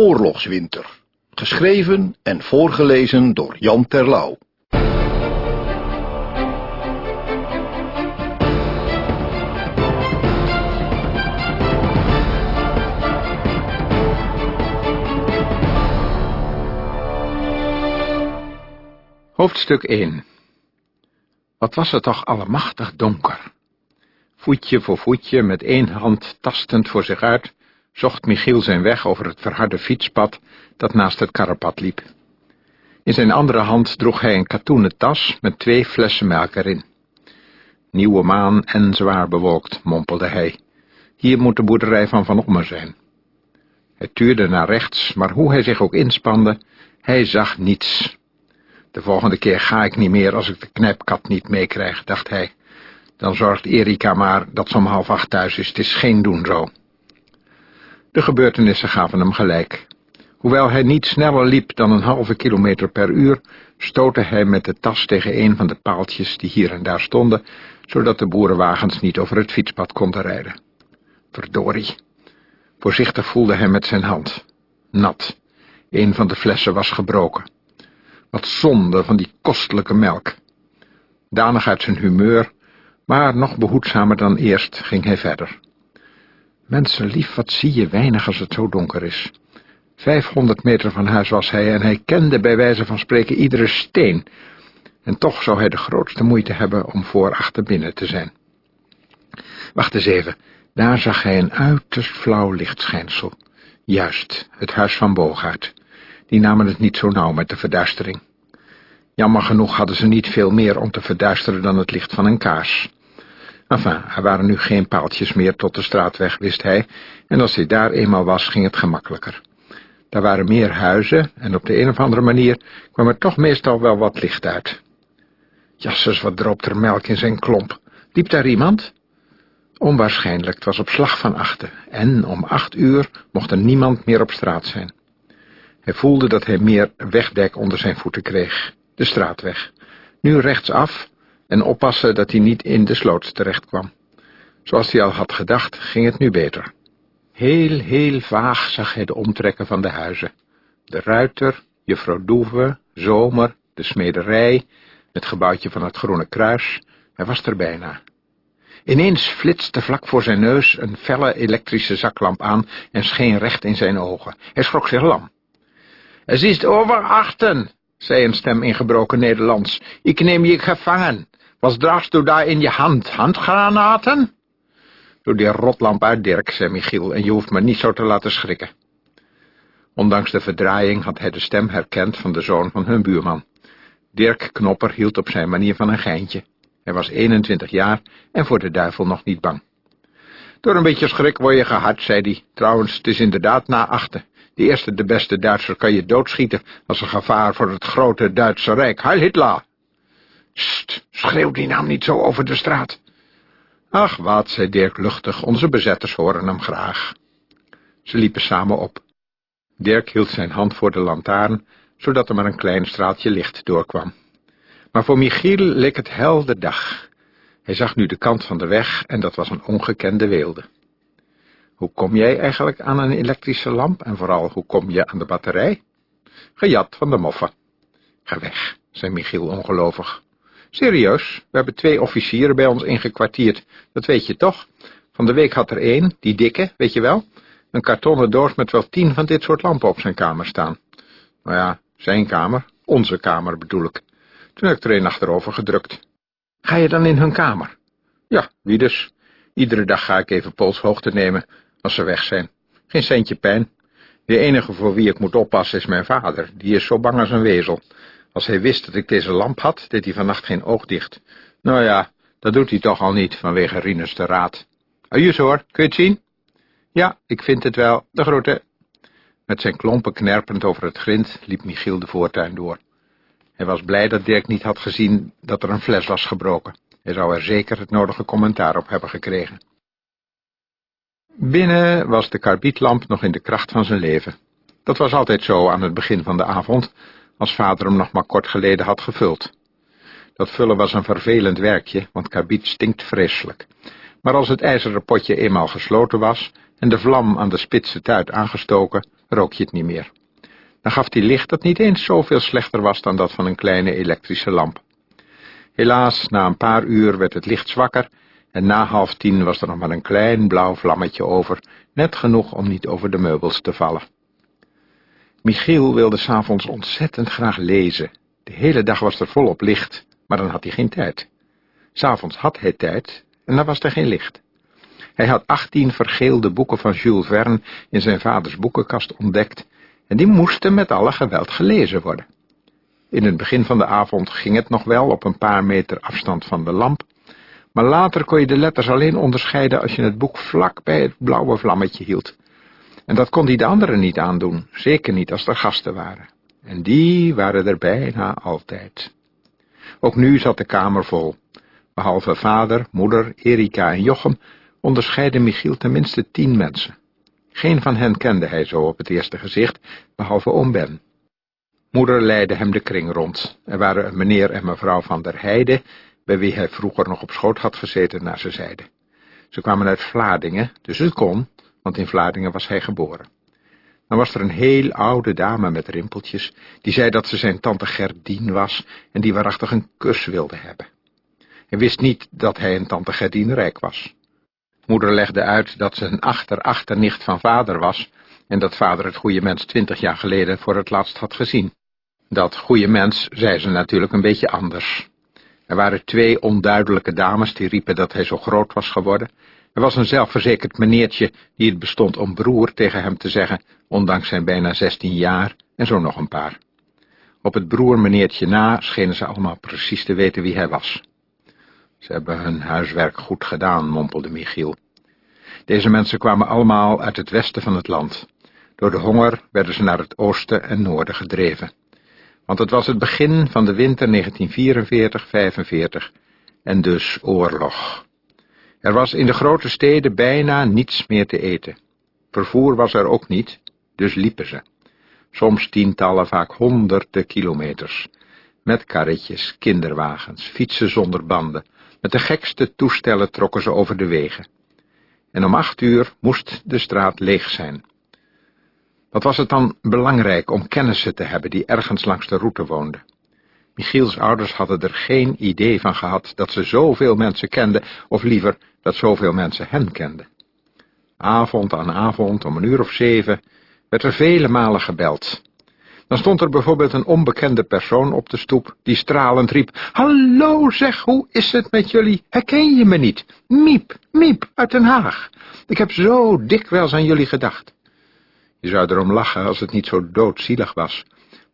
Oorlogswinter. Geschreven en voorgelezen door Jan Terlouw. Hoofdstuk 1 Wat was het toch allemachtig donker. Voetje voor voetje, met één hand tastend voor zich uit, zocht Michiel zijn weg over het verharde fietspad dat naast het karrepad liep. In zijn andere hand droeg hij een katoenen tas met twee flessen melk erin. Nieuwe maan en zwaar bewolkt, mompelde hij. Hier moet de boerderij van Van Omme zijn. Hij tuurde naar rechts, maar hoe hij zich ook inspande, hij zag niets. De volgende keer ga ik niet meer als ik de knijpkat niet meekrijg, dacht hij. Dan zorgt Erika maar dat ze om half acht thuis is. Het is geen doen zo. De gebeurtenissen gaven hem gelijk. Hoewel hij niet sneller liep dan een halve kilometer per uur, stootte hij met de tas tegen een van de paaltjes die hier en daar stonden, zodat de boerenwagens niet over het fietspad konden rijden. Verdorie. Voorzichtig voelde hij met zijn hand. Nat. Een van de flessen was gebroken. Wat zonde van die kostelijke melk. Danig uit zijn humeur, maar nog behoedzamer dan eerst ging hij verder. Mensenlief, wat zie je weinig als het zo donker is. Vijfhonderd meter van huis was hij en hij kende bij wijze van spreken iedere steen. En toch zou hij de grootste moeite hebben om voor achter binnen te zijn. Wacht eens even, daar zag hij een uiterst flauw lichtschijnsel. Juist, het huis van Boogaard. Die namen het niet zo nauw met de verduistering. Jammer genoeg hadden ze niet veel meer om te verduisteren dan het licht van een kaars. Enfin, er waren nu geen paaltjes meer tot de straatweg, wist hij, en als hij daar eenmaal was, ging het gemakkelijker. Daar waren meer huizen, en op de een of andere manier kwam er toch meestal wel wat licht uit. Jasses, wat droopt er melk in zijn klomp. Liep daar iemand? Onwaarschijnlijk, het was op slag van achten, en om acht uur mocht er niemand meer op straat zijn. Hij voelde dat hij meer wegdek onder zijn voeten kreeg, de straatweg. Nu rechtsaf en oppassen dat hij niet in de sloot terecht kwam. Zoals hij al had gedacht, ging het nu beter. Heel, heel vaag zag hij de omtrekken van de huizen. De Ruiter, juffrouw Doeve, Zomer, de smederij, het gebouwtje van het Groene Kruis. Hij was er bijna. Ineens flitste vlak voor zijn neus een felle elektrische zaklamp aan en scheen recht in zijn ogen. Hij schrok zich lam. Het is over achten, zei een stem in gebroken Nederlands. Ik neem je gevangen. Was draagst u daar in je hand? Handgranaten? Doe die rotlamp uit, Dirk, zei Michiel, en je hoeft me niet zo te laten schrikken. Ondanks de verdraaiing had hij de stem herkend van de zoon van hun buurman. Dirk Knopper hield op zijn manier van een geintje. Hij was 21 jaar en voor de duivel nog niet bang. Door een beetje schrik word je gehard, zei hij. Trouwens, het is inderdaad na achten. De eerste, de beste Duitser kan je doodschieten als een gevaar voor het grote Duitse Rijk. Heil Hitler! Schreeuw die naam niet zo over de straat. Ach, wat, zei Dirk luchtig, onze bezetters horen hem graag. Ze liepen samen op. Dirk hield zijn hand voor de lantaarn, zodat er maar een klein straaltje licht doorkwam. Maar voor Michiel leek het helder dag. Hij zag nu de kant van de weg en dat was een ongekende weelde. Hoe kom jij eigenlijk aan een elektrische lamp en vooral hoe kom je aan de batterij? Gejat van de moffen. Ga weg, zei Michiel ongelovig. Serieus, we hebben twee officieren bij ons ingekwartierd, dat weet je toch? Van de week had er één, die dikke, weet je wel, een kartonnen doos met wel tien van dit soort lampen op zijn kamer staan. Nou ja, zijn kamer, onze kamer bedoel ik. Toen heb ik er een achterover gedrukt. Ga je dan in hun kamer? Ja, wie dus? Iedere dag ga ik even polshoogte nemen, als ze weg zijn. Geen centje pijn. De enige voor wie ik moet oppassen is mijn vader, die is zo bang als een wezel. Als hij wist dat ik deze lamp had, deed hij vannacht geen oog dicht. Nou ja, dat doet hij toch al niet, vanwege Rinus de raad. Ajus hoor, kun je het zien? Ja, ik vind het wel, de grote. Met zijn klompen knerpend over het grind liep Michiel de voortuin door. Hij was blij dat Dirk niet had gezien dat er een fles was gebroken. Hij zou er zeker het nodige commentaar op hebben gekregen. Binnen was de karbietlamp nog in de kracht van zijn leven. Dat was altijd zo aan het begin van de avond, als vader hem nog maar kort geleden had gevuld. Dat vullen was een vervelend werkje, want karbiet stinkt vreselijk. Maar als het ijzeren potje eenmaal gesloten was en de vlam aan de spitse tuit aangestoken, rook je het niet meer. Dan gaf hij licht dat niet eens zoveel slechter was dan dat van een kleine elektrische lamp. Helaas, na een paar uur werd het licht zwakker en na half tien was er nog maar een klein blauw vlammetje over, net genoeg om niet over de meubels te vallen. Michiel wilde s'avonds ontzettend graag lezen. De hele dag was er volop licht, maar dan had hij geen tijd. S'avonds had hij tijd en dan was er geen licht. Hij had achttien vergeelde boeken van Jules Verne in zijn vaders boekenkast ontdekt en die moesten met alle geweld gelezen worden. In het begin van de avond ging het nog wel op een paar meter afstand van de lamp, maar later kon je de letters alleen onderscheiden als je het boek vlak bij het blauwe vlammetje hield. En dat kon hij de anderen niet aandoen, zeker niet als er gasten waren. En die waren er bijna altijd. Ook nu zat de kamer vol. Behalve vader, moeder, Erika en Jochem onderscheidde Michiel tenminste tien mensen. Geen van hen kende hij zo op het eerste gezicht, behalve oom Ben. Moeder leidde hem de kring rond. Er waren een meneer en mevrouw van der Heide, bij wie hij vroeger nog op schoot had gezeten, naar ze zeiden. Ze kwamen uit Vladingen, dus het kon, want in Vladingen was hij geboren. Dan was er een heel oude dame met rimpeltjes, die zei dat ze zijn tante Gerdien was en die waarachtig een kus wilde hebben. Hij wist niet dat hij een tante Gerdien rijk was. Moeder legde uit dat ze een achter-achternicht van vader was en dat vader het goede mens twintig jaar geleden voor het laatst had gezien. Dat goede mens zei ze natuurlijk een beetje anders. Er waren twee onduidelijke dames die riepen dat hij zo groot was geworden. Er was een zelfverzekerd meneertje die het bestond om broer tegen hem te zeggen, ondanks zijn bijna zestien jaar, en zo nog een paar. Op het broer meneertje na schenen ze allemaal precies te weten wie hij was. Ze hebben hun huiswerk goed gedaan, mompelde Michiel. Deze mensen kwamen allemaal uit het westen van het land. Door de honger werden ze naar het oosten en noorden gedreven. Want het was het begin van de winter 1944-45 en dus oorlog. Er was in de grote steden bijna niets meer te eten. Vervoer was er ook niet, dus liepen ze. Soms tientallen, vaak honderden kilometers. Met karretjes, kinderwagens, fietsen zonder banden, met de gekste toestellen trokken ze over de wegen. En om acht uur moest de straat leeg zijn. Wat was het dan belangrijk om kennissen te hebben die ergens langs de route woonden? Michiels ouders hadden er geen idee van gehad dat ze zoveel mensen kenden, of liever, dat zoveel mensen hen kenden. Avond aan avond, om een uur of zeven, werd er vele malen gebeld. Dan stond er bijvoorbeeld een onbekende persoon op de stoep, die stralend riep, Hallo zeg, hoe is het met jullie? Herken je me niet? Miep, Miep, uit Den Haag. Ik heb zo dikwijls aan jullie gedacht. Je zou erom lachen als het niet zo doodzielig was,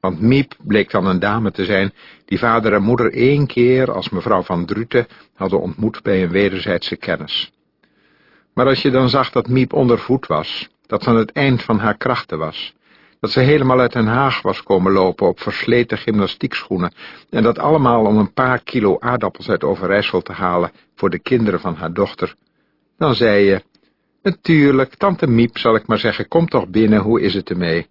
want Miep bleek dan een dame te zijn, die vader en moeder één keer als mevrouw van Druten hadden ontmoet bij een wederzijdse kennis. Maar als je dan zag dat Miep ondervoed was, dat aan het eind van haar krachten was, dat ze helemaal uit Den Haag was komen lopen op versleten gymnastiekschoenen en dat allemaal om een paar kilo aardappels uit Overijssel te halen voor de kinderen van haar dochter, dan zei je, natuurlijk, tante Miep, zal ik maar zeggen, kom toch binnen, hoe is het ermee?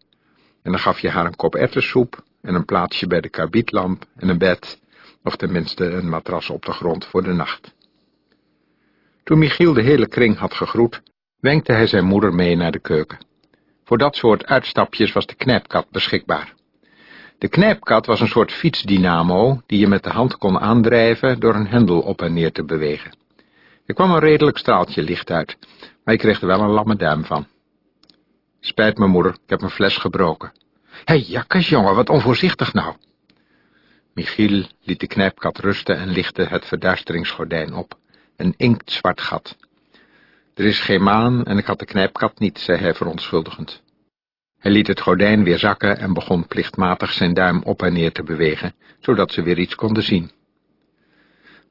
En dan gaf je haar een kop erwtensoep en een plaatsje bij de karbietlamp en een bed, of tenminste een matras op de grond voor de nacht. Toen Michiel de hele kring had gegroet, wenkte hij zijn moeder mee naar de keuken. Voor dat soort uitstapjes was de knijpkat beschikbaar. De knijpkat was een soort fietsdynamo die je met de hand kon aandrijven door een hendel op en neer te bewegen. Er kwam een redelijk straaltje licht uit, maar ik kreeg er wel een lamme duim van. Spijt me, moeder, ik heb mijn fles gebroken. Hé, hey, jongen, wat onvoorzichtig nou. Michiel liet de knijpkat rusten en lichtte het verduisteringsgordijn op. Een inktzwart gat. Er is geen maan en ik had de knijpkat niet, zei hij verontschuldigend. Hij liet het gordijn weer zakken en begon plichtmatig zijn duim op en neer te bewegen, zodat ze weer iets konden zien.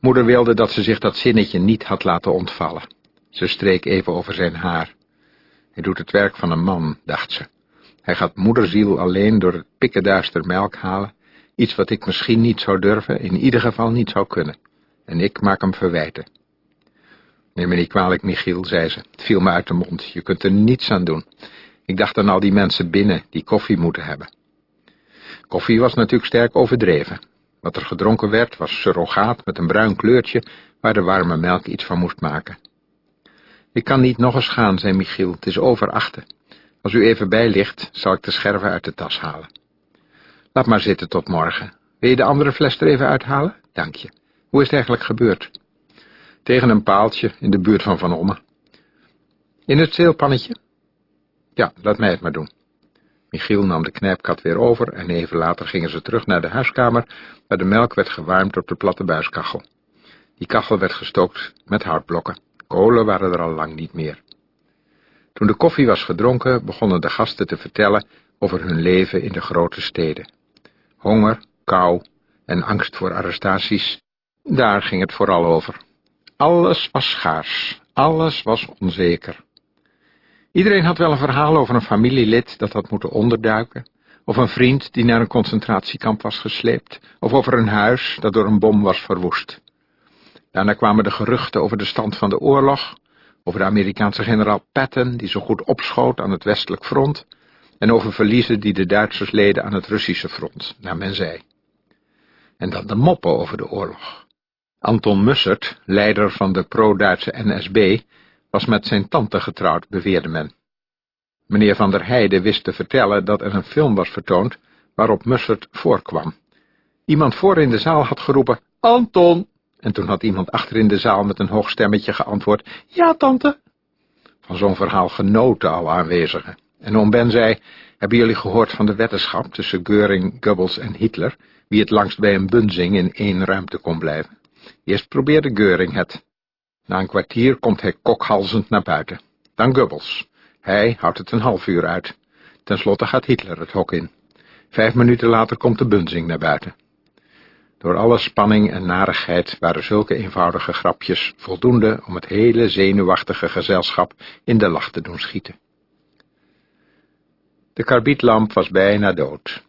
Moeder wilde dat ze zich dat zinnetje niet had laten ontvallen. Ze streek even over zijn haar. Hij doet het werk van een man, dacht ze. Hij gaat moederziel alleen door het pikkenduister melk halen, iets wat ik misschien niet zou durven, in ieder geval niet zou kunnen. En ik maak hem verwijten. Neem me niet kwalijk, Michiel, zei ze. Het viel me uit de mond. Je kunt er niets aan doen. Ik dacht aan al die mensen binnen die koffie moeten hebben. Koffie was natuurlijk sterk overdreven. Wat er gedronken werd was surrogaat met een bruin kleurtje waar de warme melk iets van moest maken. Ik kan niet nog eens gaan, zei Michiel. Het is over achten. Als u even bij ligt, zal ik de scherven uit de tas halen. Laat maar zitten tot morgen. Wil je de andere fles er even uithalen? Dank je. Hoe is het eigenlijk gebeurd? Tegen een paaltje in de buurt van Van Omme. In het zeelpannetje? Ja, laat mij het maar doen. Michiel nam de knijpkat weer over en even later gingen ze terug naar de huiskamer, waar de melk werd gewarmd op de platte buiskachel. Die kachel werd gestookt met houtblokken. Kolen waren er al lang niet meer. Toen de koffie was gedronken, begonnen de gasten te vertellen over hun leven in de grote steden. Honger, kou en angst voor arrestaties, daar ging het vooral over. Alles was schaars, alles was onzeker. Iedereen had wel een verhaal over een familielid dat had moeten onderduiken, of een vriend die naar een concentratiekamp was gesleept, of over een huis dat door een bom was verwoest. Daarna kwamen de geruchten over de stand van de oorlog, over de Amerikaanse generaal Patton, die zo goed opschoot aan het westelijk front, en over verliezen die de Duitsers leden aan het Russische front, naar men zei. En dan de moppen over de oorlog. Anton Mussert, leider van de pro-Duitse NSB, was met zijn tante getrouwd, beweerde men. Meneer van der Heijden wist te vertellen dat er een film was vertoond waarop Mussert voorkwam. Iemand voor in de zaal had geroepen, Anton, en toen had iemand achter in de zaal met een hoog stemmetje geantwoord, ja, tante. Van zo'n verhaal genoten alle aanwezigen. En oom Ben zei, hebben jullie gehoord van de weddenschap tussen Geuring, Goebbels en Hitler, wie het langst bij een bunzing in één ruimte kon blijven? Eerst probeerde Geuring het. Na een kwartier komt hij kokhalzend naar buiten. Dan Goebbels. Hij houdt het een half uur uit. Ten slotte gaat Hitler het hok in. Vijf minuten later komt de bunzing naar buiten. Door alle spanning en narigheid waren zulke eenvoudige grapjes voldoende om het hele zenuwachtige gezelschap in de lach te doen schieten. De karbietlamp was bijna dood.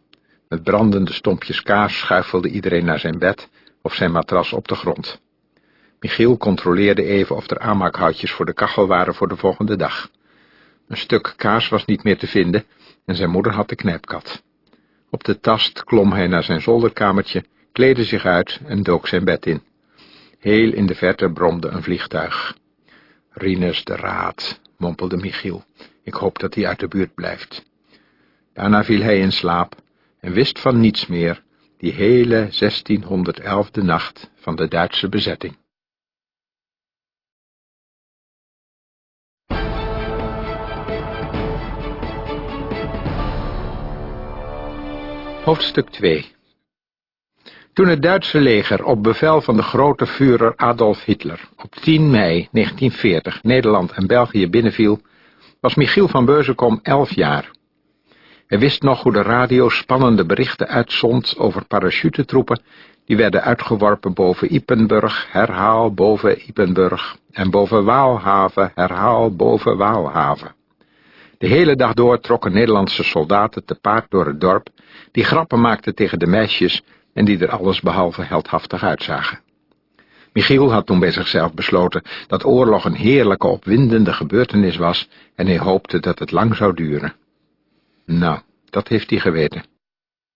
Met brandende stompjes kaas schuifelde iedereen naar zijn bed of zijn matras op de grond. Michiel controleerde even of er aanmaakhoutjes voor de kachel waren voor de volgende dag. Een stuk kaas was niet meer te vinden en zijn moeder had de knijpkat. Op de tast klom hij naar zijn zolderkamertje, kleedde zich uit en dook zijn bed in. Heel in de verte bromde een vliegtuig. Rinus de Raad, mompelde Michiel. Ik hoop dat hij uit de buurt blijft. Daarna viel hij in slaap en wist van niets meer die hele 1611e nacht van de Duitse bezetting. Hoofdstuk 2 Toen het Duitse leger op bevel van de grote Führer Adolf Hitler op 10 mei 1940 Nederland en België binnenviel, was Michiel van Beuzenkom elf jaar. Hij wist nog hoe de radio spannende berichten uitzond over parachutetroepen die werden uitgeworpen boven Ipenburg, herhaal boven Ipenburg, en boven Waalhaven, herhaal boven Waalhaven. De hele dag door trokken Nederlandse soldaten te paard door het dorp, die grappen maakten tegen de meisjes en die er alles behalve heldhaftig uitzagen. Michiel had toen bij zichzelf besloten dat oorlog een heerlijke opwindende gebeurtenis was en hij hoopte dat het lang zou duren. Nou, dat heeft hij geweten.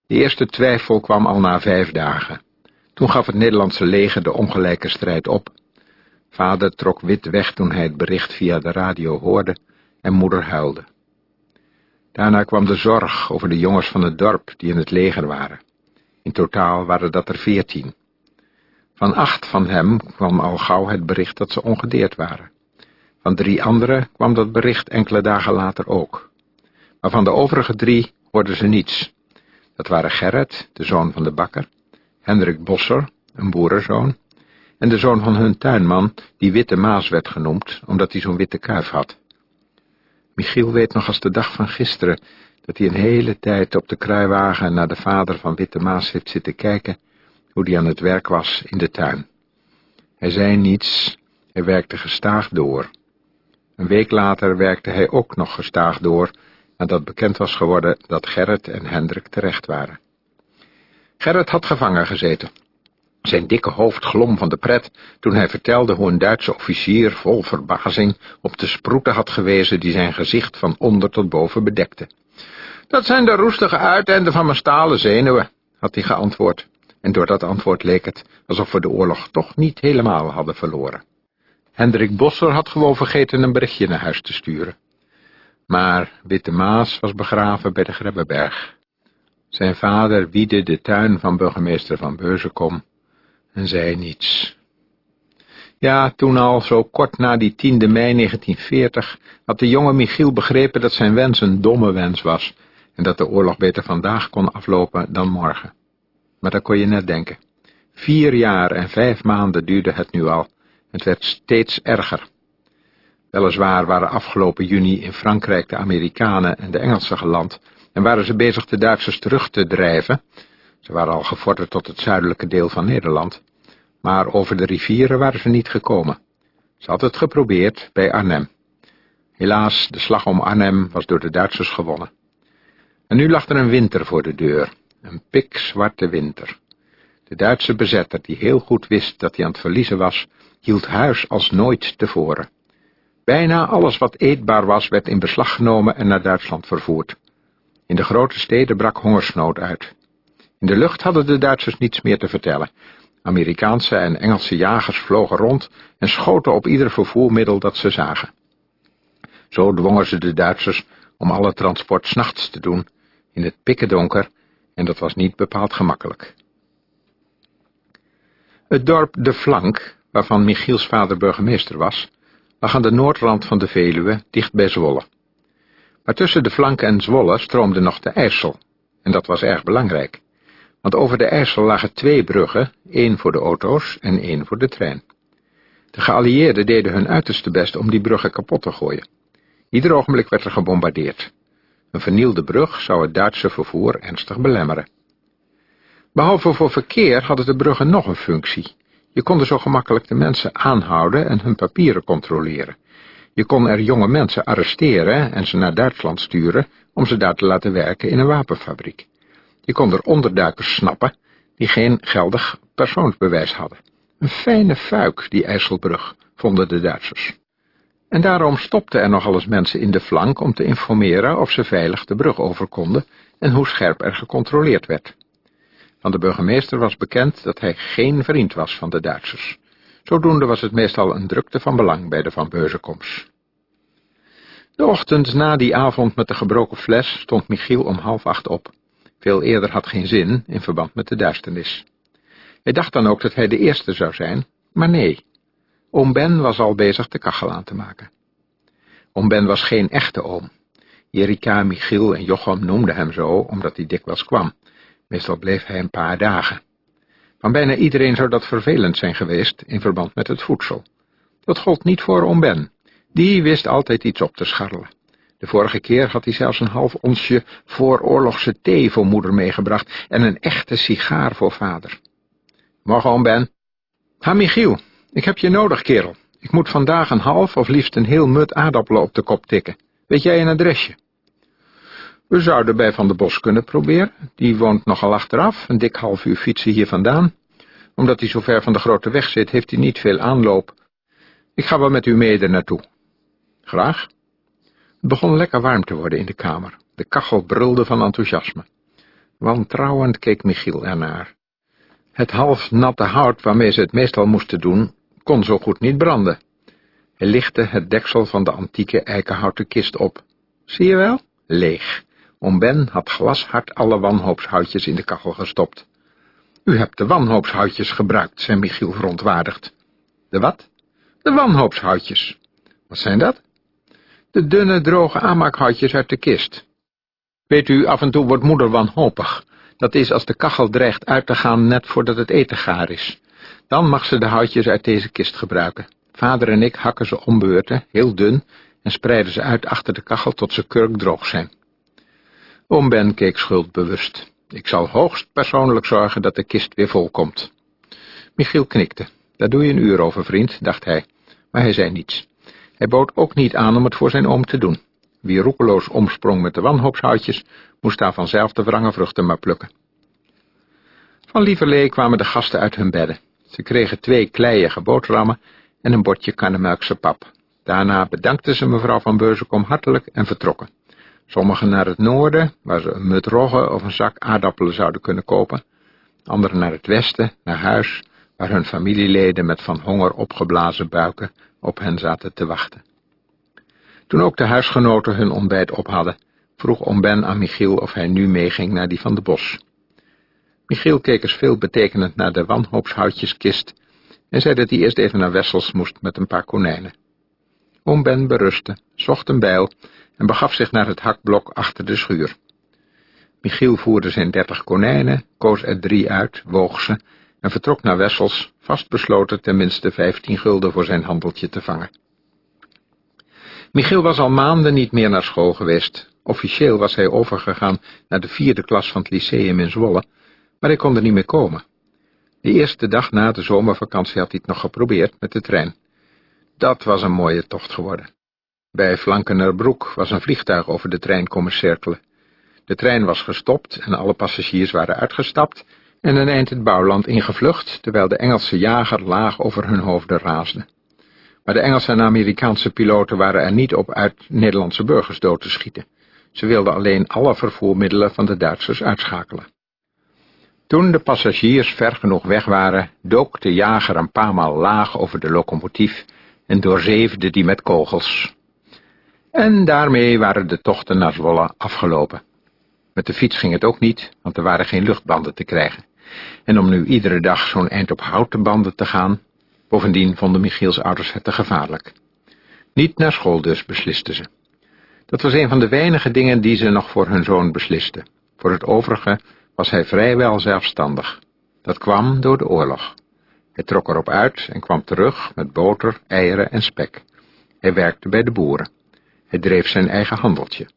De eerste twijfel kwam al na vijf dagen. Toen gaf het Nederlandse leger de ongelijke strijd op. Vader trok wit weg toen hij het bericht via de radio hoorde en moeder huilde. Daarna kwam de zorg over de jongens van het dorp die in het leger waren. In totaal waren dat er veertien. Van acht van hem kwam al gauw het bericht dat ze ongedeerd waren. Van drie anderen kwam dat bericht enkele dagen later ook. Maar van de overige drie hoorden ze niets. Dat waren Gerrit, de zoon van de bakker, Hendrik Bosser, een boerenzoon, en de zoon van hun tuinman, die Witte Maas werd genoemd, omdat hij zo'n witte kuif had. Michiel weet nog als de dag van gisteren, dat hij een hele tijd op de kruiwagen naar de vader van Witte Maas heeft zitten kijken, hoe die aan het werk was in de tuin. Hij zei niets, hij werkte gestaag door. Een week later werkte hij ook nog gestaag door, nadat bekend was geworden dat Gerrit en Hendrik terecht waren. Gerrit had gevangen gezeten. Zijn dikke hoofd glom van de pret toen hij vertelde hoe een Duitse officier vol verbazing op de sproeten had gewezen die zijn gezicht van onder tot boven bedekte. Dat zijn de roestige uiteinden van mijn stalen zenuwen, had hij geantwoord, en door dat antwoord leek het alsof we de oorlog toch niet helemaal hadden verloren. Hendrik Bosser had gewoon vergeten een berichtje naar huis te sturen. Maar Witte Maas was begraven bij de Grebbeberg. Zijn vader wiede de tuin van burgemeester van Beuzenkom en zei niets. Ja, toen al, zo kort na die 10 mei 1940, had de jonge Michiel begrepen dat zijn wens een domme wens was en dat de oorlog beter vandaag kon aflopen dan morgen. Maar dat kon je net denken. Vier jaar en vijf maanden duurde het nu al. Het werd steeds erger. Weliswaar waren afgelopen juni in Frankrijk de Amerikanen en de Engelsen geland en waren ze bezig de Duitsers terug te drijven. Ze waren al gevorderd tot het zuidelijke deel van Nederland, maar over de rivieren waren ze niet gekomen. Ze hadden het geprobeerd bij Arnhem. Helaas, de slag om Arnhem was door de Duitsers gewonnen. En nu lag er een winter voor de deur, een pikzwarte winter. De Duitse bezetter, die heel goed wist dat hij aan het verliezen was, hield huis als nooit tevoren. Bijna alles wat eetbaar was, werd in beslag genomen en naar Duitsland vervoerd. In de grote steden brak hongersnood uit. In de lucht hadden de Duitsers niets meer te vertellen. Amerikaanse en Engelse jagers vlogen rond en schoten op ieder vervoermiddel dat ze zagen. Zo dwongen ze de Duitsers om alle transport s'nachts te doen, in het pikkendonker, en dat was niet bepaald gemakkelijk. Het dorp De Flank, waarvan Michiels vader burgemeester was, lag aan de noordrand van de Veluwe, dicht bij Zwolle. Maar tussen de Flank en Zwolle stroomde nog de IJssel, en dat was erg belangrijk, want over de IJssel lagen twee bruggen, één voor de auto's en één voor de trein. De geallieerden deden hun uiterste best om die bruggen kapot te gooien. Ieder ogenblik werd er gebombardeerd. Een vernielde brug zou het Duitse vervoer ernstig belemmeren. Behalve voor verkeer hadden de bruggen nog een functie. Je kon er zo gemakkelijk de mensen aanhouden en hun papieren controleren. Je kon er jonge mensen arresteren en ze naar Duitsland sturen om ze daar te laten werken in een wapenfabriek. Je kon er onderduikers snappen die geen geldig persoonsbewijs hadden. Een fijne fuik, die IJsselbrug, vonden de Duitsers. En daarom stopten er nogal eens mensen in de flank om te informeren of ze veilig de brug over konden en hoe scherp er gecontroleerd werd. Van de burgemeester was bekend dat hij geen vriend was van de Duitsers. Zodoende was het meestal een drukte van belang bij de Van Beuzenkoms. De ochtend na die avond met de gebroken fles stond Michiel om half acht op. Veel eerder had geen zin in verband met de duisternis. Hij dacht dan ook dat hij de eerste zou zijn, maar nee. Oom Ben was al bezig de kachel aan te maken. Oom Ben was geen echte oom. Jerika, Michiel en Jochem noemden hem zo, omdat hij dikwijls kwam. Meestal bleef hij een paar dagen. Van bijna iedereen zou dat vervelend zijn geweest in verband met het voedsel. Dat gold niet voor oom Ben. Die wist altijd iets op te scharrelen. De vorige keer had hij zelfs een half onsje vooroorlogse thee voor moeder meegebracht en een echte sigaar voor vader. Morgen, oom Ben. Ha, Michiel, ik heb je nodig, kerel. Ik moet vandaag een half of liefst een heel mut aardappelen op de kop tikken. Weet jij een adresje? We zouden bij Van der Bos kunnen proberen. Die woont nogal achteraf, een dik half uur fietsen hier vandaan. Omdat hij zo ver van de grote weg zit, heeft hij niet veel aanloop. Ik ga wel met u mee er naartoe. Graag. Het begon lekker warm te worden in de kamer. De kachel brulde van enthousiasme. Wantrouwend keek Michiel ernaar. Het half natte hout waarmee ze het meestal moesten doen, kon zo goed niet branden. Hij lichtte het deksel van de antieke eikenhouten kist op. Zie je wel? Leeg. Om Ben had glashard alle wanhoopshoutjes in de kachel gestopt. U hebt de wanhoopshoutjes gebruikt, zei Michiel verontwaardigd. De wat? De wanhoopshoutjes. Wat zijn dat? De dunne, droge aanmaakhoutjes uit de kist. Weet u, af en toe wordt moeder wanhopig. Dat is als de kachel dreigt uit te gaan net voordat het eten gaar is. Dan mag ze de houtjes uit deze kist gebruiken. Vader en ik hakken ze ombeurten, heel dun, en spreiden ze uit achter de kachel tot ze kurkdroog zijn. Oom Ben keek schuldbewust. Ik zal hoogst persoonlijk zorgen dat de kist weer vol komt. Michiel knikte. Daar doe je een uur over, vriend, dacht hij. Maar hij zei niets. Hij bood ook niet aan om het voor zijn oom te doen. Wie roekeloos omsprong met de wanhoopshoutjes, moest daar vanzelf de wrange vruchten maar plukken. Van Lieverlee kwamen de gasten uit hun bedden. Ze kregen twee kleiige boterhammen en een bordje karnemelkse pap. Daarna bedankten ze mevrouw van Beuzenkom hartelijk en vertrokken. Sommigen naar het noorden, waar ze een mut roggen of een zak aardappelen zouden kunnen kopen. Anderen naar het westen, naar huis, waar hun familieleden met van honger opgeblazen buiken op hen zaten te wachten. Toen ook de huisgenoten hun ontbijt op hadden, vroeg Oom Ben aan Michiel of hij nu meeging naar die van de bos. Michiel keek eens veel betekenend naar de wanhoopshoutjeskist en zei dat hij eerst even naar Wessels moest met een paar konijnen. Oom Ben berustte, zocht een bijl en begaf zich naar het hakblok achter de schuur. Michiel voerde zijn dertig konijnen, koos er drie uit, woog ze en vertrok naar Wessels, vastbesloten tenminste vijftien gulden voor zijn handeltje te vangen. Michiel was al maanden niet meer naar school geweest. Officieel was hij overgegaan naar de vierde klas van het lyceum in Zwolle, maar hij kon er niet meer komen. De eerste dag na de zomervakantie had hij het nog geprobeerd met de trein. Dat was een mooie tocht geworden. Bij Flankenerbroek was een vliegtuig over de trein komen cirkelen. De trein was gestopt en alle passagiers waren uitgestapt en een eind het bouwland ingevlucht, terwijl de Engelse jager laag over hun hoofden raasde. Maar de Engelse en Amerikaanse piloten waren er niet op uit Nederlandse burgers dood te schieten. Ze wilden alleen alle vervoermiddelen van de Duitsers uitschakelen. Toen de passagiers ver genoeg weg waren, dook de jager een paar maal laag over de locomotief en doorzeefde die met kogels. En daarmee waren de tochten naar Zwolle afgelopen. Met de fiets ging het ook niet, want er waren geen luchtbanden te krijgen. En om nu iedere dag zo'n eind op houten banden te gaan, bovendien vonden Michiels ouders het te gevaarlijk. Niet naar school dus, beslisten ze. Dat was een van de weinige dingen die ze nog voor hun zoon beslisten. Voor het overige was hij vrijwel zelfstandig. Dat kwam door de oorlog. Hij trok erop uit en kwam terug met boter, eieren en spek. Hij werkte bij de boeren. Hij dreef zijn eigen handeltje.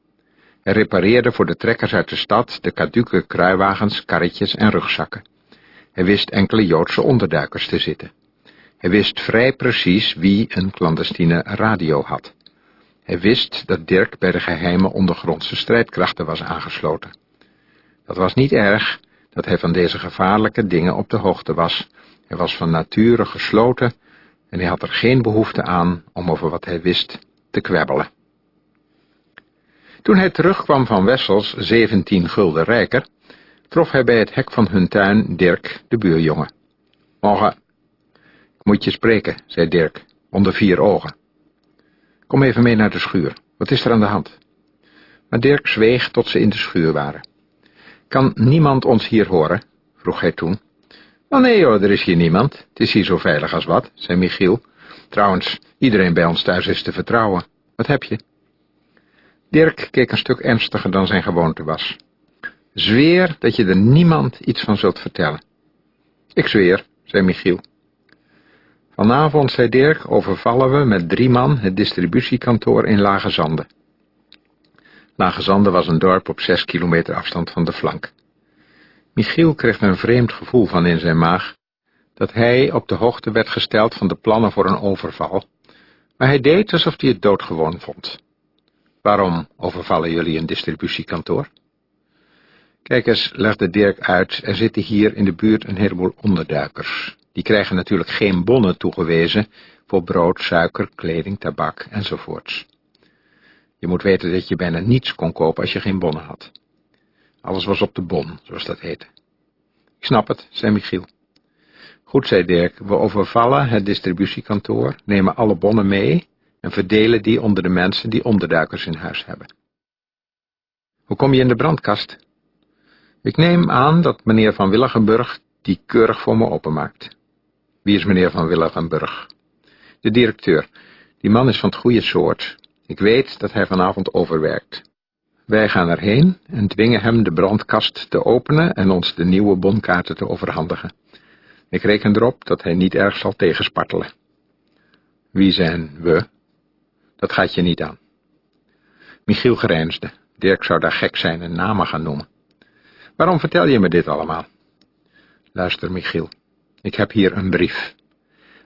Hij repareerde voor de trekkers uit de stad de kaduke kruiwagens, karretjes en rugzakken. Hij wist enkele Joodse onderduikers te zitten. Hij wist vrij precies wie een clandestine radio had. Hij wist dat Dirk bij de geheime ondergrondse strijdkrachten was aangesloten. Dat was niet erg dat hij van deze gevaarlijke dingen op de hoogte was. Hij was van nature gesloten en hij had er geen behoefte aan om over wat hij wist te kwebbelen. Toen hij terugkwam van Wessels, zeventien gulden rijker, trof hij bij het hek van hun tuin Dirk, de buurjongen. Morgen. Ik moet je spreken, zei Dirk, onder vier ogen. Kom even mee naar de schuur. Wat is er aan de hand? Maar Dirk zweeg tot ze in de schuur waren. Kan niemand ons hier horen? vroeg hij toen. Oh nee hoor, er is hier niemand. Het is hier zo veilig als wat, zei Michiel. Trouwens, iedereen bij ons thuis is te vertrouwen. Wat heb je? Dirk keek een stuk ernstiger dan zijn gewoonte was. Zweer dat je er niemand iets van zult vertellen. Ik zweer, zei Michiel. Vanavond, zei Dirk, overvallen we met drie man het distributiekantoor in Lage Zanden. Lage Zanden was een dorp op zes kilometer afstand van de flank. Michiel kreeg een vreemd gevoel van in zijn maag, dat hij op de hoogte werd gesteld van de plannen voor een overval, maar hij deed alsof hij het doodgewoon vond. Waarom overvallen jullie een distributiekantoor? Kijk eens, legde Dirk uit, er zitten hier in de buurt een heleboel onderduikers. Die krijgen natuurlijk geen bonnen toegewezen voor brood, suiker, kleding, tabak enzovoorts. Je moet weten dat je bijna niets kon kopen als je geen bonnen had. Alles was op de bon, zoals dat heette. Ik snap het, zei Michiel. Goed, zei Dirk, we overvallen het distributiekantoor, nemen alle bonnen mee en verdelen die onder de mensen die onderduikers in huis hebben. Hoe kom je in de brandkast? Ik neem aan dat meneer van Willigenburg die keurig voor me openmaakt. Wie is meneer van Willigenburg? De directeur. Die man is van het goede soort. Ik weet dat hij vanavond overwerkt. Wij gaan erheen en dwingen hem de brandkast te openen en ons de nieuwe bonkaarten te overhandigen. Ik reken erop dat hij niet erg zal tegenspartelen. Wie zijn we? Dat gaat je niet aan. Michiel grijnsde. Dirk zou daar gek zijn en namen gaan noemen. Waarom vertel je me dit allemaal? Luister, Michiel. Ik heb hier een brief.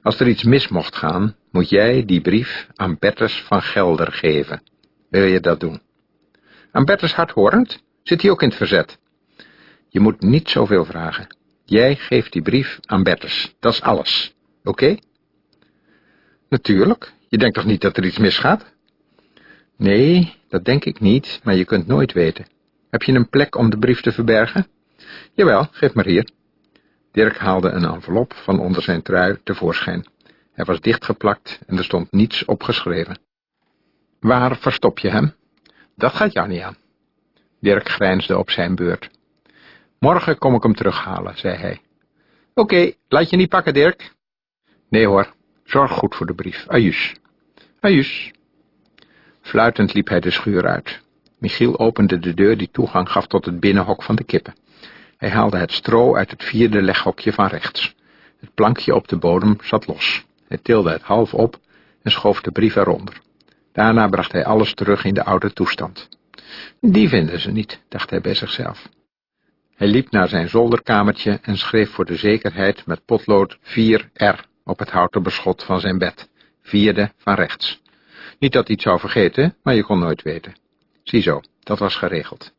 Als er iets mis mocht gaan, moet jij die brief aan Bertus van Gelder geven. Wil je dat doen? Aan Bertus Hardhorend? Zit hij ook in het verzet? Je moet niet zoveel vragen. Jij geeft die brief aan Bertus. Dat is alles. Oké? Natuurlijk. Je denkt toch niet dat er iets misgaat? Nee, dat denk ik niet, maar je kunt nooit weten. Heb je een plek om de brief te verbergen? Jawel, geef maar hier. Dirk haalde een envelop van onder zijn trui tevoorschijn. Hij was dichtgeplakt en er stond niets op geschreven. Waar verstop je hem? Dat gaat jou niet aan. Dirk grijnsde op zijn beurt. Morgen kom ik hem terughalen, zei hij. Oké, laat je niet pakken, Dirk. Nee hoor, zorg goed voor de brief. Ajus. Ajus. Fluitend liep hij de schuur uit. Michiel opende de deur die toegang gaf tot het binnenhok van de kippen. Hij haalde het stro uit het vierde leghokje van rechts. Het plankje op de bodem zat los. Hij tilde het half op en schoof de brief eronder. Daarna bracht hij alles terug in de oude toestand. Die vinden ze niet, dacht hij bij zichzelf. Hij liep naar zijn zolderkamertje en schreef voor de zekerheid met potlood 4R op het houten beschot van zijn bed, vierde van rechts. Niet dat hij het zou vergeten, maar je kon nooit weten. Ziezo, dat was geregeld.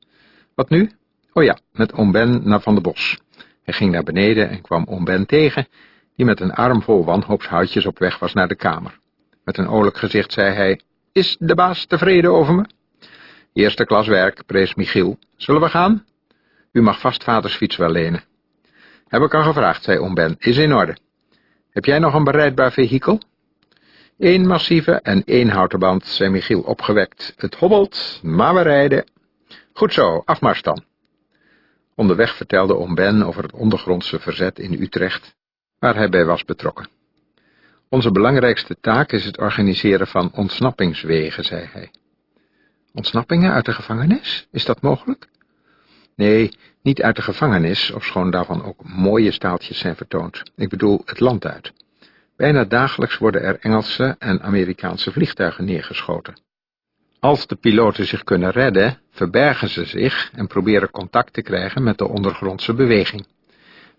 Wat nu? Oh ja, met Oom Ben naar Van de Bos. Hij ging naar beneden en kwam Oom Ben tegen, die met een arm vol wanhoopshoutjes op weg was naar de kamer. Met een oorlijk gezicht zei hij, is de baas tevreden over me? Eerste klas werk, prees Michiel. Zullen we gaan? U mag vast vaders fiets wel lenen. Heb ik al gevraagd, zei Oom Ben, is in orde. Heb jij nog een bereidbaar vehikel? Eén massieve en één houten band, zei Michiel opgewekt. Het hobbelt, maar we rijden. Goed zo, afmars dan. Onderweg vertelde Oom Ben over het ondergrondse verzet in Utrecht, waar hij bij was betrokken. Onze belangrijkste taak is het organiseren van ontsnappingswegen, zei hij. Ontsnappingen uit de gevangenis? Is dat mogelijk? Nee, niet uit de gevangenis, ofschoon daarvan ook mooie staaltjes zijn vertoond. Ik bedoel het land uit. Bijna dagelijks worden er Engelse en Amerikaanse vliegtuigen neergeschoten. Als de piloten zich kunnen redden, verbergen ze zich en proberen contact te krijgen met de ondergrondse beweging.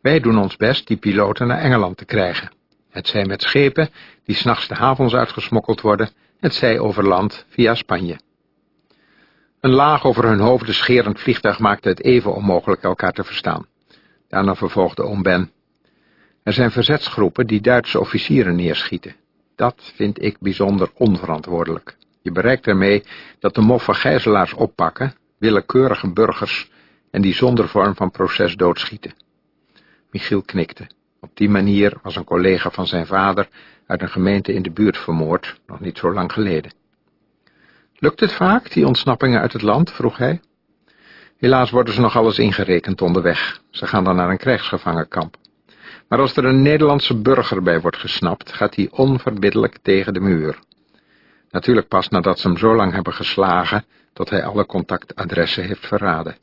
Wij doen ons best die piloten naar Engeland te krijgen. Het zij met schepen die s'nachts de havens uitgesmokkeld worden, het zij over land via Spanje. Een laag over hun hoofden scherend vliegtuig maakte het even onmogelijk elkaar te verstaan. Daarna vervolgde oom Ben. Er zijn verzetsgroepen die Duitse officieren neerschieten. Dat vind ik bijzonder onverantwoordelijk. Je bereikt ermee dat de moffen gijzelaars oppakken, willekeurige burgers, en die zonder vorm van proces doodschieten. Michiel knikte. Op die manier was een collega van zijn vader uit een gemeente in de buurt vermoord, nog niet zo lang geleden. Lukt het vaak, die ontsnappingen uit het land? vroeg hij. Helaas worden ze nog alles ingerekend onderweg. Ze gaan dan naar een krijgsgevangenkamp. Maar als er een Nederlandse burger bij wordt gesnapt, gaat hij onverbiddelijk tegen de muur. Natuurlijk pas nadat ze hem zo lang hebben geslagen, tot hij alle contactadressen heeft verraden.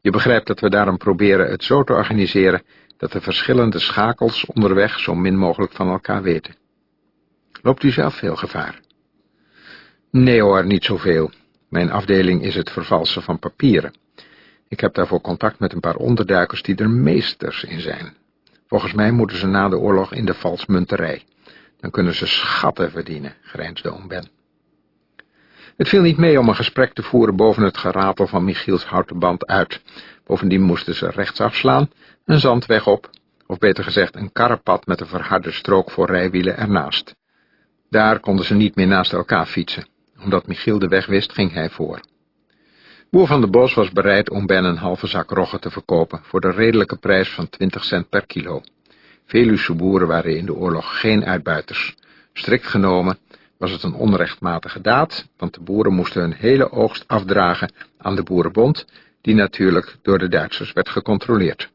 Je begrijpt dat we daarom proberen het zo te organiseren, dat de verschillende schakels onderweg zo min mogelijk van elkaar weten. Loopt u zelf veel gevaar? Nee hoor, niet zoveel. Mijn afdeling is het vervalsen van papieren. Ik heb daarvoor contact met een paar onderduikers die er meesters in zijn. Volgens mij moeten ze na de oorlog in de valsmunterij. Dan kunnen ze schatten verdienen, grijnsde oom Ben. Het viel niet mee om een gesprek te voeren boven het geratel van Michiels houten band uit. Bovendien moesten ze rechts afslaan, een zandweg op, of beter gezegd een karrepad met een verharde strook voor rijwielen ernaast. Daar konden ze niet meer naast elkaar fietsen. Omdat Michiel de weg wist, ging hij voor. Boer van de Bos was bereid om Ben een halve zak rogge te verkopen voor de redelijke prijs van 20 cent per kilo. Veluwse boeren waren in de oorlog geen uitbuiters. Strikt genomen was het een onrechtmatige daad, want de boeren moesten hun hele oogst afdragen aan de boerenbond, die natuurlijk door de Duitsers werd gecontroleerd.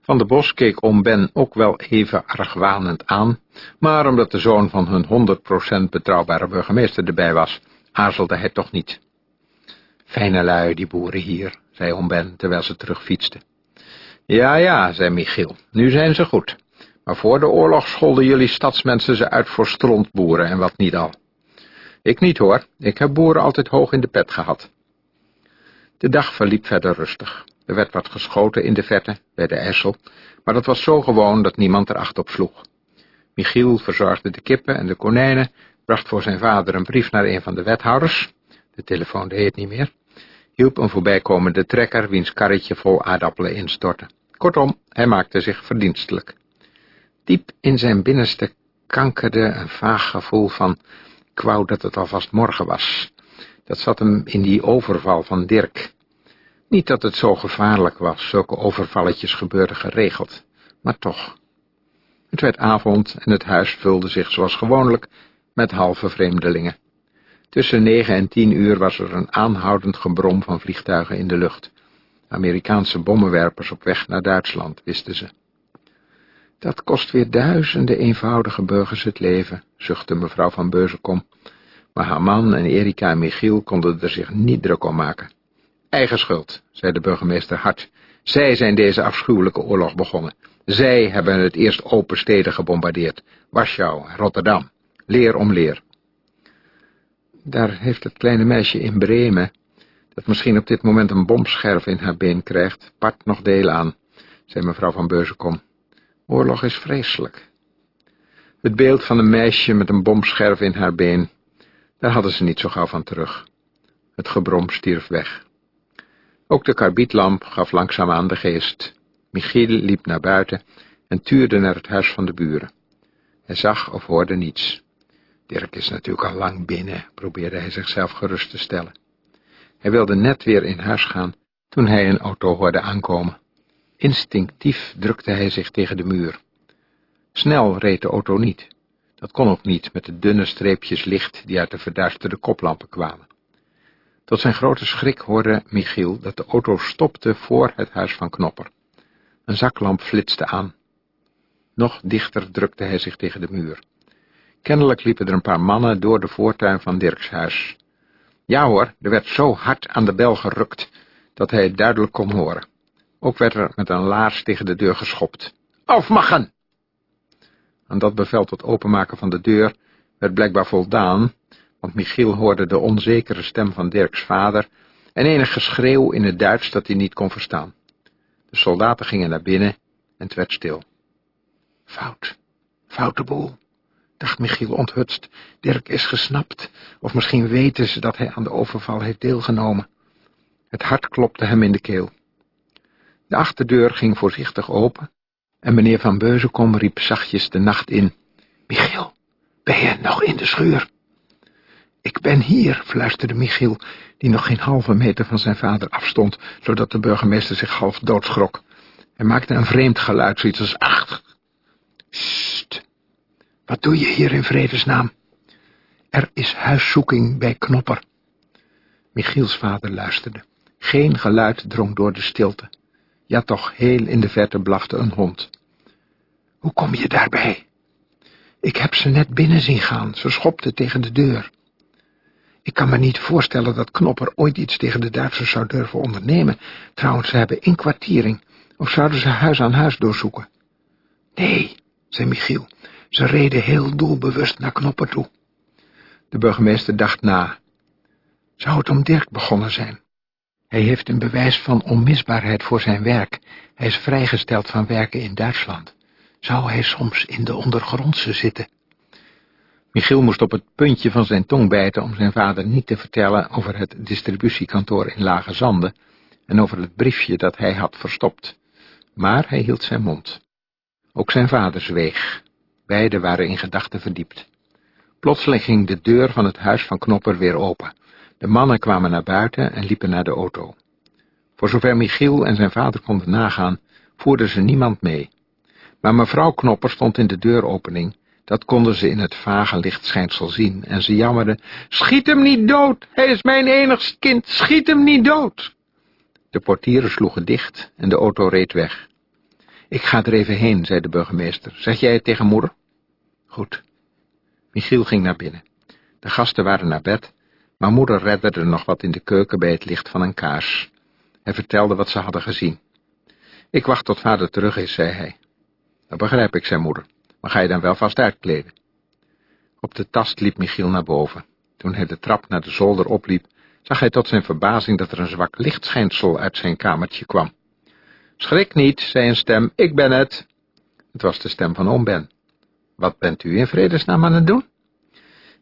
Van de Bos keek om Ben ook wel even argwanend aan, maar omdat de zoon van hun 100% betrouwbare burgemeester erbij was, aarzelde hij toch niet. Fijne lui, die boeren hier, zei om Ben, terwijl ze terugfietsten. Ja, ja, zei Michiel, nu zijn ze goed. Maar voor de oorlog scholden jullie stadsmensen ze uit voor strontboeren en wat niet al. Ik niet hoor, ik heb boeren altijd hoog in de pet gehad. De dag verliep verder rustig. Er werd wat geschoten in de verte, bij de IJssel, maar dat was zo gewoon dat niemand er acht op sloeg. Michiel verzorgde de kippen en de konijnen, bracht voor zijn vader een brief naar een van de wethouders, de telefoon deed niet meer, hielp een voorbijkomende trekker, wiens karretje vol aardappelen instortte. Kortom, hij maakte zich verdienstelijk. Diep in zijn binnenste kankerde een vaag gevoel van, ik dat het alvast morgen was. Dat zat hem in die overval van Dirk. Niet dat het zo gevaarlijk was, zulke overvalletjes gebeurden geregeld, maar toch. Het werd avond en het huis vulde zich zoals gewoonlijk met halve vreemdelingen. Tussen negen en tien uur was er een aanhoudend gebrom van vliegtuigen in de lucht. Amerikaanse bommenwerpers op weg naar Duitsland, wisten ze. Dat kost weer duizenden eenvoudige burgers het leven, zuchtte mevrouw van Beuzenkom. Maar haar man en Erika en Michiel konden er zich niet druk om maken. Eigen schuld, zei de burgemeester hard. Zij zijn deze afschuwelijke oorlog begonnen. Zij hebben het eerst open steden gebombardeerd. Warschau, Rotterdam. Leer om leer. Daar heeft het kleine meisje in Bremen, dat misschien op dit moment een bomscherf in haar been krijgt, part nog deel aan, zei mevrouw van Beuzenkom. Oorlog is vreselijk. Het beeld van een meisje met een bomscherf in haar been, daar hadden ze niet zo gauw van terug. Het gebrom stierf weg. Ook de karbietlamp gaf langzaam aan de geest. Michiel liep naar buiten en tuurde naar het huis van de buren. Hij zag of hoorde niets. Dirk is natuurlijk al lang binnen, probeerde hij zichzelf gerust te stellen. Hij wilde net weer in huis gaan, toen hij een auto hoorde aankomen. Instinctief drukte hij zich tegen de muur. Snel reed de auto niet. Dat kon ook niet met de dunne streepjes licht die uit de verduisterde koplampen kwamen. Tot zijn grote schrik hoorde Michiel dat de auto stopte voor het huis van Knopper. Een zaklamp flitste aan. Nog dichter drukte hij zich tegen de muur. Kennelijk liepen er een paar mannen door de voortuin van Dirks huis. Ja hoor, er werd zo hard aan de bel gerukt, dat hij het duidelijk kon horen. Ook werd er met een laars tegen de deur geschopt. Afmachen! Aan dat bevel tot openmaken van de deur werd blijkbaar voldaan, want Michiel hoorde de onzekere stem van Dirks vader en enig geschreeuw in het Duits dat hij niet kon verstaan. De soldaten gingen naar binnen en het werd stil. Fout, foute boel, dacht Michiel onthutst. Dirk is gesnapt, of misschien weten ze dat hij aan de overval heeft deelgenomen. Het hart klopte hem in de keel. De achterdeur ging voorzichtig open en meneer Van Beuzenkom riep zachtjes de nacht in. Michiel, ben je nog in de schuur? Ik ben hier, fluisterde Michiel, die nog geen halve meter van zijn vader afstond, zodat de burgemeester zich half doodschrok. Hij maakte een vreemd geluid, zoiets als acht. Sst, wat doe je hier in vredesnaam? Er is huiszoeking bij Knopper. Michiels vader luisterde. Geen geluid drong door de stilte. Ja, toch, heel in de verte blafte een hond. Hoe kom je daarbij? Ik heb ze net binnen zien gaan. Ze schopte tegen de deur. Ik kan me niet voorstellen dat Knopper ooit iets tegen de Duitsers zou durven ondernemen. Trouwens, ze hebben inkwartiering. Of zouden ze huis aan huis doorzoeken? Nee, zei Michiel. Ze reden heel doelbewust naar Knopper toe. De burgemeester dacht na. Zou het om Dirk begonnen zijn? Hij heeft een bewijs van onmisbaarheid voor zijn werk. Hij is vrijgesteld van werken in Duitsland. Zou hij soms in de ondergrondse zitten? Michiel moest op het puntje van zijn tong bijten om zijn vader niet te vertellen over het distributiekantoor in Lage Zanden en over het briefje dat hij had verstopt. Maar hij hield zijn mond. Ook zijn vader zweeg. Beiden waren in gedachten verdiept. Plotseling ging de deur van het huis van Knopper weer open. De mannen kwamen naar buiten en liepen naar de auto. Voor zover Michiel en zijn vader konden nagaan, voerden ze niemand mee. Maar mevrouw Knopper stond in de deuropening, dat konden ze in het vage lichtschijnsel zien, en ze jammerden, Schiet hem niet dood, hij is mijn enigst kind, schiet hem niet dood. De portieren sloegen dicht en de auto reed weg. Ik ga er even heen, zei de burgemeester. Zeg jij het tegen moeder? Goed. Michiel ging naar binnen. De gasten waren naar bed, maar moeder redderde nog wat in de keuken bij het licht van een kaars. Hij vertelde wat ze hadden gezien. Ik wacht tot vader terug is, zei hij. Dat begrijp ik, zei moeder, maar ga je dan wel vast uitkleden? Op de tast liep Michiel naar boven. Toen hij de trap naar de zolder opliep, zag hij tot zijn verbazing dat er een zwak lichtschijnsel uit zijn kamertje kwam. Schrik niet, zei een stem, ik ben het. Het was de stem van oom Ben. Wat bent u in vredesnaam aan het doen?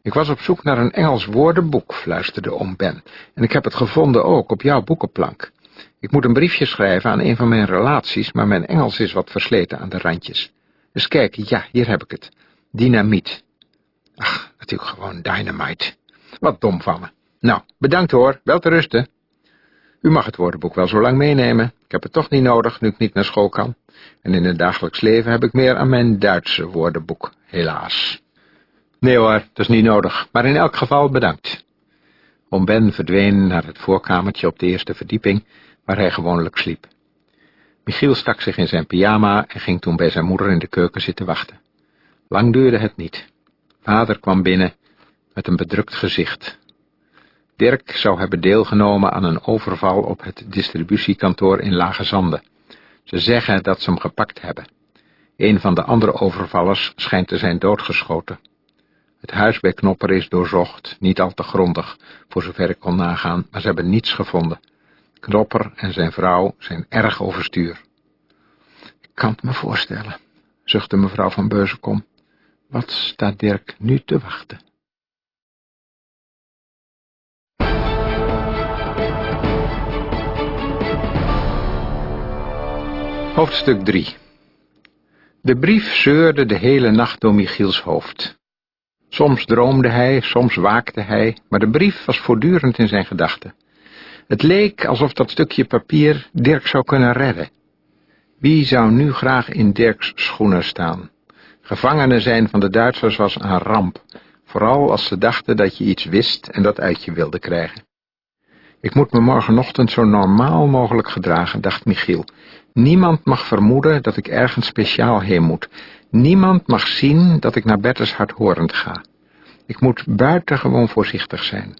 Ik was op zoek naar een Engels woordenboek, fluisterde oom Ben, en ik heb het gevonden ook op jouw boekenplank. Ik moet een briefje schrijven aan een van mijn relaties, maar mijn Engels is wat versleten aan de randjes. Dus kijk, ja, hier heb ik het. Dynamiet. Ach, natuurlijk gewoon dynamite. Wat dom van me. Nou, bedankt hoor, wel te rusten. U mag het woordenboek wel zo lang meenemen. Ik heb het toch niet nodig, nu ik niet naar school kan. En in het dagelijks leven heb ik meer aan mijn Duitse woordenboek, helaas. Nee hoor, dat is niet nodig, maar in elk geval bedankt. Oom Ben verdween naar het voorkamertje op de eerste verdieping, waar hij gewoonlijk sliep. Michiel stak zich in zijn pyjama en ging toen bij zijn moeder in de keuken zitten wachten. Lang duurde het niet. Vader kwam binnen met een bedrukt gezicht. Dirk zou hebben deelgenomen aan een overval op het distributiekantoor in Lage Zanden. Ze zeggen dat ze hem gepakt hebben. Een van de andere overvallers schijnt te zijn doodgeschoten. Het huis bij Knopper is doorzocht, niet al te grondig, voor zover ik kon nagaan, maar ze hebben niets gevonden. Knopper en zijn vrouw zijn erg overstuur. Ik kan het me voorstellen, zuchtte mevrouw van Beuzenkom. Wat staat Dirk nu te wachten? Hoofdstuk 3 De brief zeurde de hele nacht door Michiels hoofd. Soms droomde hij, soms waakte hij, maar de brief was voortdurend in zijn gedachten. Het leek alsof dat stukje papier Dirk zou kunnen redden. Wie zou nu graag in Dirks schoenen staan? Gevangenen zijn van de Duitsers was een ramp, vooral als ze dachten dat je iets wist en dat uit je wilde krijgen. Ik moet me morgenochtend zo normaal mogelijk gedragen, dacht Michiel. Niemand mag vermoeden dat ik ergens speciaal heen moet. Niemand mag zien dat ik naar Bertus hardhorend ga. Ik moet buitengewoon voorzichtig zijn.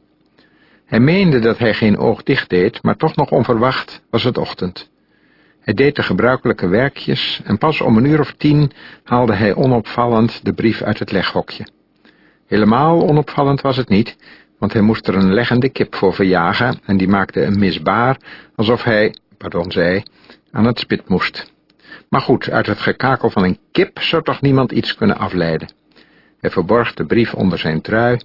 Hij meende dat hij geen oog dicht deed, maar toch nog onverwacht was het ochtend. Hij deed de gebruikelijke werkjes en pas om een uur of tien haalde hij onopvallend de brief uit het leghokje. Helemaal onopvallend was het niet, want hij moest er een leggende kip voor verjagen en die maakte een misbaar, alsof hij, pardon zei, aan het spit moest. Maar goed, uit het gekakel van een kip zou toch niemand iets kunnen afleiden. Hij verborg de brief onder zijn trui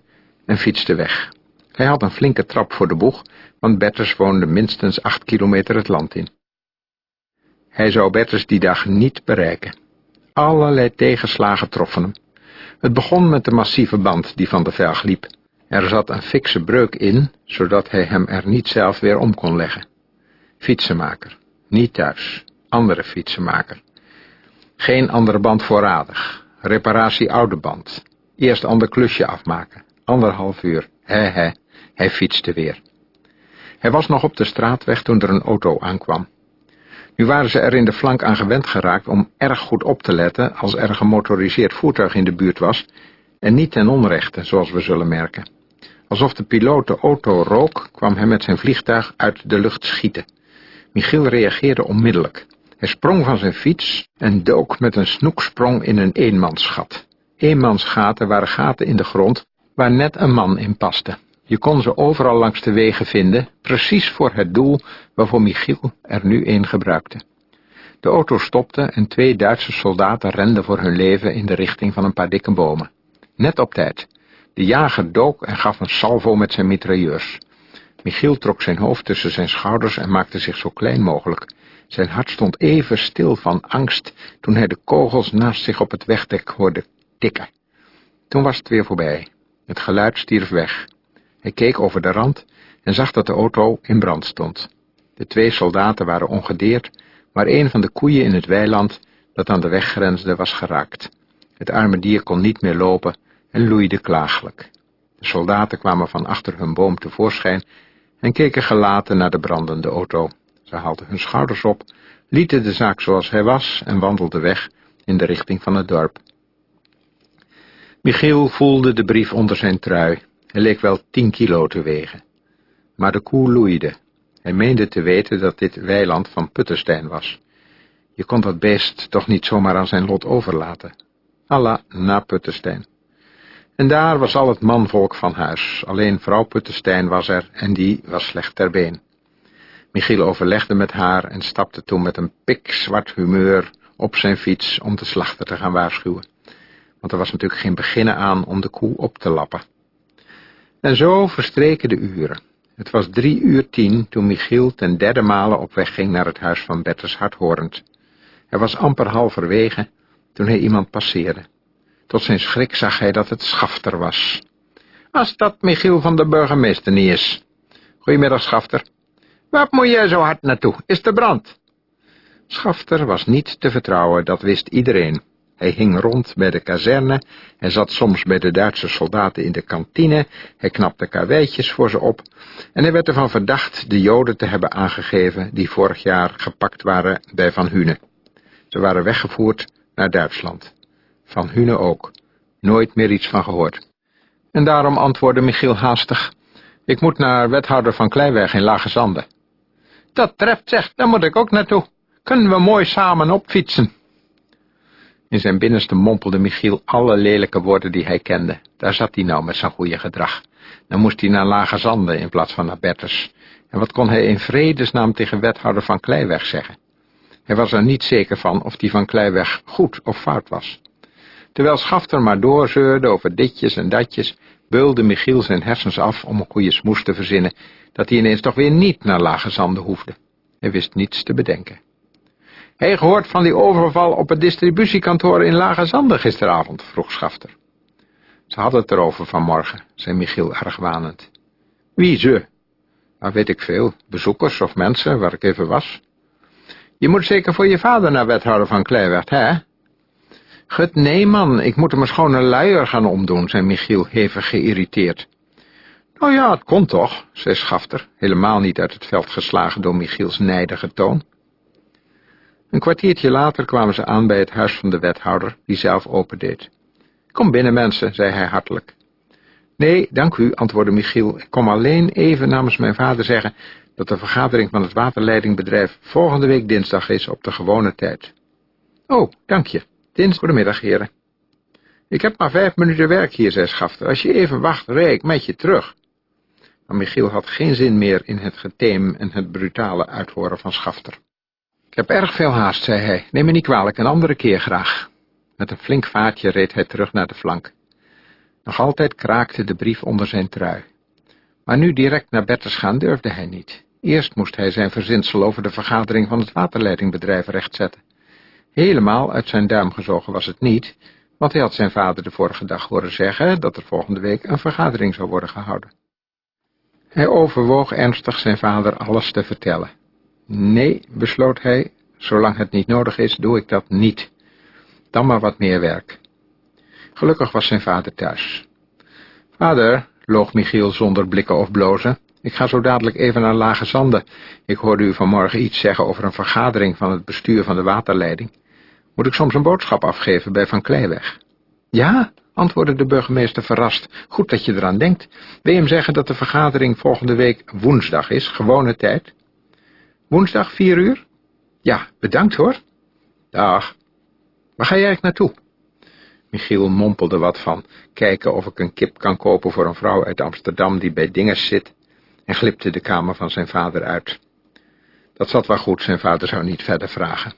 en fietste weg. Hij had een flinke trap voor de boeg, want Bertus woonde minstens acht kilometer het land in. Hij zou Bertus die dag niet bereiken. Allerlei tegenslagen troffen hem. Het begon met de massieve band die van de velg liep. Er zat een fikse breuk in, zodat hij hem er niet zelf weer om kon leggen. Fietsenmaker. Niet thuis. Andere fietsenmaker. Geen andere band voorradig. Reparatie oude band. Eerst ander klusje afmaken. Anderhalf uur. He he. Hij fietste weer. Hij was nog op de straatweg toen er een auto aankwam. Nu waren ze er in de flank aan gewend geraakt om erg goed op te letten als er een gemotoriseerd voertuig in de buurt was, en niet ten onrechte, zoals we zullen merken. Alsof de piloot de auto rook, kwam hij met zijn vliegtuig uit de lucht schieten. Michiel reageerde onmiddellijk. Hij sprong van zijn fiets en dook met een snoeksprong in een eenmansgat. Eenmansgaten waren gaten in de grond waar net een man in paste. Je kon ze overal langs de wegen vinden, precies voor het doel waarvoor Michiel er nu een gebruikte. De auto stopte en twee Duitse soldaten renden voor hun leven in de richting van een paar dikke bomen. Net op tijd. De jager dook en gaf een salvo met zijn mitrailleurs. Michiel trok zijn hoofd tussen zijn schouders en maakte zich zo klein mogelijk. Zijn hart stond even stil van angst toen hij de kogels naast zich op het wegdek hoorde tikken. Toen was het weer voorbij. Het geluid stierf weg. Hij keek over de rand en zag dat de auto in brand stond. De twee soldaten waren ongedeerd, maar een van de koeien in het weiland dat aan de weg grensde was geraakt. Het arme dier kon niet meer lopen en loeide klagelijk. De soldaten kwamen van achter hun boom tevoorschijn en keken gelaten naar de brandende auto. Ze haalden hun schouders op, lieten de zaak zoals hij was en wandelden weg in de richting van het dorp. Michiel voelde de brief onder zijn trui. Hij leek wel tien kilo te wegen. Maar de koe loeide. Hij meende te weten dat dit weiland van Puttenstein was. Je kon dat beest toch niet zomaar aan zijn lot overlaten. Allah na Puttenstein. En daar was al het manvolk van huis. Alleen vrouw Puttenstein was er en die was slecht ter been. Michiel overlegde met haar en stapte toen met een pikzwart humeur op zijn fiets om de slachter te gaan waarschuwen. Want er was natuurlijk geen beginnen aan om de koe op te lappen. En zo verstreken de uren. Het was drie uur tien toen Michiel ten derde male op weg ging naar het huis van Bertus Hardhorend. Hij was amper halverwege toen hij iemand passeerde. Tot zijn schrik zag hij dat het Schafter was. Als dat Michiel van de burgemeester niet is. Goedemiddag, Schafter. Waar moet jij zo hard naartoe? Is de brand? Schafter was niet te vertrouwen, dat wist iedereen. Hij hing rond bij de kazerne, hij zat soms bij de Duitse soldaten in de kantine, hij knapte karweitjes voor ze op, en hij werd ervan verdacht de joden te hebben aangegeven die vorig jaar gepakt waren bij Van Hune. Ze waren weggevoerd naar Duitsland. Van Hune ook. Nooit meer iets van gehoord. En daarom antwoordde Michiel haastig, ik moet naar wethouder van Kleiweg in Lage Zanden. Dat treft, zegt, daar moet ik ook naartoe. Kunnen we mooi samen opfietsen. In zijn binnenste mompelde Michiel alle lelijke woorden die hij kende. Daar zat hij nou met zijn goede gedrag. Dan moest hij naar Lage Zanden in plaats van naar Bertus. En wat kon hij in vredesnaam tegen wethouder van Kleiweg zeggen? Hij was er niet zeker van of die van Kleiweg goed of fout was. Terwijl Schafter maar doorzeurde over ditjes en datjes, beulde Michiel zijn hersens af om een goede smoes te verzinnen, dat hij ineens toch weer niet naar Lage Zanden hoefde. Hij wist niets te bedenken. Hij gehoord van die overval op het distributiekantoor in Lage Zanden gisteravond, vroeg Schafter. Ze hadden het erover vanmorgen, zei Michiel argwanend. Wie ze? Nou weet ik veel, bezoekers of mensen waar ik even was. Je moet zeker voor je vader naar wethouder van Kleiwert, hè? Gut, nee man, ik moet hem een schone luier gaan omdoen, zei Michiel hevig geïrriteerd. Nou ja, het kon toch, zei Schafter, helemaal niet uit het veld geslagen door Michiels nijdige toon. Een kwartiertje later kwamen ze aan bij het huis van de wethouder, die zelf opendeed. Kom binnen, mensen, zei hij hartelijk. Nee, dank u, antwoordde Michiel. Ik kom alleen even namens mijn vader zeggen dat de vergadering van het waterleidingbedrijf volgende week dinsdag is op de gewone tijd. Oh, dank je. Dinsdag, goedemiddag, heren. Ik heb maar vijf minuten werk hier, zei Schafter. Als je even wacht, rijd ik met je terug. Maar Michiel had geen zin meer in het geteem en het brutale uithoren van Schafter. Ik heb erg veel haast, zei hij. Neem me niet kwalijk, een andere keer graag. Met een flink vaartje reed hij terug naar de flank. Nog altijd kraakte de brief onder zijn trui. Maar nu direct naar Bertus gaan durfde hij niet. Eerst moest hij zijn verzinsel over de vergadering van het waterleidingbedrijf rechtzetten. Helemaal uit zijn duim gezogen was het niet, want hij had zijn vader de vorige dag horen zeggen dat er volgende week een vergadering zou worden gehouden. Hij overwoog ernstig zijn vader alles te vertellen. Nee, besloot hij, zolang het niet nodig is, doe ik dat niet. Dan maar wat meer werk. Gelukkig was zijn vader thuis. Vader, loog Michiel zonder blikken of blozen, ik ga zo dadelijk even naar Lage Zanden. Ik hoorde u vanmorgen iets zeggen over een vergadering van het bestuur van de waterleiding. Moet ik soms een boodschap afgeven bij Van Kleiweg? Ja, antwoordde de burgemeester verrast. Goed dat je eraan denkt. Wil je hem zeggen dat de vergadering volgende week woensdag is, gewone tijd? Woensdag, vier uur? Ja, bedankt hoor. Dag. Waar ga jij eigenlijk naartoe? Michiel mompelde wat van, kijken of ik een kip kan kopen voor een vrouw uit Amsterdam die bij Dinges zit, en glipte de kamer van zijn vader uit. Dat zat wel goed, zijn vader zou niet verder vragen.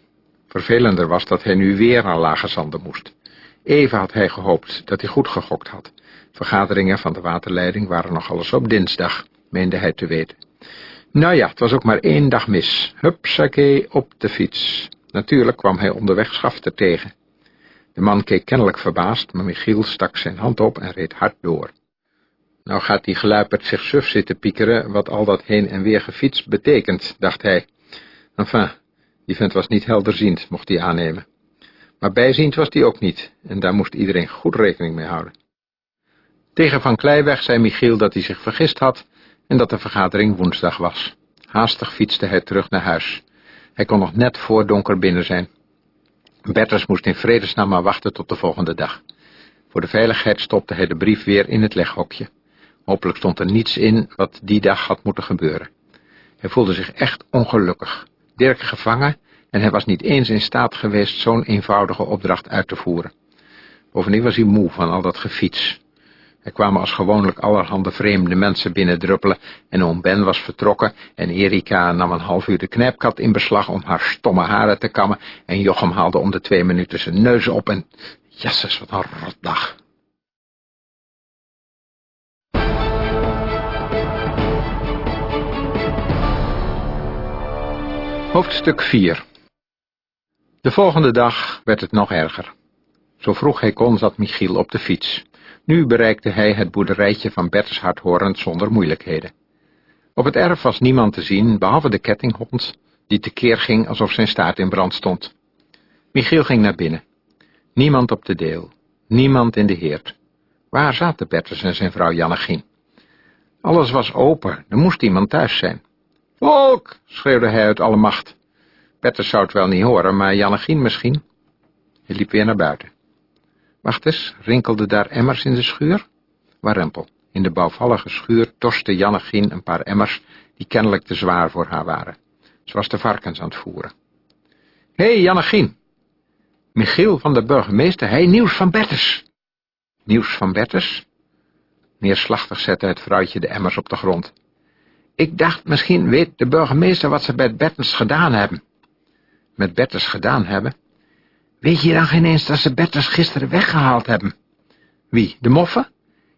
Vervelender was dat hij nu weer aan lage zanden moest. Even had hij gehoopt dat hij goed gegokt had. Vergaderingen van de waterleiding waren nog alles op dinsdag, meende hij te weten. Nou ja, het was ook maar één dag mis. Hupsakee, op de fiets. Natuurlijk kwam hij onderweg Schafter tegen. De man keek kennelijk verbaasd, maar Michiel stak zijn hand op en reed hard door. Nou gaat die geluiperd zich suf zitten piekeren, wat al dat heen en weer gefietst betekent, dacht hij. Enfin, die vent was niet helderziend, mocht hij aannemen. Maar bijziend was die ook niet, en daar moest iedereen goed rekening mee houden. Tegen Van Kleiweg zei Michiel dat hij zich vergist had en dat de vergadering woensdag was. Haastig fietste hij terug naar huis. Hij kon nog net voor donker binnen zijn. Bertus moest in vredesnaam maar wachten tot de volgende dag. Voor de veiligheid stopte hij de brief weer in het leghokje. Hopelijk stond er niets in wat die dag had moeten gebeuren. Hij voelde zich echt ongelukkig. Dirk gevangen en hij was niet eens in staat geweest zo'n eenvoudige opdracht uit te voeren. Bovendien was hij moe van al dat gefiets. Er kwamen als gewoonlijk allerhande vreemde mensen binnendruppelen en oom Ben was vertrokken en Erika nam een half uur de knijpkat in beslag om haar stomme haren te kammen en Jochem haalde om de twee minuten zijn neus op en... Jesses, wat een rotdag. Hoofdstuk 4 De volgende dag werd het nog erger. Zo vroeg hij kon zat Michiel op de fiets. Nu bereikte hij het boerderijtje van Bertus Hardhorend zonder moeilijkheden. Op het erf was niemand te zien, behalve de kettinghond, die tekeer ging alsof zijn staart in brand stond. Michiel ging naar binnen. Niemand op de deel, niemand in de heerd. Waar zaten Bertus en zijn vrouw Jannegien? Alles was open, er moest iemand thuis zijn. Volk, schreeuwde hij uit alle macht. Bertus zou het wel niet horen, maar Jannegien misschien. Hij liep weer naar buiten. Wacht eens, rinkelde daar emmers in de schuur? Warempel. In de bouwvallige schuur torste Jannegien een paar emmers die kennelijk te zwaar voor haar waren. Ze was de varkens aan het voeren. Hé, hey, Jannegien. Michiel van de burgemeester, hij nieuws van Bertus. Nieuws van Bertus? Neerslachtig zette het vrouwtje de emmers op de grond. Ik dacht, misschien weet de burgemeester wat ze met Bertus gedaan hebben. Met Bertus gedaan hebben? Weet je dan geen eens dat ze Bertus gisteren weggehaald hebben? Wie, de moffen?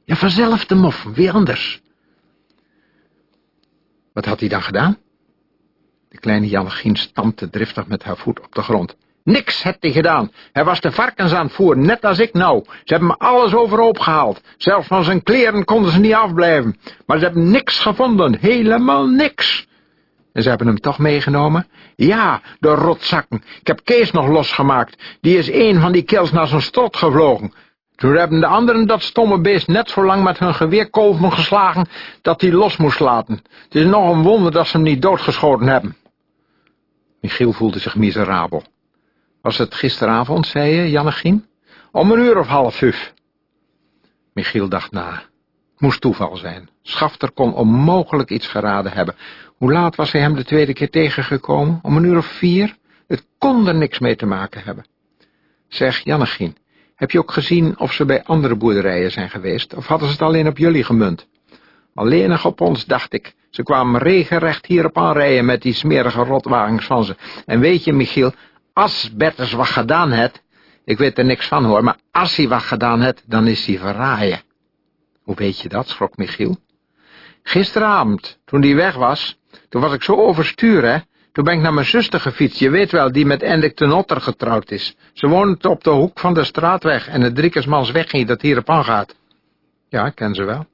Ja, vanzelf de moffen, wie anders? Wat had hij dan gedaan? De kleine Jannegien stampte driftig met haar voet op de grond. Niks heeft hij gedaan. Hij was de varkens aan het voeren, net als ik nou. Ze hebben me alles overhoop gehaald. Zelfs van zijn kleren konden ze niet afblijven. Maar ze hebben niks gevonden, helemaal niks. En ze hebben hem toch meegenomen? Ja, de rotzakken. Ik heb Kees nog losgemaakt. Die is een van die kils naar zijn strot gevlogen. Toen hebben de anderen dat stomme beest net zo lang met hun geweerkolven geslagen, dat hij los moest laten. Het is nog een wonder dat ze hem niet doodgeschoten hebben. Michiel voelde zich miserabel. Was het gisteravond, zei je, Jannegien? Om een uur of half vijf. Michiel dacht na. Moest toeval zijn. Schafter kon onmogelijk iets geraden hebben. Hoe laat was hij hem de tweede keer tegengekomen? Om een uur of vier? Het kon er niks mee te maken hebben. Zeg, Jannegien, heb je ook gezien of ze bij andere boerderijen zijn geweest, of hadden ze het alleen op jullie gemunt? Alleen nog op ons, dacht ik. Ze kwamen regenrecht hierop aanrijden met die smerige rotwagens van ze. En weet je, Michiel, als Bertus wat gedaan het, ik weet er niks van hoor, maar als hij wat gedaan het, dan is hij verraaien. Hoe weet je dat, schrok Michiel. Gisteravond, toen hij weg was, toen was ik zo overstuur, hè. Toen ben ik naar mijn zuster gefietst, je weet wel, die met Endik de Notter getrouwd is. Ze woont op de hoek van de straatweg en het Driekersmans wegging dat hierop aangaat. Ja, ken ze wel.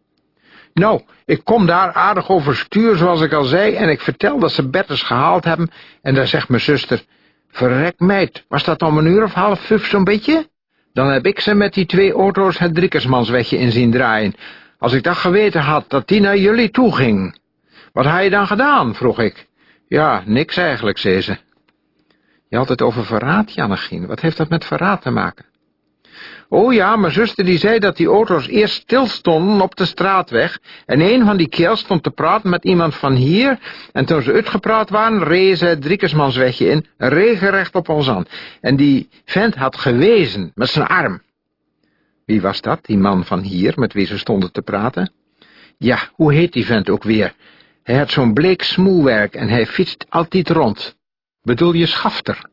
Nou, ik kom daar aardig overstuur, zoals ik al zei, en ik vertel dat ze Bertus gehaald hebben, en daar zegt mijn zuster, verrek meid, was dat om een uur of half vijf zo'n beetje? Dan heb ik ze met die twee auto's het Driekersmanswegje in zien draaien. Als ik dat geweten had, dat die naar jullie toe ging. Wat had je dan gedaan, vroeg ik. Ja, niks eigenlijk, zei ze. Je had het over verraad, Jannegien. Wat heeft dat met verraad te maken? Oh ja, mijn zuster die zei dat die auto's eerst stilstonden op de straatweg en een van die kerels stond te praten met iemand van hier en toen ze uitgepraat waren, reden ze het Driekersmanswegje in, regenrecht op ons aan. En die vent had gewezen met zijn arm. Wie was dat, die man van hier met wie ze stonden te praten? Ja, hoe heet die vent ook weer? Hij had zo'n bleek smoelwerk en hij fietst altijd rond. Bedoel je Schafter?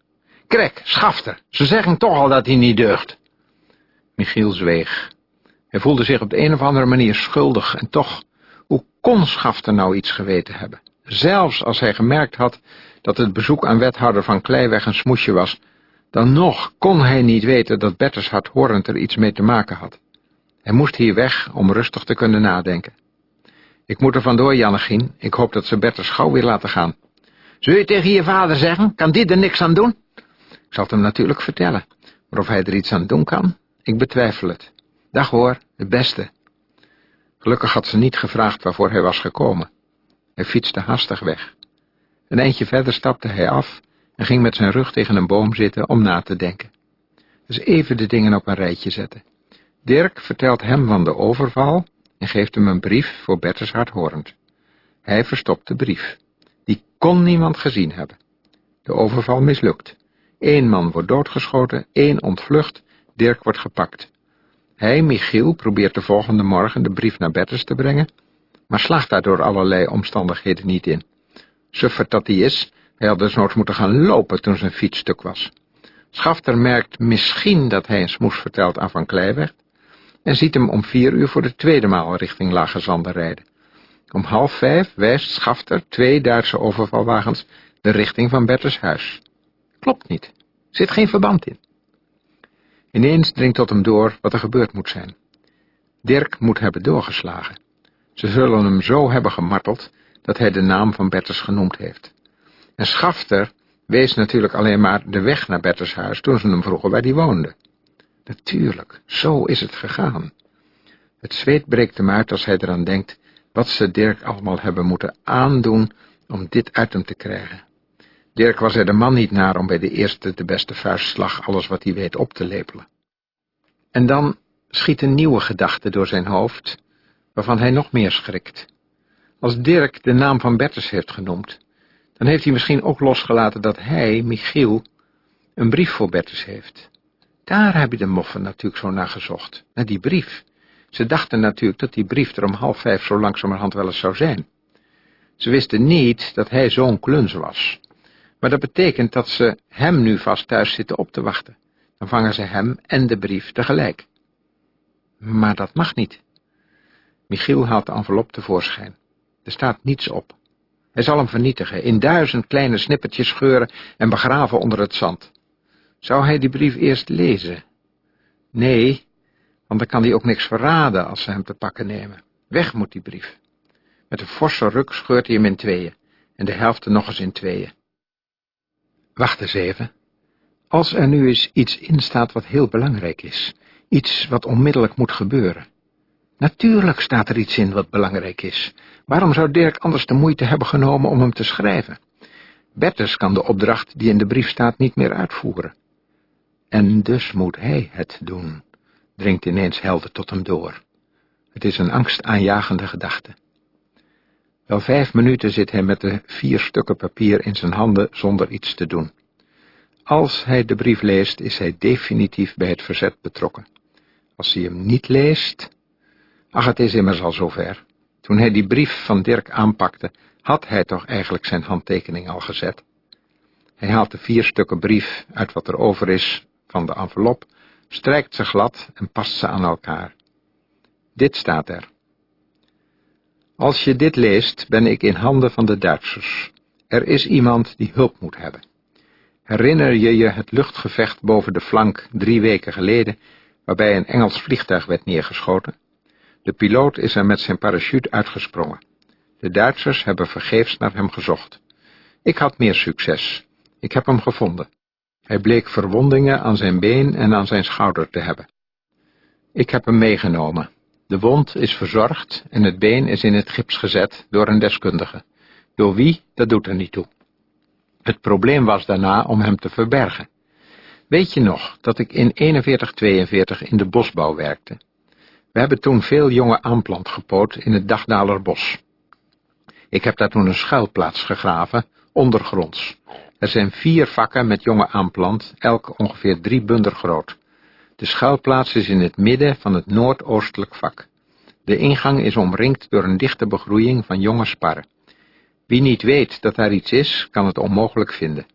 Krek, Schafter. Ze zeggen toch al dat hij niet deugt. Michiel zweeg. Hij voelde zich op de een of andere manier schuldig en toch, hoe kon Schafter nou iets geweten hebben? Zelfs als hij gemerkt had dat het bezoek aan wethouder van Kleiweg een smoesje was, dan nog kon hij niet weten dat Bertus hardhorend er iets mee te maken had. Hij moest hier weg om rustig te kunnen nadenken. Ik moet er vandoor, Jannegien. Ik hoop dat ze Bertus gauw weer laten gaan. Zul je tegen je vader zeggen, kan dit er niks aan doen? Ik zal het hem natuurlijk vertellen, maar of hij er iets aan doen kan, ik betwijfel het. Dag hoor, de beste. Gelukkig had ze niet gevraagd waarvoor hij was gekomen. Hij fietste hastig weg. Een eindje verder stapte hij af en ging met zijn rug tegen een boom zitten om na te denken. Dus even de dingen op een rijtje zetten. Dirk vertelt hem van de overval en geeft hem een brief voor Bertus Hardhorend. Hij verstopt de brief. Die kon niemand gezien hebben. De overval mislukt. Eén man wordt doodgeschoten, één ontvlucht, Dirk wordt gepakt. Hij, Michiel, probeert de volgende morgen de brief naar Bertus te brengen, maar slaagt daar door allerlei omstandigheden niet in. Suffert dat hij is, hij had dus nooit moeten gaan lopen toen zijn fiets stuk was. Schafter merkt misschien dat hij een smoes vertelt aan Van Kleiweg en ziet hem om vier uur voor de tweede maal richting Lage Zanden rijden. Om half vijf wijst Schafter twee Duitse overvalwagens de richting van Bertus huis. Klopt niet. Zit geen verband in. Ineens dringt tot hem door wat er gebeurd moet zijn. Dirk moet hebben doorgeslagen. Ze zullen hem zo hebben gemarteld dat hij de naam van Bertus genoemd heeft. En Schafter wees natuurlijk alleen maar de weg naar Bertus huis toen ze hem vroegen waar hij woonde. Natuurlijk, zo is het gegaan. Het zweet breekt hem uit als hij eraan denkt wat ze Dirk allemaal hebben moeten aandoen om dit uit hem te krijgen. Dirk was er de man niet naar om bij de eerste de beste vuistslag alles wat hij weet op te lepelen. En dan schiet een nieuwe gedachte door zijn hoofd, waarvan hij nog meer schrikt. Als Dirk de naam van Bertus heeft genoemd, dan heeft hij misschien ook losgelaten dat hij, Michiel, een brief voor Bertus heeft. Daar hebben de moffen natuurlijk zo naar gezocht, naar die brief. Ze dachten natuurlijk dat die brief er om half vijf zo langzamerhand wel eens zou zijn. Ze wisten niet dat hij zo'n kluns was. Maar dat betekent dat ze hem nu vast thuis zitten op te wachten. Dan vangen ze hem en de brief tegelijk. Maar dat mag niet. Michiel haalt de envelop tevoorschijn. Er staat niets op. Hij zal hem vernietigen, in duizend kleine snippertjes scheuren en begraven onder het zand. Zou hij die brief eerst lezen? Nee, want dan kan hij ook niks verraden als ze hem te pakken nemen. Weg moet die brief. Met een forse ruk scheurt hij hem in tweeën, en de helft nog eens in tweeën. Wacht eens even. Als er nu eens iets in staat wat heel belangrijk is, iets wat onmiddellijk moet gebeuren. Natuurlijk staat er iets in wat belangrijk is. Waarom zou Dirk anders de moeite hebben genomen om hem te schrijven? Bertus kan de opdracht die in de brief staat niet meer uitvoeren. En dus moet hij het doen, dringt ineens helder tot hem door. Het is een angstaanjagende gedachte. Wel vijf minuten zit hij met de vier stukken papier in zijn handen zonder iets te doen. Als hij de brief leest, is hij definitief bij het verzet betrokken. Als hij hem niet leest... Ach, het is immers al zover. Toen hij die brief van Dirk aanpakte, had hij toch eigenlijk zijn handtekening al gezet. Hij haalt de vier stukken brief uit wat er over is van de envelop, strijkt ze glad en past ze aan elkaar. Dit staat er. Als je dit leest, ben ik in handen van de Duitsers. Er is iemand die hulp moet hebben. Herinner je je het luchtgevecht boven de flank drie weken geleden, waarbij een Engels vliegtuig werd neergeschoten? De piloot is er met zijn parachute uitgesprongen. De Duitsers hebben vergeefs naar hem gezocht. Ik had meer succes. Ik heb hem gevonden. Hij bleek verwondingen aan zijn been en aan zijn schouder te hebben. Ik heb hem meegenomen. De wond is verzorgd en het been is in het gips gezet door een deskundige. Door wie, dat doet er niet toe. Het probleem was daarna om hem te verbergen. Weet je nog dat ik in 41-42 in de bosbouw werkte? We hebben toen veel jonge aanplant gepoot in het Dagdalerbos. Ik heb daar toen een schuilplaats gegraven, ondergronds. Er zijn vier vakken met jonge aanplant, elk ongeveer drie bunder groot. De schuilplaats is in het midden van het noordoostelijk vak. De ingang is omringd door een dichte begroeiing van jonge sparren. Wie niet weet dat daar iets is, kan het onmogelijk vinden.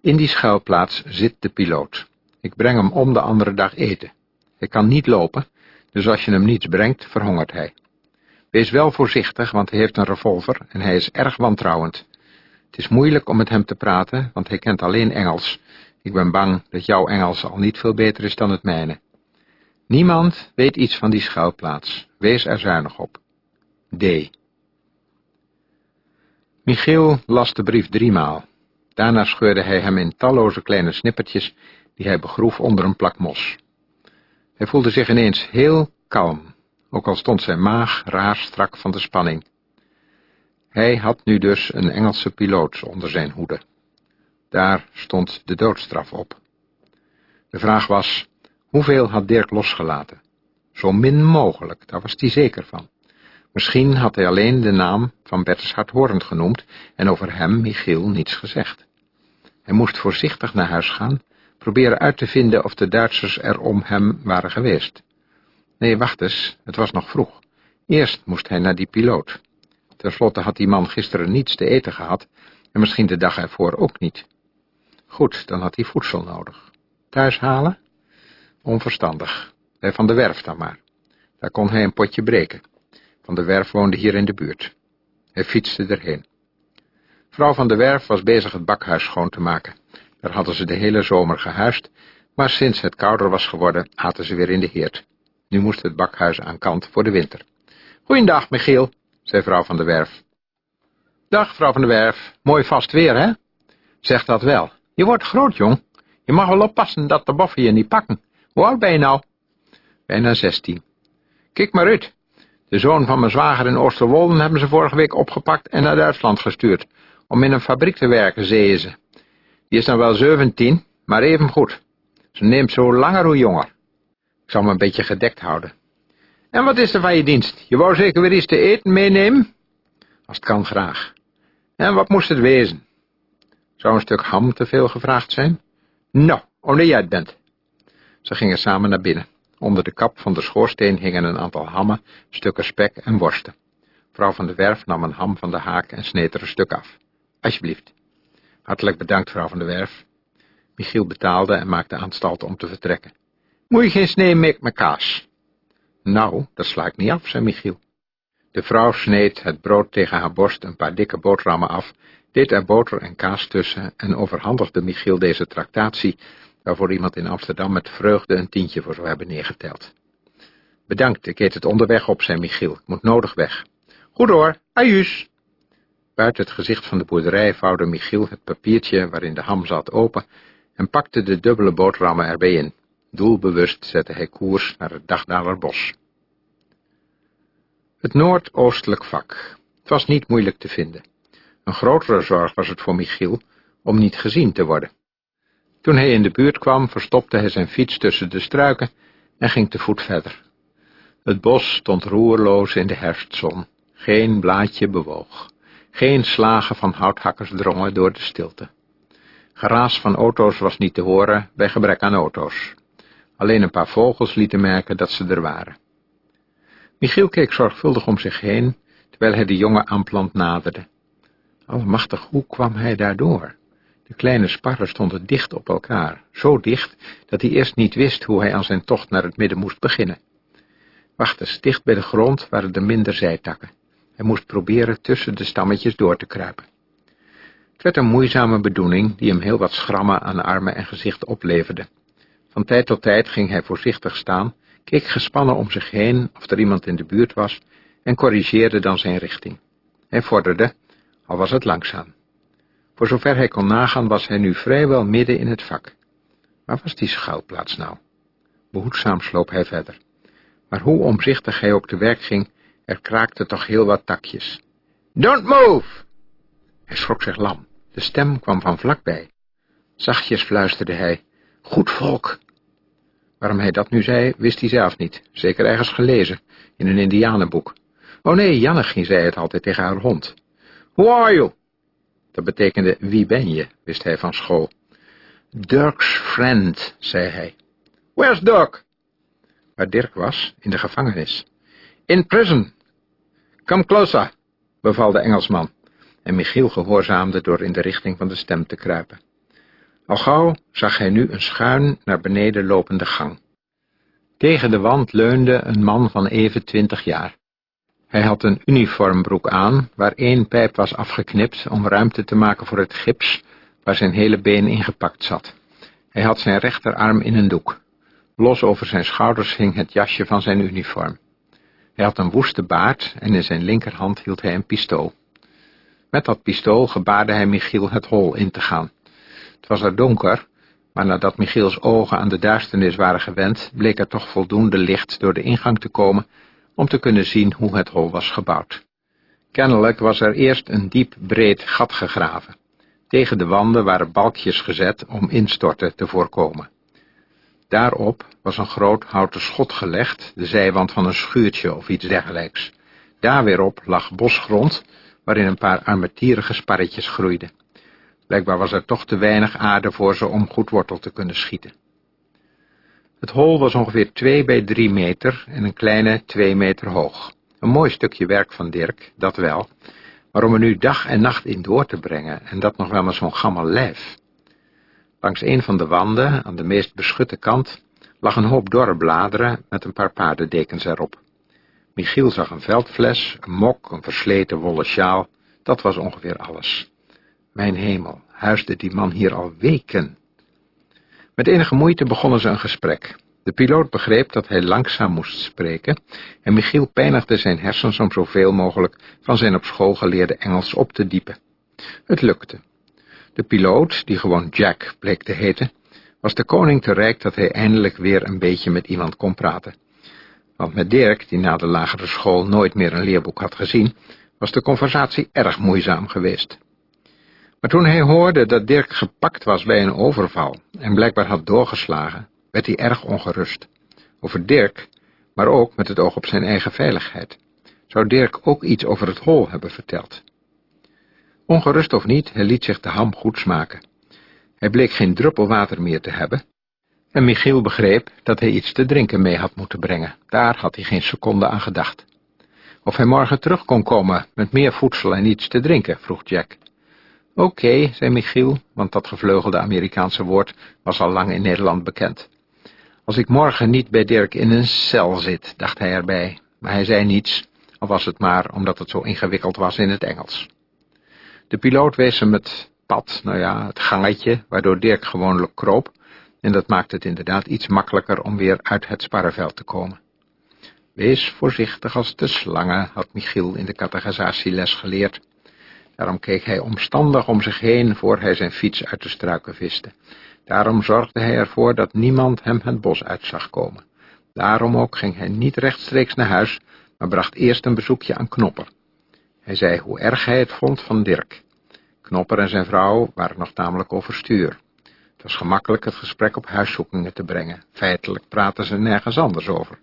In die schuilplaats zit de piloot. Ik breng hem om de andere dag eten. Hij kan niet lopen, dus als je hem niets brengt, verhongert hij. Wees wel voorzichtig, want hij heeft een revolver en hij is erg wantrouwend. Het is moeilijk om met hem te praten, want hij kent alleen Engels. Ik ben bang dat jouw Engels al niet veel beter is dan het mijne. Niemand weet iets van die schuilplaats. Wees er zuinig op. D. Michiel las de brief driemaal. Daarna scheurde hij hem in talloze kleine snippertjes, die hij begroef onder een plak mos. Hij voelde zich ineens heel kalm, ook al stond zijn maag raar strak van de spanning. Hij had nu dus een Engelse piloot onder zijn hoede. Daar stond de doodstraf op. De vraag was, hoeveel had Dirk losgelaten? Zo min mogelijk, daar was hij zeker van. Misschien had hij alleen de naam van Bertus Harthorend genoemd en over hem, Michiel, niets gezegd. Hij moest voorzichtig naar huis gaan, proberen uit te vinden of de Duitsers er om hem waren geweest. Nee, wacht eens, het was nog vroeg. Eerst moest hij naar die piloot. Ten slotte had die man gisteren niets te eten gehad en misschien de dag ervoor ook niet. Goed, dan had hij voedsel nodig. Thuis halen? Onverstandig. Van de Werf dan maar. Daar kon hij een potje breken. Van de Werf woonde hier in de buurt. Hij fietste erheen. Vrouw van de Werf was bezig het bakhuis schoon te maken. Daar hadden ze de hele zomer gehuisd, maar sinds het kouder was geworden, aten ze weer in de heerd. Nu moest het bakhuis aan kant voor de winter. Goeiedag, Michiel, zei vrouw van de Werf. Dag, vrouw van de Werf. Mooi vast weer, hè? Zeg dat wel. Je wordt groot, jong. Je mag wel oppassen dat de boffen je niet pakken. Hoe oud ben je nou? Bijna zestien. Kijk maar uit. De zoon van mijn zwager in Oosterwolden hebben ze vorige week opgepakt en naar Duitsland gestuurd, om in een fabriek te werken, zeiden ze. Die is dan wel zeventien, maar even goed. Ze neemt zo langer hoe jonger. Ik zal me een beetje gedekt houden. En wat is er van je dienst? Je wou zeker weer iets te eten meenemen? Als het kan, graag. En wat moest het wezen? Zou een stuk ham te veel gevraagd zijn? Nou, omdat jij het bent. Ze gingen samen naar binnen. Onder de kap van de schoorsteen hingen een aantal hammen, stukken spek en worsten. Vrouw van de Werf nam een ham van de haak en sneed er een stuk af. Alsjeblieft. Hartelijk bedankt, vrouw van de Werf. Michiel betaalde en maakte aanstalten om te vertrekken. Moet je geen snee met kaas? Nou, dat sla ik niet af, zei Michiel. De vrouw sneed het brood tegen haar borst een paar dikke boterhammen af, deed er boter en kaas tussen en overhandigde Michiel deze tractatie, waarvoor iemand in Amsterdam met vreugde een tientje voor zou hebben neergeteld. Bedankt, ik eet het onderweg op, zei Michiel. Ik moet nodig weg. Goed hoor, ajuus. Buiten het gezicht van de boerderij vouwde Michiel het papiertje waarin de ham zat open en pakte de dubbele boterhammen erbij in. Doelbewust zette hij koers naar het Dagdaler Het noordoostelijk vak. Het was niet moeilijk te vinden. Een grotere zorg was het voor Michiel om niet gezien te worden. Toen hij in de buurt kwam, verstopte hij zijn fiets tussen de struiken en ging te voet verder. Het bos stond roerloos in de herfstzon. Geen blaadje bewoog. Geen slagen van houthakkers drongen door de stilte. Geraas van auto's was niet te horen bij gebrek aan auto's. Alleen een paar vogels lieten merken dat ze er waren. Michiel keek zorgvuldig om zich heen, terwijl hij de jonge aanplant naderde. Allemachtig, hoe kwam hij daardoor? De kleine sparren stonden dicht op elkaar, zo dicht dat hij eerst niet wist hoe hij aan zijn tocht naar het midden moest beginnen. Wacht eens, dicht bij de grond waren er minder zijtakken. Hij moest proberen tussen de stammetjes door te kruipen. Het werd een moeizame bedoeling die hem heel wat schrammen aan armen en gezicht opleverde. Van tijd tot tijd ging hij voorzichtig staan, keek gespannen om zich heen of er iemand in de buurt was en corrigeerde dan zijn richting. Hij vorderde, al was het langzaam. Voor zover hij kon nagaan was hij nu vrijwel midden in het vak. Waar was die schuilplaats nou? Behoedzaam sloop hij verder. Maar hoe omzichtig hij ook te werk ging, er kraakte toch heel wat takjes. Don't move! Hij schrok zich lam. De stem kwam van vlakbij. Zachtjes fluisterde hij, goed volk. Waarom hij dat nu zei, wist hij zelf niet. Zeker ergens gelezen, in een indianenboek. Oh nee, Jannegien zei het altijd tegen haar hond. Who are you? Dat betekende, wie ben je, wist hij van school. Dirk's friend, zei hij. Where's Dirk? Waar Dirk was, in de gevangenis. In prison. Come closer, beval de Engelsman, en Michiel gehoorzaamde door in de richting van de stem te kruipen. Al gauw zag hij nu een schuin naar beneden lopende gang. Tegen de wand leunde een man van even twintig jaar. Hij had een uniformbroek aan, waar één pijp was afgeknipt om ruimte te maken voor het gips, waar zijn hele been ingepakt zat. Hij had zijn rechterarm in een doek. Los over zijn schouders hing het jasje van zijn uniform. Hij had een woeste baard en in zijn linkerhand hield hij een pistool. Met dat pistool gebaarde hij Michiel het hol in te gaan. Het was er donker, maar nadat Michiels ogen aan de duisternis waren gewend, bleek er toch voldoende licht door de ingang te komen om te kunnen zien hoe het hol was gebouwd. Kennelijk was er eerst een diep breed gat gegraven. Tegen de wanden waren balkjes gezet om instorten te voorkomen. Daarop was een groot houten schot gelegd, de zijwand van een schuurtje of iets dergelijks. Daar weer op lag bosgrond, waarin een paar armetierige sparretjes groeiden. Blijkbaar was er toch te weinig aarde voor ze om goed wortel te kunnen schieten. Het hol was ongeveer twee bij drie meter en een kleine twee meter hoog. Een mooi stukje werk van Dirk, dat wel, maar om er nu dag en nacht in door te brengen, en dat nog wel met zo'n gammel lijf. Langs een van de wanden, aan de meest beschutte kant, lag een hoop dorre bladeren met een paar paardendekens erop. Michiel zag een veldfles, een mok, een versleten wollen sjaal, dat was ongeveer alles. Mijn hemel, huisde die man hier al weken. Met enige moeite begonnen ze een gesprek. De piloot begreep dat hij langzaam moest spreken en Michiel pijnigde zijn hersens om zoveel mogelijk van zijn op school geleerde Engels op te diepen. Het lukte. De piloot, die gewoon Jack bleek te heten, was de koning te rijk dat hij eindelijk weer een beetje met iemand kon praten. Want met Dirk, die na de lagere school nooit meer een leerboek had gezien, was de conversatie erg moeizaam geweest. Maar toen hij hoorde dat Dirk gepakt was bij een overval en blijkbaar had doorgeslagen, werd hij erg ongerust. Over Dirk, maar ook met het oog op zijn eigen veiligheid. Zou Dirk ook iets over het hol hebben verteld? Ongerust of niet, hij liet zich de ham goed smaken. Hij bleek geen druppel water meer te hebben, en Michiel begreep dat hij iets te drinken mee had moeten brengen. Daar had hij geen seconde aan gedacht. Of hij morgen terug kon komen met meer voedsel en iets te drinken, vroeg Jack. Oké, zei Michiel, want dat gevleugelde Amerikaanse woord was al lang in Nederland bekend. Als ik morgen niet bij Dirk in een cel zit, dacht hij erbij, maar hij zei niets, al was het maar omdat het zo ingewikkeld was in het Engels. De piloot wees hem het pad, nou ja, het gangetje, waardoor Dirk gewoonlijk kroop, en dat maakte het inderdaad iets makkelijker om weer uit het sparrenveld te komen. Wees voorzichtig als de slangen, had Michiel in de categorisatieles geleerd. Daarom keek hij omstandig om zich heen voor hij zijn fiets uit de struiken viste. Daarom zorgde hij ervoor dat niemand hem het bos uit zag komen. Daarom ook ging hij niet rechtstreeks naar huis, maar bracht eerst een bezoekje aan Knopper. Hij zei hoe erg hij het vond van Dirk. Knopper en zijn vrouw waren nog tamelijk overstuur. Het was gemakkelijk het gesprek op huiszoekingen te brengen. Feitelijk praten ze nergens anders over.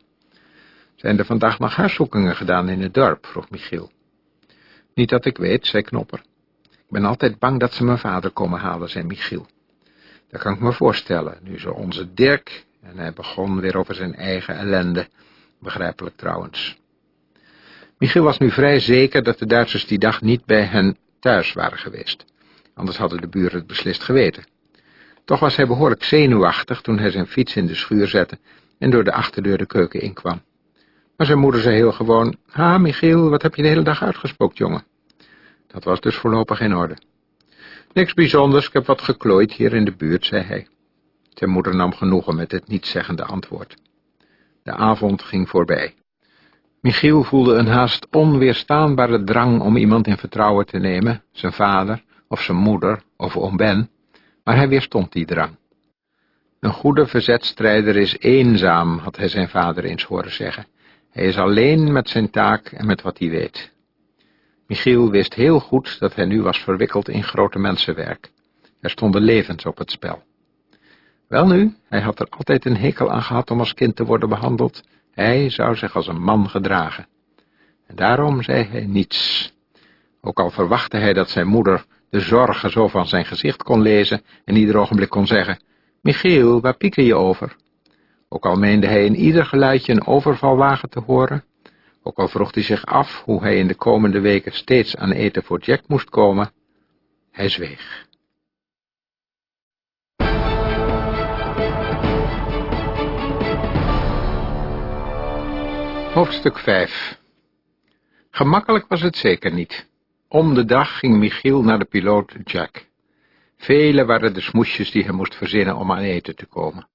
Zijn er vandaag nog huiszoekingen gedaan in het dorp, vroeg Michiel. Niet dat ik weet, zei Knopper. Ik ben altijd bang dat ze mijn vader komen halen, zei Michiel. Dat kan ik me voorstellen, nu zo onze Dirk, en hij begon weer over zijn eigen ellende, begrijpelijk trouwens. Michiel was nu vrij zeker dat de Duitsers die dag niet bij hen thuis waren geweest. Anders hadden de buren het beslist geweten. Toch was hij behoorlijk zenuwachtig toen hij zijn fiets in de schuur zette en door de achterdeur de keuken inkwam. Maar zijn moeder zei heel gewoon, Ha, Michiel, wat heb je de hele dag uitgespookt, jongen? Dat was dus voorlopig in orde. Niks bijzonders, ik heb wat geklooid hier in de buurt, zei hij. Zijn moeder nam genoegen met het nietszeggende antwoord. De avond ging voorbij. Michiel voelde een haast onweerstaanbare drang om iemand in vertrouwen te nemen, zijn vader, of zijn moeder, of oom Ben, maar hij weerstond die drang. Een goede verzetstrijder is eenzaam, had hij zijn vader eens horen zeggen. Hij is alleen met zijn taak en met wat hij weet. Michiel wist heel goed dat hij nu was verwikkeld in grote mensenwerk. Er stonden levens op het spel. Welnu, hij had er altijd een hekel aan gehad om als kind te worden behandeld. Hij zou zich als een man gedragen. En daarom zei hij niets. Ook al verwachtte hij dat zijn moeder de zorgen zo van zijn gezicht kon lezen en ieder ogenblik kon zeggen, Michiel, waar pieker je over? Ook al meende hij in ieder geluidje een overvalwagen te horen, ook al vroeg hij zich af hoe hij in de komende weken steeds aan eten voor Jack moest komen, hij zweeg. Hoofdstuk 5 Gemakkelijk was het zeker niet. Om de dag ging Michiel naar de piloot Jack. Vele waren de smoesjes die hij moest verzinnen om aan eten te komen.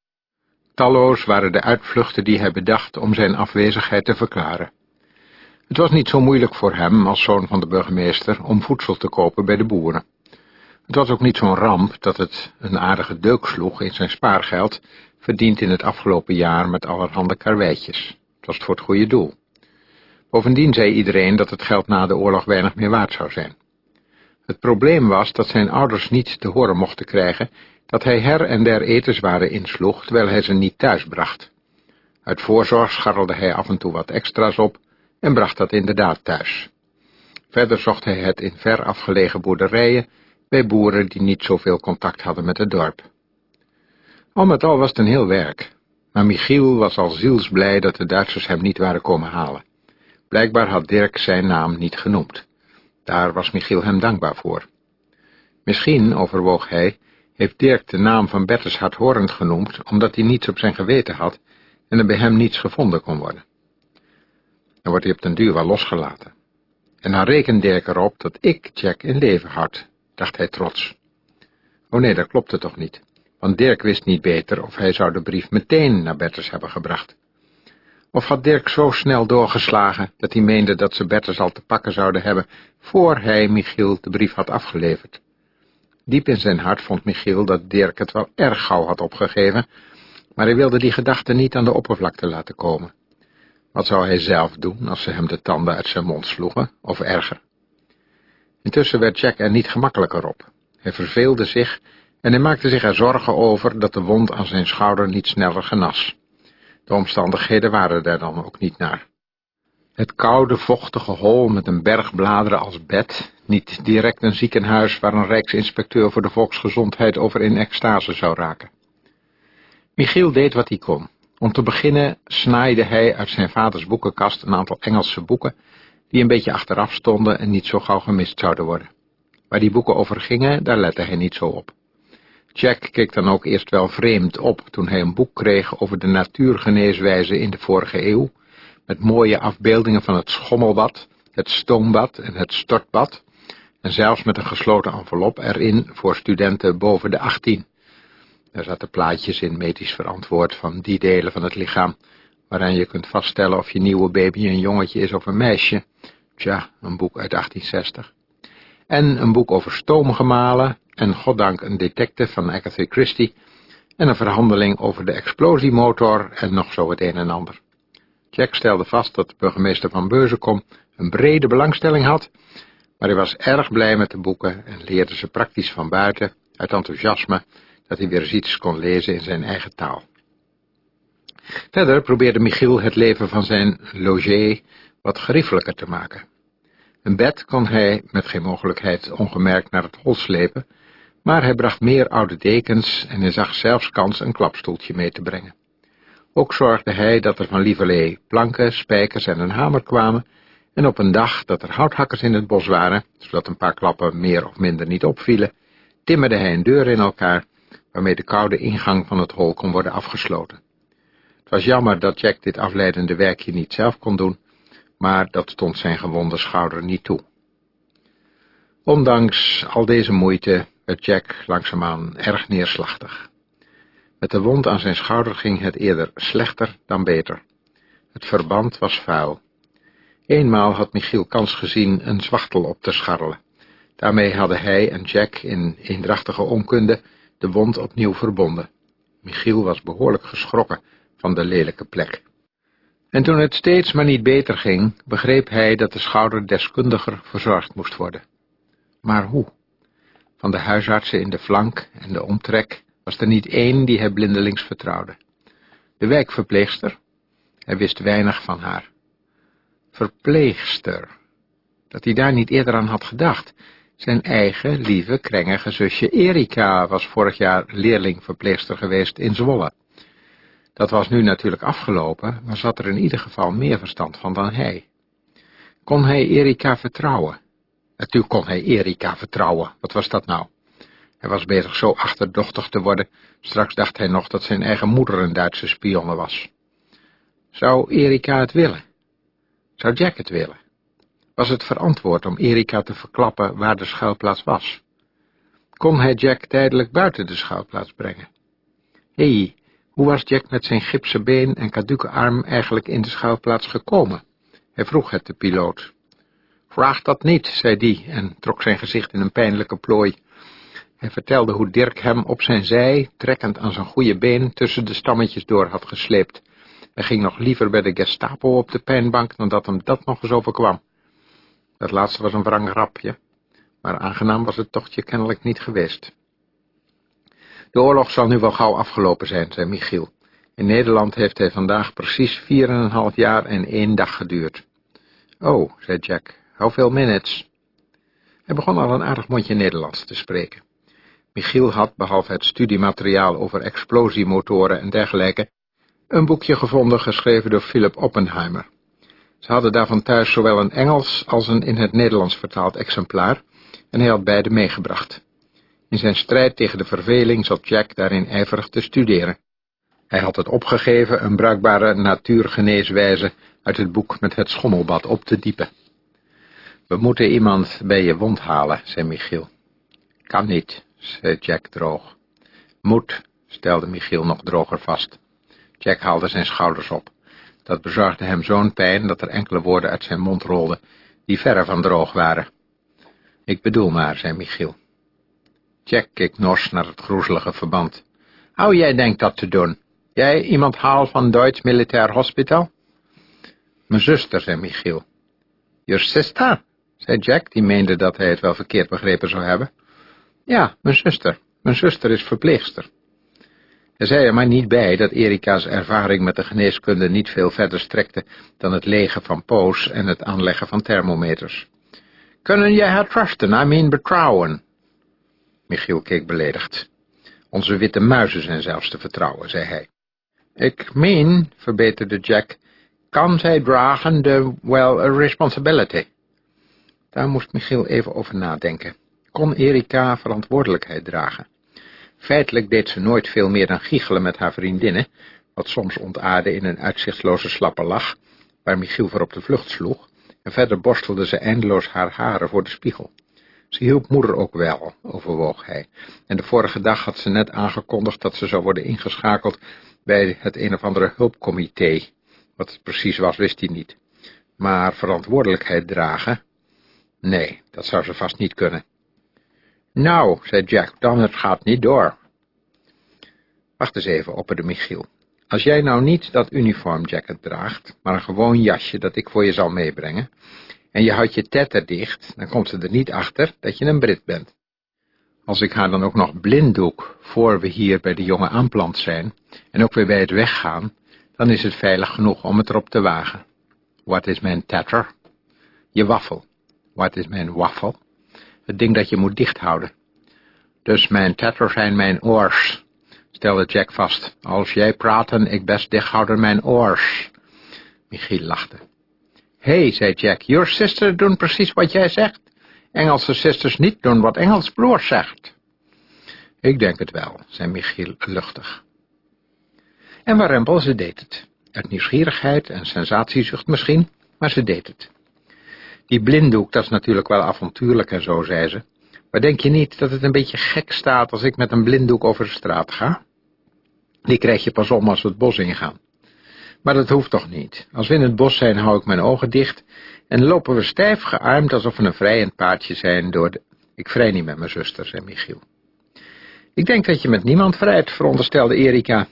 Talloos waren de uitvluchten die hij bedacht om zijn afwezigheid te verklaren. Het was niet zo moeilijk voor hem, als zoon van de burgemeester, om voedsel te kopen bij de boeren. Het was ook niet zo'n ramp dat het een aardige deuk sloeg in zijn spaargeld, verdiend in het afgelopen jaar met allerhande karweitjes. Het was voor het goede doel. Bovendien zei iedereen dat het geld na de oorlog weinig meer waard zou zijn. Het probleem was dat zijn ouders niet te horen mochten krijgen dat hij her en der etenswaren insloeg, terwijl hij ze niet thuis bracht. Uit voorzorg scharrelde hij af en toe wat extra's op en bracht dat inderdaad thuis. Verder zocht hij het in ver afgelegen boerderijen, bij boeren die niet zoveel contact hadden met het dorp. Al met al was het een heel werk, maar Michiel was al zielsblij dat de Duitsers hem niet waren komen halen. Blijkbaar had Dirk zijn naam niet genoemd. Daar was Michiel hem dankbaar voor. Misschien, overwoog hij, heeft Dirk de naam van Bertus hardhorend genoemd, omdat hij niets op zijn geweten had en er bij hem niets gevonden kon worden. Dan wordt hij op den duur wel losgelaten. En dan rekent Dirk erop dat ik Jack in leven had, dacht hij trots. Oh nee, dat klopte toch niet, want Dirk wist niet beter of hij zou de brief meteen naar Bertus hebben gebracht. Of had Dirk zo snel doorgeslagen dat hij meende dat ze Bertus al te pakken zouden hebben, voor hij Michiel de brief had afgeleverd? Diep in zijn hart vond Michiel dat Dirk het wel erg gauw had opgegeven, maar hij wilde die gedachte niet aan de oppervlakte laten komen. Wat zou hij zelf doen als ze hem de tanden uit zijn mond sloegen, of erger? Intussen werd Jack er niet gemakkelijker op. Hij verveelde zich en hij maakte zich er zorgen over dat de wond aan zijn schouder niet sneller genas. De omstandigheden waren daar dan ook niet naar. Het koude, vochtige hol met een berg bladeren als bed, niet direct een ziekenhuis waar een rijksinspecteur voor de volksgezondheid over in extase zou raken. Michiel deed wat hij kon. Om te beginnen snaaide hij uit zijn vaders boekenkast een aantal Engelse boeken, die een beetje achteraf stonden en niet zo gauw gemist zouden worden. Waar die boeken over gingen, daar lette hij niet zo op. Jack keek dan ook eerst wel vreemd op toen hij een boek kreeg over de natuurgeneeswijze in de vorige eeuw, met mooie afbeeldingen van het schommelbad, het stoombad en het stortbad, en zelfs met een gesloten envelop erin voor studenten boven de 18. Er zaten plaatjes in medisch verantwoord van die delen van het lichaam, waaraan je kunt vaststellen of je nieuwe baby een jongetje is of een meisje. Tja, een boek uit 1860. En een boek over stoomgemalen, en goddank een detective van Agatha Christie, en een verhandeling over de explosiemotor en nog zo het een en ander. Jack stelde vast dat de burgemeester van Beuzenkom een brede belangstelling had, maar hij was erg blij met de boeken en leerde ze praktisch van buiten, uit enthousiasme, dat hij weer eens iets kon lezen in zijn eigen taal. Verder probeerde Michiel het leven van zijn logé wat geriefelijker te maken. Een bed kon hij met geen mogelijkheid ongemerkt naar het hol slepen, maar hij bracht meer oude dekens en hij zag zelfs kans een klapstoeltje mee te brengen. Ook zorgde hij dat er van lieverlee planken, spijkers en een hamer kwamen, en op een dag dat er houthakkers in het bos waren, zodat een paar klappen meer of minder niet opvielen, timmerde hij een deur in elkaar, waarmee de koude ingang van het hol kon worden afgesloten. Het was jammer dat Jack dit afleidende werkje niet zelf kon doen, maar dat stond zijn gewonde schouder niet toe. Ondanks al deze moeite werd Jack langzaamaan erg neerslachtig. Met de wond aan zijn schouder ging het eerder slechter dan beter. Het verband was vuil. Eenmaal had Michiel kans gezien een zwachtel op te scharrelen. Daarmee hadden hij en Jack in eendrachtige onkunde de wond opnieuw verbonden. Michiel was behoorlijk geschrokken van de lelijke plek. En toen het steeds maar niet beter ging, begreep hij dat de schouder deskundiger verzorgd moest worden. Maar hoe? Van de huisartsen in de flank en de omtrek was er niet één die hij blindelings vertrouwde. De wijkverpleegster? Hij wist weinig van haar. Verpleegster. Dat hij daar niet eerder aan had gedacht. Zijn eigen, lieve, krengige zusje Erika was vorig jaar leerlingverpleegster geweest in Zwolle. Dat was nu natuurlijk afgelopen, maar zat er in ieder geval meer verstand van dan hij. Kon hij Erika vertrouwen? Natuurlijk kon hij Erika vertrouwen. Wat was dat nou? Hij was bezig zo achterdochtig te worden. Straks dacht hij nog dat zijn eigen moeder een Duitse spionne was. Zou Erika het willen? Zou Jack het willen? Was het verantwoord om Erika te verklappen waar de schuilplaats was? Kon hij Jack tijdelijk buiten de schuilplaats brengen? Hé, hey, hoe was Jack met zijn gipsen been en kaduke arm eigenlijk in de schuilplaats gekomen? Hij vroeg het de piloot. Vraag dat niet, zei die en trok zijn gezicht in een pijnlijke plooi. Hij vertelde hoe Dirk hem op zijn zij, trekkend aan zijn goede been, tussen de stammetjes door had gesleept. Hij ging nog liever bij de Gestapo op de pijnbank dan dat hem dat nog eens overkwam. Dat laatste was een wrang grapje, maar aangenaam was het tochtje kennelijk niet geweest. De oorlog zal nu wel gauw afgelopen zijn, zei Michiel. In Nederland heeft hij vandaag precies vier en een half jaar en één dag geduurd. Oh, zei Jack, hoeveel minutes? Hij begon al een aardig mondje Nederlands te spreken. Michiel had, behalve het studiemateriaal over explosiemotoren en dergelijke, een boekje gevonden geschreven door Philip Oppenheimer. Ze hadden daarvan thuis zowel een Engels als een in het Nederlands vertaald exemplaar, en hij had beide meegebracht. In zijn strijd tegen de verveling zat Jack daarin ijverig te studeren. Hij had het opgegeven een bruikbare natuurgeneeswijze uit het boek met het schommelbad op te diepen. We moeten iemand bij je wond halen, zei Michiel. Kan niet, zei Jack droog. Moet, stelde Michiel nog droger vast. Jack haalde zijn schouders op. Dat bezorgde hem zo'n pijn dat er enkele woorden uit zijn mond rolden, die verre van droog waren. Ik bedoel maar, zei Michiel. Jack keek nors naar het groezelige verband. Hoe jij denkt dat te doen? Jij iemand haal van Duits Militair Hospital? Mijn zuster, zei Michiel. Your sister? zei Jack, die meende dat hij het wel verkeerd begrepen zou hebben. Ja, mijn zuster. Mijn zuster is verpleegster. Hij zei er maar niet bij dat Erika's ervaring met de geneeskunde niet veel verder strekte dan het legen van poos en het aanleggen van thermometers. Kunnen jij haar trusten, I mean betrouwen? Michiel keek beledigd. Onze witte muizen zijn zelfs te vertrouwen, zei hij. Ik meen, verbeterde Jack, kan zij dragen de, well, responsibility? Daar moest Michiel even over nadenken. Kon Erika verantwoordelijkheid dragen? Feitelijk deed ze nooit veel meer dan giechelen met haar vriendinnen, wat soms ontaarde in een uitzichtloze slappe lach, waar Michiel voor op de vlucht sloeg, en verder borstelde ze eindeloos haar haren voor de spiegel. Ze hielp moeder ook wel, overwoog hij, en de vorige dag had ze net aangekondigd dat ze zou worden ingeschakeld bij het een of andere hulpcomité. Wat het precies was, wist hij niet. Maar verantwoordelijkheid dragen? Nee, dat zou ze vast niet kunnen. Nou, zei Jack, dan het gaat niet door. Wacht eens even, opperde Michiel. Als jij nou niet dat uniformjacket draagt, maar een gewoon jasje dat ik voor je zal meebrengen, en je houdt je tetter dicht, dan komt ze er niet achter dat je een Brit bent. Als ik haar dan ook nog blinddoek, voor we hier bij de jonge aanplant zijn, en ook weer bij het weggaan, dan is het veilig genoeg om het erop te wagen. Wat is mijn tetter? Je waffel. Wat is mijn waffel? Het ding dat je moet dichthouden. Dus mijn tetter zijn mijn oors, stelde Jack vast. Als jij praten, ik best dichthouden mijn oors. Michiel lachte. Hé, hey, zei Jack, your sister doen precies wat jij zegt. Engelse sisters niet doen wat Engels broer zegt. Ik denk het wel, zei Michiel luchtig. En Warempel, ze deed het. Uit nieuwsgierigheid en sensatiezucht misschien, maar ze deed het. Die blinddoek, dat is natuurlijk wel avontuurlijk en zo, zei ze. Maar denk je niet dat het een beetje gek staat als ik met een blinddoek over de straat ga? Die krijg je pas om als we het bos ingaan. Maar dat hoeft toch niet. Als we in het bos zijn, hou ik mijn ogen dicht en lopen we stijf gearmd alsof we een vrijend paardje zijn door de... Ik vrij niet met mijn zuster, zei Michiel. Ik denk dat je met niemand vrijt, veronderstelde Erika.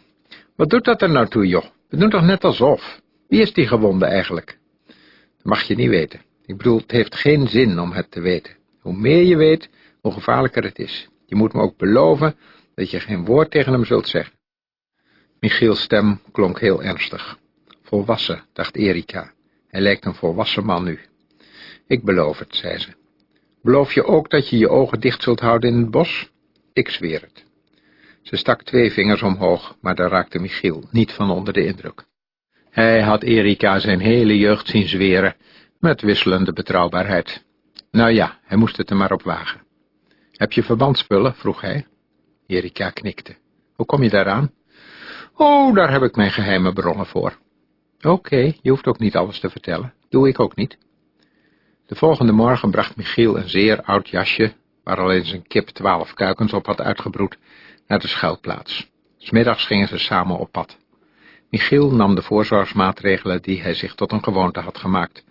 Wat doet dat er nou toe, joh? We doen toch net alsof. Wie is die gewonde eigenlijk? Dat mag je niet weten. Ik bedoel, het heeft geen zin om het te weten. Hoe meer je weet, hoe gevaarlijker het is. Je moet me ook beloven dat je geen woord tegen hem zult zeggen. Michiels stem klonk heel ernstig. Volwassen, dacht Erika. Hij lijkt een volwassen man nu. Ik beloof het, zei ze. Beloof je ook dat je je ogen dicht zult houden in het bos? Ik zweer het. Ze stak twee vingers omhoog, maar daar raakte Michiel niet van onder de indruk. Hij had Erika zijn hele jeugd zien zweren, met wisselende betrouwbaarheid. Nou ja, hij moest het er maar op wagen. Heb je verbandspullen? vroeg hij. Erika knikte. Hoe kom je daaraan? Oh, daar heb ik mijn geheime bronnen voor. Oké, je hoeft ook niet alles te vertellen. Doe ik ook niet. De volgende morgen bracht Michiel een zeer oud jasje, waar alleen zijn kip twaalf kuikens op had uitgebroed, naar de schuilplaats. Smiddags gingen ze samen op pad. Michiel nam de voorzorgsmaatregelen die hij zich tot een gewoonte had gemaakt.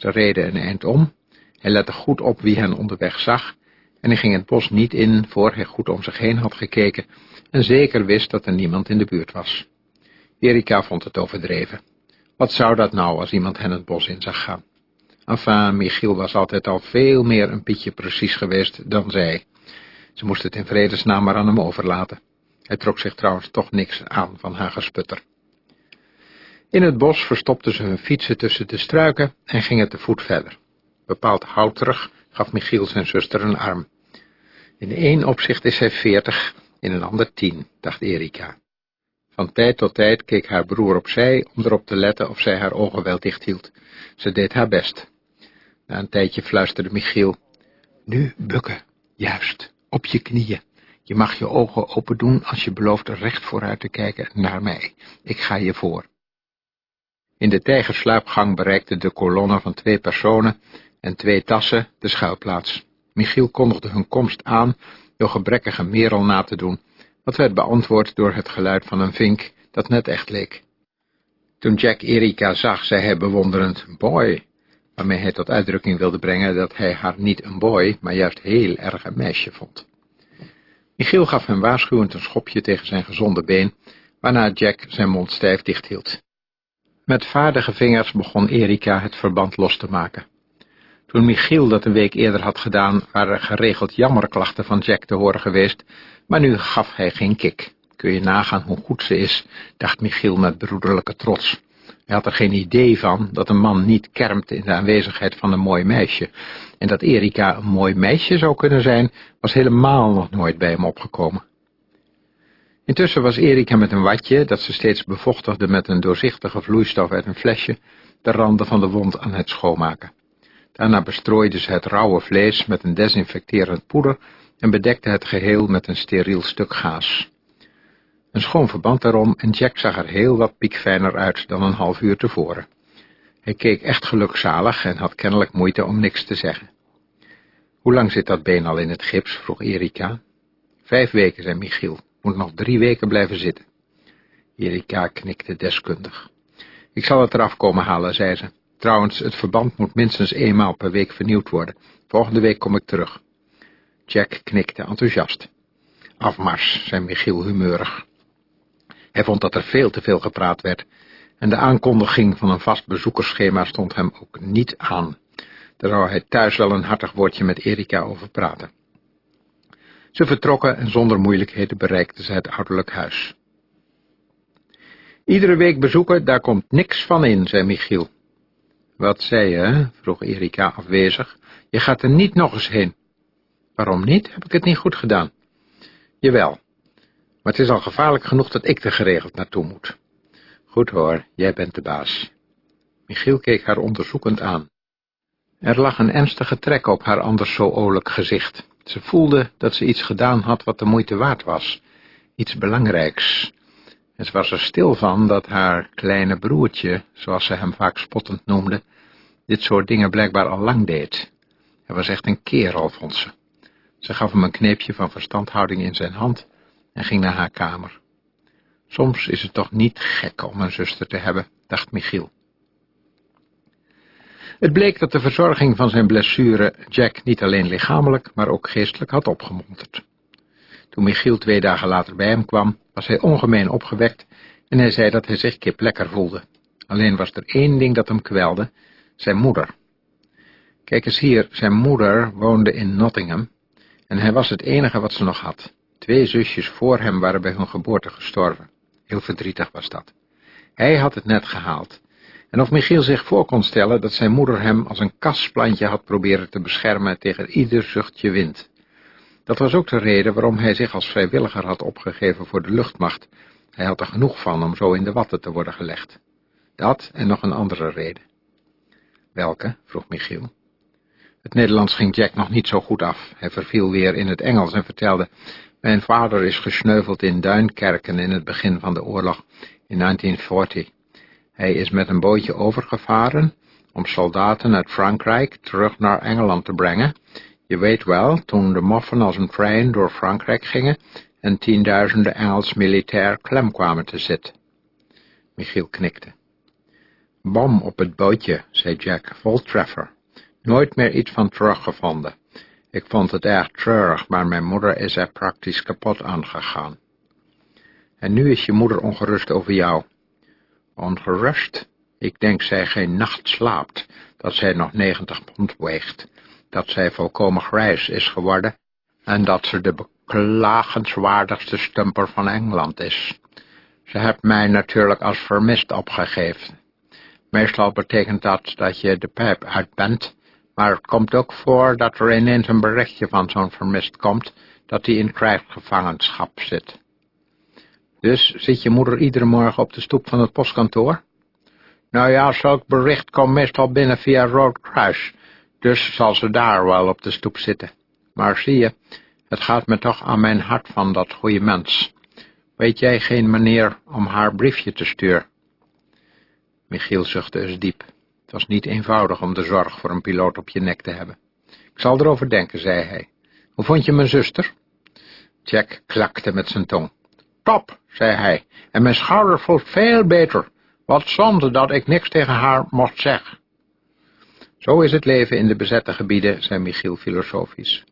Ze reden een eind om, hij lette goed op wie hen onderweg zag, en hij ging het bos niet in voor hij goed om zich heen had gekeken en zeker wist dat er niemand in de buurt was. Erika vond het overdreven. Wat zou dat nou als iemand hen het bos in zag gaan? Enfin, Michiel was altijd al veel meer een pietje precies geweest dan zij. Ze moest het in vredesnaam maar aan hem overlaten. Hij trok zich trouwens toch niks aan van haar gesputter. In het bos verstopten ze hun fietsen tussen de struiken en gingen te voet verder. Bepaald houterig gaf Michiel zijn zuster een arm. In één opzicht is hij veertig, in een ander tien, dacht Erika. Van tijd tot tijd keek haar broer opzij om erop te letten of zij haar ogen wel dicht hield. Ze deed haar best. Na een tijdje fluisterde Michiel, nu bukken, juist, op je knieën. Je mag je ogen open doen als je belooft recht vooruit te kijken naar mij. Ik ga je voor. In de tijgerslaapgang bereikte de kolonne van twee personen en twee tassen de schuilplaats. Michiel kondigde hun komst aan door gebrekkige merel na te doen, wat werd beantwoord door het geluid van een vink dat net echt leek. Toen Jack Erika zag, zei hij bewonderend, boy, waarmee hij tot uitdrukking wilde brengen dat hij haar niet een boy, maar juist heel erg een meisje vond. Michiel gaf hem waarschuwend een schopje tegen zijn gezonde been, waarna Jack zijn mond stijf dichthield. Met vaardige vingers begon Erika het verband los te maken. Toen Michiel dat een week eerder had gedaan, waren er geregeld jammerklachten van Jack te horen geweest, maar nu gaf hij geen kik. Kun je nagaan hoe goed ze is, dacht Michiel met broederlijke trots. Hij had er geen idee van dat een man niet kermt in de aanwezigheid van een mooi meisje. En dat Erika een mooi meisje zou kunnen zijn, was helemaal nog nooit bij hem opgekomen. Intussen was Erika met een watje, dat ze steeds bevochtigde met een doorzichtige vloeistof uit een flesje, de randen van de wond aan het schoonmaken. Daarna bestrooide ze het rauwe vlees met een desinfecterend poeder en bedekte het geheel met een steriel stuk gaas. Een schoon verband daarom en Jack zag er heel wat piekfijner uit dan een half uur tevoren. Hij keek echt gelukzalig en had kennelijk moeite om niks te zeggen. Hoe lang zit dat been al in het gips, vroeg Erika. Vijf weken, zei Michiel. Moet nog drie weken blijven zitten. Erika knikte deskundig. Ik zal het eraf komen halen, zei ze. Trouwens, het verband moet minstens eenmaal per week vernieuwd worden. Volgende week kom ik terug. Jack knikte enthousiast. Afmars, zei Michiel humeurig. Hij vond dat er veel te veel gepraat werd, en de aankondiging van een vast bezoekersschema stond hem ook niet aan. Daar zou hij thuis wel een hartig woordje met Erika over praten. Ze vertrokken en zonder moeilijkheden bereikten ze het ouderlijk huis. Iedere week bezoeken, daar komt niks van in, zei Michiel. Wat zei je, vroeg Erika afwezig. Je gaat er niet nog eens heen. Waarom niet? Heb ik het niet goed gedaan? Jawel, maar het is al gevaarlijk genoeg dat ik er geregeld naartoe moet. Goed hoor, jij bent de baas. Michiel keek haar onderzoekend aan. Er lag een ernstige trek op haar anders zo oorlijk gezicht. Ze voelde dat ze iets gedaan had wat de moeite waard was. Iets belangrijks. En ze was er stil van dat haar kleine broertje, zoals ze hem vaak spottend noemde, dit soort dingen blijkbaar al lang deed. Hij was echt een kerel, vond ze. Ze gaf hem een kneepje van verstandhouding in zijn hand en ging naar haar kamer. Soms is het toch niet gek om een zuster te hebben, dacht Michiel. Het bleek dat de verzorging van zijn blessure Jack niet alleen lichamelijk, maar ook geestelijk had opgemonterd. Toen Michiel twee dagen later bij hem kwam, was hij ongemeen opgewekt en hij zei dat hij zich kip lekker voelde. Alleen was er één ding dat hem kwelde, zijn moeder. Kijk eens hier, zijn moeder woonde in Nottingham en hij was het enige wat ze nog had. Twee zusjes voor hem waren bij hun geboorte gestorven. Heel verdrietig was dat. Hij had het net gehaald. En of Michiel zich voor kon stellen dat zijn moeder hem als een kasplantje had proberen te beschermen tegen ieder zuchtje wind. Dat was ook de reden waarom hij zich als vrijwilliger had opgegeven voor de luchtmacht. Hij had er genoeg van om zo in de watten te worden gelegd. Dat en nog een andere reden. Welke? vroeg Michiel. Het Nederlands ging Jack nog niet zo goed af. Hij verviel weer in het Engels en vertelde... Mijn vader is gesneuveld in Duinkerken in het begin van de oorlog in 1940. Hij is met een bootje overgevaren om soldaten uit Frankrijk terug naar Engeland te brengen. Je weet wel, toen de moffen als een trein door Frankrijk gingen en tienduizenden Engels militair klem kwamen te zitten. Michiel knikte. Bom op het bootje, zei Jack, vol treffer. Nooit meer iets van teruggevonden. Ik vond het erg treurig, maar mijn moeder is er praktisch kapot aangegaan. En nu is je moeder ongerust over jou. Ongerust? Ik denk zij geen nacht slaapt, dat zij nog negentig pond weegt, dat zij volkomen grijs is geworden en dat ze de beklagenswaardigste stumper van Engeland is. Ze heeft mij natuurlijk als vermist opgegeven. Meestal betekent dat dat je de pijp uit bent maar het komt ook voor dat er ineens een berichtje van zo'n vermist komt, dat hij in krijgsgevangenschap zit. Dus zit je moeder iedere morgen op de stoep van het postkantoor? Nou ja, zulk bericht komt meestal binnen via Kruis, dus zal ze daar wel op de stoep zitten. Maar zie je, het gaat me toch aan mijn hart van dat goede mens. Weet jij geen manier om haar briefje te sturen? Michiel zuchtte eens diep. Het was niet eenvoudig om de zorg voor een piloot op je nek te hebben. Ik zal erover denken, zei hij. Hoe vond je mijn zuster? Jack klakte met zijn tong. Top, zei hij, en mijn schouder voelt veel beter. Wat zonde dat ik niks tegen haar mocht zeggen. Zo is het leven in de bezette gebieden, zei Michiel filosofisch.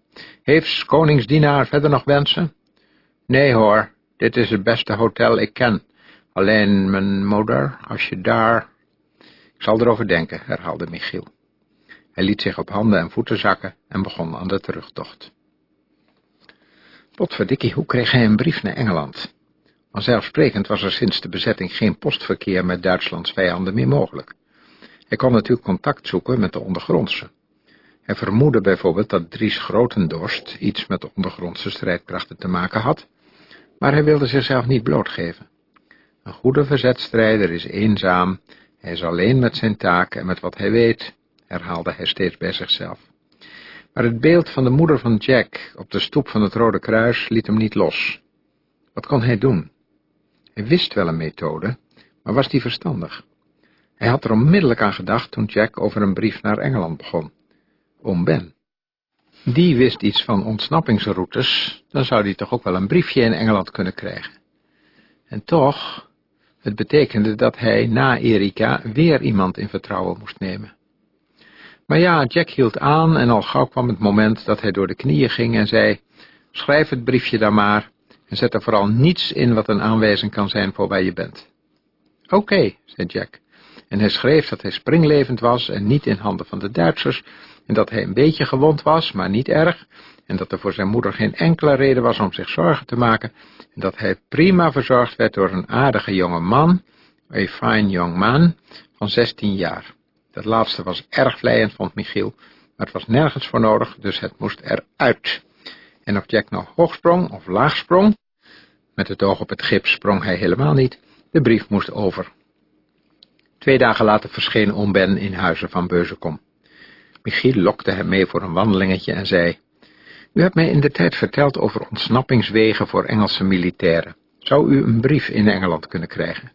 Heeft koningsdienaar verder nog wensen? Nee hoor, dit is het beste hotel ik ken. Alleen mijn moeder, als je daar... Ik zal erover denken, herhaalde Michiel. Hij liet zich op handen en voeten zakken en begon aan de terugtocht. Potverdikkie, hoe kreeg hij een brief naar Engeland? Vanzelfsprekend was er sinds de bezetting geen postverkeer met Duitslands vijanden meer mogelijk. Hij kon natuurlijk contact zoeken met de ondergrondse. Hij vermoedde bijvoorbeeld dat Dries Grotendorst iets met de ondergrondse strijdkrachten te maken had, maar hij wilde zichzelf niet blootgeven. Een goede verzetstrijder is eenzaam, hij is alleen met zijn taak en met wat hij weet, herhaalde hij steeds bij zichzelf. Maar het beeld van de moeder van Jack op de stoep van het Rode Kruis liet hem niet los. Wat kon hij doen? Hij wist wel een methode, maar was die verstandig? Hij had er onmiddellijk aan gedacht toen Jack over een brief naar Engeland begon. Oom Ben. Die wist iets van ontsnappingsroutes, dan zou die toch ook wel een briefje in Engeland kunnen krijgen. En toch, het betekende dat hij na Erika weer iemand in vertrouwen moest nemen. Maar ja, Jack hield aan en al gauw kwam het moment dat hij door de knieën ging en zei, schrijf het briefje dan maar en zet er vooral niets in wat een aanwijzing kan zijn voor waar je bent. Oké, zei Jack, en hij schreef dat hij springlevend was en niet in handen van de Duitsers, en dat hij een beetje gewond was, maar niet erg, en dat er voor zijn moeder geen enkele reden was om zich zorgen te maken, en dat hij prima verzorgd werd door een aardige jonge man, a fine young man, van zestien jaar. Dat laatste was erg vleiend, vond Michiel, maar het was nergens voor nodig, dus het moest eruit. En of Jack nou hoog sprong of laag sprong, met het oog op het gips sprong hij helemaal niet, de brief moest over. Twee dagen later verscheen oom Ben in huizen van Beuzekom. Michiel lokte hem mee voor een wandelingetje en zei, U hebt mij in de tijd verteld over ontsnappingswegen voor Engelse militairen. Zou u een brief in Engeland kunnen krijgen?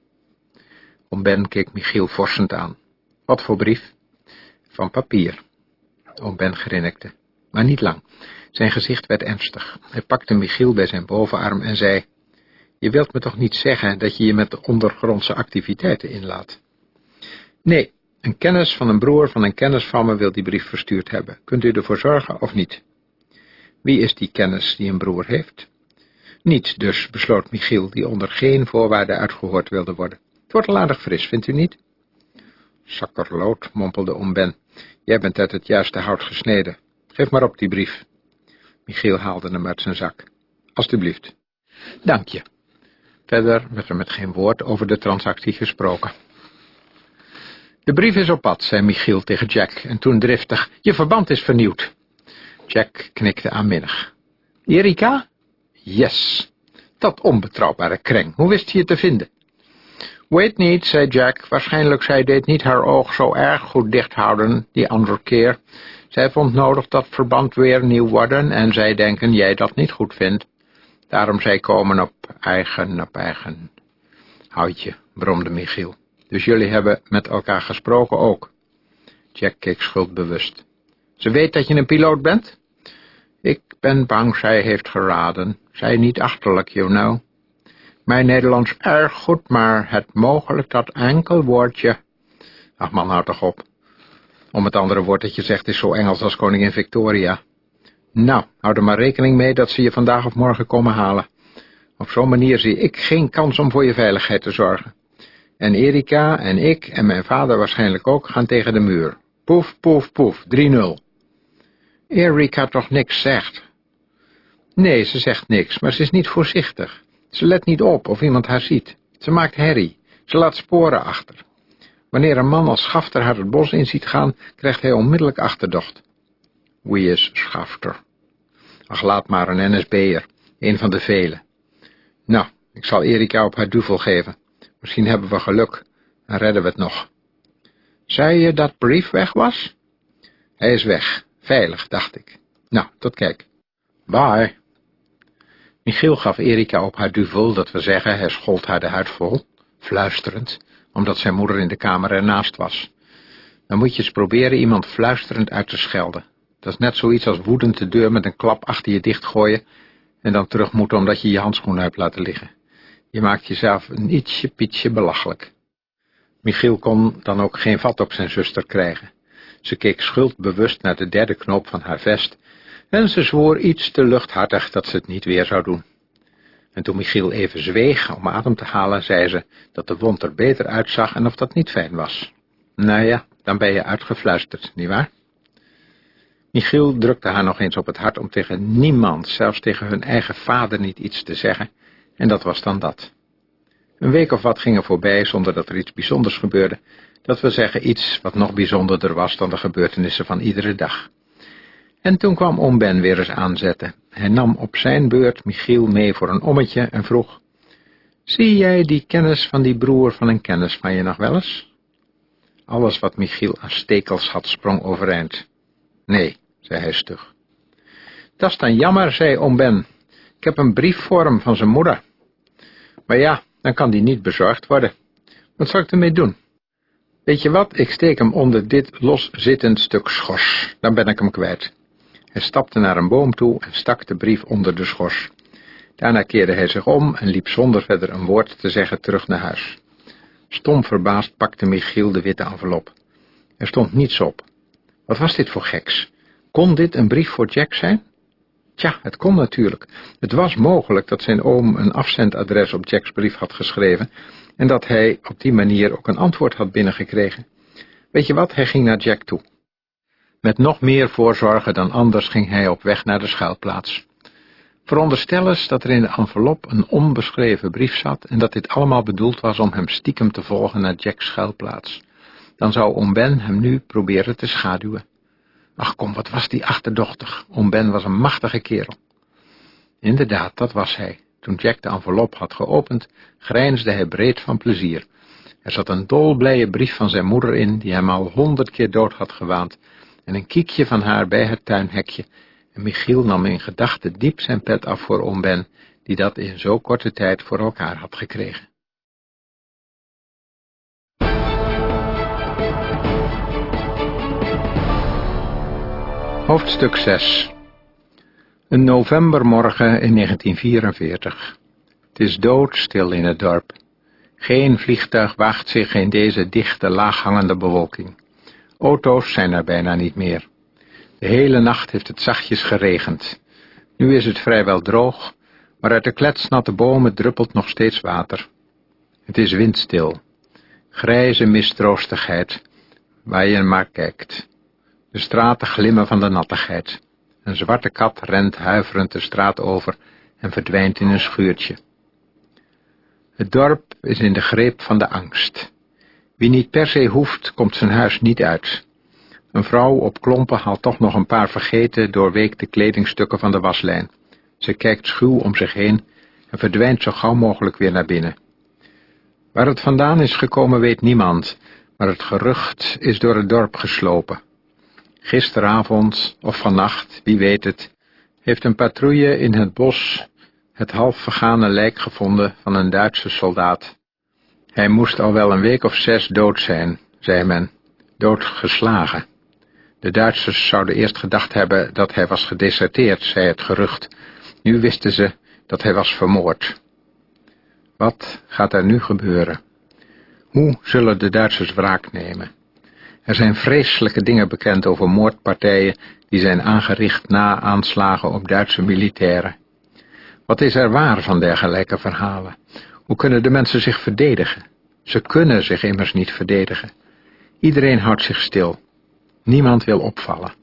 Oom Ben keek Michiel forsend aan. Wat voor brief? Van papier. Oom Ben grinnikte, maar niet lang. Zijn gezicht werd ernstig. Hij pakte Michiel bij zijn bovenarm en zei, Je wilt me toch niet zeggen dat je je met de ondergrondse activiteiten inlaat? Nee, een kennis van een broer van een kennis van me wil die brief verstuurd hebben. Kunt u ervoor zorgen of niet? Wie is die kennis die een broer heeft? Niet dus, besloot Michiel, die onder geen voorwaarden uitgehoord wilde worden. Het wordt al aardig fris, vindt u niet? Zakkerlood, mompelde om Ben. Jij bent uit het juiste hout gesneden. Geef maar op die brief. Michiel haalde hem uit zijn zak. Alsjeblieft. Dank je. Verder werd er met geen woord over de transactie gesproken. De brief is op pad, zei Michiel tegen Jack, en toen driftig, je verband is vernieuwd. Jack knikte aanminnig. Erika? Yes. Dat onbetrouwbare kreng, hoe wist je het te vinden? Weet niet, zei Jack, waarschijnlijk zij deed niet haar oog zo erg goed dicht houden, die andere keer. Zij vond nodig dat verband weer nieuw worden, en zij denken jij dat niet goed vindt. Daarom zij komen op eigen, op eigen. Houtje, bromde Michiel. Dus jullie hebben met elkaar gesproken ook. Jack keek schuldbewust. Ze weet dat je een piloot bent? Ik ben bang zij heeft geraden. Zij niet achterlijk, you know. Mijn Nederlands erg goed, maar het mogelijk dat enkel woordje... Ach man, houd toch op. Om het andere woord dat je zegt is zo Engels als koningin Victoria. Nou, hou er maar rekening mee dat ze je vandaag of morgen komen halen. Op zo'n manier zie ik geen kans om voor je veiligheid te zorgen. En Erika en ik en mijn vader waarschijnlijk ook gaan tegen de muur. Poef, poef, poef, 3-0. Erika toch niks zegt. Nee, ze zegt niks, maar ze is niet voorzichtig. Ze let niet op of iemand haar ziet. Ze maakt herrie. Ze laat sporen achter. Wanneer een man als Schafter haar het bos in ziet gaan, krijgt hij onmiddellijk achterdocht. Wie is Schafter? Ach, laat maar een NSB'er, een van de velen. Nou, ik zal Erika op haar duvel geven. Misschien hebben we geluk en redden we het nog. Zei je dat brief weg was? Hij is weg, veilig, dacht ik. Nou, tot kijk. Bye. Michiel gaf Erika op haar duvel, dat we zeggen, hij schold haar de huid vol, fluisterend, omdat zijn moeder in de kamer ernaast was. Dan moet je eens proberen iemand fluisterend uit te schelden. Dat is net zoiets als woedend de deur met een klap achter je dichtgooien en dan terug moeten omdat je je handschoen hebt laten liggen. Je maakt jezelf een ietsje pietje belachelijk. Michiel kon dan ook geen vat op zijn zuster krijgen. Ze keek schuldbewust naar de derde knoop van haar vest en ze zwoer iets te luchthartig dat ze het niet weer zou doen. En toen Michiel even zweeg om adem te halen, zei ze dat de wond er beter uitzag en of dat niet fijn was. Nou ja, dan ben je uitgefluisterd, nietwaar? Michiel drukte haar nog eens op het hart om tegen niemand, zelfs tegen hun eigen vader, niet iets te zeggen, en dat was dan dat. Een week of wat ging er voorbij zonder dat er iets bijzonders gebeurde, dat wil zeggen iets wat nog bijzonderder was dan de gebeurtenissen van iedere dag. En toen kwam oom Ben weer eens aanzetten. Hij nam op zijn beurt Michiel mee voor een ommetje en vroeg, Zie jij die kennis van die broer van een kennis van je nog wel eens? Alles wat Michiel aan stekels had sprong overeind. Nee, zei hij stug. Dat is dan jammer, zei oom Ben. Ik heb een brief voor hem van zijn moeder. Maar ja, dan kan die niet bezorgd worden. Wat zal ik ermee doen? Weet je wat, ik steek hem onder dit loszittend stuk schors. Dan ben ik hem kwijt. Hij stapte naar een boom toe en stak de brief onder de schors. Daarna keerde hij zich om en liep zonder verder een woord te zeggen terug naar huis. Stom verbaasd pakte Michiel de witte envelop. Er stond niets op. Wat was dit voor geks? Kon dit een brief voor Jack zijn? Tja, het kon natuurlijk. Het was mogelijk dat zijn oom een afzendadres op Jacks brief had geschreven en dat hij op die manier ook een antwoord had binnengekregen. Weet je wat, hij ging naar Jack toe. Met nog meer voorzorgen dan anders ging hij op weg naar de schuilplaats. Veronderstel eens dat er in de envelop een onbeschreven brief zat en dat dit allemaal bedoeld was om hem stiekem te volgen naar Jacks schuilplaats. Dan zou oom Ben hem nu proberen te schaduwen. Ach kom, wat was die achterdochtig. Oom Ben was een machtige kerel. Inderdaad, dat was hij. Toen Jack de envelop had geopend, grijnsde hij breed van plezier. Er zat een dolblije brief van zijn moeder in, die hem al honderd keer dood had gewaand, en een kiekje van haar bij het tuinhekje, en Michiel nam in gedachten diep zijn pet af voor oom die dat in zo korte tijd voor elkaar had gekregen. Hoofdstuk 6 Een novembermorgen in 1944. Het is doodstil in het dorp. Geen vliegtuig waagt zich in deze dichte, laaghangende bewolking. Auto's zijn er bijna niet meer. De hele nacht heeft het zachtjes geregend. Nu is het vrijwel droog, maar uit de kletsnatte bomen druppelt nog steeds water. Het is windstil. Grijze mistroostigheid, waar je maar kijkt. De straten glimmen van de nattigheid. Een zwarte kat rent huiverend de straat over en verdwijnt in een schuurtje. Het dorp is in de greep van de angst. Wie niet per se hoeft, komt zijn huis niet uit. Een vrouw op klompen haalt toch nog een paar vergeten, doorweekte kledingstukken van de waslijn. Ze kijkt schuw om zich heen en verdwijnt zo gauw mogelijk weer naar binnen. Waar het vandaan is gekomen weet niemand, maar het gerucht is door het dorp geslopen. Gisteravond, of vannacht, wie weet het, heeft een patrouille in het bos het half vergane lijk gevonden van een Duitse soldaat. Hij moest al wel een week of zes dood zijn, zei men, doodgeslagen. De Duitsers zouden eerst gedacht hebben dat hij was gedeserteerd, zei het gerucht. Nu wisten ze dat hij was vermoord. Wat gaat er nu gebeuren? Hoe zullen de Duitsers wraak nemen? Er zijn vreselijke dingen bekend over moordpartijen die zijn aangericht na aanslagen op Duitse militairen. Wat is er waar van dergelijke verhalen? Hoe kunnen de mensen zich verdedigen? Ze kunnen zich immers niet verdedigen. Iedereen houdt zich stil. Niemand wil opvallen.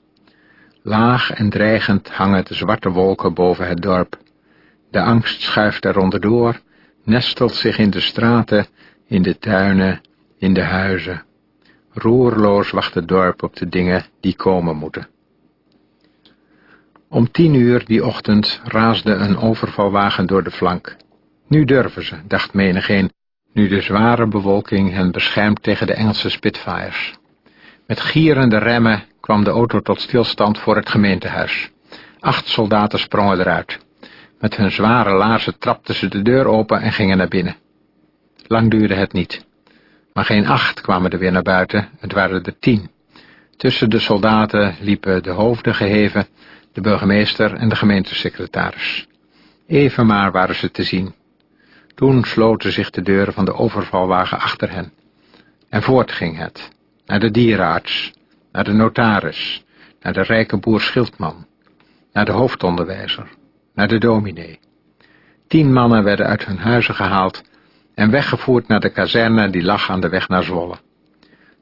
Laag en dreigend hangen de zwarte wolken boven het dorp. De angst schuift er onderdoor, nestelt zich in de straten, in de tuinen, in de huizen. Roerloos wacht het dorp op de dingen die komen moeten. Om tien uur die ochtend raasde een overvalwagen door de flank. Nu durven ze, dacht menigeen, nu de zware bewolking hen beschermt tegen de Engelse Spitfires. Met gierende remmen kwam de auto tot stilstand voor het gemeentehuis. Acht soldaten sprongen eruit. Met hun zware laarzen trapten ze de deur open en gingen naar binnen. Lang duurde het niet. Maar geen acht kwamen er weer naar buiten, het waren er tien. Tussen de soldaten liepen de hoofden geheven, de burgemeester en de gemeentesecretaris. Even maar waren ze te zien. Toen sloten zich de deuren van de overvalwagen achter hen. En voort ging het, naar de dierenarts, naar de notaris, naar de rijke boer Schildman, naar de hoofdonderwijzer, naar de dominee. Tien mannen werden uit hun huizen gehaald en weggevoerd naar de kazerne die lag aan de weg naar Zwolle.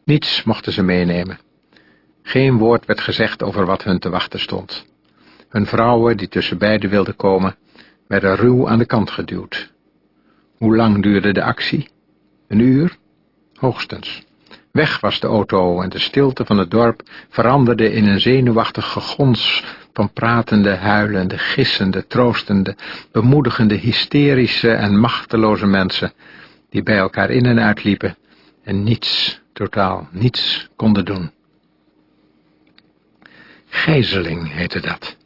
Niets mochten ze meenemen. Geen woord werd gezegd over wat hun te wachten stond. Hun vrouwen, die tussen beiden wilden komen, werden ruw aan de kant geduwd. Hoe lang duurde de actie? Een uur? Hoogstens. Weg was de auto en de stilte van het dorp veranderde in een zenuwachtig gegons van pratende, huilende, gissende, troostende, bemoedigende, hysterische en machteloze mensen, die bij elkaar in en uitliepen en niets, totaal niets konden doen. Gijzeling heette dat.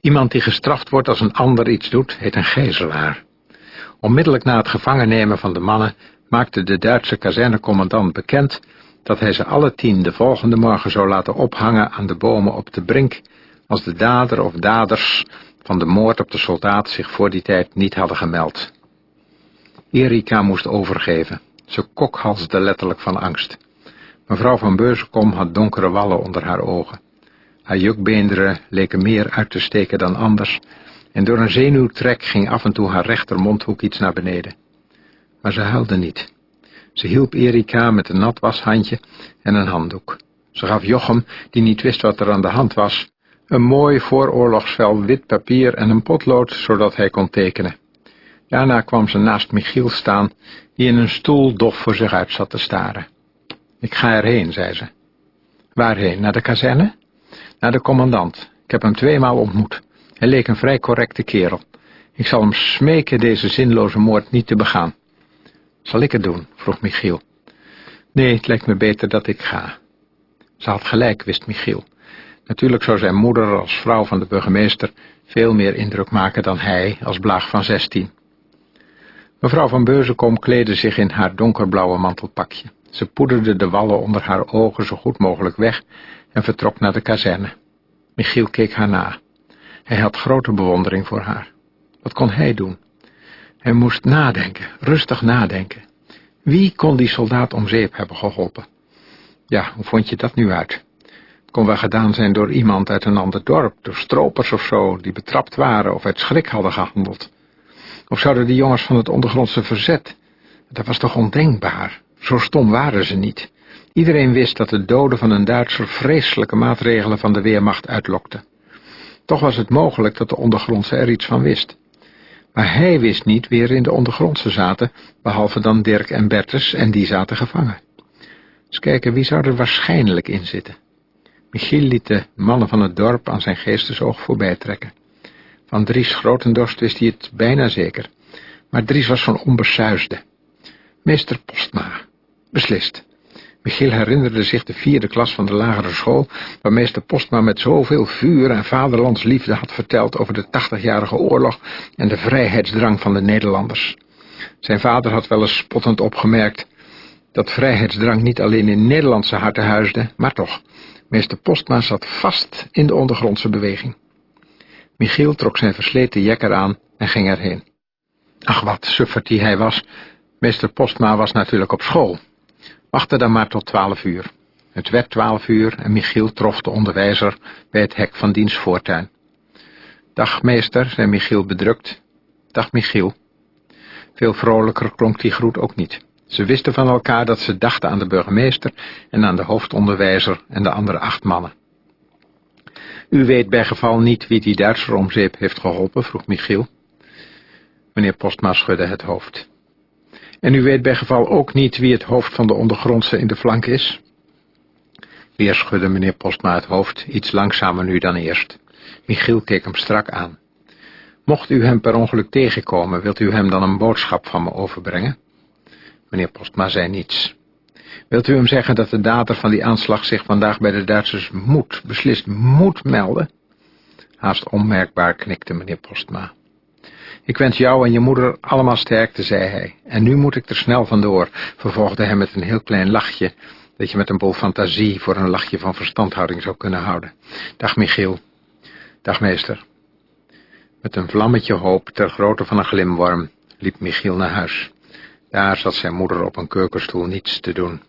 Iemand die gestraft wordt als een ander iets doet, heet een gijzelaar. Onmiddellijk na het gevangen nemen van de mannen maakte de Duitse kazernecommandant bekend dat hij ze alle tien de volgende morgen zou laten ophangen aan de bomen op de brink, als de dader of daders van de moord op de soldaat zich voor die tijd niet hadden gemeld. Erika moest overgeven. Ze kokhalsde letterlijk van angst. Mevrouw van Beurzenkom had donkere wallen onder haar ogen. Haar jukbeenderen leken meer uit te steken dan anders, en door een zenuwtrek ging af en toe haar rechtermondhoek iets naar beneden. Maar ze huilde niet. Ze hielp Erika met een nat washandje en een handdoek. Ze gaf Jochem, die niet wist wat er aan de hand was, een mooi vooroorlogsvel wit papier en een potlood, zodat hij kon tekenen. Daarna kwam ze naast Michiel staan, die in een stoel dof voor zich uit zat te staren. Ik ga erheen, zei ze. Waarheen, naar de kazerne? Naar de commandant. Ik heb hem tweemaal ontmoet. Hij leek een vrij correcte kerel. Ik zal hem smeken deze zinloze moord niet te begaan. Zal ik het doen? vroeg Michiel. Nee, het lijkt me beter dat ik ga. Ze had gelijk, wist Michiel. Natuurlijk zou zijn moeder als vrouw van de burgemeester veel meer indruk maken dan hij als blaag van zestien. Mevrouw van Beuzenkom kleedde zich in haar donkerblauwe mantelpakje. Ze poederde de wallen onder haar ogen zo goed mogelijk weg en vertrok naar de kazerne. Michiel keek haar na. Hij had grote bewondering voor haar. Wat kon hij doen? Hij moest nadenken, rustig nadenken. Wie kon die soldaat om zeep hebben geholpen? Ja, hoe vond je dat nu uit? Het kon wel gedaan zijn door iemand uit een ander dorp, door stropers of zo, die betrapt waren of uit schrik hadden gehandeld. Of zouden die jongens van het ondergrondse verzet? Dat was toch ondenkbaar? Zo stom waren ze niet. Iedereen wist dat het doden van een Duitser vreselijke maatregelen van de Weermacht uitlokte. Toch was het mogelijk dat de ondergrondse er iets van wist. Maar hij wist niet wie er in de ondergrondse zaten, behalve dan Dirk en Bertus, en die zaten gevangen. Eens kijken, wie zou er waarschijnlijk in zitten? Michiel liet de mannen van het dorp aan zijn geestesoog voorbij trekken. Van Dries Grotendorst wist hij het bijna zeker, maar Dries was van onbesuisde. Meester Postma, beslist. Michiel herinnerde zich de vierde klas van de lagere school, waar meester Postma met zoveel vuur en vaderlandsliefde had verteld over de tachtigjarige oorlog en de vrijheidsdrang van de Nederlanders. Zijn vader had wel eens spottend opgemerkt dat vrijheidsdrang niet alleen in Nederlandse harten huisde, maar toch, meester Postma zat vast in de ondergrondse beweging. Michiel trok zijn versleten jekker aan en ging erheen. Ach wat, suffert die hij was, meester Postma was natuurlijk op school, Wachtte dan maar tot twaalf uur. Het werd twaalf uur en Michiel trof de onderwijzer bij het hek van diens voortuin. Dag, meester, zei Michiel bedrukt. Dag, Michiel. Veel vrolijker klonk die groet ook niet. Ze wisten van elkaar dat ze dachten aan de burgemeester en aan de hoofdonderwijzer en de andere acht mannen. U weet bij geval niet wie die Duitser om zeep heeft geholpen, vroeg Michiel. Meneer Postma schudde het hoofd. En u weet bij geval ook niet wie het hoofd van de ondergrondse in de flank is? Weer schudde meneer Postma het hoofd, iets langzamer nu dan eerst. Michiel keek hem strak aan. Mocht u hem per ongeluk tegenkomen, wilt u hem dan een boodschap van me overbrengen? Meneer Postma zei niets. Wilt u hem zeggen dat de dader van die aanslag zich vandaag bij de Duitsers moet, beslist moet melden? Haast onmerkbaar knikte meneer Postma. Ik wens jou en je moeder allemaal sterkte, zei hij. En nu moet ik er snel vandoor, vervolgde hij met een heel klein lachje, dat je met een bol fantasie voor een lachje van verstandhouding zou kunnen houden. Dag Michiel. Dag meester. Met een vlammetje hoop ter grootte van een glimworm liep Michiel naar huis. Daar zat zijn moeder op een keukenstoel niets te doen.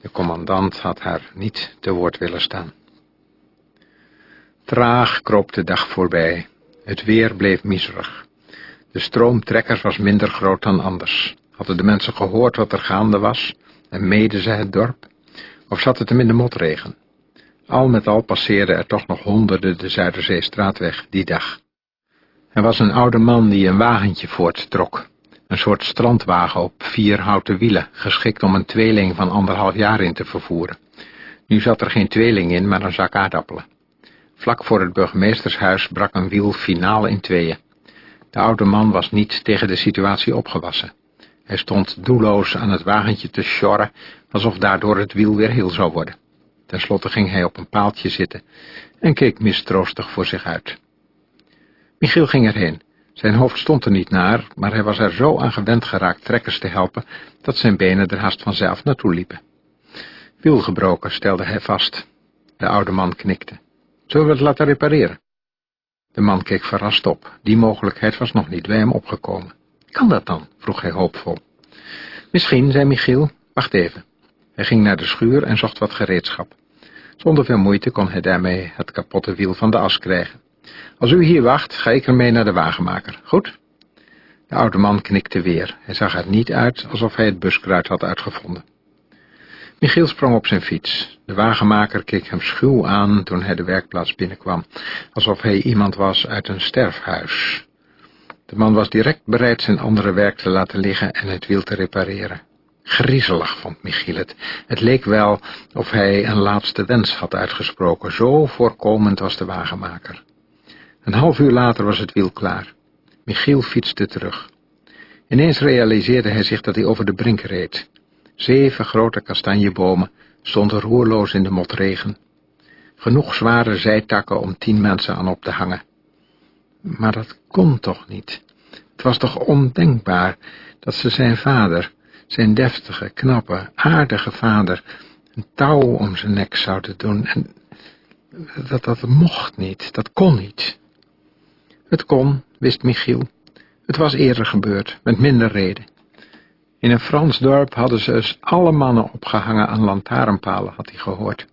De commandant had haar niet te woord willen staan. Traag kroop de dag voorbij. Het weer bleef miserig. De stroom trekkers was minder groot dan anders. Hadden de mensen gehoord wat er gaande was en meden ze het dorp? Of zat het hem in de motregen? Al met al passeerden er toch nog honderden de Zuiderzeestraatweg die dag. Er was een oude man die een wagentje voorttrok. Een soort strandwagen op vier houten wielen, geschikt om een tweeling van anderhalf jaar in te vervoeren. Nu zat er geen tweeling in, maar een zak aardappelen. Vlak voor het burgemeestershuis brak een wiel finaal in tweeën. De oude man was niet tegen de situatie opgewassen. Hij stond doelloos aan het wagentje te sjorren, alsof daardoor het wiel weer heel zou worden. Ten slotte ging hij op een paaltje zitten en keek mistroostig voor zich uit. Michiel ging erheen. Zijn hoofd stond er niet naar, maar hij was er zo aan gewend geraakt trekkers te helpen, dat zijn benen er haast vanzelf naartoe liepen. Wiel gebroken, stelde hij vast. De oude man knikte. Zullen we het laten repareren? De man keek verrast op. Die mogelijkheid was nog niet bij hem opgekomen. Kan dat dan? vroeg hij hoopvol. Misschien, zei Michiel. Wacht even. Hij ging naar de schuur en zocht wat gereedschap. Zonder veel moeite kon hij daarmee het kapotte wiel van de as krijgen. Als u hier wacht, ga ik ermee naar de wagenmaker. Goed? De oude man knikte weer. Hij zag er niet uit alsof hij het buskruid had uitgevonden. Michiel sprong op zijn fiets. De wagenmaker keek hem schuw aan toen hij de werkplaats binnenkwam, alsof hij iemand was uit een sterfhuis. De man was direct bereid zijn andere werk te laten liggen en het wiel te repareren. Griezelig vond Michiel het. Het leek wel of hij een laatste wens had uitgesproken, zo voorkomend was de wagenmaker. Een half uur later was het wiel klaar. Michiel fietste terug. Ineens realiseerde hij zich dat hij over de brink reed. Zeven grote kastanjebomen stonden roerloos in de motregen. Genoeg zware zijtakken om tien mensen aan op te hangen. Maar dat kon toch niet. Het was toch ondenkbaar dat ze zijn vader, zijn deftige, knappe, aardige vader, een touw om zijn nek zouden doen. En dat, dat mocht niet, dat kon niet. Het kon, wist Michiel. Het was eerder gebeurd, met minder reden. In een Frans dorp hadden ze eens alle mannen opgehangen aan lantaarnpalen, had hij gehoord.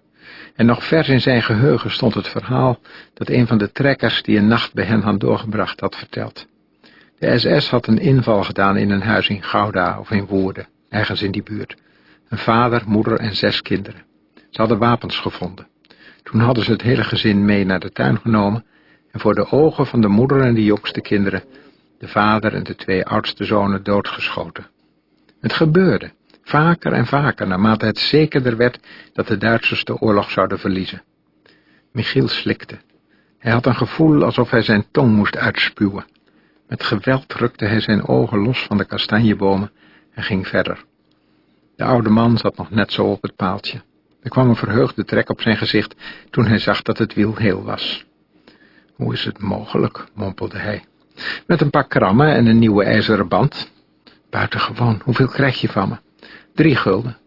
En nog vers in zijn geheugen stond het verhaal dat een van de trekkers die een nacht bij hen had doorgebracht had verteld. De SS had een inval gedaan in een huis in Gouda of in Woerden, ergens in die buurt. Een vader, moeder en zes kinderen. Ze hadden wapens gevonden. Toen hadden ze het hele gezin mee naar de tuin genomen en voor de ogen van de moeder en de jongste kinderen de vader en de twee oudste zonen doodgeschoten. Het gebeurde, vaker en vaker, naarmate het zekerder werd dat de Duitsers de oorlog zouden verliezen. Michiel slikte. Hij had een gevoel alsof hij zijn tong moest uitspuwen. Met geweld rukte hij zijn ogen los van de kastanjebomen en ging verder. De oude man zat nog net zo op het paaltje. Er kwam een verheugde trek op zijn gezicht toen hij zag dat het wiel heel was. Hoe is het mogelijk, mompelde hij. Met een paar krammen en een nieuwe ijzeren band. Buitengewoon, hoeveel krijg je van me? Drie gulden.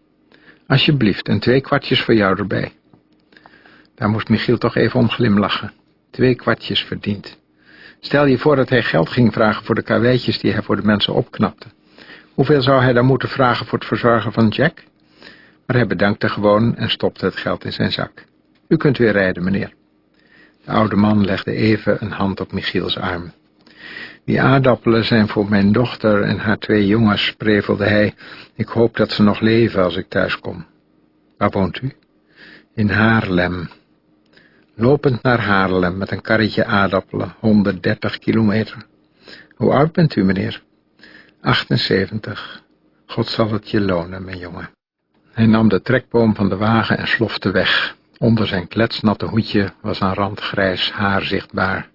Alsjeblieft, en twee kwartjes voor jou erbij. Daar moest Michiel toch even om glimlachen. Twee kwartjes verdiend. Stel je voor dat hij geld ging vragen voor de karweitjes die hij voor de mensen opknapte. Hoeveel zou hij dan moeten vragen voor het verzorgen van Jack? Maar hij bedankte gewoon en stopte het geld in zijn zak. U kunt weer rijden, meneer. De oude man legde even een hand op Michiels arm. Die aardappelen zijn voor mijn dochter en haar twee jongens, prevelde hij. Ik hoop dat ze nog leven als ik thuis kom. Waar woont u? In Haarlem. Lopend naar Haarlem met een karretje aardappelen, 130 kilometer. Hoe oud bent u, meneer? 78. God zal het je lonen, mijn jongen. Hij nam de trekboom van de wagen en slofte weg. Onder zijn kletsnatte hoedje was een rand grijs haar zichtbaar.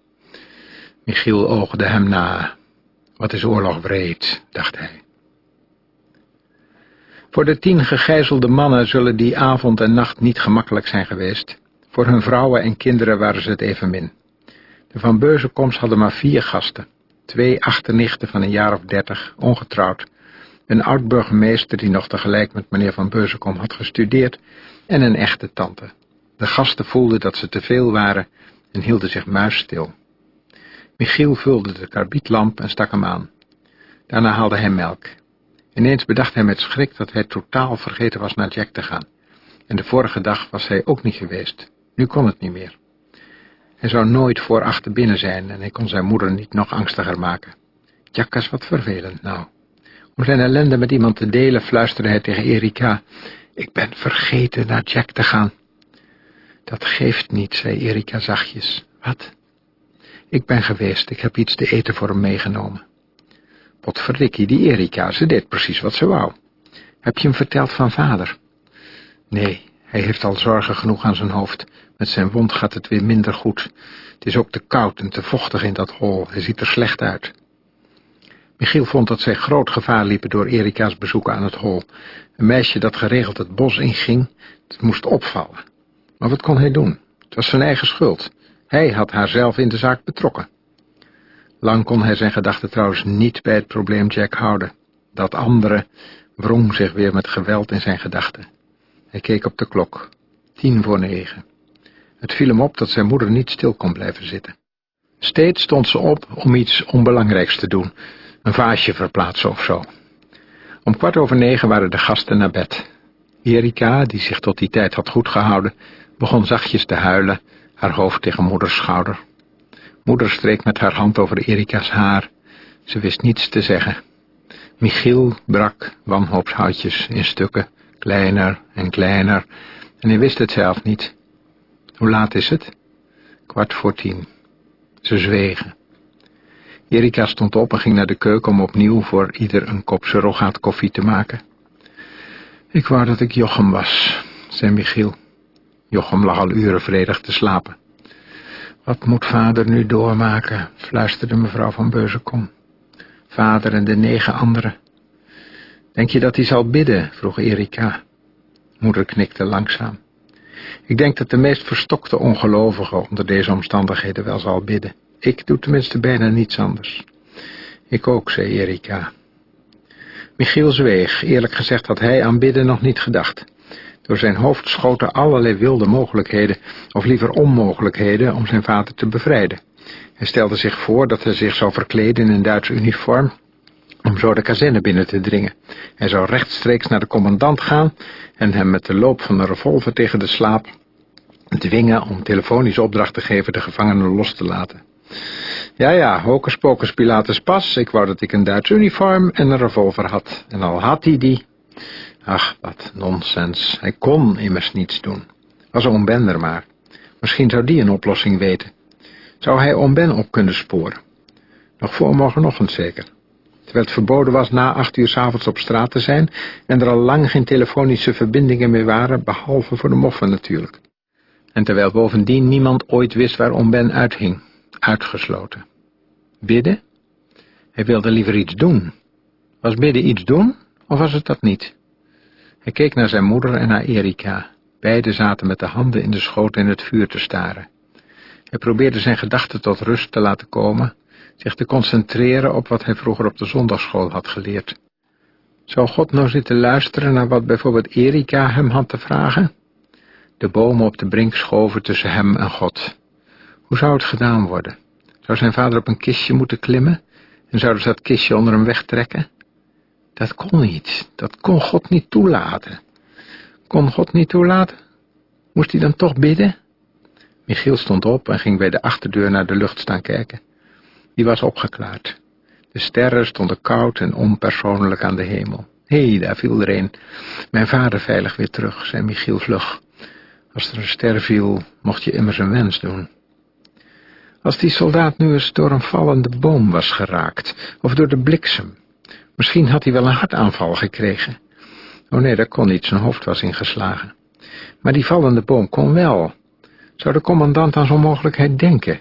Michiel oogde hem na. Wat is oorlog breed, dacht hij. Voor de tien gegijzelde mannen zullen die avond en nacht niet gemakkelijk zijn geweest. Voor hun vrouwen en kinderen waren ze het evenmin. De Van Beuzenkoms hadden maar vier gasten. Twee achternichten van een jaar of dertig, ongetrouwd. Een oud-burgemeester die nog tegelijk met meneer Van Beuzenkom had gestudeerd. En een echte tante. De gasten voelden dat ze te veel waren en hielden zich muisstil. Michiel vulde de karbietlamp en stak hem aan. Daarna haalde hij melk. Ineens bedacht hij met schrik dat hij totaal vergeten was naar Jack te gaan. En de vorige dag was hij ook niet geweest. Nu kon het niet meer. Hij zou nooit voor achter binnen zijn en hij kon zijn moeder niet nog angstiger maken. Tjakkas, wat vervelend nou. Om zijn ellende met iemand te delen, fluisterde hij tegen Erika. Ik ben vergeten naar Jack te gaan. Dat geeft niet, zei Erika zachtjes. Wat? Ik ben geweest, ik heb iets te eten voor hem meegenomen. Potverdikkie, die Erika, ze deed precies wat ze wou. Heb je hem verteld van vader? Nee, hij heeft al zorgen genoeg aan zijn hoofd. Met zijn wond gaat het weer minder goed. Het is ook te koud en te vochtig in dat hol. Hij ziet er slecht uit. Michiel vond dat zij groot gevaar liepen door Erika's bezoek aan het hol. Een meisje dat geregeld het bos inging, het moest opvallen. Maar wat kon hij doen? Het was zijn eigen schuld. Hij had haar zelf in de zaak betrokken. Lang kon hij zijn gedachten trouwens niet bij het probleem Jack houden. Dat andere wrong zich weer met geweld in zijn gedachten. Hij keek op de klok. Tien voor negen. Het viel hem op dat zijn moeder niet stil kon blijven zitten. Steeds stond ze op om iets onbelangrijks te doen. Een vaasje verplaatsen of zo. Om kwart over negen waren de gasten naar bed. Erika, die zich tot die tijd had goed gehouden, begon zachtjes te huilen, haar hoofd tegen moeders schouder. Moeder streek met haar hand over Erika's haar. Ze wist niets te zeggen. Michiel brak wanhoopshoutjes in stukken, kleiner en kleiner, en hij wist het zelf niet. Hoe laat is het? Kwart voor tien. Ze zwegen. Erika stond op en ging naar de keuken om opnieuw voor ieder een kop surrogaat koffie te maken. Ik wou dat ik Jochem was, zei Michiel. Jochem lag al uren vredig te slapen. Wat moet vader nu doormaken, fluisterde mevrouw van Beuzenkom. Vader en de negen anderen. Denk je dat hij zal bidden, vroeg Erika. Moeder knikte langzaam. Ik denk dat de meest verstokte ongelovige onder deze omstandigheden wel zal bidden. Ik doe tenminste bijna niets anders. Ik ook, zei Erika. Michiel zweeg. Eerlijk gezegd had hij aan bidden nog niet gedacht. Door zijn hoofd schoten allerlei wilde mogelijkheden, of liever onmogelijkheden, om zijn vader te bevrijden. Hij stelde zich voor dat hij zich zou verkleden in een Duitse uniform, om zo de kazerne binnen te dringen. Hij zou rechtstreeks naar de commandant gaan en hem met de loop van een revolver tegen de slaap dwingen om telefonisch opdracht te geven de gevangenen los te laten. Ja, ja, hocus pocus Pilatus pas, ik wou dat ik een Duits uniform en een revolver had. En al had hij die... Ach, wat nonsens. Hij kon immers niets doen. Was oom Ben er maar. Misschien zou die een oplossing weten. Zou hij oom Ben op kunnen sporen? Nog voor morgenochtend zeker. Terwijl het verboden was na acht uur s avonds op straat te zijn en er al lang geen telefonische verbindingen meer waren, behalve voor de moffen natuurlijk. En terwijl bovendien niemand ooit wist waar oom Ben uithing. Uitgesloten. Bidden? Hij wilde liever iets doen. Was bidden iets doen, of was het dat niet? Hij keek naar zijn moeder en naar Erika. Beiden zaten met de handen in de schoot in het vuur te staren. Hij probeerde zijn gedachten tot rust te laten komen, zich te concentreren op wat hij vroeger op de zondagschool had geleerd. Zou God nou zitten luisteren naar wat bijvoorbeeld Erika hem had te vragen? De bomen op de brink schoven tussen hem en God. Hoe zou het gedaan worden? Zou zijn vader op een kistje moeten klimmen? En zouden ze dat kistje onder hem wegtrekken? Dat kon niet. Dat kon God niet toelaten. Kon God niet toelaten? Moest hij dan toch bidden? Michiel stond op en ging bij de achterdeur naar de lucht staan kijken. Die was opgeklaard. De sterren stonden koud en onpersoonlijk aan de hemel. Hé, hey, daar viel er een. Mijn vader veilig weer terug, zei Michiel vlug. Als er een ster viel, mocht je immers een wens doen. Als die soldaat nu eens door een vallende boom was geraakt, of door de bliksem. Misschien had hij wel een hartaanval gekregen. Oh nee, dat kon niet, zijn hoofd was ingeslagen. Maar die vallende boom kon wel. Zou de commandant aan zo'n mogelijkheid denken?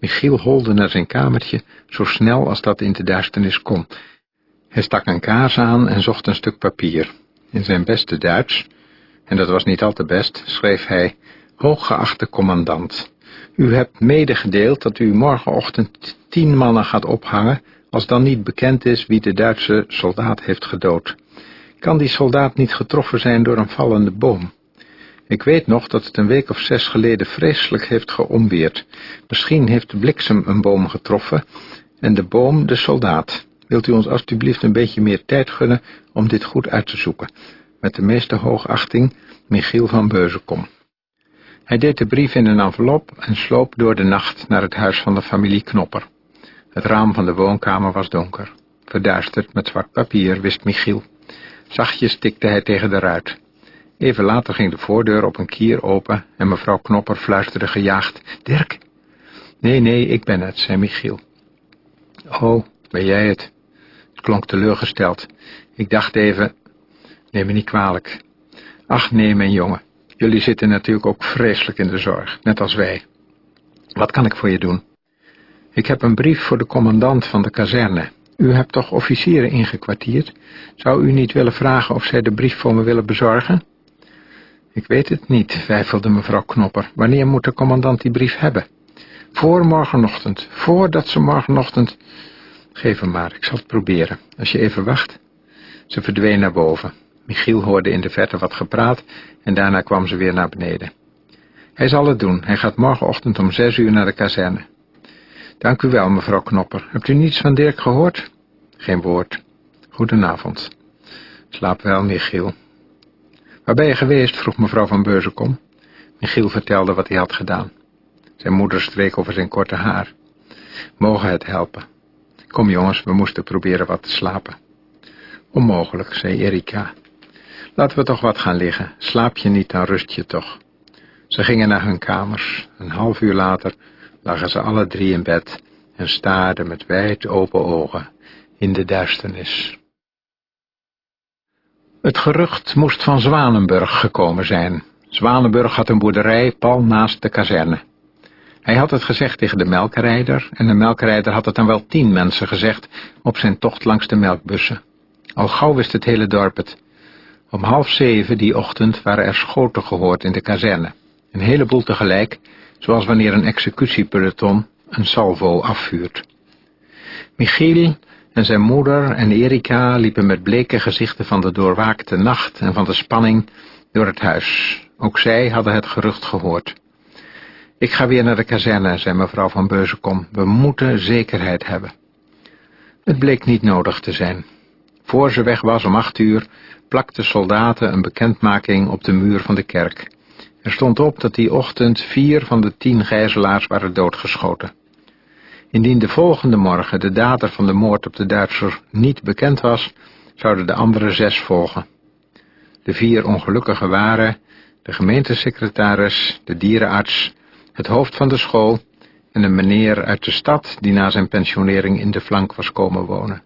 Michiel holde naar zijn kamertje, zo snel als dat in de duisternis kon. Hij stak een kaars aan en zocht een stuk papier. In zijn beste Duits, en dat was niet al te best, schreef hij, hooggeachte commandant, u hebt medegedeeld dat u morgenochtend tien mannen gaat ophangen, als dan niet bekend is wie de Duitse soldaat heeft gedood. Kan die soldaat niet getroffen zijn door een vallende boom? Ik weet nog dat het een week of zes geleden vreselijk heeft geomweerd. Misschien heeft de bliksem een boom getroffen en de boom de soldaat. Wilt u ons alstublieft een beetje meer tijd gunnen om dit goed uit te zoeken? Met de meeste hoogachting, Michiel van Beuzenkom. Hij deed de brief in een envelop en sloop door de nacht naar het huis van de familie Knopper. Het raam van de woonkamer was donker. Verduisterd met zwart papier, wist Michiel. Zachtjes tikte hij tegen de ruit. Even later ging de voordeur op een kier open en mevrouw Knopper fluisterde gejaagd. Dirk? Nee, nee, ik ben het, zei Michiel. Oh, ben jij het? Het klonk teleurgesteld. Ik dacht even... Neem me niet kwalijk. Ach nee, mijn jongen. Jullie zitten natuurlijk ook vreselijk in de zorg, net als wij. Wat kan ik voor je doen? Ik heb een brief voor de commandant van de kazerne. U hebt toch officieren ingekwartierd? Zou u niet willen vragen of zij de brief voor me willen bezorgen? Ik weet het niet, twijfelde mevrouw Knopper. Wanneer moet de commandant die brief hebben? Voor morgenochtend, voordat ze morgenochtend... Geef hem maar, ik zal het proberen. Als je even wacht. Ze verdween naar boven. Michiel hoorde in de verte wat gepraat en daarna kwam ze weer naar beneden. Hij zal het doen. Hij gaat morgenochtend om zes uur naar de kazerne. Dank u wel, mevrouw Knopper. Hebt u niets van Dirk gehoord? Geen woord. Goedenavond. Slaap wel, Michiel. Waar ben je geweest? vroeg mevrouw van Beurzenkom. Michiel vertelde wat hij had gedaan. Zijn moeder streek over zijn korte haar. Mogen het helpen. Kom jongens, we moesten proberen wat te slapen. Onmogelijk, zei Erika. Laten we toch wat gaan liggen. Slaap je niet, dan rust je toch. Ze gingen naar hun kamers. Een half uur later lagen ze alle drie in bed en staarden met wijd open ogen in de duisternis. Het gerucht moest van Zwanenburg gekomen zijn. Zwanenburg had een boerderij pal naast de kazerne. Hij had het gezegd tegen de melkrijder en de melkrijder had het dan wel tien mensen gezegd op zijn tocht langs de melkbussen. Al gauw wist het hele dorp het. Om half zeven die ochtend waren er schoten gehoord in de kazerne. Een heleboel tegelijk, zoals wanneer een executiepeloton een salvo afvuurt. Michiel en zijn moeder en Erika liepen met bleke gezichten van de doorwaakte nacht en van de spanning door het huis. Ook zij hadden het gerucht gehoord. Ik ga weer naar de kazerne, zei mevrouw van Beuzenkom. We moeten zekerheid hebben. Het bleek niet nodig te zijn. Voor ze weg was om acht uur, plakten soldaten een bekendmaking op de muur van de kerk. Er stond op dat die ochtend vier van de tien gijzelaars waren doodgeschoten. Indien de volgende morgen de dader van de moord op de Duitser niet bekend was, zouden de andere zes volgen. De vier ongelukkigen waren de gemeentesecretaris, de dierenarts, het hoofd van de school en een meneer uit de stad die na zijn pensionering in de flank was komen wonen.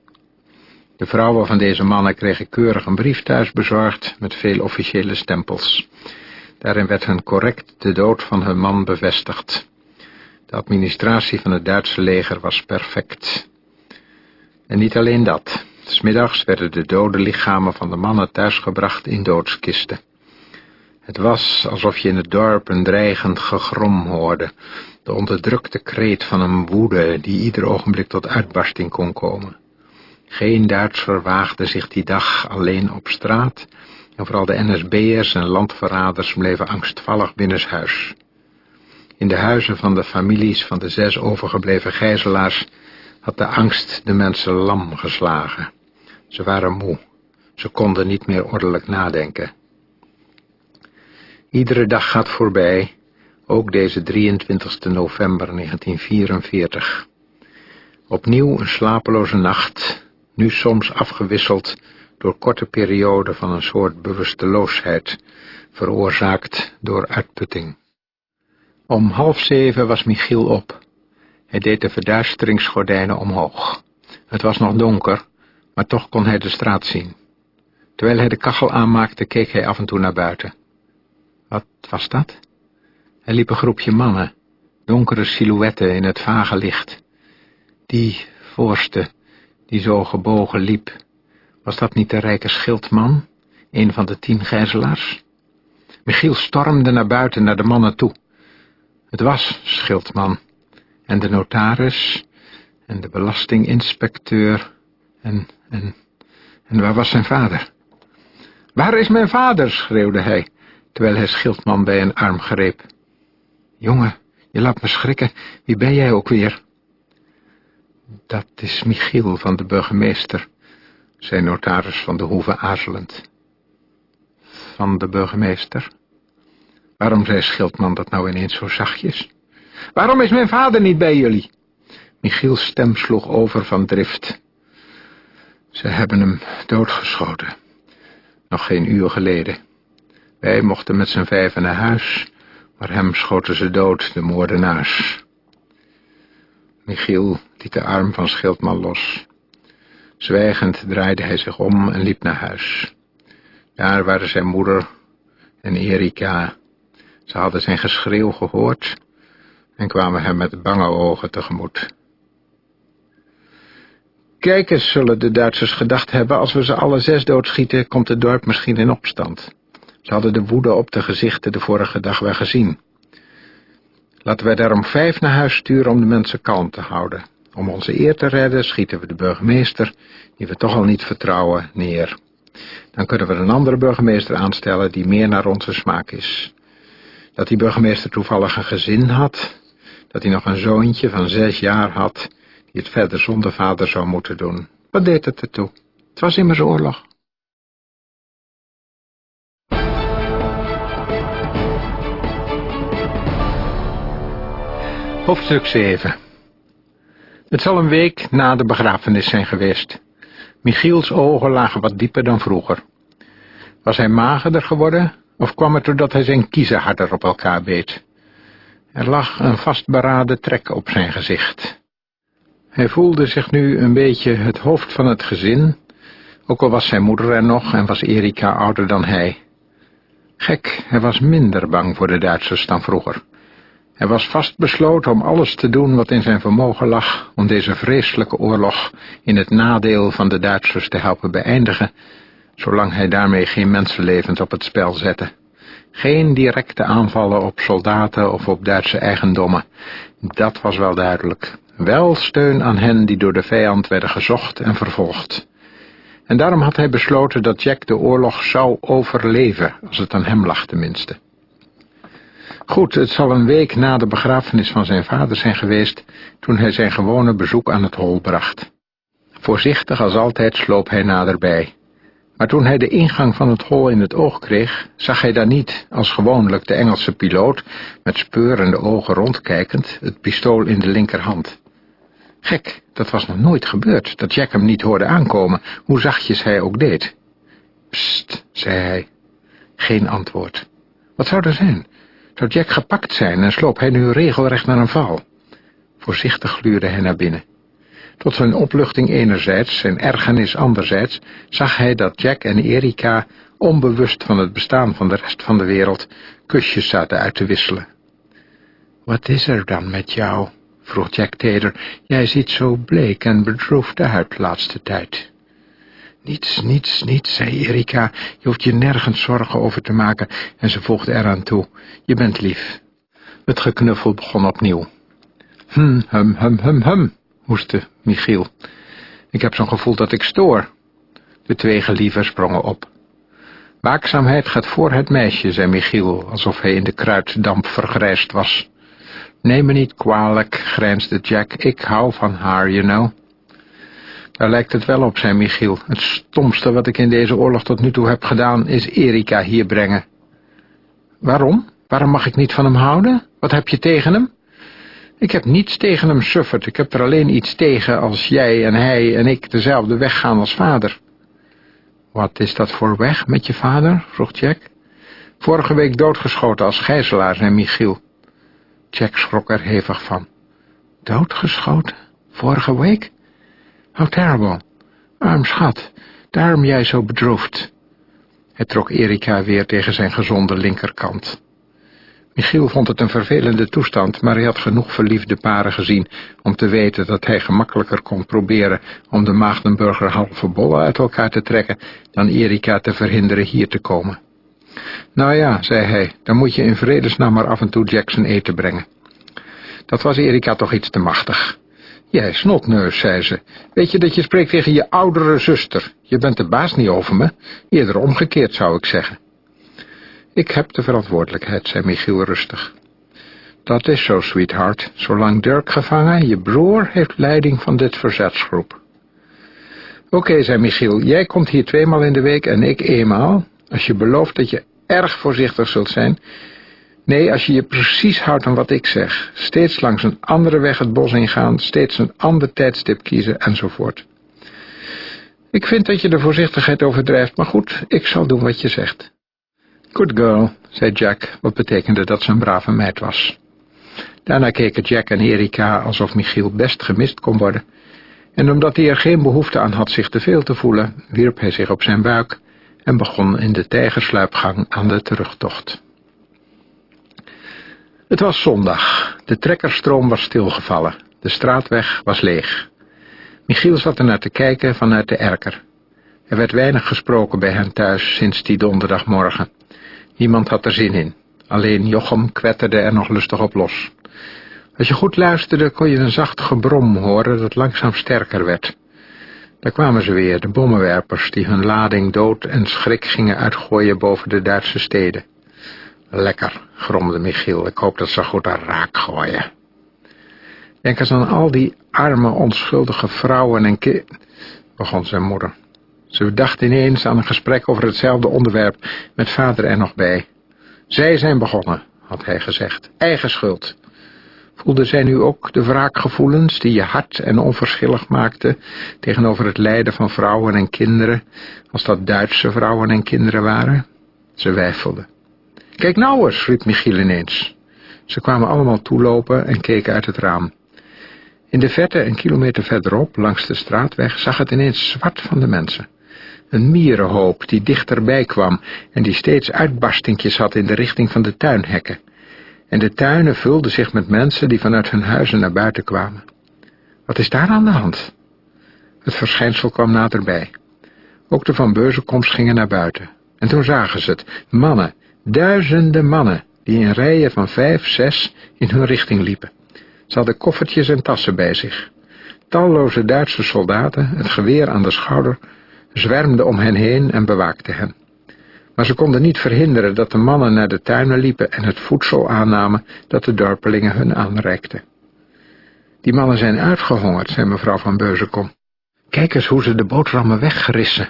De vrouwen van deze mannen kregen keurig een brief thuis bezorgd met veel officiële stempels. Daarin werd hun correct de dood van hun man bevestigd. De administratie van het Duitse leger was perfect. En niet alleen dat. Smiddags werden de dode lichamen van de mannen thuisgebracht in doodskisten. Het was alsof je in het dorp een dreigend gegrom hoorde, de onderdrukte kreet van een woede die ieder ogenblik tot uitbarsting kon komen. Geen Duitser waagde zich die dag alleen op straat, en vooral de NSB'ers en landverraders bleven angstvallig binnenshuis. In de huizen van de families van de zes overgebleven gijzelaars had de angst de mensen lam geslagen. Ze waren moe. Ze konden niet meer ordelijk nadenken. Iedere dag gaat voorbij, ook deze 23 november 1944. Opnieuw een slapeloze nacht, nu soms afgewisseld door korte perioden van een soort bewusteloosheid, veroorzaakt door uitputting. Om half zeven was Michiel op. Hij deed de verduisteringsgordijnen omhoog. Het was nog donker, maar toch kon hij de straat zien. Terwijl hij de kachel aanmaakte, keek hij af en toe naar buiten. Wat was dat? Er liep een groepje mannen, donkere silhouetten in het vage licht. Die voorste, die zo gebogen liep, was dat niet de rijke schildman, een van de tien gijzelaars? Michiel stormde naar buiten, naar de mannen toe. Het was Schildman, en de notaris, en de belastinginspecteur, en, en, en waar was zijn vader? Waar is mijn vader? schreeuwde hij, terwijl hij Schildman bij een arm greep. Jongen, je laat me schrikken, wie ben jij ook weer? Dat is Michiel van de burgemeester, zei notaris van de Hoeve aarzelend. Van de burgemeester? Waarom zei Schildman dat nou ineens zo zachtjes? Waarom is mijn vader niet bij jullie? Michiels stem sloeg over van drift. Ze hebben hem doodgeschoten. Nog geen uur geleden. Wij mochten met z'n vijven naar huis, maar hem schoten ze dood, de moordenaars. Michiel liet de arm van Schildman los. Zwijgend draaide hij zich om en liep naar huis. Daar waren zijn moeder en Erika. Ze hadden zijn geschreeuw gehoord en kwamen hem met bange ogen tegemoet. Kijk eens, zullen de Duitsers gedacht hebben, als we ze alle zes doodschieten, komt het dorp misschien in opstand. Ze hadden de woede op de gezichten de vorige dag wel gezien. Laten wij daarom vijf naar huis sturen om de mensen kalm te houden. Om onze eer te redden schieten we de burgemeester, die we toch al niet vertrouwen, neer. Dan kunnen we een andere burgemeester aanstellen die meer naar onze smaak is. Dat die burgemeester toevallig een gezin had, dat hij nog een zoontje van zes jaar had, die het verder zonder vader zou moeten doen. Wat deed het ertoe? Het was immers oorlog. Hoofdstuk 7 Het zal een week na de begrafenis zijn geweest. Michiels ogen lagen wat dieper dan vroeger. Was hij magerder geworden, of kwam het doordat hij zijn kiezen harder op elkaar beet? Er lag een vastberaden trek op zijn gezicht. Hij voelde zich nu een beetje het hoofd van het gezin, ook al was zijn moeder er nog en was Erika ouder dan hij. Gek, hij was minder bang voor de Duitsers dan vroeger. Hij was vastbesloten om alles te doen wat in zijn vermogen lag om deze vreselijke oorlog in het nadeel van de Duitsers te helpen beëindigen, zolang hij daarmee geen mensenlevens op het spel zette. Geen directe aanvallen op soldaten of op Duitse eigendommen, dat was wel duidelijk. Wel steun aan hen die door de vijand werden gezocht en vervolgd. En daarom had hij besloten dat Jack de oorlog zou overleven, als het aan hem lag tenminste. Goed, het zal een week na de begrafenis van zijn vader zijn geweest, toen hij zijn gewone bezoek aan het hol bracht. Voorzichtig als altijd sloop hij naderbij. Maar toen hij de ingang van het hol in het oog kreeg, zag hij daar niet, als gewoonlijk de Engelse piloot, met speurende ogen rondkijkend, het pistool in de linkerhand. Gek, dat was nog nooit gebeurd, dat Jack hem niet hoorde aankomen, hoe zachtjes hij ook deed. Psst, zei hij. Geen antwoord. Wat zou er zijn? Zou Jack gepakt zijn en sloop hij nu regelrecht naar een val? Voorzichtig gluurde hij naar binnen. Tot zijn opluchting enerzijds, zijn ergernis anderzijds, zag hij dat Jack en Erika, onbewust van het bestaan van de rest van de wereld, kusjes zaten uit te wisselen. Wat is er dan met jou? vroeg Jack teder. Jij ziet zo bleek en bedroefd uit laatste tijd. Niets, niets, niets, zei Erika. Je hoeft je nergens zorgen over te maken. En ze voegde eraan toe. Je bent lief. Het geknuffel begon opnieuw. Hm, hum, hum, hum, hum, hoestte Michiel. Ik heb zo'n gevoel dat ik stoor. De twee gelieven sprongen op. Waakzaamheid gaat voor het meisje, zei Michiel, alsof hij in de kruiddamp vergrijsd was. Neem me niet kwalijk, grijnsde Jack. Ik hou van haar, you know. Daar lijkt het wel op, zei Michiel. Het stomste wat ik in deze oorlog tot nu toe heb gedaan, is Erika hier brengen. Waarom? Waarom mag ik niet van hem houden? Wat heb je tegen hem? Ik heb niets tegen hem, Suffert. Ik heb er alleen iets tegen als jij en hij en ik dezelfde weg gaan als vader. Wat is dat voor weg met je vader? vroeg Jack. Vorige week doodgeschoten als gijzelaar, zei Michiel. Jack schrok er hevig van. Doodgeschoten? Vorige week? How terrible. Arm schat, daarom jij zo bedroefd. Hij trok Erika weer tegen zijn gezonde linkerkant. Michiel vond het een vervelende toestand, maar hij had genoeg verliefde paren gezien om te weten dat hij gemakkelijker kon proberen om de Maagdenburger halve bollen uit elkaar te trekken dan Erika te verhinderen hier te komen. Nou ja, zei hij, dan moet je in vredesnaam maar af en toe Jackson eten brengen. Dat was Erika toch iets te machtig. Jij snotneus, zei ze. Weet je dat je spreekt tegen je oudere zuster? Je bent de baas niet over me. Eerder omgekeerd, zou ik zeggen. Ik heb de verantwoordelijkheid, zei Michiel rustig. Dat is zo, sweetheart. Zolang Dirk gevangen, je broer heeft leiding van dit verzetsgroep. Oké, zei Michiel, jij komt hier tweemaal in de week en ik eenmaal, als je belooft dat je erg voorzichtig zult zijn. Nee, als je je precies houdt aan wat ik zeg. Steeds langs een andere weg het bos ingaan, steeds een ander tijdstip kiezen, enzovoort. Ik vind dat je de voorzichtigheid overdrijft, maar goed, ik zal doen wat je zegt. Good girl, zei Jack, wat betekende dat ze een brave meid was. Daarna keken Jack en Erika alsof Michiel best gemist kon worden, en omdat hij er geen behoefte aan had zich te veel te voelen, wierp hij zich op zijn buik en begon in de tijgersluipgang aan de terugtocht. Het was zondag. De trekkerstroom was stilgevallen. De straatweg was leeg. Michiel zat er naar te kijken vanuit de erker. Er werd weinig gesproken bij hen thuis sinds die donderdagmorgen. Niemand had er zin in. Alleen Jochem kwetterde er nog lustig op los. Als je goed luisterde, kon je een zacht gebrom horen dat langzaam sterker werd. Daar kwamen ze weer, de bommenwerpers, die hun lading dood en schrik gingen uitgooien boven de Duitse steden. Lekker, gromde Michiel, ik hoop dat ze goed aan raak gooien. Denk eens aan al die arme, onschuldige vrouwen en ki... begon zijn moeder. Ze dacht ineens aan een gesprek over hetzelfde onderwerp, met vader er nog bij. Zij zijn begonnen, had hij gezegd. Eigen schuld. Voelde zij nu ook de wraakgevoelens die je hard en onverschillig maakten tegenover het lijden van vrouwen en kinderen, als dat Duitse vrouwen en kinderen waren? Ze weifelde. Kijk nou eens, riep Michiel ineens. Ze kwamen allemaal toelopen en keken uit het raam. In de verte, een kilometer verderop, langs de straatweg, zag het ineens zwart van de mensen. Een mierenhoop die dichterbij kwam en die steeds uitbarstingjes had in de richting van de tuinhekken. En de tuinen vulden zich met mensen die vanuit hun huizen naar buiten kwamen. Wat is daar aan de hand? Het verschijnsel kwam naderbij. Ook de van Beuzenkomst gingen naar buiten. En toen zagen ze het, mannen, duizenden mannen, die in rijen van vijf, zes in hun richting liepen. Ze hadden koffertjes en tassen bij zich. Talloze Duitse soldaten, het geweer aan de schouder, zwermden om hen heen en bewaakten hen. Maar ze konden niet verhinderen dat de mannen naar de tuinen liepen en het voedsel aannamen dat de dorpelingen hun aanreikten. Die mannen zijn uitgehongerd, zei mevrouw van Beuzenkom. Kijk eens hoe ze de boterhammen weggerissen.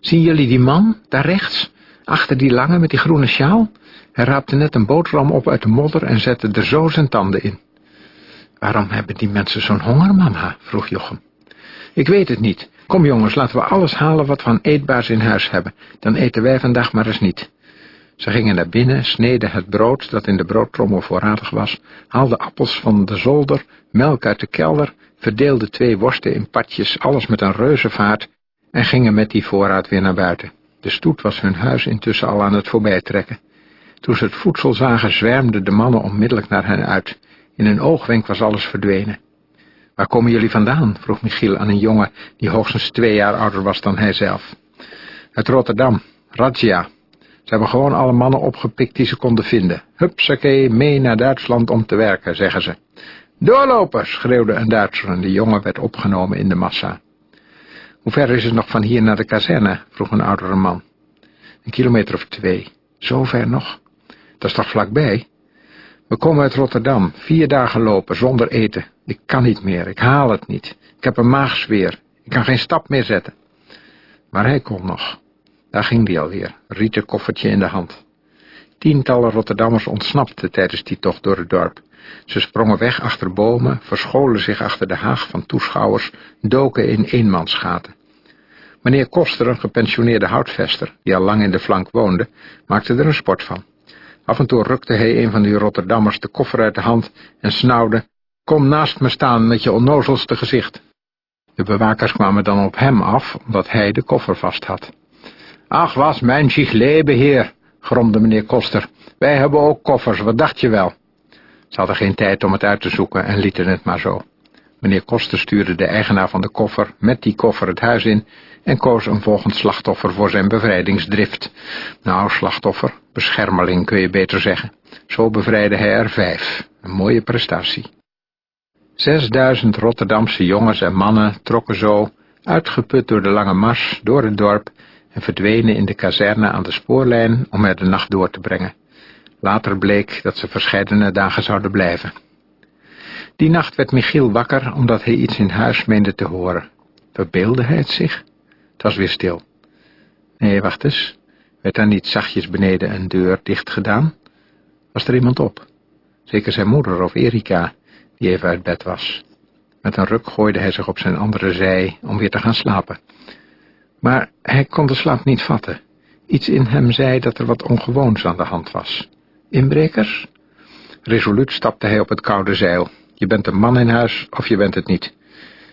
Zien jullie die man, daar rechts, achter die lange met die groene sjaal? Hij raapte net een boterham op uit de modder en zette er zo zijn tanden in. Waarom hebben die mensen zo'n honger, mama? vroeg Jochem. Ik weet het niet. Kom jongens, laten we alles halen wat we aan eetbaars in huis hebben. Dan eten wij vandaag maar eens niet. Ze gingen naar binnen, sneden het brood dat in de broodtrommel voorradig was, haalden appels van de zolder, melk uit de kelder, verdeelden twee worsten in patjes, alles met een reuzenvaart, en gingen met die voorraad weer naar buiten. De stoet was hun huis intussen al aan het voorbijtrekken. Toen ze het voedsel zagen, zwermden de mannen onmiddellijk naar hen uit. In een oogwenk was alles verdwenen. Waar komen jullie vandaan? vroeg Michiel aan een jongen die hoogstens twee jaar ouder was dan hij zelf. Uit Rotterdam, Razzia. Ze hebben gewoon alle mannen opgepikt die ze konden vinden. Hupsakee, mee naar Duitsland om te werken, zeggen ze. Doorlopen, schreeuwde een Duitser en de jongen werd opgenomen in de massa. Hoe ver is het nog van hier naar de kazerne? vroeg een oudere man. Een kilometer of twee. Zo ver nog? Dat is toch vlakbij? We komen uit Rotterdam, vier dagen lopen, zonder eten. Ik kan niet meer, ik haal het niet. Ik heb een maagzweer, ik kan geen stap meer zetten. Maar hij kon nog. Daar ging hij alweer, rieten koffertje in de hand. Tientallen Rotterdammers ontsnapten tijdens die tocht door het dorp. Ze sprongen weg achter bomen, verscholen zich achter de haag van toeschouwers, doken in eenmansgaten. Meneer Koster, een gepensioneerde houtvester, die al lang in de flank woonde, maakte er een sport van. Af en toe rukte hij een van die Rotterdammers de koffer uit de hand en snauwde, kom naast me staan met je onnozelste gezicht. De bewakers kwamen dan op hem af, omdat hij de koffer vast had. Ach, was mijn leven, heer, gromde meneer Koster. Wij hebben ook koffers, wat dacht je wel? Ze hadden geen tijd om het uit te zoeken en lieten het maar zo. Meneer Koster stuurde de eigenaar van de koffer met die koffer het huis in en koos een volgend slachtoffer voor zijn bevrijdingsdrift. Nou, slachtoffer, beschermeling kun je beter zeggen. Zo bevrijdde hij er vijf. Een mooie prestatie. Zesduizend Rotterdamse jongens en mannen trokken zo, uitgeput door de lange mars, door het dorp en verdwenen in de kazerne aan de spoorlijn om er de nacht door te brengen. Later bleek dat ze verscheidene dagen zouden blijven. Die nacht werd Michiel wakker omdat hij iets in huis meende te horen. Verbeelde hij het zich? Het was weer stil. Nee, wacht eens. Werd daar niet zachtjes beneden een deur dicht gedaan? Was er iemand op? Zeker zijn moeder of Erika, die even uit bed was. Met een ruk gooide hij zich op zijn andere zij om weer te gaan slapen. Maar hij kon de slaap niet vatten. Iets in hem zei dat er wat ongewoons aan de hand was. Inbrekers? Resoluut stapte hij op het koude zeil. Je bent een man in huis of je bent het niet.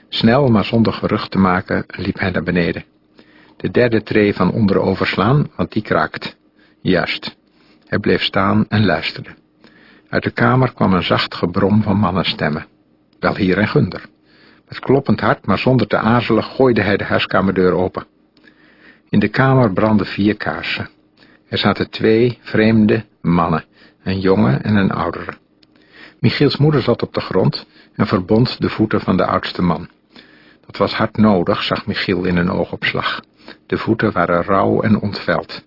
Snel, maar zonder gerucht te maken, liep hij naar beneden. De derde tree van onder overslaan, want die kraakt. Juist. Hij bleef staan en luisterde. Uit de kamer kwam een zacht gebrom van mannenstemmen. Wel hier en Gunder. Met kloppend hart, maar zonder te aarzelen, gooide hij de huiskamerdeur open. In de kamer brandden vier kaarsen. Er zaten twee vreemde mannen, een jonge en een oudere. Michiels moeder zat op de grond en verbond de voeten van de oudste man. Dat was hard nodig, zag Michiel in een oogopslag. De voeten waren rauw en ontveld.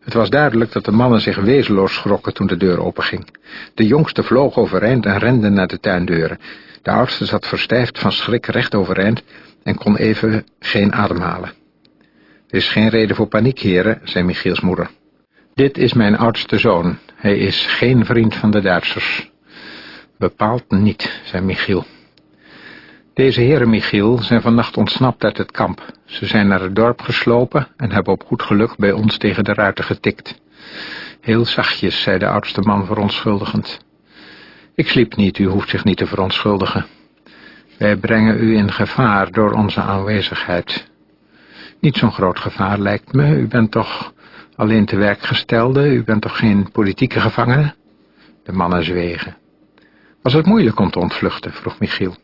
Het was duidelijk dat de mannen zich wezenloos schrokken toen de deur openging. De jongste vloog overeind en rende naar de tuindeuren. De oudste zat verstijfd van schrik recht overeind en kon even geen ademhalen. Er is geen reden voor paniek, heren, zei Michiels moeder. Dit is mijn oudste zoon. Hij is geen vriend van de Duitsers. Bepaald niet, zei Michiel. Deze heren, Michiel, zijn vannacht ontsnapt uit het kamp. Ze zijn naar het dorp geslopen en hebben op goed geluk bij ons tegen de ruiten getikt. Heel zachtjes, zei de oudste man verontschuldigend. Ik sliep niet, u hoeft zich niet te verontschuldigen. Wij brengen u in gevaar door onze aanwezigheid. Niet zo'n groot gevaar, lijkt me. U bent toch alleen te werk gestelde, u bent toch geen politieke gevangene? De mannen zwegen. Was het moeilijk om te ontvluchten, vroeg Michiel.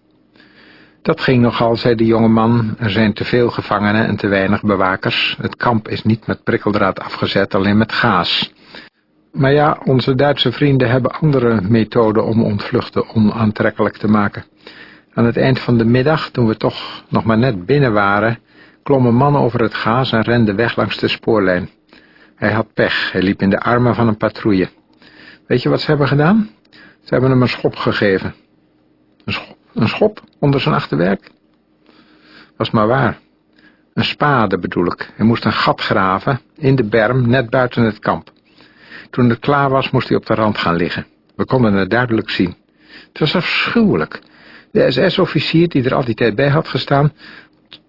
Dat ging nogal, zei de jonge man. Er zijn te veel gevangenen en te weinig bewakers. Het kamp is niet met prikkeldraad afgezet, alleen met gaas. Maar ja, onze Duitse vrienden hebben andere methoden om ontvluchten onaantrekkelijk te maken. Aan het eind van de middag, toen we toch nog maar net binnen waren, klom een man over het gaas en rende weg langs de spoorlijn. Hij had pech, hij liep in de armen van een patrouille. Weet je wat ze hebben gedaan? Ze hebben hem een schop gegeven. Een schop? Een schop onder zijn achterwerk? Was maar waar. Een spade bedoel ik. Hij moest een gat graven, in de berm, net buiten het kamp. Toen het klaar was, moest hij op de rand gaan liggen. We konden het duidelijk zien. Het was afschuwelijk. De SS-officier, die er al die tijd bij had gestaan,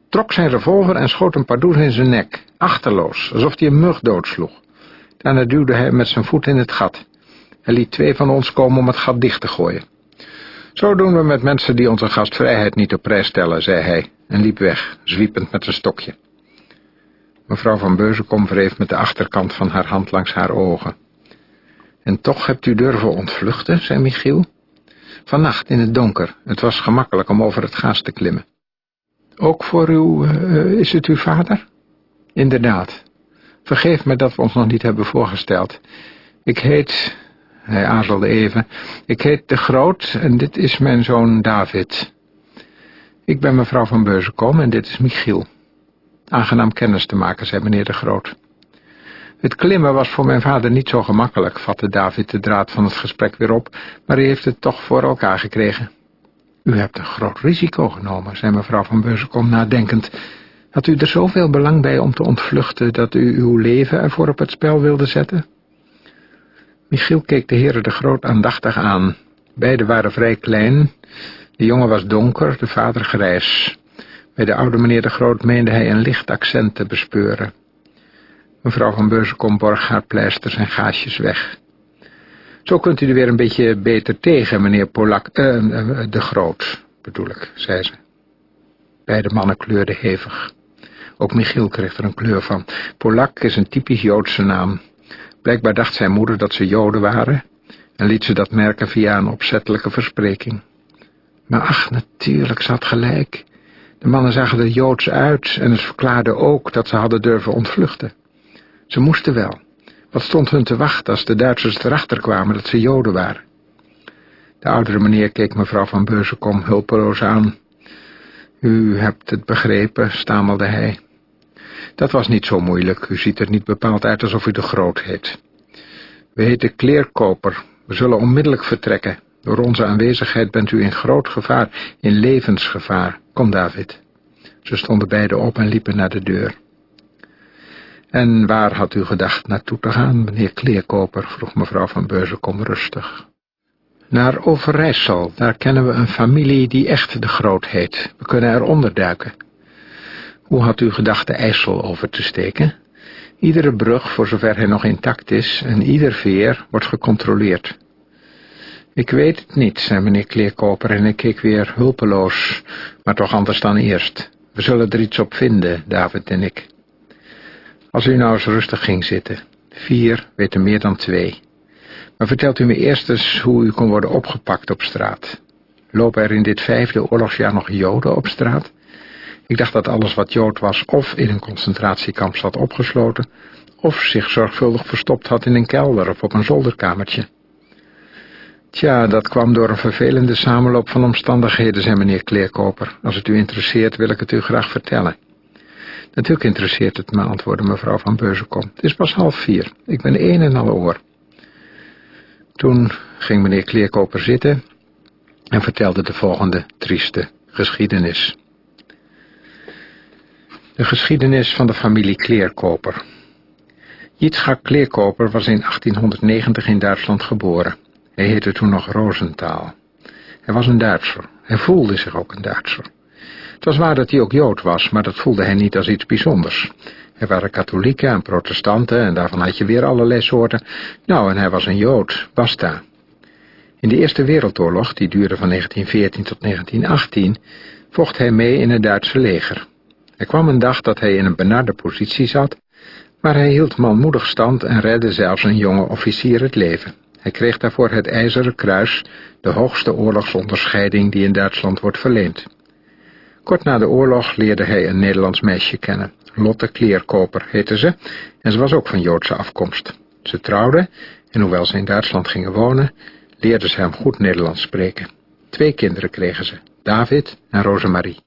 trok zijn revolver en schoot een pardoes in zijn nek, achterloos, alsof hij een mug doodsloeg. Daarna duwde hij met zijn voet in het gat. Hij liet twee van ons komen om het gat dicht te gooien. Zo doen we met mensen die onze gastvrijheid niet op prijs stellen, zei hij, en liep weg, zwiepend met zijn stokje. Mevrouw van Beuzenkom wreef met de achterkant van haar hand langs haar ogen. En toch hebt u durven ontvluchten, zei Michiel. Vannacht in het donker, het was gemakkelijk om over het gaas te klimmen. Ook voor u, uh, is het uw vader? Inderdaad. Vergeef me dat we ons nog niet hebben voorgesteld. Ik heet, hij aarzelde even. Ik heet De Groot en dit is mijn zoon David. Ik ben mevrouw van Beuzenkom en dit is Michiel. Aangenaam kennis te maken, zei meneer De Groot. Het klimmen was voor mijn vader niet zo gemakkelijk, vatte David de draad van het gesprek weer op, maar hij heeft het toch voor elkaar gekregen. U hebt een groot risico genomen, zei mevrouw van Beuzenkom nadenkend. Had u er zoveel belang bij om te ontvluchten dat u uw leven ervoor op het spel wilde zetten? Michiel keek de heren de Groot aandachtig aan. Beiden waren vrij klein. De jongen was donker, de vader grijs. Bij de oude meneer de Groot meende hij een licht accent te bespeuren. Mevrouw van Beurzenkom borg haar pleisters en gaasjes weg. Zo kunt u er weer een beetje beter tegen, meneer Polak, eh, eh, de Groot, bedoel ik, zei ze. Beide mannen kleurden hevig. Ook Michiel kreeg er een kleur van. Polak is een typisch Joodse naam. Blijkbaar dacht zijn moeder dat ze Joden waren en liet ze dat merken via een opzettelijke verspreking. Maar ach, natuurlijk, ze had gelijk. De mannen zagen er Joods uit en het verklaarde ook dat ze hadden durven ontvluchten. Ze moesten wel. Wat stond hun te wachten als de Duitsers erachter kwamen dat ze Joden waren? De oudere meneer keek mevrouw van Beuzenkom hulpeloos aan. U hebt het begrepen, stamelde hij. Dat was niet zo moeilijk. U ziet er niet bepaald uit alsof u de Groot heet. We heten Kleerkoper. We zullen onmiddellijk vertrekken. Door onze aanwezigheid bent u in groot gevaar, in levensgevaar. Kom, David. Ze stonden beiden op en liepen naar de deur. En waar had u gedacht naartoe te gaan, meneer Kleerkoper? vroeg mevrouw van Beurzenkom rustig. Naar Overijssel, daar kennen we een familie die echt de Groot heet. We kunnen er onderduiken. Hoe had u gedacht de IJssel over te steken? Iedere brug, voor zover hij nog intact is, en ieder veer wordt gecontroleerd. Ik weet het niet, zei meneer Kleerkoper en ik keek weer hulpeloos, maar toch anders dan eerst. We zullen er iets op vinden, David en ik. Als u nou eens rustig ging zitten. Vier weten meer dan twee. Maar vertelt u me eerst eens hoe u kon worden opgepakt op straat. Lopen er in dit vijfde oorlogsjaar nog Joden op straat? Ik dacht dat alles wat Jood was of in een concentratiekamp zat opgesloten, of zich zorgvuldig verstopt had in een kelder of op een zolderkamertje. Tja, dat kwam door een vervelende samenloop van omstandigheden, zei meneer Kleerkoper. Als het u interesseert, wil ik het u graag vertellen. Natuurlijk interesseert het me, antwoordde mevrouw van Beuzenkom. Het is pas half vier. Ik ben een en al oor. Toen ging meneer Kleerkoper zitten en vertelde de volgende trieste geschiedenis. De geschiedenis van de familie Kleerkoper. Yitzhak Kleerkoper was in 1890 in Duitsland geboren. Hij heette toen nog Rosenthal. Hij was een Duitser. Hij voelde zich ook een Duitser. Het was waar dat hij ook Jood was, maar dat voelde hij niet als iets bijzonders. Er waren katholieken en protestanten en daarvan had je weer allerlei soorten. Nou, en hij was een Jood, basta. In de Eerste Wereldoorlog, die duurde van 1914 tot 1918, vocht hij mee in het Duitse leger. Er kwam een dag dat hij in een benarde positie zat, maar hij hield manmoedig stand en redde zelfs een jonge officier het leven. Hij kreeg daarvoor het IJzeren Kruis, de hoogste oorlogsonderscheiding die in Duitsland wordt verleend. Kort na de oorlog leerde hij een Nederlands meisje kennen. Lotte Kleerkoper heette ze, en ze was ook van Joodse afkomst. Ze trouwden, en hoewel ze in Duitsland gingen wonen, leerde ze hem goed Nederlands spreken. Twee kinderen kregen ze, David en Rosemarie.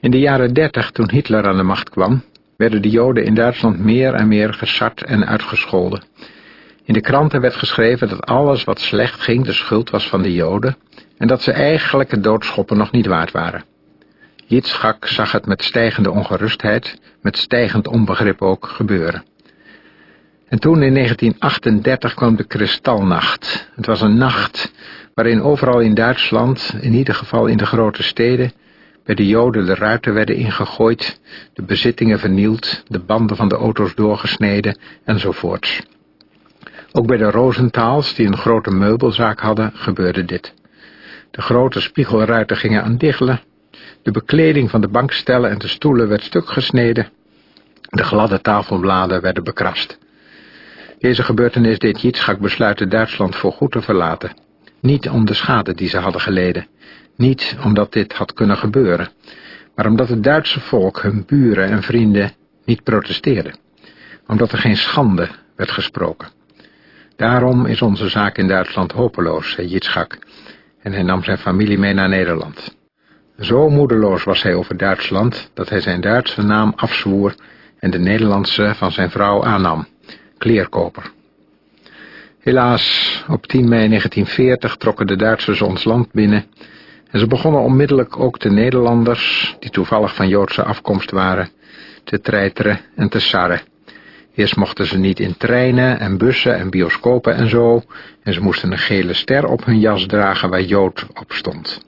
In de jaren dertig, toen Hitler aan de macht kwam, werden de Joden in Duitsland meer en meer gesart en uitgescholden. In de kranten werd geschreven dat alles wat slecht ging de schuld was van de Joden en dat ze eigenlijk het doodschoppen nog niet waard waren. Yitzchak zag het met stijgende ongerustheid, met stijgend onbegrip ook, gebeuren. En toen in 1938 kwam de Kristalnacht. Het was een nacht waarin overal in Duitsland, in ieder geval in de grote steden, bij de Joden de ruiten werden ingegooid, de bezittingen vernield, de banden van de auto's doorgesneden enzovoorts. Ook bij de Rosenthaals, die een grote meubelzaak hadden, gebeurde dit. De grote spiegelruiten gingen aan diggelen, de bekleding van de bankstellen en de stoelen werd stuk gesneden, de gladde tafelbladen werden bekrast. Deze gebeurtenis deed Jitschak besluiten Duitsland voorgoed te verlaten. Niet om de schade die ze hadden geleden, niet omdat dit had kunnen gebeuren, maar omdat het Duitse volk, hun buren en vrienden, niet protesteerde. Omdat er geen schande werd gesproken. Daarom is onze zaak in Duitsland hopeloos, zei Jitschak, en hij nam zijn familie mee naar Nederland. Zo moedeloos was hij over Duitsland, dat hij zijn Duitse naam afzwoer en de Nederlandse van zijn vrouw aannam, kleerkoper. Helaas, op 10 mei 1940 trokken de Duitsers ons land binnen en ze begonnen onmiddellijk ook de Nederlanders, die toevallig van Joodse afkomst waren, te treiteren en te sarren. Eerst mochten ze niet in treinen en bussen en bioscopen en zo, en ze moesten een gele ster op hun jas dragen waar Jood op stond.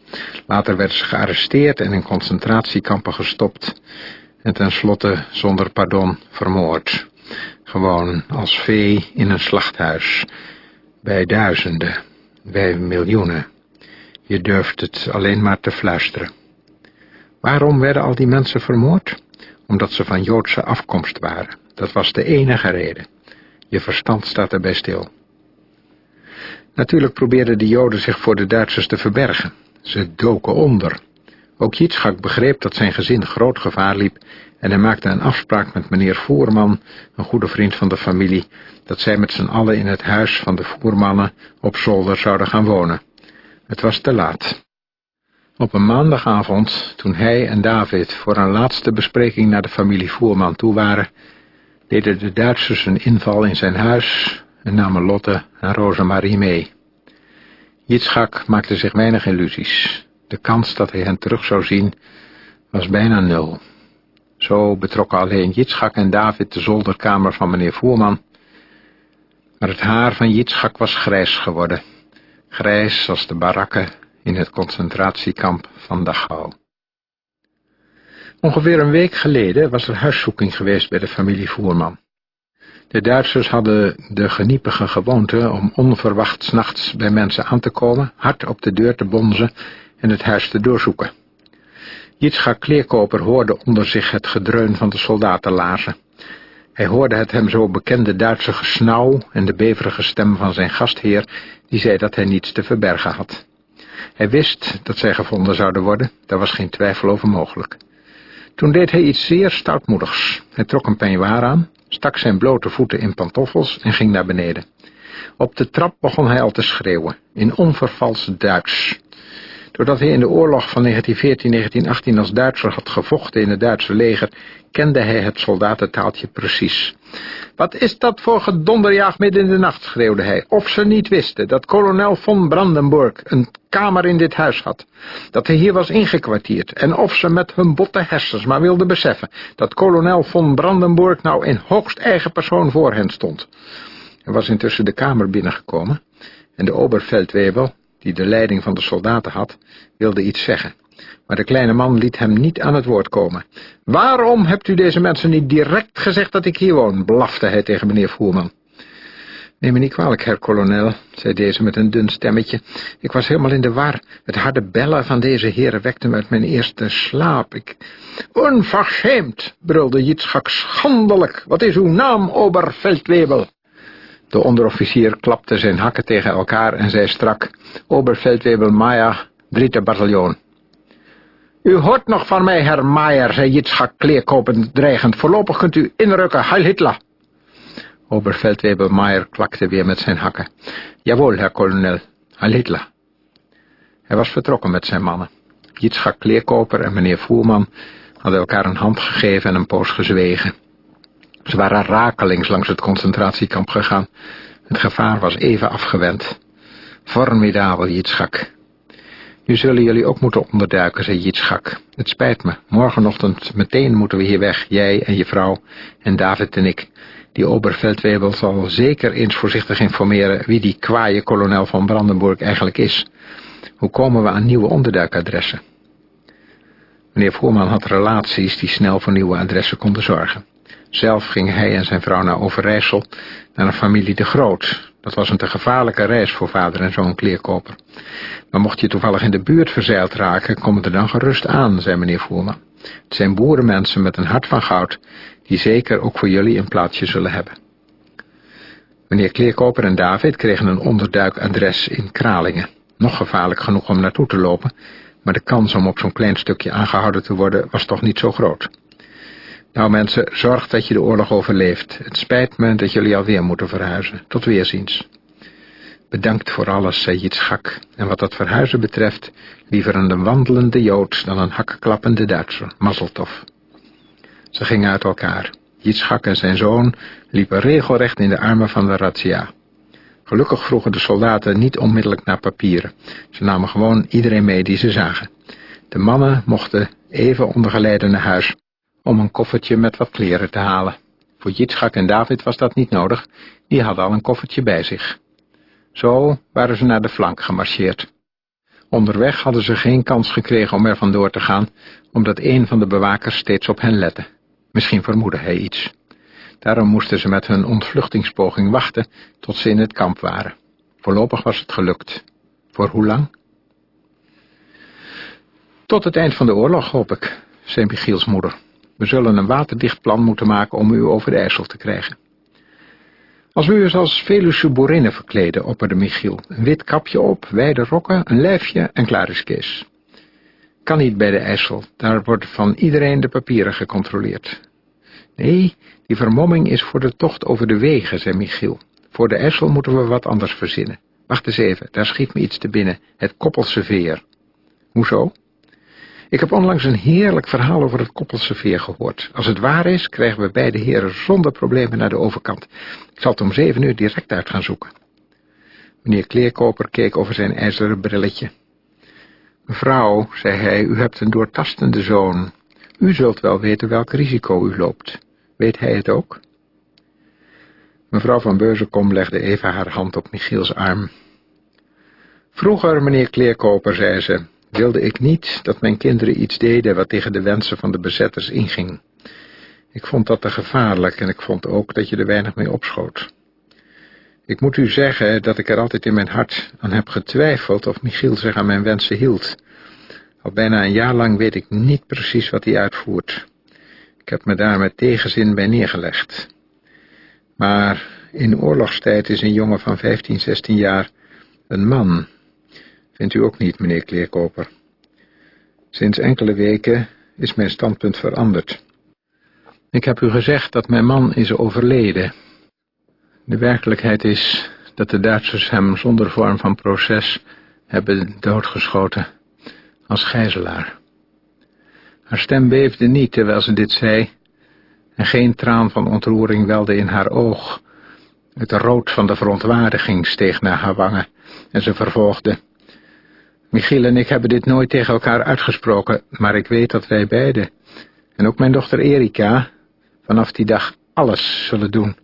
Later werden ze gearresteerd en in concentratiekampen gestopt, en tenslotte zonder pardon vermoord. Gewoon als vee in een slachthuis, bij duizenden, bij miljoenen. Je durft het alleen maar te fluisteren. Waarom werden al die mensen vermoord? Omdat ze van Joodse afkomst waren. Dat was de enige reden. Je verstand staat erbij stil. Natuurlijk probeerden de Joden zich voor de Duitsers te verbergen. Ze doken onder. Ook Jitschak begreep dat zijn gezin groot gevaar liep en hij maakte een afspraak met meneer Voerman, een goede vriend van de familie, dat zij met z'n allen in het huis van de Voermannen op zolder zouden gaan wonen. Het was te laat. Op een maandagavond, toen hij en David voor een laatste bespreking naar de familie Voerman toe waren, deden de Duitsers een inval in zijn huis en namen Lotte en Rosemarie mee. Jitschak maakte zich weinig illusies. De kans dat hij hen terug zou zien was bijna nul. Zo betrokken alleen Jitschak en David de zolderkamer van meneer Voerman. Maar het haar van Jitschak was grijs geworden. Grijs als de barakken in het concentratiekamp van Dachau. Ongeveer een week geleden was er huiszoeking geweest bij de familie Voerman. De Duitsers hadden de geniepige gewoonte om onverwacht nachts bij mensen aan te komen, hard op de deur te bonzen en het huis te doorzoeken. Jitschak Kleerkoper hoorde onder zich het gedreun van de soldaten lazen. Hij hoorde het hem zo bekende Duitse gesnauw en de beverige stem van zijn gastheer, die zei dat hij niets te verbergen had. Hij wist dat zij gevonden zouden worden, daar was geen twijfel over mogelijk. Toen deed hij iets zeer stoutmoedigs. Hij trok een peignoir aan, stak zijn blote voeten in pantoffels en ging naar beneden. Op de trap begon hij al te schreeuwen, in onvervalst Duits. Doordat hij in de oorlog van 1914-1918 als Duitser had gevochten in het Duitse leger, kende hij het soldatentaaltje precies. Wat is dat voor gedonderjaag midden in de nacht, schreeuwde hij, of ze niet wisten dat kolonel von Brandenburg een kamer in dit huis had, dat hij hier was ingekwartierd, en of ze met hun botte hersens maar wilden beseffen dat kolonel von Brandenburg nou in hoogst eigen persoon voor hen stond. Hij was intussen de kamer binnengekomen, en de oberveldwebel, die de leiding van de soldaten had, wilde iets zeggen. Maar de kleine man liet hem niet aan het woord komen. Waarom hebt u deze mensen niet direct gezegd dat ik hier woon? blafte hij tegen meneer Voerman. Neem me niet kwalijk, herr kolonel, zei deze met een dun stemmetje. Ik was helemaal in de war. Het harde bellen van deze heren wekte me uit mijn eerste slaap. Ik... Brulde Jitschak, schandelijk. Wat is uw naam, Oberveldwebel? De onderofficier klapte zijn hakken tegen elkaar en zei strak, Oberveldwebel Maya, dritte bataljon. U hoort nog van mij, herr Maier, zei Jitschak kleerkopend dreigend. Voorlopig kunt u inrukken, Heil Hitler. Oberveldwebel Maier klakte weer met zijn hakken. Jawohl, herr kolonel, Heil Hitler. Hij was vertrokken met zijn mannen. Jitschak Kleerkoper en meneer Voerman hadden elkaar een hand gegeven en een poos gezwegen. Ze waren rakelings langs het concentratiekamp gegaan. Het gevaar was even afgewend. Formidabel, Jitschak. Nu zullen jullie ook moeten onderduiken, zei Jitschak. Het spijt me. Morgenochtend meteen moeten we hier weg, jij en je vrouw en David en ik. Die Oberveldwebel zal zeker eens voorzichtig informeren wie die kwaaie kolonel van Brandenburg eigenlijk is. Hoe komen we aan nieuwe onderduikadressen? Meneer Voerman had relaties die snel voor nieuwe adressen konden zorgen. Zelf ging hij en zijn vrouw naar Overijssel, naar een familie de Groot. Dat was een te gevaarlijke reis voor vader en zo'n kleerkoper. Maar mocht je toevallig in de buurt verzeild raken, kom er dan gerust aan, zei meneer Voerman. Het zijn boerenmensen met een hart van goud, die zeker ook voor jullie een plaatsje zullen hebben. Meneer Kleerkoper en David kregen een onderduikadres in Kralingen. Nog gevaarlijk genoeg om naartoe te lopen, maar de kans om op zo'n klein stukje aangehouden te worden was toch niet zo groot. Nou mensen, zorg dat je de oorlog overleeft. Het spijt me dat jullie alweer moeten verhuizen. Tot weerziens. Bedankt voor alles, zei Jitschak. En wat dat verhuizen betreft, liever een wandelende Jood dan een hakklappende Duitser. Mazzeltof. Ze gingen uit elkaar. Jitschak en zijn zoon liepen regelrecht in de armen van de razzia. Gelukkig vroegen de soldaten niet onmiddellijk naar papieren. Ze namen gewoon iedereen mee die ze zagen. De mannen mochten even ondergeleiden naar huis om een koffertje met wat kleren te halen. Voor Jitschak en David was dat niet nodig, die hadden al een koffertje bij zich. Zo waren ze naar de flank gemarcheerd. Onderweg hadden ze geen kans gekregen om er vandoor te gaan, omdat een van de bewakers steeds op hen lette. Misschien vermoedde hij iets. Daarom moesten ze met hun ontvluchtingspoging wachten tot ze in het kamp waren. Voorlopig was het gelukt. Voor hoe lang? Tot het eind van de oorlog, hoop ik, zei Michiels moeder. We zullen een waterdicht plan moeten maken om u over de IJssel te krijgen. Als we u als Velusche boerinnen verkleden, opperde Michiel. Een wit kapje op, wijde rokken, een lijfje en klaar is Kees. Kan niet bij de IJssel, daar wordt van iedereen de papieren gecontroleerd. Nee, die vermomming is voor de tocht over de wegen, zei Michiel. Voor de IJssel moeten we wat anders verzinnen. Wacht eens even, daar schiet me iets te binnen. Het koppelse veer. Hoezo? Ik heb onlangs een heerlijk verhaal over het koppelse veer gehoord. Als het waar is, krijgen we beide heren zonder problemen naar de overkant. Ik zal het om zeven uur direct uit gaan zoeken. Meneer Kleerkoper keek over zijn ijzeren brilletje. Mevrouw, zei hij, u hebt een doortastende zoon. U zult wel weten welk risico u loopt. Weet hij het ook? Mevrouw van Beurzenkom legde even haar hand op Michiels arm. Vroeger, meneer Kleerkoper, zei ze, wilde ik niet dat mijn kinderen iets deden wat tegen de wensen van de bezetters inging. Ik vond dat te gevaarlijk en ik vond ook dat je er weinig mee opschoot. Ik moet u zeggen dat ik er altijd in mijn hart aan heb getwijfeld of Michiel zich aan mijn wensen hield. Al bijna een jaar lang weet ik niet precies wat hij uitvoert. Ik heb me daar met tegenzin bij neergelegd. Maar in oorlogstijd is een jongen van 15, 16 jaar een man. Vindt u ook niet, meneer Kleerkoper? Sinds enkele weken is mijn standpunt veranderd. Ik heb u gezegd dat mijn man is overleden. De werkelijkheid is dat de Duitsers hem zonder vorm van proces hebben doodgeschoten als gijzelaar. Haar stem beefde niet terwijl ze dit zei, en geen traan van ontroering welde in haar oog. Het rood van de verontwaardiging steeg naar haar wangen, en ze vervolgde. Michiel en ik hebben dit nooit tegen elkaar uitgesproken, maar ik weet dat wij beiden, en ook mijn dochter Erika, vanaf die dag alles zullen doen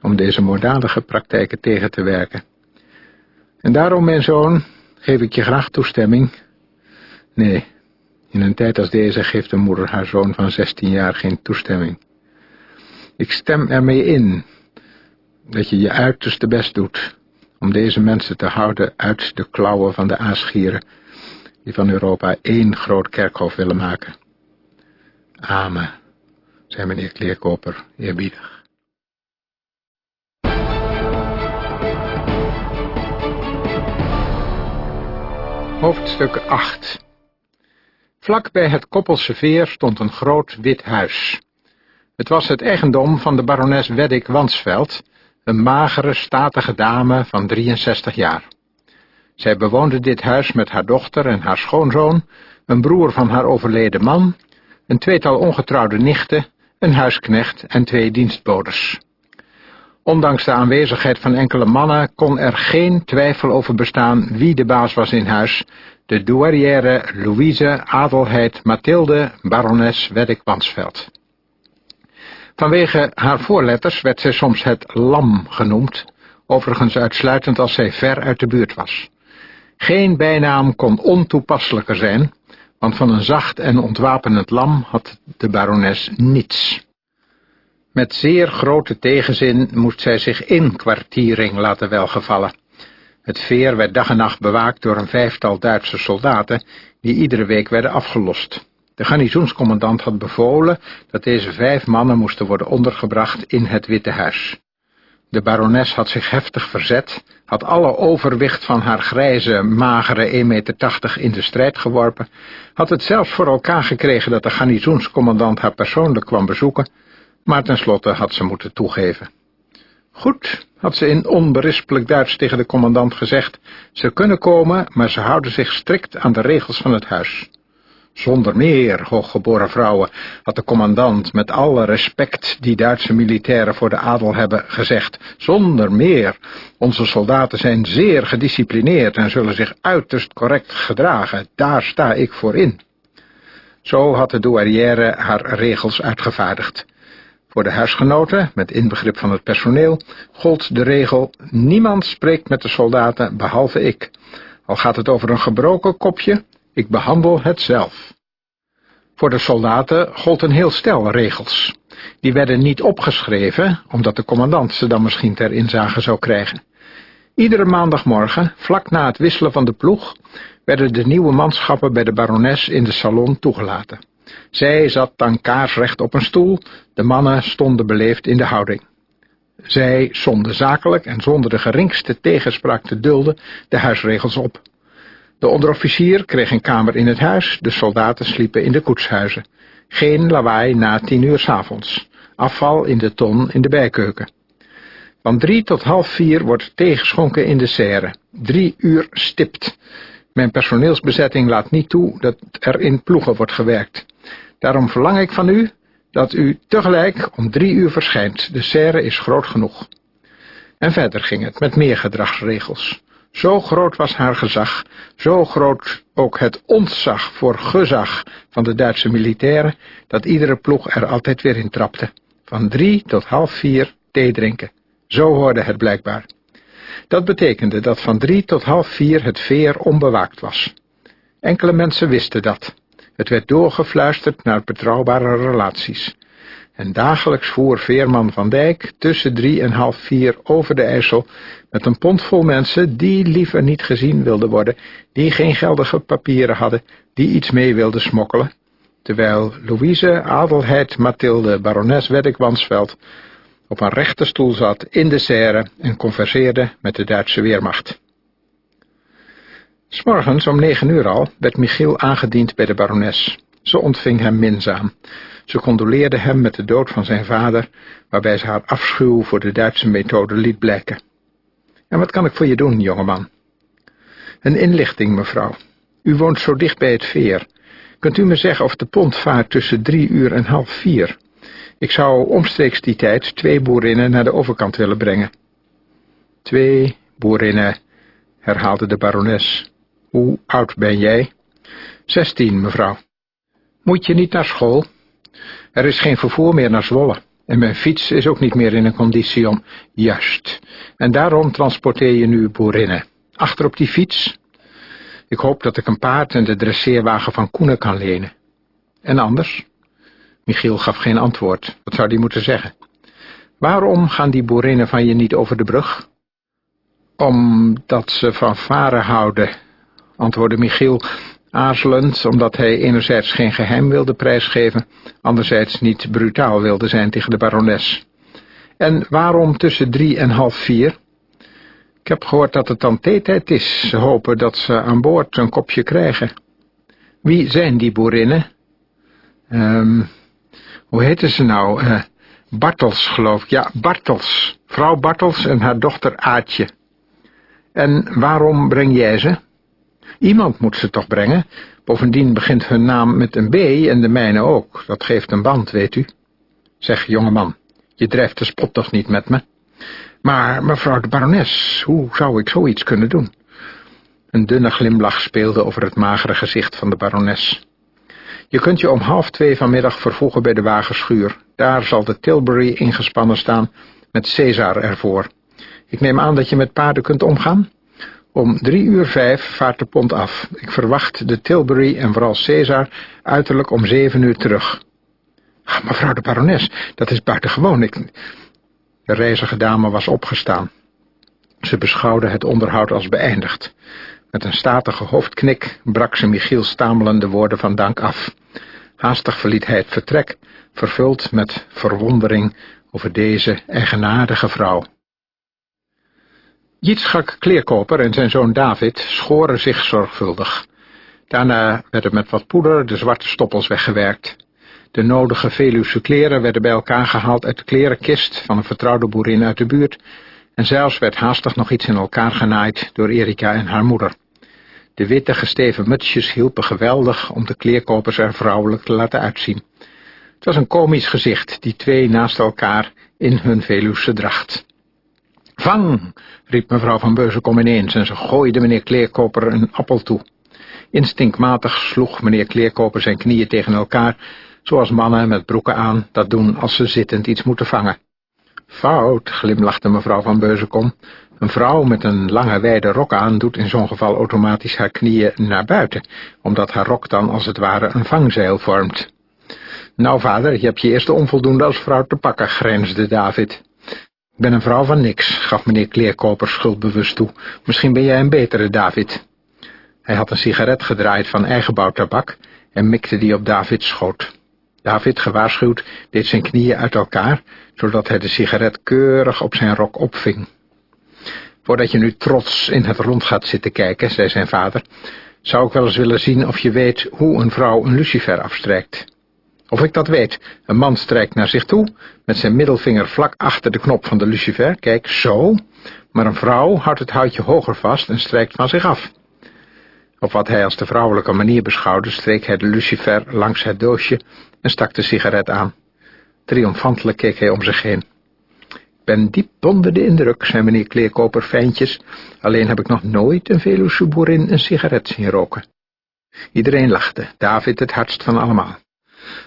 om deze moorddadige praktijken tegen te werken. En daarom, mijn zoon, geef ik je graag toestemming. Nee, in een tijd als deze geeft een moeder haar zoon van 16 jaar geen toestemming. Ik stem ermee in dat je je uiterste best doet om deze mensen te houden uit de klauwen van de aasgieren die van Europa één groot kerkhof willen maken. Amen, zei meneer Kleerkoper eerbiedig. Hoofdstuk 8 Vlak bij het Koppelse Veer stond een groot wit huis. Het was het eigendom van de barones Weddik Wansveld, een magere, statige dame van 63 jaar. Zij bewoonde dit huis met haar dochter en haar schoonzoon, een broer van haar overleden man, een tweetal ongetrouwde nichten, een huisknecht en twee dienstbodes. Ondanks de aanwezigheid van enkele mannen kon er geen twijfel over bestaan wie de baas was in huis, de douairière Louise Adelheid Mathilde barones Weddik-Wansveld. Vanwege haar voorletters werd zij soms het lam genoemd, overigens uitsluitend als zij ver uit de buurt was. Geen bijnaam kon ontoepasselijker zijn, want van een zacht en ontwapenend lam had de barones niets. Met zeer grote tegenzin moest zij zich in kwartiering laten welgevallen. Het veer werd dag en nacht bewaakt door een vijftal Duitse soldaten, die iedere week werden afgelost. De garnizoenscommandant had bevolen dat deze vijf mannen moesten worden ondergebracht in het Witte Huis. De barones had zich heftig verzet, had alle overwicht van haar grijze, magere 1,80 meter in de strijd geworpen, had het zelfs voor elkaar gekregen dat de garnizoenscommandant haar persoonlijk kwam bezoeken, maar tenslotte had ze moeten toegeven. Goed, had ze in onberispelijk Duits tegen de commandant gezegd, ze kunnen komen, maar ze houden zich strikt aan de regels van het huis. Zonder meer, hooggeboren vrouwen, had de commandant met alle respect die Duitse militairen voor de adel hebben gezegd. Zonder meer, onze soldaten zijn zeer gedisciplineerd en zullen zich uiterst correct gedragen. Daar sta ik voor in. Zo had de douairière haar regels uitgevaardigd. Voor de huisgenoten, met inbegrip van het personeel, gold de regel niemand spreekt met de soldaten behalve ik. Al gaat het over een gebroken kopje, ik behandel het zelf. Voor de soldaten gold een heel stel regels. Die werden niet opgeschreven, omdat de commandant ze dan misschien ter inzage zou krijgen. Iedere maandagmorgen, vlak na het wisselen van de ploeg, werden de nieuwe manschappen bij de barones in de salon toegelaten. Zij zat dan kaarsrecht op een stoel, de mannen stonden beleefd in de houding. Zij zonden zakelijk en zonder de geringste tegenspraak te dulden de huisregels op. De onderofficier kreeg een kamer in het huis, de soldaten sliepen in de koetshuizen. Geen lawaai na tien uur s avonds. Afval in de ton in de bijkeuken. Van drie tot half vier wordt thee in de serre. Drie uur stipt. Mijn personeelsbezetting laat niet toe dat er in ploegen wordt gewerkt. Daarom verlang ik van u dat u tegelijk om drie uur verschijnt. De serre is groot genoeg. En verder ging het met meer gedragsregels. Zo groot was haar gezag, zo groot ook het ontzag voor gezag van de Duitse militairen, dat iedere ploeg er altijd weer in trapte. Van drie tot half vier thee drinken. Zo hoorde het blijkbaar. Dat betekende dat van drie tot half vier het veer onbewaakt was. Enkele mensen wisten dat. Het werd doorgefluisterd naar betrouwbare relaties. En dagelijks voer Veerman van Dijk tussen drie en half vier over de IJssel met een pond vol mensen die liever niet gezien wilden worden, die geen geldige papieren hadden, die iets mee wilden smokkelen, terwijl Louise Adelheid Mathilde barones Weddik-Wansveld op een rechte stoel zat in de serre en converseerde met de Duitse weermacht. S'morgens om negen uur al werd Michiel aangediend bij de barones. Ze ontving hem minzaam. Ze condoleerde hem met de dood van zijn vader, waarbij ze haar afschuw voor de Duitse methode liet blijken. En wat kan ik voor je doen, jongeman? Een inlichting, mevrouw. U woont zo dicht bij het veer. Kunt u me zeggen of de pont vaart tussen drie uur en half vier? Ik zou omstreeks die tijd twee boerinnen naar de overkant willen brengen. Twee boerinnen, herhaalde de barones. Hoe oud ben jij? Zestien, mevrouw. Moet je niet naar school? Er is geen vervoer meer naar Zwolle. En mijn fiets is ook niet meer in een conditie om... Juist. En daarom transporteer je nu boerinnen. Achter op die fiets. Ik hoop dat ik een paard en de dresseerwagen van Koenen kan lenen. En anders? Michiel gaf geen antwoord. Wat zou die moeten zeggen? Waarom gaan die boerinnen van je niet over de brug? Omdat ze van varen houden, antwoordde Michiel, aarzelend, omdat hij enerzijds geen geheim wilde prijsgeven, anderzijds niet brutaal wilde zijn tegen de barones. En waarom tussen drie en half vier? Ik heb gehoord dat het dan theetijd is. Ze hopen dat ze aan boord een kopje krijgen. Wie zijn die boerinnen? Um, hoe heette ze nou? Uh, Bartels, geloof ik. Ja, Bartels. Vrouw Bartels en haar dochter Aatje. En waarom breng jij ze? Iemand moet ze toch brengen. Bovendien begint hun naam met een B en de mijne ook. Dat geeft een band, weet u. Zeg, jongeman, je drijft de spot toch niet met me? Maar, mevrouw de barones, hoe zou ik zoiets kunnen doen? Een dunne glimlach speelde over het magere gezicht van de barones. Je kunt je om half twee vanmiddag vervoegen bij de wagenschuur. Daar zal de Tilbury ingespannen staan, met Caesar ervoor. Ik neem aan dat je met paarden kunt omgaan? Om drie uur vijf vaart de pont af. Ik verwacht de Tilbury en vooral Caesar uiterlijk om zeven uur terug. Ah, mevrouw de barones, dat is buitengewoon. Ik... De reizige dame was opgestaan. Ze beschouwde het onderhoud als beëindigd. Met een statige hoofdknik brak ze Michiel stamelende woorden van dank af. Haastig verliet hij het vertrek, vervuld met verwondering over deze eigenaardige vrouw. Jitschak Kleerkoper en zijn zoon David schoren zich zorgvuldig. Daarna werden met wat poeder de zwarte stoppels weggewerkt. De nodige Veluwse kleren werden bij elkaar gehaald uit de klerenkist van een vertrouwde boerin uit de buurt, en zelfs werd haastig nog iets in elkaar genaaid door Erika en haar moeder. De witte gesteven mutsjes hielpen geweldig om de kleerkopers er vrouwelijk te laten uitzien. Het was een komisch gezicht, die twee naast elkaar in hun Veluwse dracht. Vang, riep mevrouw van Beuzenkom ineens en ze gooide meneer Kleerkoper een appel toe. Instinctmatig sloeg meneer Kleerkoper zijn knieën tegen elkaar, zoals mannen met broeken aan dat doen als ze zittend iets moeten vangen. Fout, glimlachte mevrouw van Beuzenkom. Een vrouw met een lange wijde rok aan doet in zo'n geval automatisch haar knieën naar buiten, omdat haar rok dan als het ware een vangzeil vormt. Nou vader, je hebt je eerste onvoldoende als vrouw te pakken, grijnsde David. Ik ben een vrouw van niks, gaf meneer Kleerkoper schuldbewust toe. Misschien ben jij een betere, David. Hij had een sigaret gedraaid van eigenbouw tabak en mikte die op Davids schoot. David, gewaarschuwd, deed zijn knieën uit elkaar, zodat hij de sigaret keurig op zijn rok opving. Voordat je nu trots in het rond gaat zitten kijken, zei zijn vader, zou ik wel eens willen zien of je weet hoe een vrouw een lucifer afstrijkt. Of ik dat weet, een man strijkt naar zich toe, met zijn middelvinger vlak achter de knop van de lucifer, kijk, zo, maar een vrouw houdt het houtje hoger vast en strijkt van zich af. Op wat hij als de vrouwelijke manier beschouwde, streek hij de lucifer langs het doosje en stak de sigaret aan. Triomfantelijk keek hij om zich heen. ben diep onder de indruk, zei meneer Kleerkoper fijntjes, alleen heb ik nog nooit een Veluwse boerin een sigaret zien roken. Iedereen lachte, David het hardst van allemaal.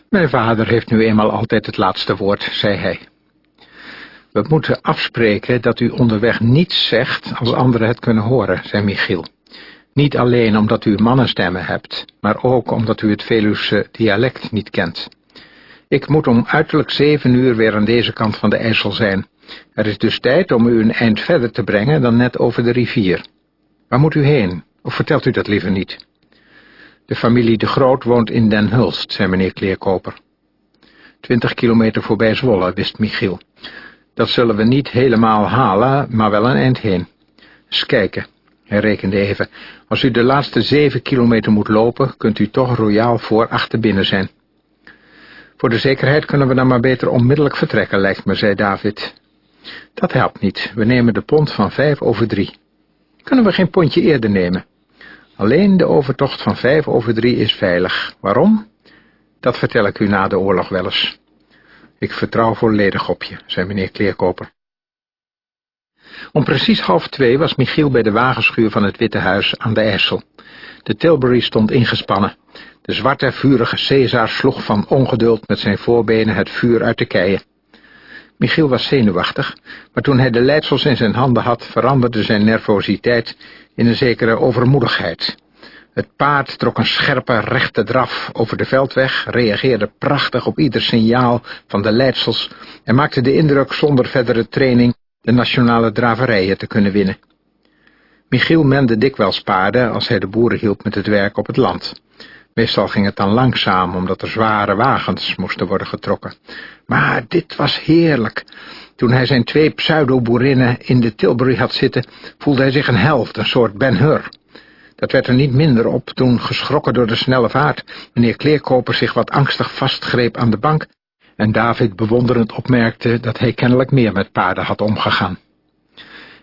Mijn vader heeft nu eenmaal altijd het laatste woord, zei hij. We moeten afspreken dat u onderweg niets zegt als anderen het kunnen horen, zei Michiel. Niet alleen omdat u mannenstemmen hebt, maar ook omdat u het Veluwse dialect niet kent. Ik moet om uiterlijk zeven uur weer aan deze kant van de IJssel zijn. Er is dus tijd om u een eind verder te brengen dan net over de rivier. Waar moet u heen? Of vertelt u dat liever niet? De familie De Groot woont in Den Hulst, zei meneer Kleerkoper. Twintig kilometer voorbij Zwolle, wist Michiel. Dat zullen we niet helemaal halen, maar wel een eind heen. Eens kijken. Hij rekende even. Als u de laatste zeven kilometer moet lopen, kunt u toch royaal voor achter binnen zijn. Voor de zekerheid kunnen we dan maar beter onmiddellijk vertrekken, lijkt me, zei David. Dat helpt niet. We nemen de pont van vijf over drie. Kunnen we geen pontje eerder nemen? Alleen de overtocht van vijf over drie is veilig. Waarom? Dat vertel ik u na de oorlog wel eens. Ik vertrouw volledig op je, zei meneer Kleerkoper. Om precies half twee was Michiel bij de wagenschuur van het Witte Huis aan de IJssel. De Tilbury stond ingespannen. De zwarte, vurige Caesar sloeg van ongeduld met zijn voorbenen het vuur uit de keien. Michiel was zenuwachtig, maar toen hij de leidsels in zijn handen had, veranderde zijn nervositeit in een zekere overmoedigheid. Het paard trok een scherpe, rechte draf over de veldweg, reageerde prachtig op ieder signaal van de leidsels en maakte de indruk zonder verdere training de nationale draverijen te kunnen winnen. Michiel mende dikwijls paarden als hij de boeren hielp met het werk op het land. Meestal ging het dan langzaam, omdat er zware wagens moesten worden getrokken. Maar dit was heerlijk. Toen hij zijn twee pseudo-boerinnen in de Tilbury had zitten, voelde hij zich een held, een soort Ben-Hur. Dat werd er niet minder op toen, geschrokken door de snelle vaart, meneer Kleerkoper zich wat angstig vastgreep aan de bank en David bewonderend opmerkte dat hij kennelijk meer met paarden had omgegaan.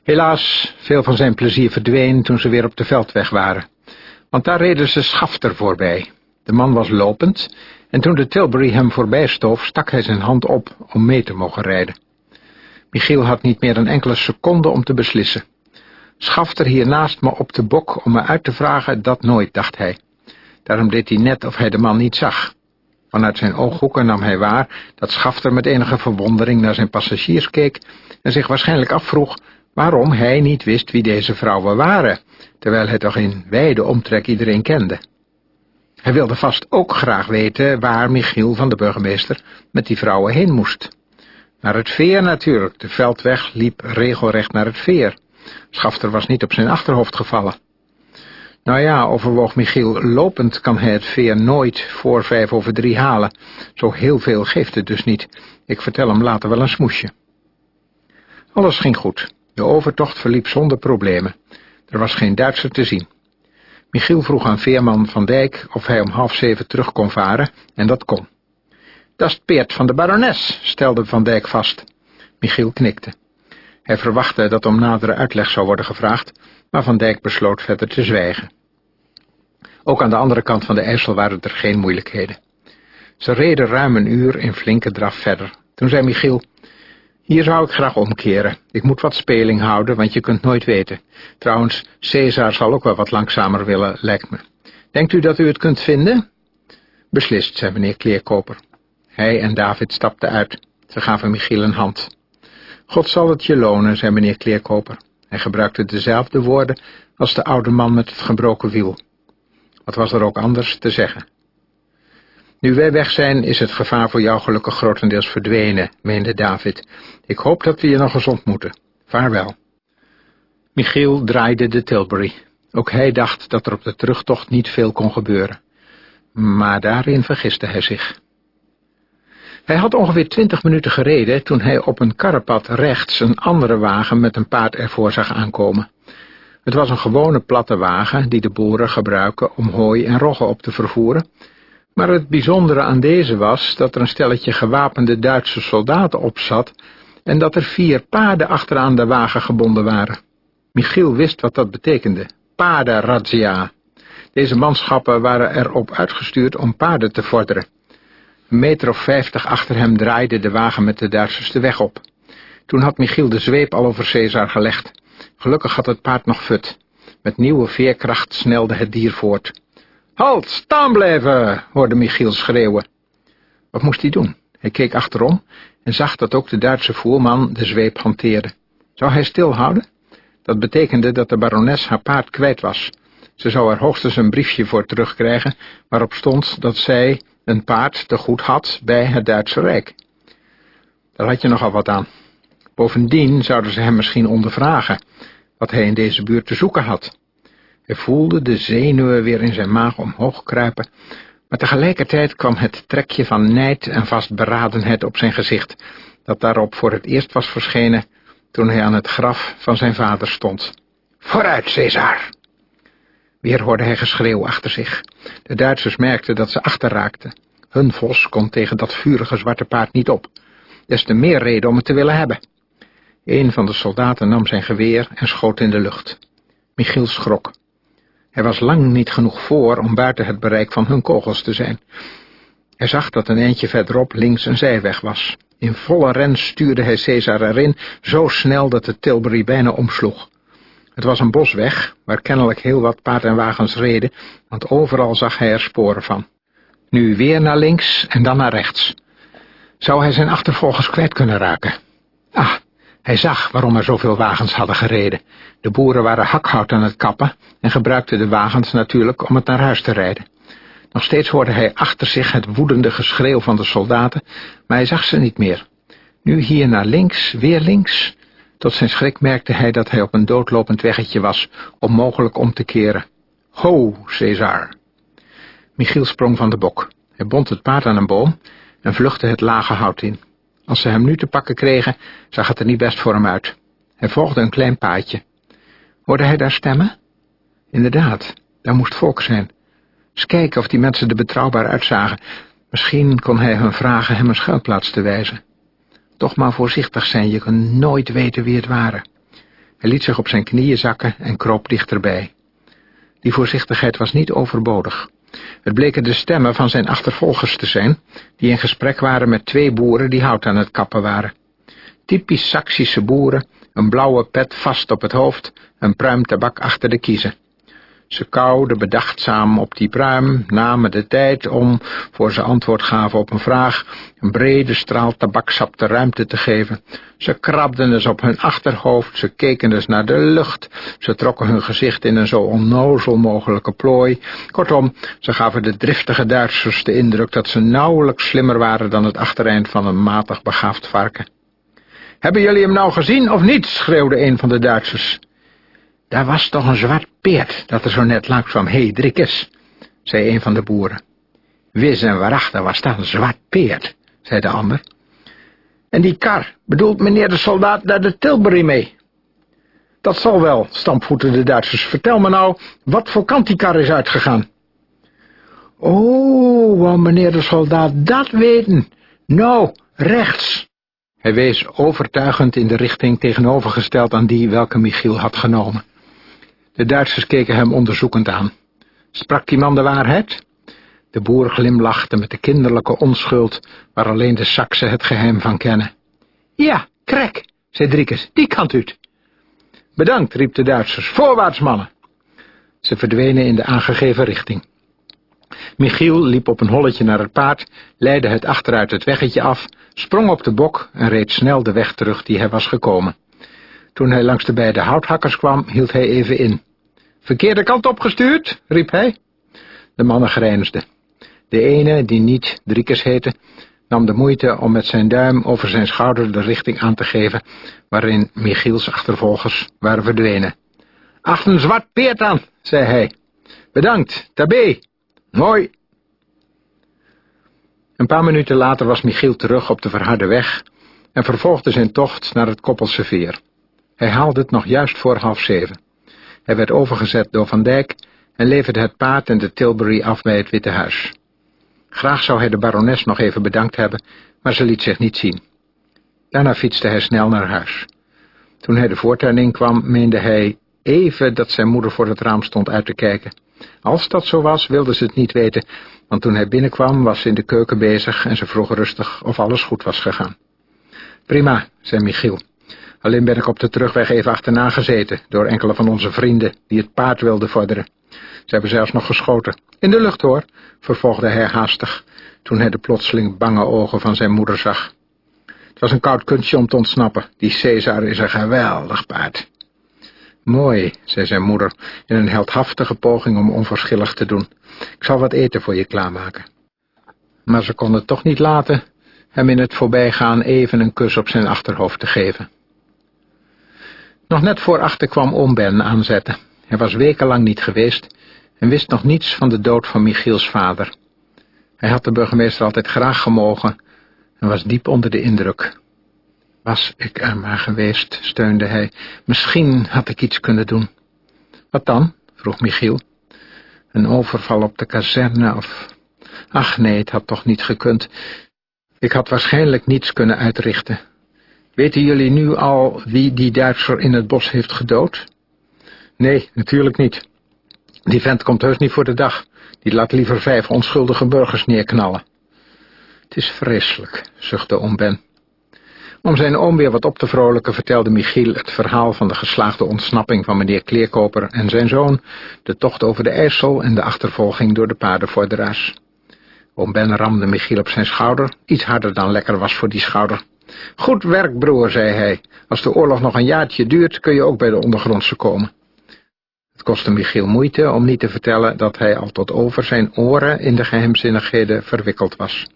Helaas, veel van zijn plezier verdween toen ze weer op de veldweg waren, want daar reden ze Schafter voorbij. De man was lopend, en toen de Tilbury hem voorbij stoof, stak hij zijn hand op om mee te mogen rijden. Michiel had niet meer een enkele seconde om te beslissen. Schafter hier naast me op de bok om me uit te vragen, dat nooit, dacht hij. Daarom deed hij net of hij de man niet zag. Vanuit zijn ooghoeken nam hij waar dat Schafter met enige verwondering naar zijn passagiers keek en zich waarschijnlijk afvroeg waarom hij niet wist wie deze vrouwen waren, terwijl hij toch in wijde omtrek iedereen kende. Hij wilde vast ook graag weten waar Michiel van de burgemeester met die vrouwen heen moest. Naar het veer natuurlijk, de veldweg liep regelrecht naar het veer. Schafter was niet op zijn achterhoofd gevallen. Nou ja, overwoog Michiel, lopend kan hij het veer nooit voor vijf over drie halen. Zo heel veel geeft het dus niet. Ik vertel hem later wel een smoesje. Alles ging goed. De overtocht verliep zonder problemen. Er was geen Duitser te zien. Michiel vroeg aan veerman Van Dijk of hij om half zeven terug kon varen, en dat kon. Dat is het peert van de barones, stelde Van Dijk vast. Michiel knikte. Hij verwachtte dat om nadere uitleg zou worden gevraagd, maar Van Dijk besloot verder te zwijgen. Ook aan de andere kant van de IJssel waren er geen moeilijkheden. Ze reden ruim een uur in flinke draf verder. Toen zei Michiel, hier zou ik graag omkeren. Ik moet wat speling houden, want je kunt nooit weten. Trouwens, Caesar zal ook wel wat langzamer willen, lijkt me. Denkt u dat u het kunt vinden? Beslist, zei meneer Kleerkoper. Hij en David stapten uit. Ze gaven Michiel een hand. God zal het je lonen, zei meneer Kleerkoper. Hij gebruikte dezelfde woorden als de oude man met het gebroken wiel. Wat was er ook anders te zeggen? Nu wij weg zijn, is het gevaar voor jou gelukkig grotendeels verdwenen, meende David. Ik hoop dat we je nog eens ontmoeten. Vaarwel. Michiel draaide de Tilbury. Ook hij dacht dat er op de terugtocht niet veel kon gebeuren. Maar daarin vergiste hij zich. Hij had ongeveer twintig minuten gereden toen hij op een karrepad rechts een andere wagen met een paard ervoor zag aankomen. Het was een gewone platte wagen die de boeren gebruiken om hooi en roggen op te vervoeren, maar het bijzondere aan deze was dat er een stelletje gewapende Duitse soldaten op zat en dat er vier paarden achteraan de wagen gebonden waren. Michiel wist wat dat betekende, paardenrazzia. Deze manschappen waren erop uitgestuurd om paarden te vorderen. Een meter of vijftig achter hem draaide de wagen met de Duitsers de weg op. Toen had Michiel de zweep al over Cesar gelegd. Gelukkig had het paard nog fut. Met nieuwe veerkracht snelde het dier voort. Halt, staan blijven, hoorde Michiel schreeuwen. Wat moest hij doen? Hij keek achterom en zag dat ook de Duitse voerman de zweep hanteerde. Zou hij stilhouden? Dat betekende dat de barones haar paard kwijt was. Ze zou er hoogstens een briefje voor terugkrijgen, waarop stond dat zij een paard te goed had bij het Duitse Rijk. Daar had je nogal wat aan. Bovendien zouden ze hem misschien ondervragen, wat hij in deze buurt te zoeken had. Hij voelde de zenuwen weer in zijn maag omhoog kruipen, maar tegelijkertijd kwam het trekje van nijd en vastberadenheid op zijn gezicht, dat daarop voor het eerst was verschenen toen hij aan het graf van zijn vader stond. Vooruit, César! Weer hoorde hij geschreeuw achter zich. De Duitsers merkten dat ze achterraakten. Hun vos kon tegen dat vurige zwarte paard niet op. Des te meer reden om het te willen hebben. Een van de soldaten nam zijn geweer en schoot in de lucht. Michiel schrok. Hij was lang niet genoeg voor om buiten het bereik van hun kogels te zijn. Hij zag dat een eindje verderop links een zijweg was. In volle ren stuurde hij Caesar erin, zo snel dat de Tilbury bijna omsloeg. Het was een bosweg, waar kennelijk heel wat paard en wagens reden, want overal zag hij er sporen van. Nu weer naar links en dan naar rechts. Zou hij zijn achtervolgers kwijt kunnen raken? Ah, hij zag waarom er zoveel wagens hadden gereden. De boeren waren hakhout aan het kappen en gebruikten de wagens natuurlijk om het naar huis te rijden. Nog steeds hoorde hij achter zich het woedende geschreeuw van de soldaten, maar hij zag ze niet meer. Nu hier naar links, weer links. Tot zijn schrik merkte hij dat hij op een doodlopend weggetje was, onmogelijk om te keren. Ho, César! Michiel sprong van de bok. Hij bond het paard aan een boom en vluchtte het lage hout in. Als ze hem nu te pakken kregen, zag het er niet best voor hem uit. Hij volgde een klein paadje. Hoorde hij daar stemmen? Inderdaad, daar moest volk zijn. Eens kijken of die mensen er betrouwbaar uitzagen. Misschien kon hij hun vragen hem een schuilplaats te wijzen. Toch maar voorzichtig zijn, je kunt nooit weten wie het waren. Hij liet zich op zijn knieën zakken en kroop dichterbij. Die voorzichtigheid was niet overbodig. Het bleken de stemmen van zijn achtervolgers te zijn, die in gesprek waren met twee boeren die hout aan het kappen waren. Typisch Saksische boeren, een blauwe pet vast op het hoofd, een pruim tabak achter de kiezen. Ze kauwden bedachtzaam op die pruim, namen de tijd om, voor ze antwoord gaven op een vraag, een brede straal tabaksap de ruimte te geven. Ze krabden eens op hun achterhoofd, ze keken eens naar de lucht, ze trokken hun gezicht in een zo onnozel mogelijke plooi. Kortom, ze gaven de driftige Duitsers de indruk dat ze nauwelijks slimmer waren dan het achtereind van een matig begaafd varken. Hebben jullie hem nou gezien of niet? schreeuwde een van de Duitsers. Daar was toch een zwart peert dat er zo net langs kwam. Hé, hey, Drikkes, zei een van de boeren. Wis en waarachtig was dat een zwart peert, zei de ander. En die kar, bedoelt meneer de soldaat daar de Tilbury mee? Dat zal wel, stampvoeten de Duitsers. Vertel me nou, wat voor kant die kar is uitgegaan. Oh, wou meneer de soldaat dat weten? Nou, rechts. Hij wees overtuigend in de richting tegenovergesteld aan die welke Michiel had genomen. De Duitsers keken hem onderzoekend aan. Sprak die man de waarheid? De boer glimlachte met de kinderlijke onschuld, waar alleen de Saksen het geheim van kennen. Ja, krek, zei Driekes, die kant uit. Bedankt, riep de Duitsers, voorwaarts mannen. Ze verdwenen in de aangegeven richting. Michiel liep op een holletje naar het paard, leidde het achteruit het weggetje af, sprong op de bok en reed snel de weg terug die hij was gekomen. Toen hij langs de beide houthakkers kwam, hield hij even in. Verkeerde kant opgestuurd, riep hij. De mannen grijnsden. De ene, die niet Driekes heette, nam de moeite om met zijn duim over zijn schouder de richting aan te geven, waarin Michiels achtervolgers waren verdwenen. Achter een zwart peert aan, zei hij. Bedankt, tabé. Mooi. Een paar minuten later was Michiel terug op de verharde weg en vervolgde zijn tocht naar het Koppelse Veer. Hij haalde het nog juist voor half zeven. Hij werd overgezet door Van Dijk en leverde het paard en de Tilbury af bij het Witte Huis. Graag zou hij de barones nog even bedankt hebben, maar ze liet zich niet zien. Daarna fietste hij snel naar huis. Toen hij de voortuin inkwam, meende hij even dat zijn moeder voor het raam stond uit te kijken. Als dat zo was, wilde ze het niet weten, want toen hij binnenkwam was ze in de keuken bezig en ze vroeg rustig of alles goed was gegaan. Prima, zei Michiel. Alleen ben ik op de terugweg even achterna gezeten door enkele van onze vrienden die het paard wilden vorderen. Ze hebben zelfs nog geschoten. In de lucht hoor, vervolgde hij haastig, toen hij de plotseling bange ogen van zijn moeder zag. Het was een koud kunstje om te ontsnappen. Die Caesar is een geweldig paard. Mooi, zei zijn moeder, in een heldhaftige poging om onverschillig te doen. Ik zal wat eten voor je klaarmaken. Maar ze kon het toch niet laten hem in het voorbijgaan even een kus op zijn achterhoofd te geven. Nog net voor achter kwam oom Ben aanzetten. Hij was wekenlang niet geweest en wist nog niets van de dood van Michiels vader. Hij had de burgemeester altijd graag gemogen en was diep onder de indruk. Was ik er maar geweest, steunde hij. Misschien had ik iets kunnen doen. Wat dan? vroeg Michiel. Een overval op de kazerne of... Ach nee, het had toch niet gekund. Ik had waarschijnlijk niets kunnen uitrichten. Weten jullie nu al wie die Duitser in het bos heeft gedood? Nee, natuurlijk niet. Die vent komt heus niet voor de dag. Die laat liever vijf onschuldige burgers neerknallen. Het is vreselijk, zuchtte oom Ben. Om zijn oom weer wat op te vrolijken vertelde Michiel het verhaal van de geslaagde ontsnapping van meneer Kleerkoper en zijn zoon, de tocht over de IJssel en de achtervolging door de paardenvorderaars. Oom Ben ramde Michiel op zijn schouder, iets harder dan lekker was voor die schouder. Goed werk, broer, zei hij. Als de oorlog nog een jaartje duurt, kun je ook bij de ondergrondse komen. Het kostte Michiel moeite om niet te vertellen dat hij al tot over zijn oren in de geheimzinnigheden verwikkeld was.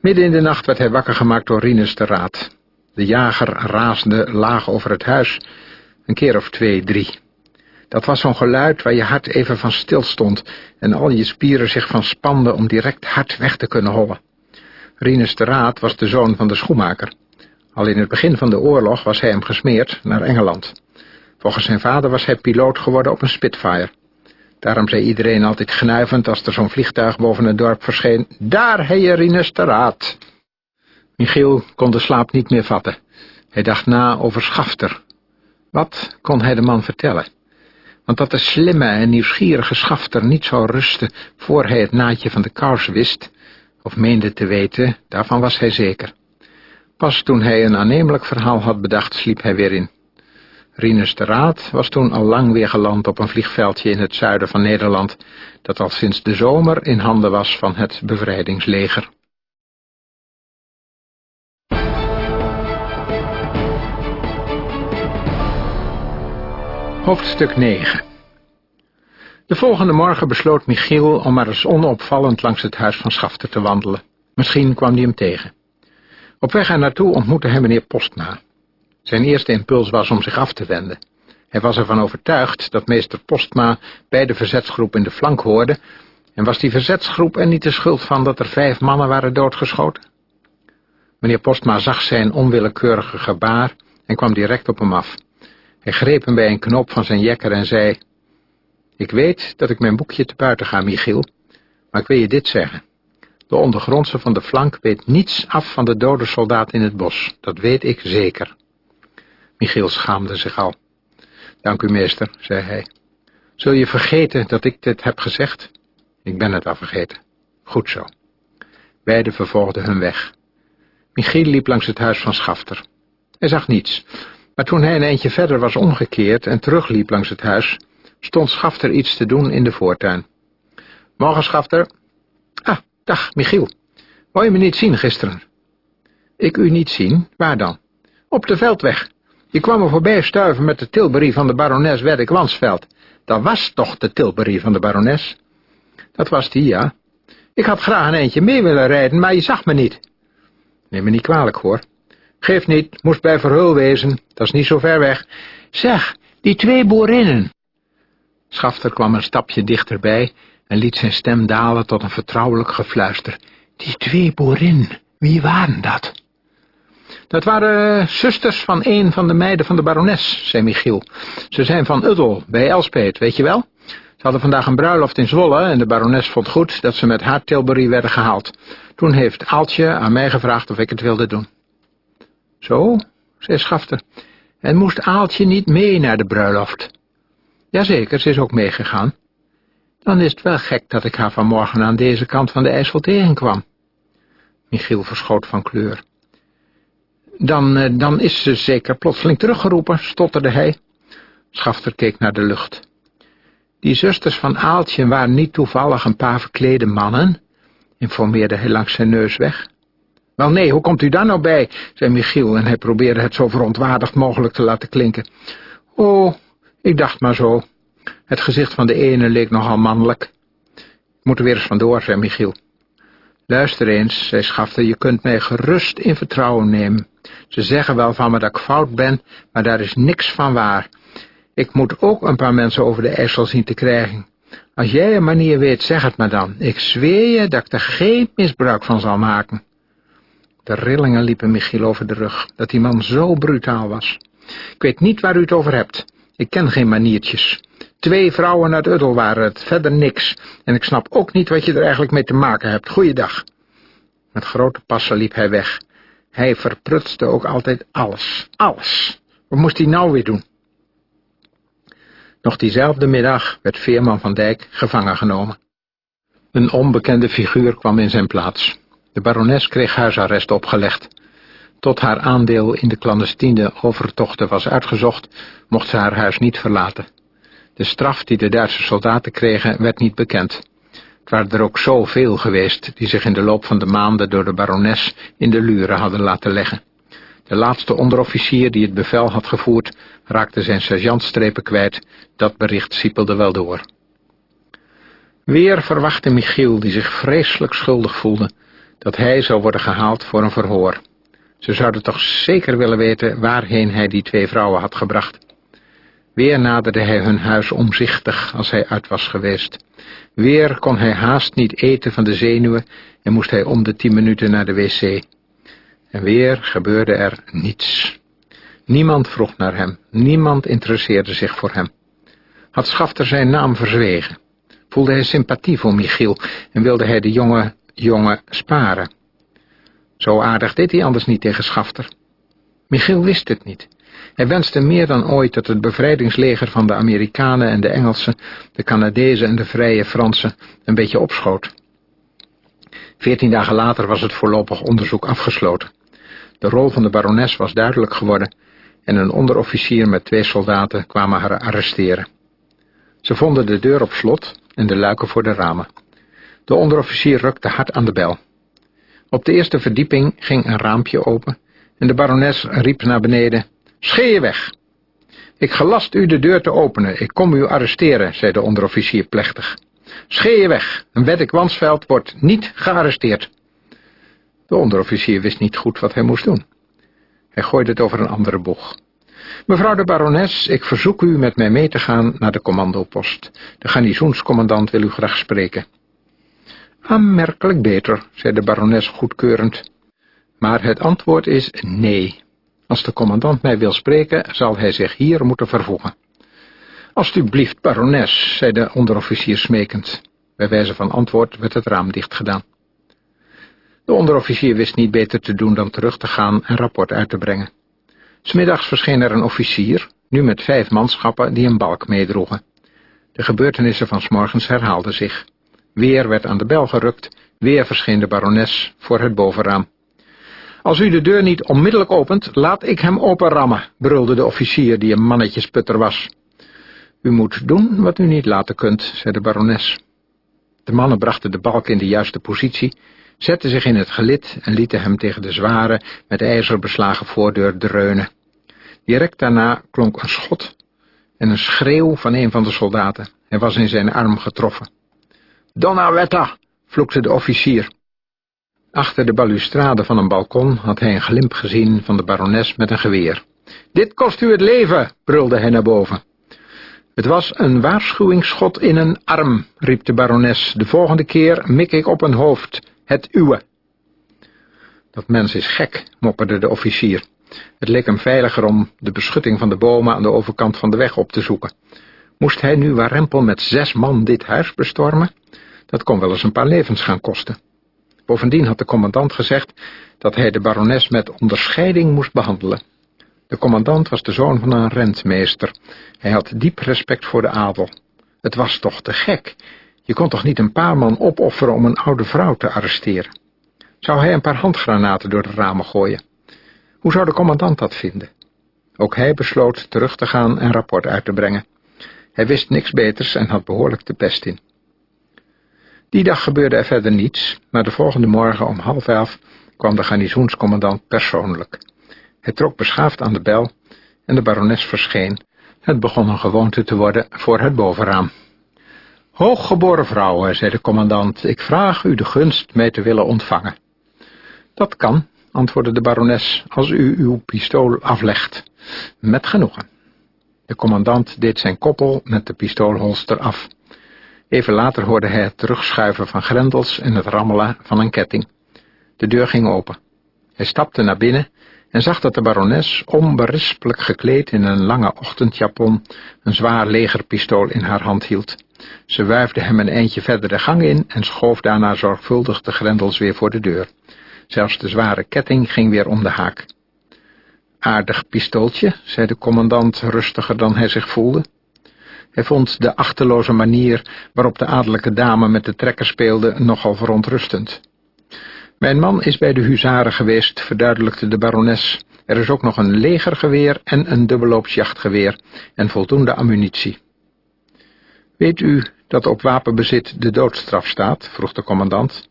Midden in de nacht werd hij wakker gemaakt door Rinus de Raad. De jager raasde laag over het huis, een keer of twee, drie. Dat was zo'n geluid waar je hart even van stilstond en al je spieren zich van spanden om direct hard weg te kunnen hollen. Rinus de Raad was de zoon van de schoenmaker. Al in het begin van de oorlog was hij hem gesmeerd naar Engeland. Volgens zijn vader was hij piloot geworden op een Spitfire. Daarom zei iedereen altijd gnuivend als er zo'n vliegtuig boven het dorp verscheen, daar je Rinus de Raad. Michiel kon de slaap niet meer vatten. Hij dacht na over Schafter. Wat kon hij de man vertellen? Want dat de slimme en nieuwsgierige Schafter niet zou rusten voor hij het naadje van de kous wist, of meende te weten, daarvan was hij zeker. Pas toen hij een aannemelijk verhaal had bedacht, sliep hij weer in. Rinus de Raad was toen al lang weer geland op een vliegveldje in het zuiden van Nederland, dat al sinds de zomer in handen was van het bevrijdingsleger. Hoofdstuk 9 De volgende morgen besloot Michiel om maar eens onopvallend langs het huis van Schafter te wandelen. Misschien kwam hij hem tegen. Op weg er naartoe ontmoette hij meneer Postma. Zijn eerste impuls was om zich af te wenden. Hij was ervan overtuigd dat meester Postma bij de verzetsgroep in de flank hoorde, en was die verzetsgroep er niet de schuld van dat er vijf mannen waren doodgeschoten? Meneer Postma zag zijn onwillekeurige gebaar en kwam direct op hem af. Hij greep hem bij een knoop van zijn jekker en zei, Ik weet dat ik mijn boekje te buiten ga, Michiel, maar ik wil je dit zeggen. De ondergrondse van de flank weet niets af van de dode soldaat in het bos, dat weet ik zeker. Michiel schaamde zich al. Dank u, meester, zei hij. Zul je vergeten dat ik dit heb gezegd? Ik ben het al vergeten. Goed zo. Beiden vervolgden hun weg. Michiel liep langs het huis van Schafter. Hij zag niets, maar toen hij een eindje verder was omgekeerd en terugliep langs het huis, stond Schafter iets te doen in de voortuin. Morgen, Schafter. Ah, dag, Michiel. Wou je me niet zien gisteren? Ik u niet zien? Waar dan? Op de veldweg. Je kwam er voorbij stuiven met de Tilbury van de barones Werdik Wansveld. Dat was toch de Tilbury van de barones? Dat was die, ja. Ik had graag een eindje mee willen rijden, maar je zag me niet. Neem me niet kwalijk, hoor. Geef niet, moest bij Verhul wezen, dat is niet zo ver weg. Zeg, die twee boerinnen. Schafter kwam een stapje dichterbij en liet zijn stem dalen tot een vertrouwelijk gefluister. Die twee boerinnen, wie waren dat? Dat waren zusters van een van de meiden van de barones, zei Michiel. Ze zijn van Uddel, bij Elspet, weet je wel? Ze hadden vandaag een bruiloft in Zwolle en de barones vond goed dat ze met haar Tilbury werden gehaald. Toen heeft Aaltje aan mij gevraagd of ik het wilde doen. Zo, zei Schafter. En moest Aaltje niet mee naar de bruiloft? Jazeker, ze is ook meegegaan. Dan is het wel gek dat ik haar vanmorgen aan deze kant van de IJssel tegenkwam. Michiel verschoot van kleur. Dan, eh, dan is ze zeker plotseling teruggeroepen, stotterde hij. Schafter keek naar de lucht. Die zusters van Aaltje waren niet toevallig een paar verklede mannen, informeerde hij langs zijn neus weg. Wel nee, hoe komt u daar nou bij, zei Michiel, en hij probeerde het zo verontwaardigd mogelijk te laten klinken. Oh, ik dacht maar zo. Het gezicht van de ene leek nogal mannelijk. Moet er weer eens vandoor, zei Michiel. Luister eens, zei Schafter, je kunt mij gerust in vertrouwen nemen. Ze zeggen wel van me dat ik fout ben, maar daar is niks van waar. Ik moet ook een paar mensen over de IJssel zien te krijgen. Als jij een manier weet, zeg het me dan. Ik zweer je dat ik er geen misbruik van zal maken. De rillingen liepen Michiel over de rug, dat die man zo brutaal was. Ik weet niet waar u het over hebt. Ik ken geen maniertjes. Twee vrouwen uit Uddel waren het, verder niks. En ik snap ook niet wat je er eigenlijk mee te maken hebt. Goeiedag. Met grote passen liep hij weg. Hij verprutste ook altijd alles. Alles. Wat moest hij nou weer doen? Nog diezelfde middag werd Veerman van Dijk gevangen genomen. Een onbekende figuur kwam in zijn plaats. De barones kreeg huisarrest opgelegd. Tot haar aandeel in de clandestine overtochten was uitgezocht, mocht ze haar huis niet verlaten. De straf die de Duitse soldaten kregen werd niet bekend. Het waren er ook zoveel geweest die zich in de loop van de maanden door de barones in de luren hadden laten leggen. De laatste onderofficier die het bevel had gevoerd, raakte zijn sergeantstrepen kwijt. Dat bericht siepelde wel door. Weer verwachtte Michiel, die zich vreselijk schuldig voelde, dat hij zou worden gehaald voor een verhoor. Ze zouden toch zeker willen weten waarheen hij die twee vrouwen had gebracht. Weer naderde hij hun huis omzichtig als hij uit was geweest. Weer kon hij haast niet eten van de zenuwen en moest hij om de tien minuten naar de wc. En weer gebeurde er niets. Niemand vroeg naar hem, niemand interesseerde zich voor hem. Had Schafter zijn naam verzwegen? Voelde hij sympathie voor Michiel en wilde hij de jonge jongen sparen? Zo aardig deed hij anders niet tegen Schafter. Michiel wist het niet. Hij wenste meer dan ooit dat het bevrijdingsleger van de Amerikanen en de Engelsen, de Canadezen en de Vrije Fransen een beetje opschoot. Veertien dagen later was het voorlopig onderzoek afgesloten. De rol van de barones was duidelijk geworden en een onderofficier met twee soldaten kwamen haar arresteren. Ze vonden de deur op slot en de luiken voor de ramen. De onderofficier rukte hard aan de bel. Op de eerste verdieping ging een raampje open en de barones riep naar beneden, Schee weg! Ik gelast u de deur te openen, ik kom u arresteren, zei de onderofficier plechtig. Schee weg, een Weddik Wansveld wordt niet gearresteerd. De onderofficier wist niet goed wat hij moest doen. Hij gooide het over een andere boeg. Mevrouw de barones, ik verzoek u met mij mee te gaan naar de commandopost. De garnizoenscommandant wil u graag spreken. Aanmerkelijk beter, zei de barones goedkeurend. Maar het antwoord is nee. Als de commandant mij wil spreken, zal hij zich hier moeten vervoegen. Alsjeblieft, barones, zei de onderofficier smekend. Bij wijze van antwoord werd het raam dichtgedaan. De onderofficier wist niet beter te doen dan terug te gaan en rapport uit te brengen. Smiddags verscheen er een officier, nu met vijf manschappen die een balk meedroegen. De gebeurtenissen van s morgens herhaalden zich. Weer werd aan de bel gerukt, weer verscheen de barones voor het bovenraam. Als u de deur niet onmiddellijk opent, laat ik hem openrammen, brulde de officier die een mannetjesputter was. U moet doen wat u niet laten kunt, zei de barones. De mannen brachten de balk in de juiste positie, zetten zich in het gelid en lieten hem tegen de zware, met ijzer beslagen voordeur dreunen. Direct daarna klonk een schot en een schreeuw van een van de soldaten. Hij was in zijn arm getroffen. Donnerwetter, vloekte de officier. Achter de balustrade van een balkon had hij een glimp gezien van de barones met een geweer. Dit kost u het leven, brulde hij naar boven. Het was een waarschuwingsschot in een arm, riep de barones. De volgende keer mik ik op een hoofd, het uwe. Dat mens is gek, mopperde de officier. Het leek hem veiliger om de beschutting van de bomen aan de overkant van de weg op te zoeken. Moest hij nu Warempel met zes man dit huis bestormen? Dat kon wel eens een paar levens gaan kosten. Bovendien had de commandant gezegd dat hij de barones met onderscheiding moest behandelen. De commandant was de zoon van een rentmeester. Hij had diep respect voor de adel. Het was toch te gek. Je kon toch niet een paar man opofferen om een oude vrouw te arresteren? Zou hij een paar handgranaten door de ramen gooien? Hoe zou de commandant dat vinden? Ook hij besloot terug te gaan en rapport uit te brengen. Hij wist niks beters en had behoorlijk de pest in. Die dag gebeurde er verder niets, maar de volgende morgen om half elf kwam de garnizoenscommandant persoonlijk. Hij trok beschaafd aan de bel en de barones verscheen. Het begon een gewoonte te worden voor het bovenraam. Hooggeboren vrouwen, zei de commandant, ik vraag u de gunst mij te willen ontvangen. Dat kan, antwoordde de barones, als u uw pistool aflegt. Met genoegen. De commandant deed zijn koppel met de pistoolholster af. Even later hoorde hij het terugschuiven van grendels en het rammelen van een ketting. De deur ging open. Hij stapte naar binnen en zag dat de barones, onberispelijk gekleed in een lange ochtendjapon, een zwaar legerpistool in haar hand hield. Ze wuifde hem een eindje verder de gang in en schoof daarna zorgvuldig de grendels weer voor de deur. Zelfs de zware ketting ging weer om de haak. Aardig pistooltje, zei de commandant rustiger dan hij zich voelde. Hij vond de achterloze manier waarop de adellijke dame met de trekker speelde nogal verontrustend. Mijn man is bij de huzaren geweest, verduidelijkte de barones. Er is ook nog een legergeweer en een dubbelloopsjachtgeweer en voldoende ammunitie. Weet u dat op wapenbezit de doodstraf staat? vroeg de commandant.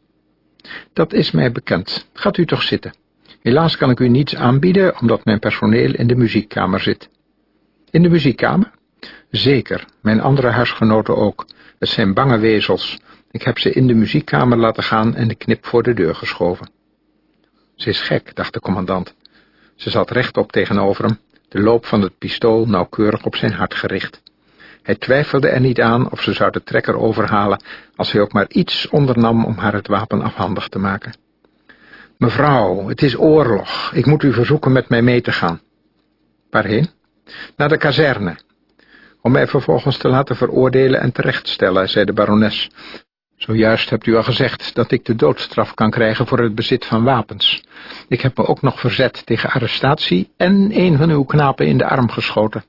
Dat is mij bekend. Gaat u toch zitten. Helaas kan ik u niets aanbieden, omdat mijn personeel in de muziekkamer zit. In de muziekkamer? Zeker, mijn andere huisgenoten ook. Het zijn bange wezels. Ik heb ze in de muziekkamer laten gaan en de knip voor de deur geschoven. Ze is gek, dacht de commandant. Ze zat rechtop tegenover hem, de loop van het pistool nauwkeurig op zijn hart gericht. Hij twijfelde er niet aan of ze zou de trekker overhalen als hij ook maar iets ondernam om haar het wapen afhandig te maken. Mevrouw, het is oorlog. Ik moet u verzoeken met mij mee te gaan. Waarheen? Naar de kazerne. Om mij vervolgens te laten veroordelen en terechtstellen, zei de barones. Zojuist hebt u al gezegd dat ik de doodstraf kan krijgen voor het bezit van wapens. Ik heb me ook nog verzet tegen arrestatie en een van uw knapen in de arm geschoten.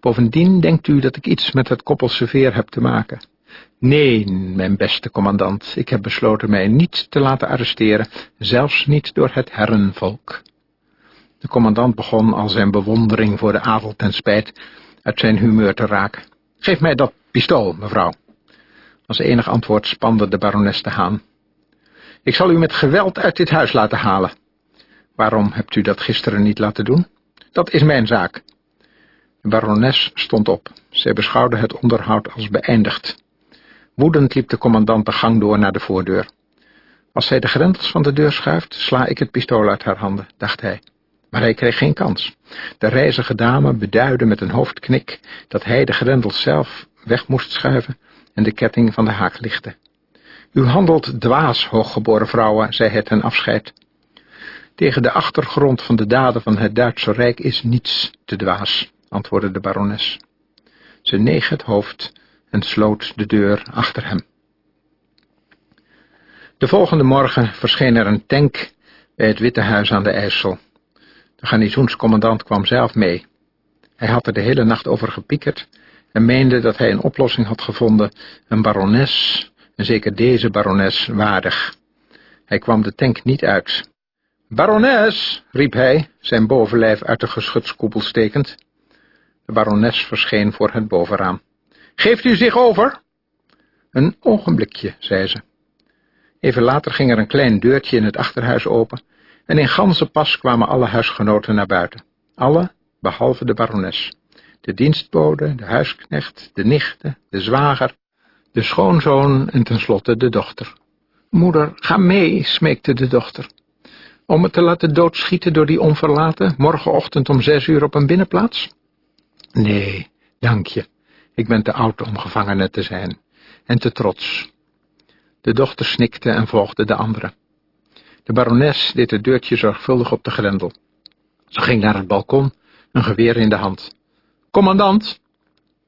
Bovendien denkt u dat ik iets met het koppelse veer heb te maken. Nee, mijn beste commandant, ik heb besloten mij niet te laten arresteren, zelfs niet door het herrenvolk. De commandant begon al zijn bewondering voor de adel ten spijt uit zijn humeur te raken. Geef mij dat pistool, mevrouw. Als enig antwoord spande de barones de haan. Ik zal u met geweld uit dit huis laten halen. Waarom hebt u dat gisteren niet laten doen? Dat is mijn zaak. De barones stond op. Zij beschouwde het onderhoud als beëindigd. Woedend liep de commandant de gang door naar de voordeur. Als zij de grendels van de deur schuift, sla ik het pistool uit haar handen, dacht hij. Maar hij kreeg geen kans. De reizige dame beduidde met een hoofdknik dat hij de grendels zelf weg moest schuiven en de ketting van de haak lichten. U handelt dwaas, hooggeboren vrouwen, zei hij ten afscheid. Tegen de achtergrond van de daden van het Duitse Rijk is niets te dwaas, antwoordde de barones. Ze neeg het hoofd en sloot de deur achter hem. De volgende morgen verscheen er een tank bij het Witte Huis aan de IJssel. De garnizoenscommandant kwam zelf mee. Hij had er de hele nacht over gepiekerd en meende dat hij een oplossing had gevonden, een barones, en zeker deze barones, waardig. Hij kwam de tank niet uit. Barones, riep hij, zijn bovenlijf uit de geschutskoepel stekend. De barones verscheen voor het bovenraam. Geeft u zich over? Een ogenblikje, zei ze. Even later ging er een klein deurtje in het achterhuis open, en in ganse pas kwamen alle huisgenoten naar buiten. Alle, behalve de barones de dienstbode, de huisknecht, de nichte, de zwager, de schoonzoon en tenslotte de dochter. Moeder, ga mee, smeekte de dochter. Om me te laten doodschieten door die onverlaten, morgenochtend om zes uur op een binnenplaats? Nee, dank je. Ik ben te oud om gevangene te zijn, en te trots. De dochter snikte en volgde de andere. De barones deed het deurtje zorgvuldig op de grendel. Ze ging naar het balkon, een geweer in de hand. Commandant,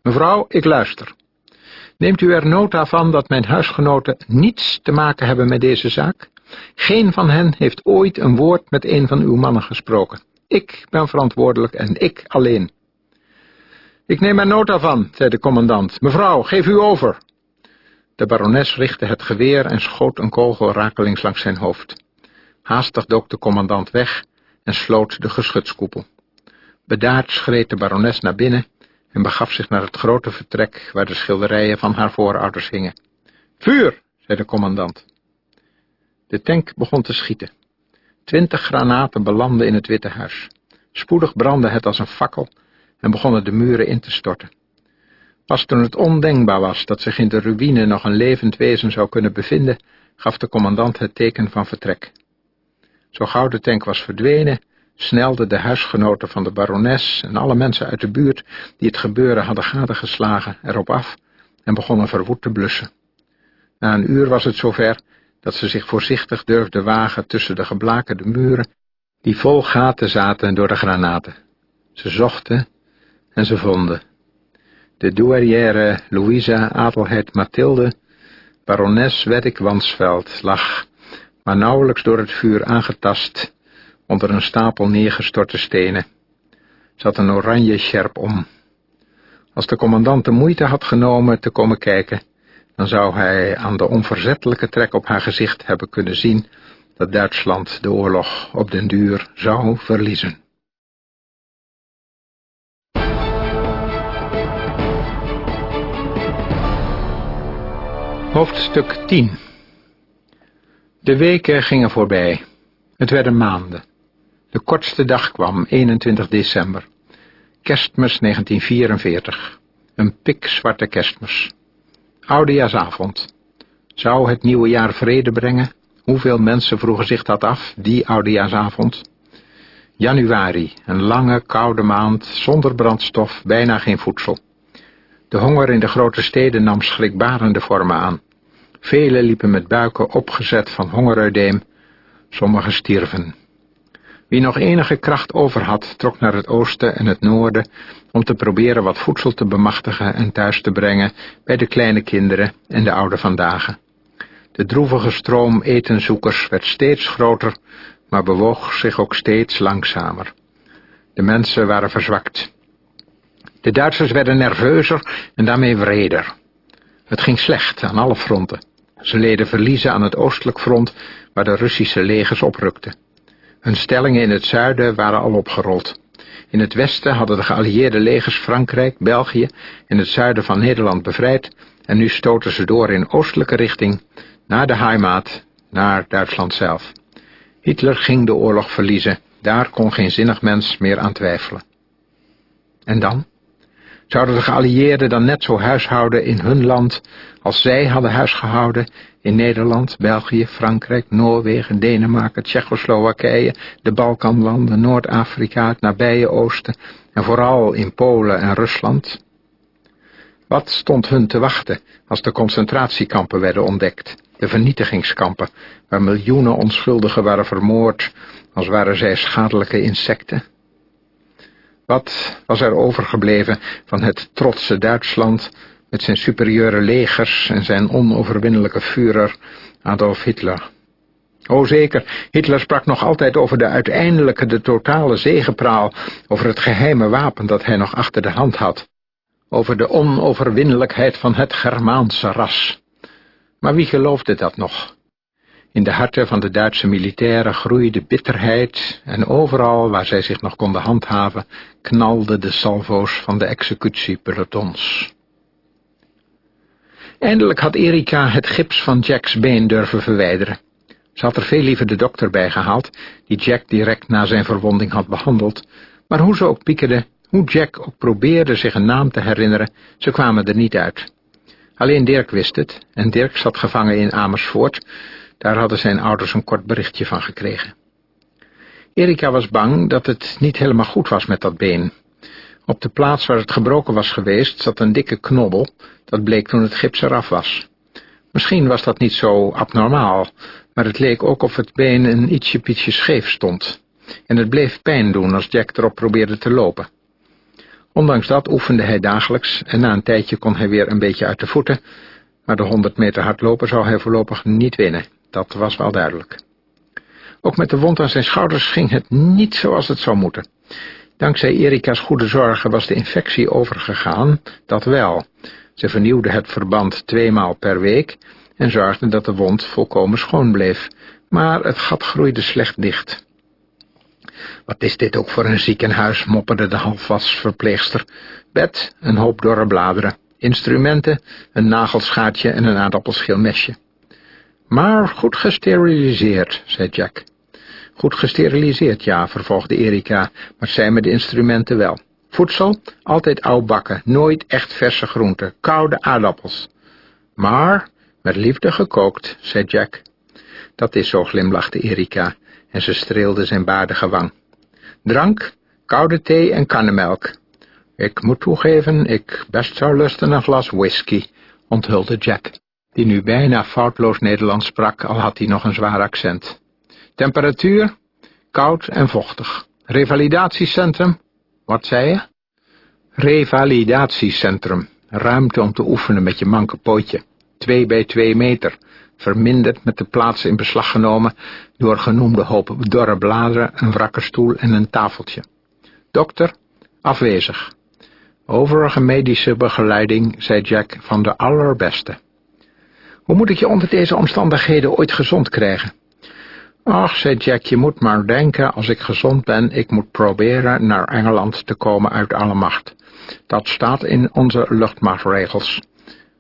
mevrouw, ik luister. Neemt u er nota van dat mijn huisgenoten niets te maken hebben met deze zaak? Geen van hen heeft ooit een woord met een van uw mannen gesproken. Ik ben verantwoordelijk en ik alleen. Ik neem er nota van, zei de commandant. Mevrouw, geef u over. De barones richtte het geweer en schoot een kogel rakelings langs zijn hoofd. Haastig dook de commandant weg en sloot de geschutskoepel. Bedaard schreed de barones naar binnen en begaf zich naar het grote vertrek waar de schilderijen van haar voorouders hingen. Vuur, zei de commandant. De tank begon te schieten. Twintig granaten belanden in het Witte Huis. Spoedig brandde het als een fakkel en begonnen de muren in te storten. Pas toen het ondenkbaar was dat zich in de ruïne nog een levend wezen zou kunnen bevinden, gaf de commandant het teken van vertrek. Zo gauw de tank was verdwenen, snelden de huisgenoten van de barones en alle mensen uit de buurt die het gebeuren hadden gadegeslagen erop af en begonnen verwoed te blussen. Na een uur was het zover dat ze zich voorzichtig durfden wagen tussen de geblakerde muren die vol gaten zaten door de granaten. Ze zochten en ze vonden. De douairière Louisa Adelheid Mathilde, barones Weddik Wansveld, lag, maar nauwelijks door het vuur aangetast, onder een stapel neergestorte stenen. Zat een oranje sjerp om. Als de commandant de moeite had genomen te komen kijken, dan zou hij aan de onverzettelijke trek op haar gezicht hebben kunnen zien dat Duitsland de oorlog op den duur zou verliezen. Hoofdstuk 10 De weken gingen voorbij. Het werden maanden. De kortste dag kwam, 21 december. Kerstmis 1944. Een pikzwarte kerstmis. Oudejaarsavond. Zou het nieuwe jaar vrede brengen? Hoeveel mensen vroegen zich dat af, die oudejaarsavond? Januari, een lange, koude maand, zonder brandstof, bijna geen voedsel. De honger in de grote steden nam schrikbarende vormen aan. Velen liepen met buiken opgezet van hongeruideem, sommigen stierven. Wie nog enige kracht over had, trok naar het oosten en het noorden om te proberen wat voedsel te bemachtigen en thuis te brengen bij de kleine kinderen en de oude vandaag. De droevige stroom etenzoekers werd steeds groter, maar bewoog zich ook steeds langzamer. De mensen waren verzwakt. De Duitsers werden nerveuzer en daarmee wreder. Het ging slecht aan alle fronten. Ze leden verliezen aan het oostelijk front, waar de Russische legers oprukten. Hun stellingen in het zuiden waren al opgerold. In het westen hadden de geallieerde legers Frankrijk, België en het zuiden van Nederland bevrijd en nu stoten ze door in oostelijke richting naar de Heimat, naar Duitsland zelf. Hitler ging de oorlog verliezen, daar kon geen zinnig mens meer aan twijfelen. En dan? Zouden de geallieerden dan net zo huishouden in hun land als zij hadden huisgehouden in Nederland, België, Frankrijk, Noorwegen, Denemarken, Tsjechoslowakije, de Balkanlanden, Noord-Afrika, het nabije Oosten en vooral in Polen en Rusland? Wat stond hun te wachten als de concentratiekampen werden ontdekt, de vernietigingskampen, waar miljoenen onschuldigen waren vermoord, als waren zij schadelijke insecten? Wat was er overgebleven van het trotse Duitsland met zijn superieure legers en zijn onoverwinnelijke Führer Adolf Hitler? O zeker, Hitler sprak nog altijd over de uiteindelijke, de totale zegepraal, over het geheime wapen dat hij nog achter de hand had, over de onoverwinnelijkheid van het Germaanse ras. Maar wie geloofde dat nog? In de harten van de Duitse militairen groeide bitterheid en overal waar zij zich nog konden handhaven, knalden de salvo's van de executiepelotons. Eindelijk had Erika het gips van Jack's been durven verwijderen. Ze had er veel liever de dokter bij gehaald, die Jack direct na zijn verwonding had behandeld, maar hoe ze ook piekerde, hoe Jack ook probeerde zich een naam te herinneren, ze kwamen er niet uit. Alleen Dirk wist het, en Dirk zat gevangen in Amersfoort, daar hadden zijn ouders een kort berichtje van gekregen. Erika was bang dat het niet helemaal goed was met dat been. Op de plaats waar het gebroken was geweest zat een dikke knobbel, dat bleek toen het gips eraf was. Misschien was dat niet zo abnormaal, maar het leek ook of het been een ietsje pietje scheef stond. En het bleef pijn doen als Jack erop probeerde te lopen. Ondanks dat oefende hij dagelijks en na een tijdje kon hij weer een beetje uit de voeten, maar de honderd meter hardlopen zou hij voorlopig niet winnen. Dat was wel duidelijk. Ook met de wond aan zijn schouders ging het niet zoals het zou moeten. Dankzij Erika's goede zorgen was de infectie overgegaan, dat wel. Ze vernieuwde het verband tweemaal per week en zorgde dat de wond volkomen schoon bleef, maar het gat groeide slecht dicht. Wat is dit ook voor een ziekenhuis, mopperde de halfwasverpleegster. Bed, een hoop dorre bladeren, instrumenten, een nagelschaartje en een aardappelschilmesje. Maar goed gesteriliseerd, zei Jack. Goed gesteriliseerd, ja, vervolgde Erika, maar zijn met de instrumenten wel. Voedsel, altijd oudbakken, nooit echt verse groenten, koude aardappels. Maar met liefde gekookt, zei Jack. Dat is zo, glimlachte Erika, en ze streelde zijn baardige wang. Drank, koude thee en kannemelk. Ik moet toegeven, ik best zou lusten een glas whisky, onthulde Jack, die nu bijna foutloos Nederlands sprak, al had hij nog een zwaar accent. Temperatuur, koud en vochtig. Revalidatiecentrum, wat zei je? Revalidatiecentrum, ruimte om te oefenen met je manke pootje. Twee bij twee meter, verminderd met de plaats in beslag genomen door genoemde hoop dorre bladeren, een wrakkerstoel en een tafeltje. Dokter, afwezig. Overige medische begeleiding, zei Jack, van de allerbeste. Hoe moet ik je onder deze omstandigheden ooit gezond krijgen? Ach, zei Jack, je moet maar denken, als ik gezond ben, ik moet proberen naar Engeland te komen uit alle macht. Dat staat in onze luchtmachtregels.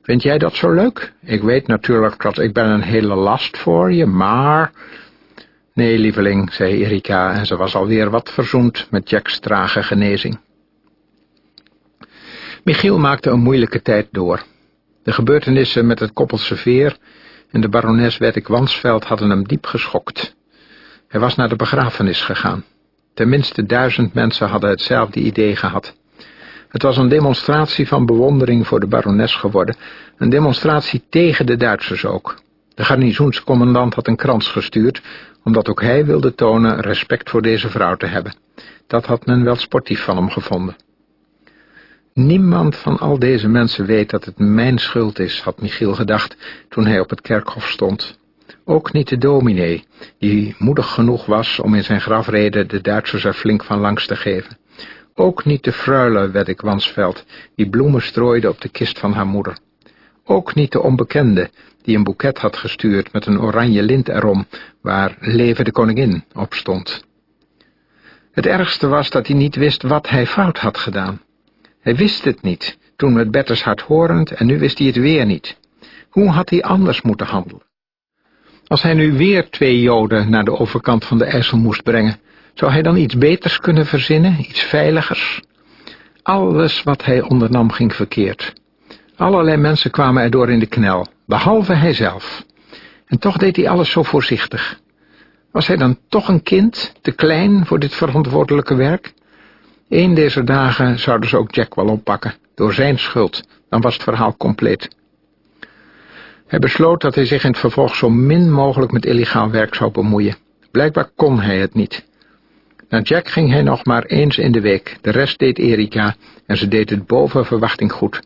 Vind jij dat zo leuk? Ik weet natuurlijk dat ik ben een hele last voor je, maar... Nee, lieveling, zei Erika, en ze was alweer wat verzoend met Jacks trage genezing. Michiel maakte een moeilijke tijd door. De gebeurtenissen met het koppelse veer en de barones Wettik Wansveld hadden hem diep geschokt. Hij was naar de begrafenis gegaan. Tenminste duizend mensen hadden hetzelfde idee gehad. Het was een demonstratie van bewondering voor de barones geworden, een demonstratie tegen de Duitsers ook. De garnizoenscommandant had een krans gestuurd, omdat ook hij wilde tonen respect voor deze vrouw te hebben. Dat had men wel sportief van hem gevonden. Niemand van al deze mensen weet dat het mijn schuld is, had Michiel gedacht toen hij op het kerkhof stond. Ook niet de dominee, die moedig genoeg was om in zijn grafrede de Duitsers er flink van langs te geven. Ook niet de fruile Weddik Wansveld, die bloemen strooide op de kist van haar moeder. Ook niet de onbekende, die een boeket had gestuurd met een oranje lint erom, waar Leven de Koningin op stond. Het ergste was dat hij niet wist wat hij fout had gedaan. Hij wist het niet, toen met Betters hart horend, en nu wist hij het weer niet. Hoe had hij anders moeten handelen? Als hij nu weer twee joden naar de overkant van de IJssel moest brengen, zou hij dan iets beters kunnen verzinnen, iets veiligers? Alles wat hij ondernam ging verkeerd. Allerlei mensen kwamen erdoor in de knel, behalve hijzelf. En toch deed hij alles zo voorzichtig. Was hij dan toch een kind, te klein voor dit verantwoordelijke werk? Eén deze dagen zouden ze ook Jack wel oppakken, door zijn schuld, dan was het verhaal compleet. Hij besloot dat hij zich in het vervolg zo min mogelijk met illegaal werk zou bemoeien. Blijkbaar kon hij het niet. Naar Jack ging hij nog maar eens in de week, de rest deed Erika en ze deed het boven verwachting goed.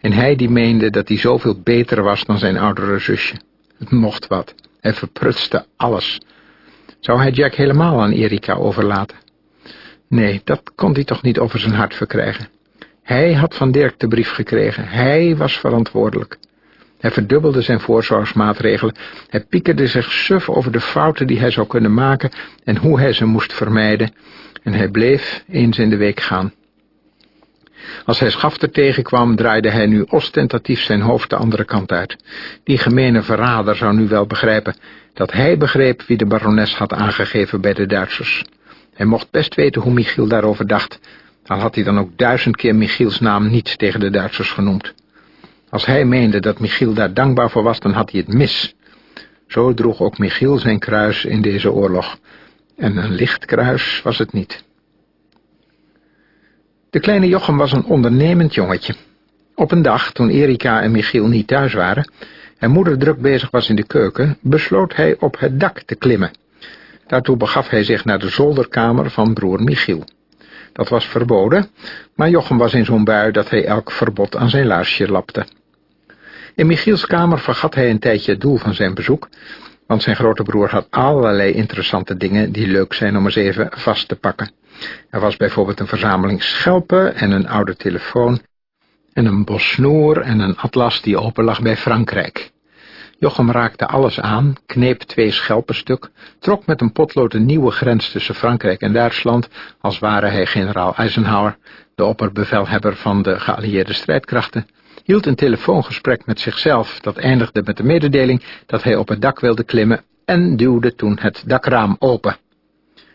En hij die meende dat hij zoveel beter was dan zijn oudere zusje. Het mocht wat, hij verprutste alles. Zou hij Jack helemaal aan Erika overlaten? Nee, dat kon hij toch niet over zijn hart verkrijgen. Hij had van Dirk de brief gekregen, hij was verantwoordelijk. Hij verdubbelde zijn voorzorgsmaatregelen. Hij piekerde zich suf over de fouten die hij zou kunnen maken en hoe hij ze moest vermijden. En hij bleef eens in de week gaan. Als hij Schafter tegenkwam, draaide hij nu ostentatief zijn hoofd de andere kant uit. Die gemene verrader zou nu wel begrijpen dat hij begreep wie de barones had aangegeven bij de Duitsers. Hij mocht best weten hoe Michiel daarover dacht, al had hij dan ook duizend keer Michiels naam niet tegen de Duitsers genoemd. Als hij meende dat Michiel daar dankbaar voor was, dan had hij het mis. Zo droeg ook Michiel zijn kruis in deze oorlog. En een licht kruis was het niet. De kleine Jochem was een ondernemend jongetje. Op een dag, toen Erika en Michiel niet thuis waren, en moeder druk bezig was in de keuken, besloot hij op het dak te klimmen. Daartoe begaf hij zich naar de zolderkamer van broer Michiel. Dat was verboden, maar Jochem was in zo'n bui dat hij elk verbod aan zijn laarsje lapte. In Michiels kamer vergat hij een tijdje het doel van zijn bezoek, want zijn grote broer had allerlei interessante dingen die leuk zijn om eens even vast te pakken. Er was bijvoorbeeld een verzameling schelpen en een oude telefoon en een bos snoer en een atlas die open lag bij Frankrijk. Jochem raakte alles aan, kneep twee schelpen stuk, trok met een potlood een nieuwe grens tussen Frankrijk en Duitsland, als ware hij generaal Eisenhower, de opperbevelhebber van de geallieerde strijdkrachten, hield een telefoongesprek met zichzelf, dat eindigde met de mededeling dat hij op het dak wilde klimmen en duwde toen het dakraam open.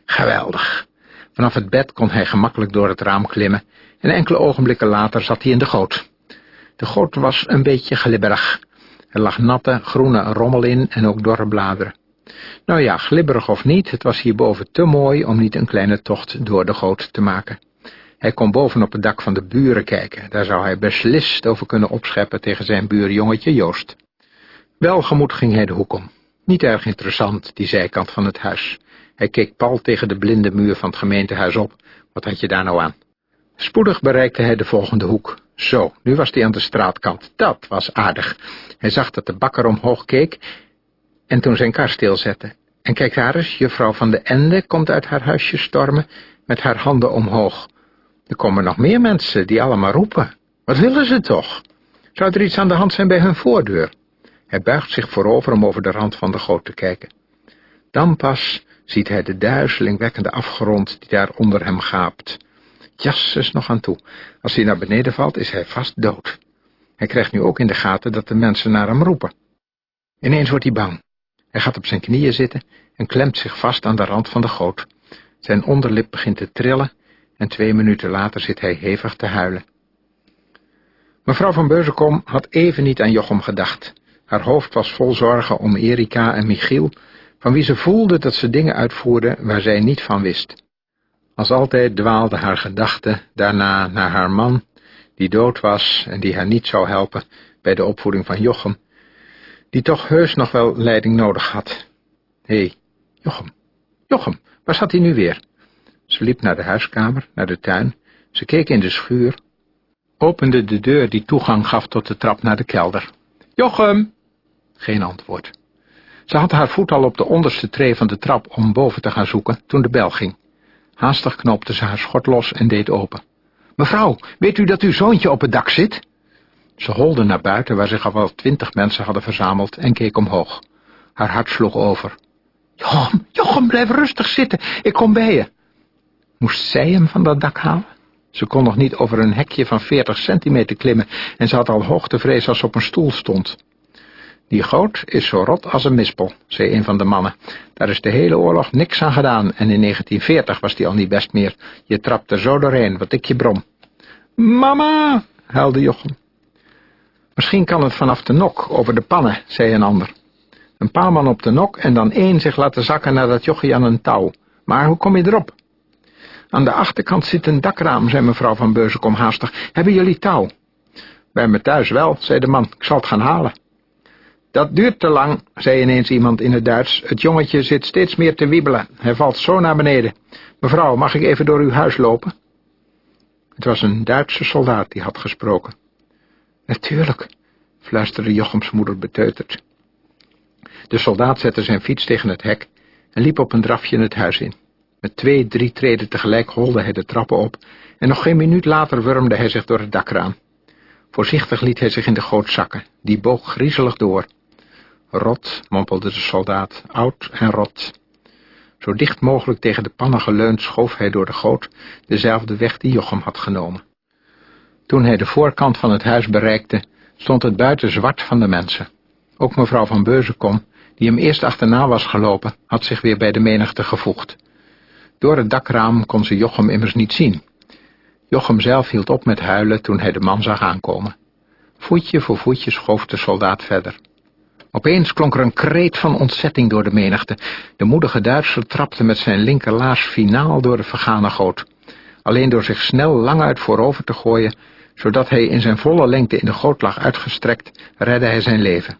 Geweldig. Vanaf het bed kon hij gemakkelijk door het raam klimmen en enkele ogenblikken later zat hij in de goot. De goot was een beetje glibberig. Er lag natte, groene rommel in en ook dorre bladeren. Nou ja, glibberig of niet, het was hierboven te mooi om niet een kleine tocht door de goot te maken. Hij kon boven op het dak van de buren kijken. Daar zou hij beslist over kunnen opscheppen tegen zijn buurjongetje Joost. Welgemoed ging hij de hoek om. Niet erg interessant, die zijkant van het huis. Hij keek pal tegen de blinde muur van het gemeentehuis op. Wat had je daar nou aan? Spoedig bereikte hij de volgende hoek. Zo, nu was hij aan de straatkant. Dat was aardig. Hij zag dat de bakker omhoog keek en toen zijn kar stilzette. En kijk daar eens, juffrouw van de Ende komt uit haar huisje stormen met haar handen omhoog. Er komen nog meer mensen die allemaal roepen. Wat willen ze toch? Zou er iets aan de hand zijn bij hun voordeur? Hij buigt zich voorover om over de rand van de goot te kijken. Dan pas ziet hij de duizelingwekkende afgrond die daar onder hem gaapt. Jasses nog aan toe. Als hij naar beneden valt, is hij vast dood. Hij krijgt nu ook in de gaten dat de mensen naar hem roepen. Ineens wordt hij bang. Hij gaat op zijn knieën zitten en klemt zich vast aan de rand van de goot. Zijn onderlip begint te trillen en twee minuten later zit hij hevig te huilen. Mevrouw van Beuzenkom had even niet aan Jochem gedacht. Haar hoofd was vol zorgen om Erika en Michiel, van wie ze voelde dat ze dingen uitvoerden waar zij niet van wist. Als altijd dwaalde haar gedachte daarna naar haar man, die dood was en die haar niet zou helpen bij de opvoeding van Jochem, die toch heus nog wel leiding nodig had. Hé, hey, Jochem, Jochem, waar zat hij nu weer? Ze liep naar de huiskamer, naar de tuin, ze keek in de schuur, opende de deur die toegang gaf tot de trap naar de kelder. Jochem! Geen antwoord. Ze had haar voet al op de onderste tree van de trap om boven te gaan zoeken, toen de bel ging. Haastig knoopte ze haar schort los en deed open. Mevrouw, weet u dat uw zoontje op het dak zit? Ze holde naar buiten, waar zich al wel twintig mensen hadden verzameld, en keek omhoog. Haar hart sloeg over. Jochem, Jochem, blijf rustig zitten, ik kom bij je. Moest zij hem van dat dak halen? Ze kon nog niet over een hekje van veertig centimeter klimmen, en ze had al hoogtevrees als ze op een stoel stond. Die goot is zo rot als een mispel, zei een van de mannen. Daar is de hele oorlog niks aan gedaan en in 1940 was die al niet best meer. Je trapte zo doorheen, wat ik je brom. Mama, huilde Jochem. Misschien kan het vanaf de nok over de pannen, zei een ander. Een paar man op de nok en dan één zich laten zakken naar dat jochie aan een touw. Maar hoe kom je erop? Aan de achterkant zit een dakraam, zei mevrouw van Beuzenkom haastig. Hebben jullie touw? Bij me thuis wel, zei de man. Ik zal het gaan halen. Dat duurt te lang, zei ineens iemand in het Duits. Het jongetje zit steeds meer te wiebelen. Hij valt zo naar beneden. Mevrouw, mag ik even door uw huis lopen? Het was een Duitse soldaat die had gesproken. Natuurlijk, fluisterde Jochems moeder beteuterd. De soldaat zette zijn fiets tegen het hek en liep op een drafje het huis in. Met twee, drie treden tegelijk holde hij de trappen op en nog geen minuut later wurmde hij zich door het dakraam. Voorzichtig liet hij zich in de goot zakken, die boog griezelig door. Rot, mompelde de soldaat, oud en rot. Zo dicht mogelijk tegen de pannen geleund schoof hij door de goot, dezelfde weg die Jochem had genomen. Toen hij de voorkant van het huis bereikte, stond het buiten zwart van de mensen. Ook mevrouw van Beuzenkom, die hem eerst achterna was gelopen, had zich weer bij de menigte gevoegd. Door het dakraam kon ze Jochem immers niet zien. Jochem zelf hield op met huilen toen hij de man zag aankomen. Voetje voor voetje schoof de soldaat verder. Opeens klonk er een kreet van ontzetting door de menigte. De moedige Duitser trapte met zijn linkerlaars finaal door de vergane goot. Alleen door zich snel languit voorover te gooien, zodat hij in zijn volle lengte in de goot lag uitgestrekt, redde hij zijn leven.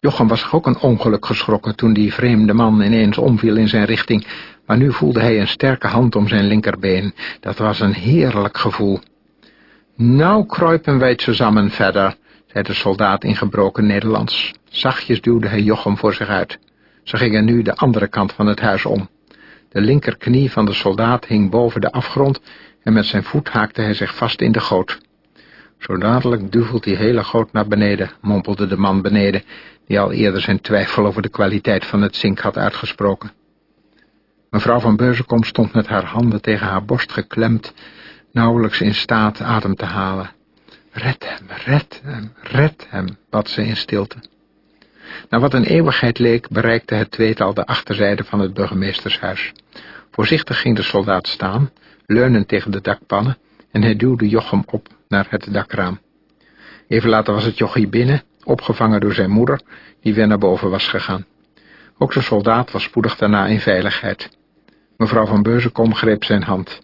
Jochem was ook een ongeluk geschrokken toen die vreemde man ineens omviel in zijn richting, maar nu voelde hij een sterke hand om zijn linkerbeen. Dat was een heerlijk gevoel. Nou kruipen wij samen verder, zei de soldaat in gebroken Nederlands. Zachtjes duwde hij Jochem voor zich uit. Ze gingen nu de andere kant van het huis om. De linkerknie van de soldaat hing boven de afgrond en met zijn voet haakte hij zich vast in de goot. Zo dadelijk duvelt die hele goot naar beneden, mompelde de man beneden, die al eerder zijn twijfel over de kwaliteit van het zink had uitgesproken. Mevrouw van Beurzenkom stond met haar handen tegen haar borst geklemd, nauwelijks in staat adem te halen. Red hem, red hem, red hem, bad ze in stilte. Na wat een eeuwigheid leek, bereikte het tweetal de achterzijde van het burgemeestershuis. Voorzichtig ging de soldaat staan, leunend tegen de dakpannen, en hij duwde Jochem op naar het dakraam. Even later was het jochie binnen, opgevangen door zijn moeder, die weer naar boven was gegaan. Ook de soldaat was spoedig daarna in veiligheid. Mevrouw van Beuzenkom greep zijn hand.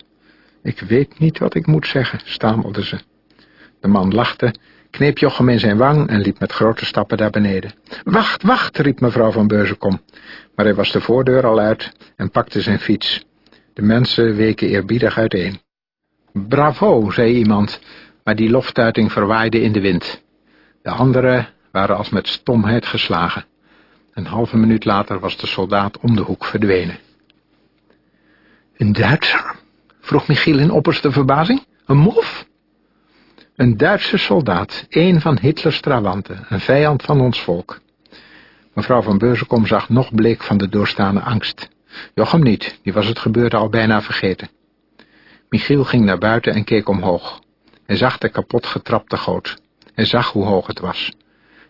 Ik weet niet wat ik moet zeggen, stamelde ze. De man lachte, kneep Jochem in zijn wang en liep met grote stappen daar beneden. Wacht, wacht, riep mevrouw van Beuzenkom. Maar hij was de voordeur al uit en pakte zijn fiets. De mensen weken eerbiedig uiteen. Bravo, zei iemand, maar die loftuiting verwaaide in de wind. De anderen waren als met stomheid geslagen. Een halve minuut later was de soldaat om de hoek verdwenen. Een Duitser? vroeg Michiel in opperste verbazing. Een mof? Een Duitse soldaat, een van Hitlers trawanten, een vijand van ons volk. Mevrouw van Beurzenkom zag nog bleek van de doorstaande angst. Jochem niet, die was het gebeurde al bijna vergeten. Michiel ging naar buiten en keek omhoog. Hij zag de kapot getrapte goot. Hij zag hoe hoog het was.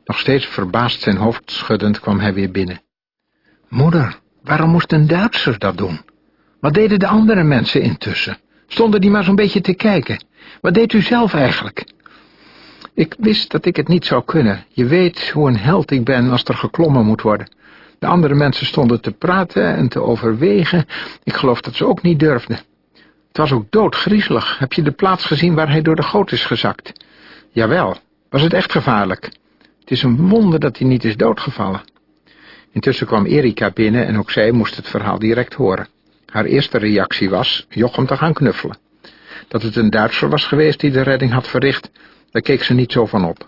Nog steeds verbaasd zijn hoofd schuddend kwam hij weer binnen. Moeder, waarom moest een Duitser dat doen? Wat deden de andere mensen intussen? Stonden die maar zo'n beetje te kijken? Wat deed u zelf eigenlijk? Ik wist dat ik het niet zou kunnen. Je weet hoe een held ik ben als er geklommen moet worden. De andere mensen stonden te praten en te overwegen. Ik geloof dat ze ook niet durfden. Het was ook doodgriezelig. Heb je de plaats gezien waar hij door de goot is gezakt? Jawel, was het echt gevaarlijk. Het is een wonder dat hij niet is doodgevallen. Intussen kwam Erika binnen en ook zij moest het verhaal direct horen. Haar eerste reactie was Jochem te gaan knuffelen. Dat het een Duitser was geweest die de redding had verricht, daar keek ze niet zo van op.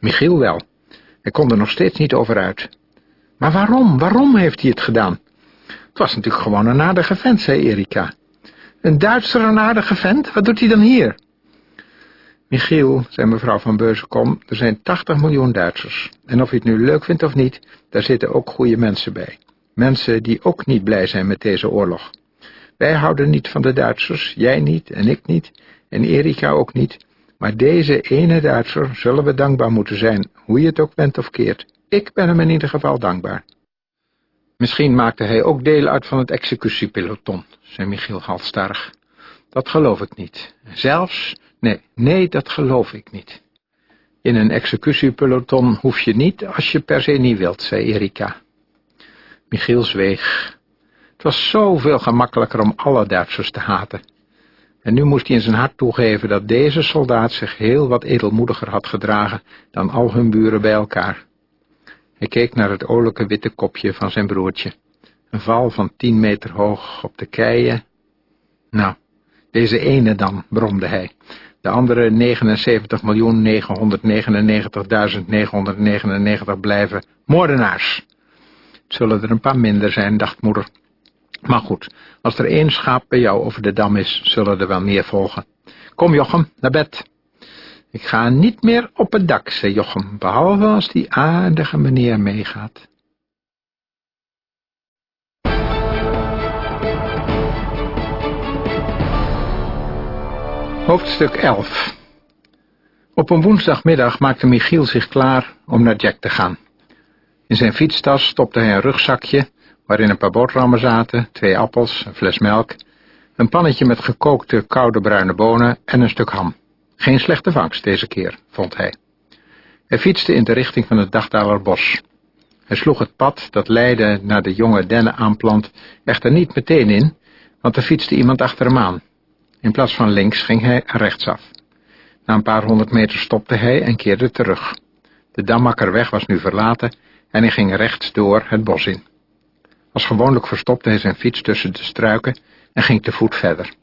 Michiel wel. Hij kon er nog steeds niet over uit. Maar waarom, waarom heeft hij het gedaan? Het was natuurlijk gewoon een aardige vent, zei Erika. Een Duitser een aardige vent? Wat doet hij dan hier? Michiel, zei mevrouw van Beuzenkom, er zijn 80 miljoen Duitsers. En of je het nu leuk vindt of niet, daar zitten ook goede mensen bij. Mensen die ook niet blij zijn met deze oorlog. Wij houden niet van de Duitsers, jij niet en ik niet, en Erika ook niet, maar deze ene Duitser zullen we dankbaar moeten zijn, hoe je het ook bent of keert. Ik ben hem in ieder geval dankbaar. Misschien maakte hij ook deel uit van het executiepeloton, zei Michiel halfstarig. Dat geloof ik niet. Zelfs, nee, nee, dat geloof ik niet. In een executiepeloton hoef je niet als je per se niet wilt, zei Erika. Michiel zweeg. Het was zoveel gemakkelijker om alle Duitsers te haten. En nu moest hij in zijn hart toegeven dat deze soldaat zich heel wat edelmoediger had gedragen dan al hun buren bij elkaar. Hij keek naar het olijke witte kopje van zijn broertje. Een val van tien meter hoog op de keien. Nou, deze ene dan, bromde hij. De andere 79.999.999 blijven moordenaars. Het zullen er een paar minder zijn, dacht moeder. Maar goed, als er één schaap bij jou over de dam is, zullen er wel meer volgen. Kom Jochem, naar bed. Ik ga niet meer op het dak, zei Jochem, behalve als die aardige meneer meegaat. Hoofdstuk 11 Op een woensdagmiddag maakte Michiel zich klaar om naar Jack te gaan. In zijn fietstas stopte hij een rugzakje, waarin een paar boterhammen zaten, twee appels, een fles melk, een pannetje met gekookte koude bruine bonen en een stuk ham. Geen slechte vangst deze keer, vond hij. Hij fietste in de richting van het Dagdaler Hij sloeg het pad dat leidde naar de jonge dennenaanplant echter niet meteen in, want er fietste iemand achter hem aan. In plaats van links ging hij rechtsaf. Na een paar honderd meter stopte hij en keerde terug. De Dammakkerweg was nu verlaten en hij ging rechts door het bos in. Als gewoonlijk verstopte hij zijn fiets tussen de struiken en ging te voet verder.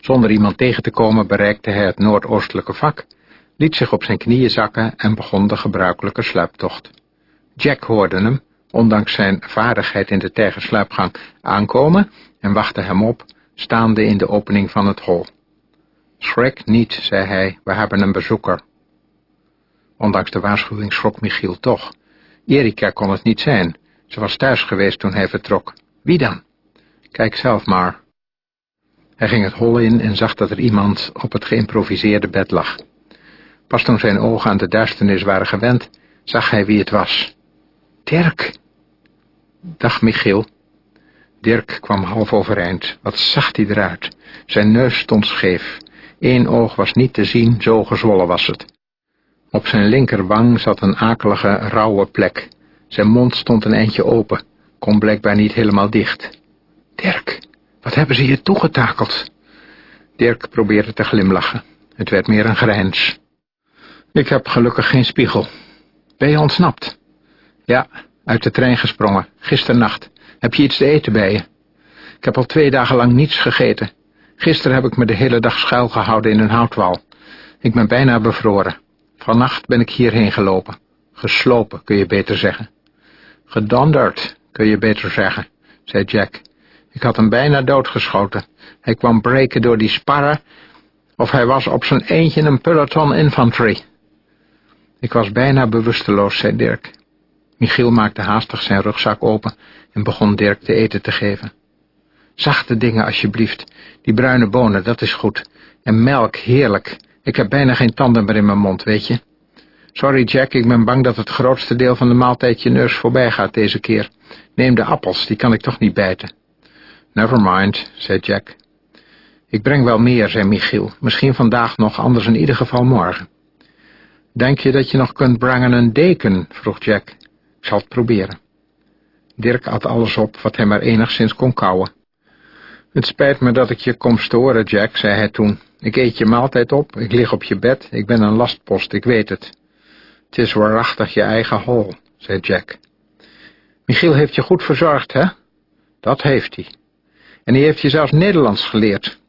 Zonder iemand tegen te komen bereikte hij het noordoostelijke vak, liet zich op zijn knieën zakken en begon de gebruikelijke sluiptocht. Jack hoorde hem, ondanks zijn vaardigheid in de tijgersluipgang, aankomen en wachtte hem op, staande in de opening van het hol. Schrik niet, zei hij, we hebben een bezoeker. Ondanks de waarschuwing schrok Michiel toch. Erika kon het niet zijn. Ze was thuis geweest toen hij vertrok. Wie dan? Kijk zelf maar. Hij ging het hol in en zag dat er iemand op het geïmproviseerde bed lag. Pas toen zijn ogen aan de duisternis waren gewend, zag hij wie het was. Dirk! Dag, Michiel. Dirk kwam half overeind. Wat zag hij eruit? Zijn neus stond scheef. Eén oog was niet te zien, zo gezwollen was het. Op zijn linkerwang zat een akelige, rauwe plek. Zijn mond stond een eindje open, kon blijkbaar niet helemaal dicht. Dirk, wat hebben ze je toegetakeld? Dirk probeerde te glimlachen. Het werd meer een grijns. Ik heb gelukkig geen spiegel. Ben je ontsnapt? Ja, uit de trein gesprongen, gisternacht. Heb je iets te eten bij je? Ik heb al twee dagen lang niets gegeten. Gisteren heb ik me de hele dag schuil gehouden in een houtwal. Ik ben bijna bevroren. Vannacht ben ik hierheen gelopen. Geslopen, kun je beter zeggen. Gedonderd, kun je beter zeggen, zei Jack. Ik had hem bijna doodgeschoten. Hij kwam breken door die sparren, of hij was op zijn eentje een peloton infantry. Ik was bijna bewusteloos, zei Dirk. Michiel maakte haastig zijn rugzak open en begon Dirk te eten te geven. Zachte dingen, alsjeblieft. Die bruine bonen, dat is goed. En melk, heerlijk. Ik heb bijna geen tanden meer in mijn mond, weet je. Sorry, Jack, ik ben bang dat het grootste deel van de maaltijd je neus voorbij gaat deze keer. Neem de appels, die kan ik toch niet bijten. Never mind, zei Jack. Ik breng wel meer, zei Michiel. Misschien vandaag nog, anders in ieder geval morgen. Denk je dat je nog kunt brengen een deken? vroeg Jack. Ik zal het proberen. Dirk at alles op wat hij maar enigszins kon kauwen. Het spijt me dat ik je kom storen, Jack, zei hij toen. Ik eet je maaltijd op, ik lig op je bed, ik ben een lastpost, ik weet het. Het is waarachtig je eigen hol, zei Jack. Michiel heeft je goed verzorgd, hè? Dat heeft hij. En hij heeft je zelfs Nederlands geleerd.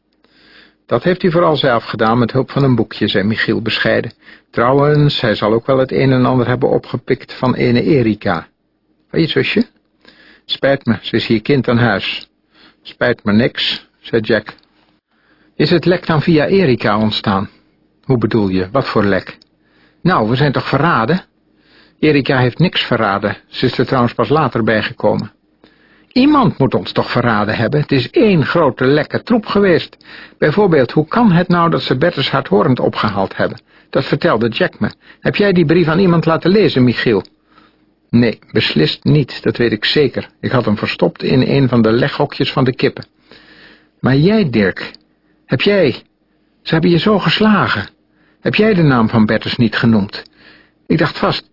Dat heeft hij vooral zelf gedaan met hulp van een boekje, zei Michiel bescheiden. Trouwens, hij zal ook wel het een en ander hebben opgepikt van ene Erika. Van je zusje? Spijt me, ze is hier kind aan huis. Spijt me niks, zei Jack. Is het lek dan via Erika ontstaan? Hoe bedoel je, wat voor lek? Nou, we zijn toch verraden? Erika heeft niks verraden, ze is er trouwens pas later bijgekomen. Iemand moet ons toch verraden hebben. Het is één grote lekke troep geweest. Bijvoorbeeld, hoe kan het nou dat ze Bertus hardhorend opgehaald hebben? Dat vertelde Jack me. Heb jij die brief aan iemand laten lezen, Michiel? Nee, beslist niet, dat weet ik zeker. Ik had hem verstopt in een van de leghokjes van de kippen. Maar jij, Dirk, heb jij... Ze hebben je zo geslagen. Heb jij de naam van Bertus niet genoemd? Ik dacht vast...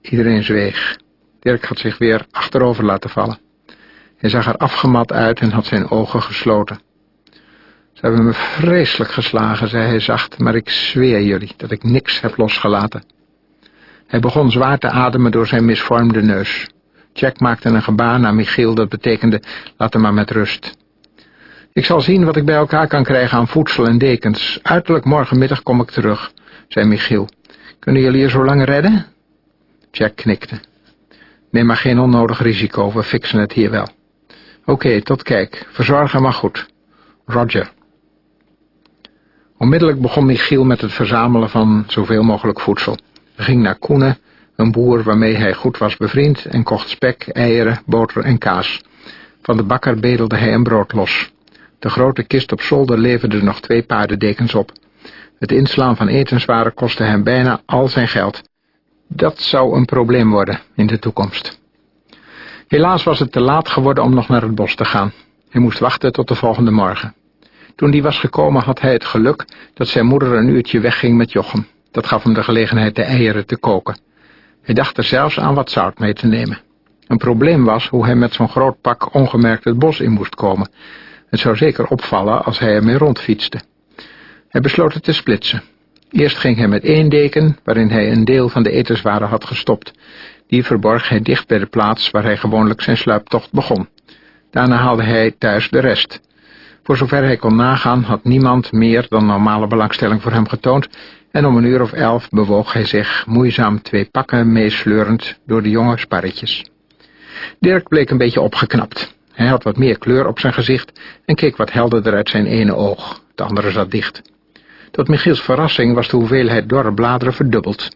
Iedereen zweeg. Dirk had zich weer achterover laten vallen. Hij zag er afgemat uit en had zijn ogen gesloten. Ze hebben me vreselijk geslagen, zei hij zacht, maar ik zweer jullie dat ik niks heb losgelaten. Hij begon zwaar te ademen door zijn misvormde neus. Jack maakte een gebaar naar Michiel, dat betekende, laat hem maar met rust. Ik zal zien wat ik bij elkaar kan krijgen aan voedsel en dekens. Uiterlijk morgenmiddag kom ik terug, zei Michiel. Kunnen jullie je zo lang redden? Jack knikte. Neem maar geen onnodig risico, we fixen het hier wel. Oké, tot kijk. Verzorg hem maar goed. Roger. Onmiddellijk begon Michiel met het verzamelen van zoveel mogelijk voedsel. Hij ging naar Koenen, een boer waarmee hij goed was bevriend, en kocht spek, eieren, boter en kaas. Van de bakker bedelde hij een brood los. De grote kist op zolder leverde nog twee paardendekens op. Het inslaan van etenswaren kostte hem bijna al zijn geld. Dat zou een probleem worden in de toekomst. Helaas was het te laat geworden om nog naar het bos te gaan. Hij moest wachten tot de volgende morgen. Toen die was gekomen had hij het geluk dat zijn moeder een uurtje wegging met Jochem. Dat gaf hem de gelegenheid de eieren te koken. Hij dacht er zelfs aan wat zout mee te nemen. Een probleem was hoe hij met zo'n groot pak ongemerkt het bos in moest komen. Het zou zeker opvallen als hij ermee rondfietste. Hij besloot het te splitsen. Eerst ging hij met één deken, waarin hij een deel van de etenswaren had gestopt. Die verborg hij dicht bij de plaats waar hij gewoonlijk zijn sluiptocht begon. Daarna haalde hij thuis de rest. Voor zover hij kon nagaan had niemand meer dan normale belangstelling voor hem getoond en om een uur of elf bewoog hij zich, moeizaam twee pakken meesleurend door de jonge sparretjes. Dirk bleek een beetje opgeknapt. Hij had wat meer kleur op zijn gezicht en keek wat helderder uit zijn ene oog. De andere zat dicht. Tot Michiels verrassing was de hoeveelheid dorre bladeren verdubbeld.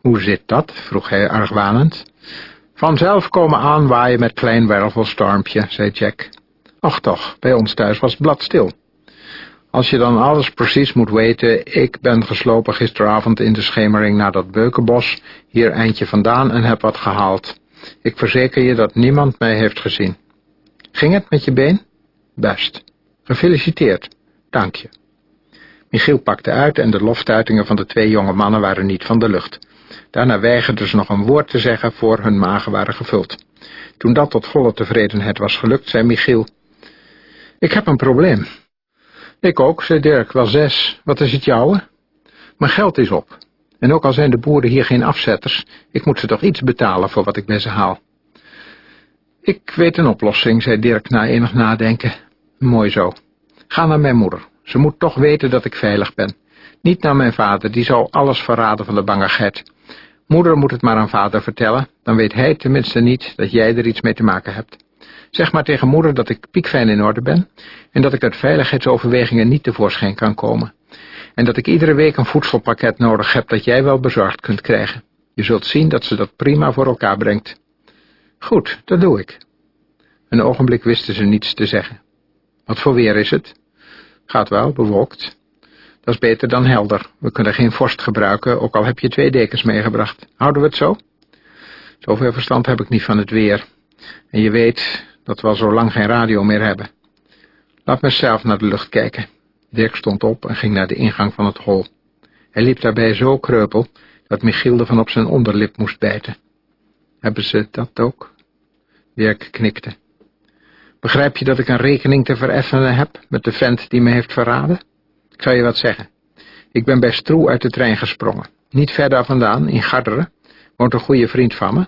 Hoe zit dat? vroeg hij argwanend. Vanzelf komen aanwaaien met klein wervelstormpje, zei Jack. Ach toch, bij ons thuis was het blad stil. Als je dan alles precies moet weten, ik ben geslopen gisteravond in de schemering naar dat beukenbos, hier eindje vandaan en heb wat gehaald. Ik verzeker je dat niemand mij heeft gezien. Ging het met je been? Best. Gefeliciteerd. Dank je. Michiel pakte uit en de loftuitingen van de twee jonge mannen waren niet van de lucht. Daarna weigerden ze nog een woord te zeggen voor hun magen waren gevuld. Toen dat tot volle tevredenheid was gelukt, zei Michiel... Ik heb een probleem. Ik ook, zei Dirk, wel zes. Wat is het jouwe? Mijn geld is op. En ook al zijn de boeren hier geen afzetters, ik moet ze toch iets betalen voor wat ik bij ze haal. Ik weet een oplossing, zei Dirk na enig nadenken. Mooi zo. Ga naar mijn moeder. Ze moet toch weten dat ik veilig ben. Niet naar mijn vader, die zou alles verraden van de bangigheid. Moeder moet het maar aan vader vertellen, dan weet hij tenminste niet dat jij er iets mee te maken hebt. Zeg maar tegen moeder dat ik piekfijn in orde ben en dat ik uit veiligheidsoverwegingen niet tevoorschijn kan komen. En dat ik iedere week een voedselpakket nodig heb dat jij wel bezorgd kunt krijgen. Je zult zien dat ze dat prima voor elkaar brengt. Goed, dat doe ik. Een ogenblik wisten ze niets te zeggen. Wat voor weer is het? Gaat wel, bewolkt. Dat is beter dan helder. We kunnen geen vorst gebruiken, ook al heb je twee dekens meegebracht. Houden we het zo? Zoveel verstand heb ik niet van het weer. En je weet dat we al zo lang geen radio meer hebben. Laat me zelf naar de lucht kijken. Dirk stond op en ging naar de ingang van het hol. Hij liep daarbij zo kreupel dat Michiel van op zijn onderlip moest bijten. Hebben ze dat ook? Dirk knikte. Begrijp je dat ik een rekening te vereffenen heb met de vent die me heeft verraden? Ik zal je wat zeggen. Ik ben bij Stroe uit de trein gesprongen. Niet ver daar vandaan, in Garderen, woont een goede vriend van me,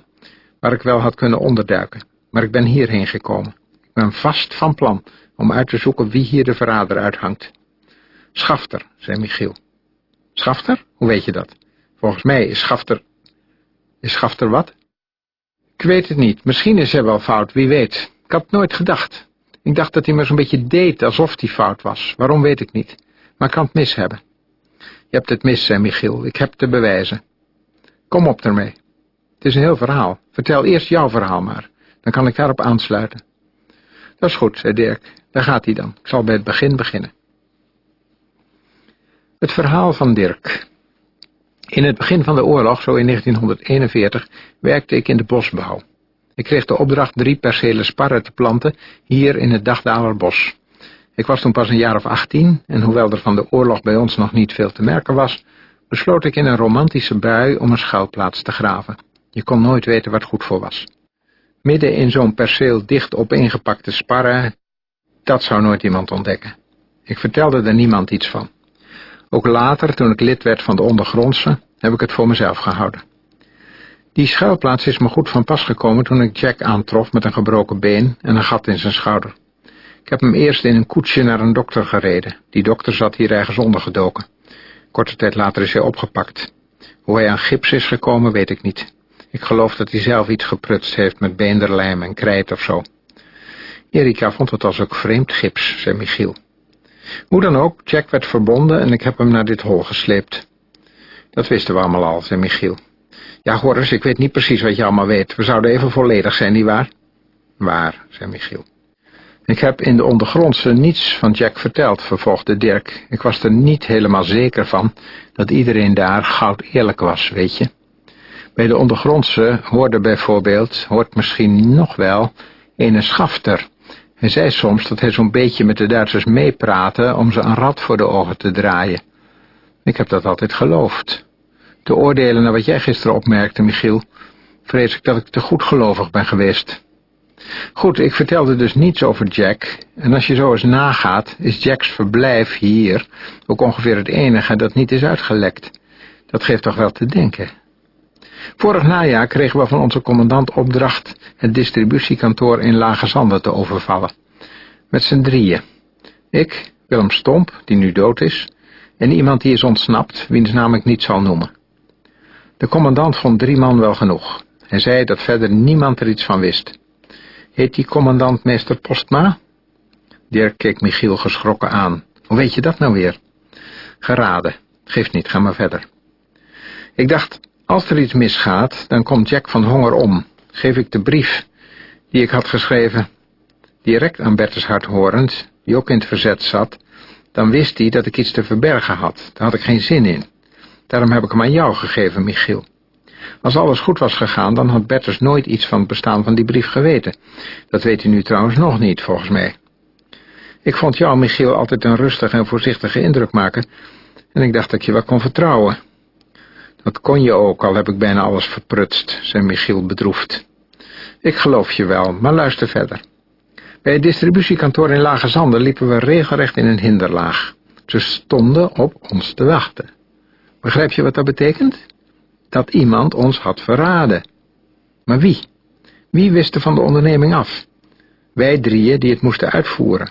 waar ik wel had kunnen onderduiken. Maar ik ben hierheen gekomen. Ik ben vast van plan om uit te zoeken wie hier de verrader uithangt. Schafter, zei Michiel. Schafter? Hoe weet je dat? Volgens mij is Schafter... Is Schafter wat? Ik weet het niet. Misschien is hij wel fout, wie weet. Ik had het nooit gedacht. Ik dacht dat hij maar zo'n beetje deed alsof hij fout was. Waarom weet ik niet. Maar ik kan het mis hebben. Je hebt het mis, zei Michiel. Ik heb te bewijzen. Kom op ermee. Het is een heel verhaal. Vertel eerst jouw verhaal maar. Dan kan ik daarop aansluiten. Dat is goed, zei Dirk. Daar gaat hij dan. Ik zal bij het begin beginnen. Het verhaal van Dirk. In het begin van de oorlog, zo in 1941, werkte ik in de bosbouw. Ik kreeg de opdracht drie percelen sparren te planten, hier in het Dagdaalerbos. Ik was toen pas een jaar of achttien, en hoewel er van de oorlog bij ons nog niet veel te merken was, besloot ik in een romantische bui om een schuilplaats te graven. Je kon nooit weten wat goed voor was. Midden in zo'n perceel dicht opeengepakte sparren, dat zou nooit iemand ontdekken. Ik vertelde er niemand iets van. Ook later, toen ik lid werd van de ondergrondse, heb ik het voor mezelf gehouden. Die schuilplaats is me goed van pas gekomen toen ik Jack aantrof met een gebroken been en een gat in zijn schouder. Ik heb hem eerst in een koetsje naar een dokter gereden. Die dokter zat hier ergens ondergedoken. Korte tijd later is hij opgepakt. Hoe hij aan gips is gekomen, weet ik niet. Ik geloof dat hij zelf iets geprutst heeft met beenderlijm en krijt of zo. Erika vond het als ook vreemd gips, zei Michiel. Hoe dan ook, Jack werd verbonden en ik heb hem naar dit hol gesleept. Dat wisten we allemaal al, zei Michiel. Ja, Horace, ik weet niet precies wat je allemaal weet. We zouden even volledig zijn, nietwaar? Waar, zei Michiel. Ik heb in de ondergrondse niets van Jack verteld, vervolgde Dirk. Ik was er niet helemaal zeker van dat iedereen daar goud eerlijk was, weet je. Bij de ondergrondse hoorde bijvoorbeeld, hoort misschien nog wel, een schafter. Hij zei soms dat hij zo'n beetje met de Duitsers meepraatte om ze een rad voor de ogen te draaien. Ik heb dat altijd geloofd. Te oordelen naar wat jij gisteren opmerkte, Michiel, vrees ik dat ik te goed gelovig ben geweest. Goed, ik vertelde dus niets over Jack, en als je zo eens nagaat, is Jacks verblijf hier ook ongeveer het enige dat niet is uitgelekt. Dat geeft toch wel te denken. Vorig najaar kregen we van onze commandant opdracht het distributiekantoor in Lage Zanden te overvallen. Met z'n drieën. Ik, Willem Stomp, die nu dood is, en iemand die is ontsnapt, wiens naam ik niet zal noemen. De commandant vond drie man wel genoeg. Hij zei dat verder niemand er iets van wist. Heet die commandant meester Postma? Dirk keek Michiel geschrokken aan. Hoe weet je dat nou weer? Geraden. Geeft niet, ga maar verder. Ik dacht, als er iets misgaat, dan komt Jack van honger om. Geef ik de brief die ik had geschreven direct aan Bertus Harthorens, die ook in het verzet zat, dan wist hij dat ik iets te verbergen had. Daar had ik geen zin in. Daarom heb ik hem aan jou gegeven, Michiel. Als alles goed was gegaan, dan had Bertus nooit iets van het bestaan van die brief geweten. Dat weet hij nu trouwens nog niet, volgens mij. Ik vond jou, Michiel, altijd een rustige en voorzichtige indruk maken, en ik dacht dat ik je wel kon vertrouwen. Dat kon je ook, al heb ik bijna alles verprutst, zei Michiel bedroefd. Ik geloof je wel, maar luister verder. Bij het distributiekantoor in Lage Zanden liepen we regelrecht in een hinderlaag. Ze stonden op ons te wachten. Begrijp je wat dat betekent? Dat iemand ons had verraden. Maar wie? Wie wist er van de onderneming af? Wij drieën die het moesten uitvoeren.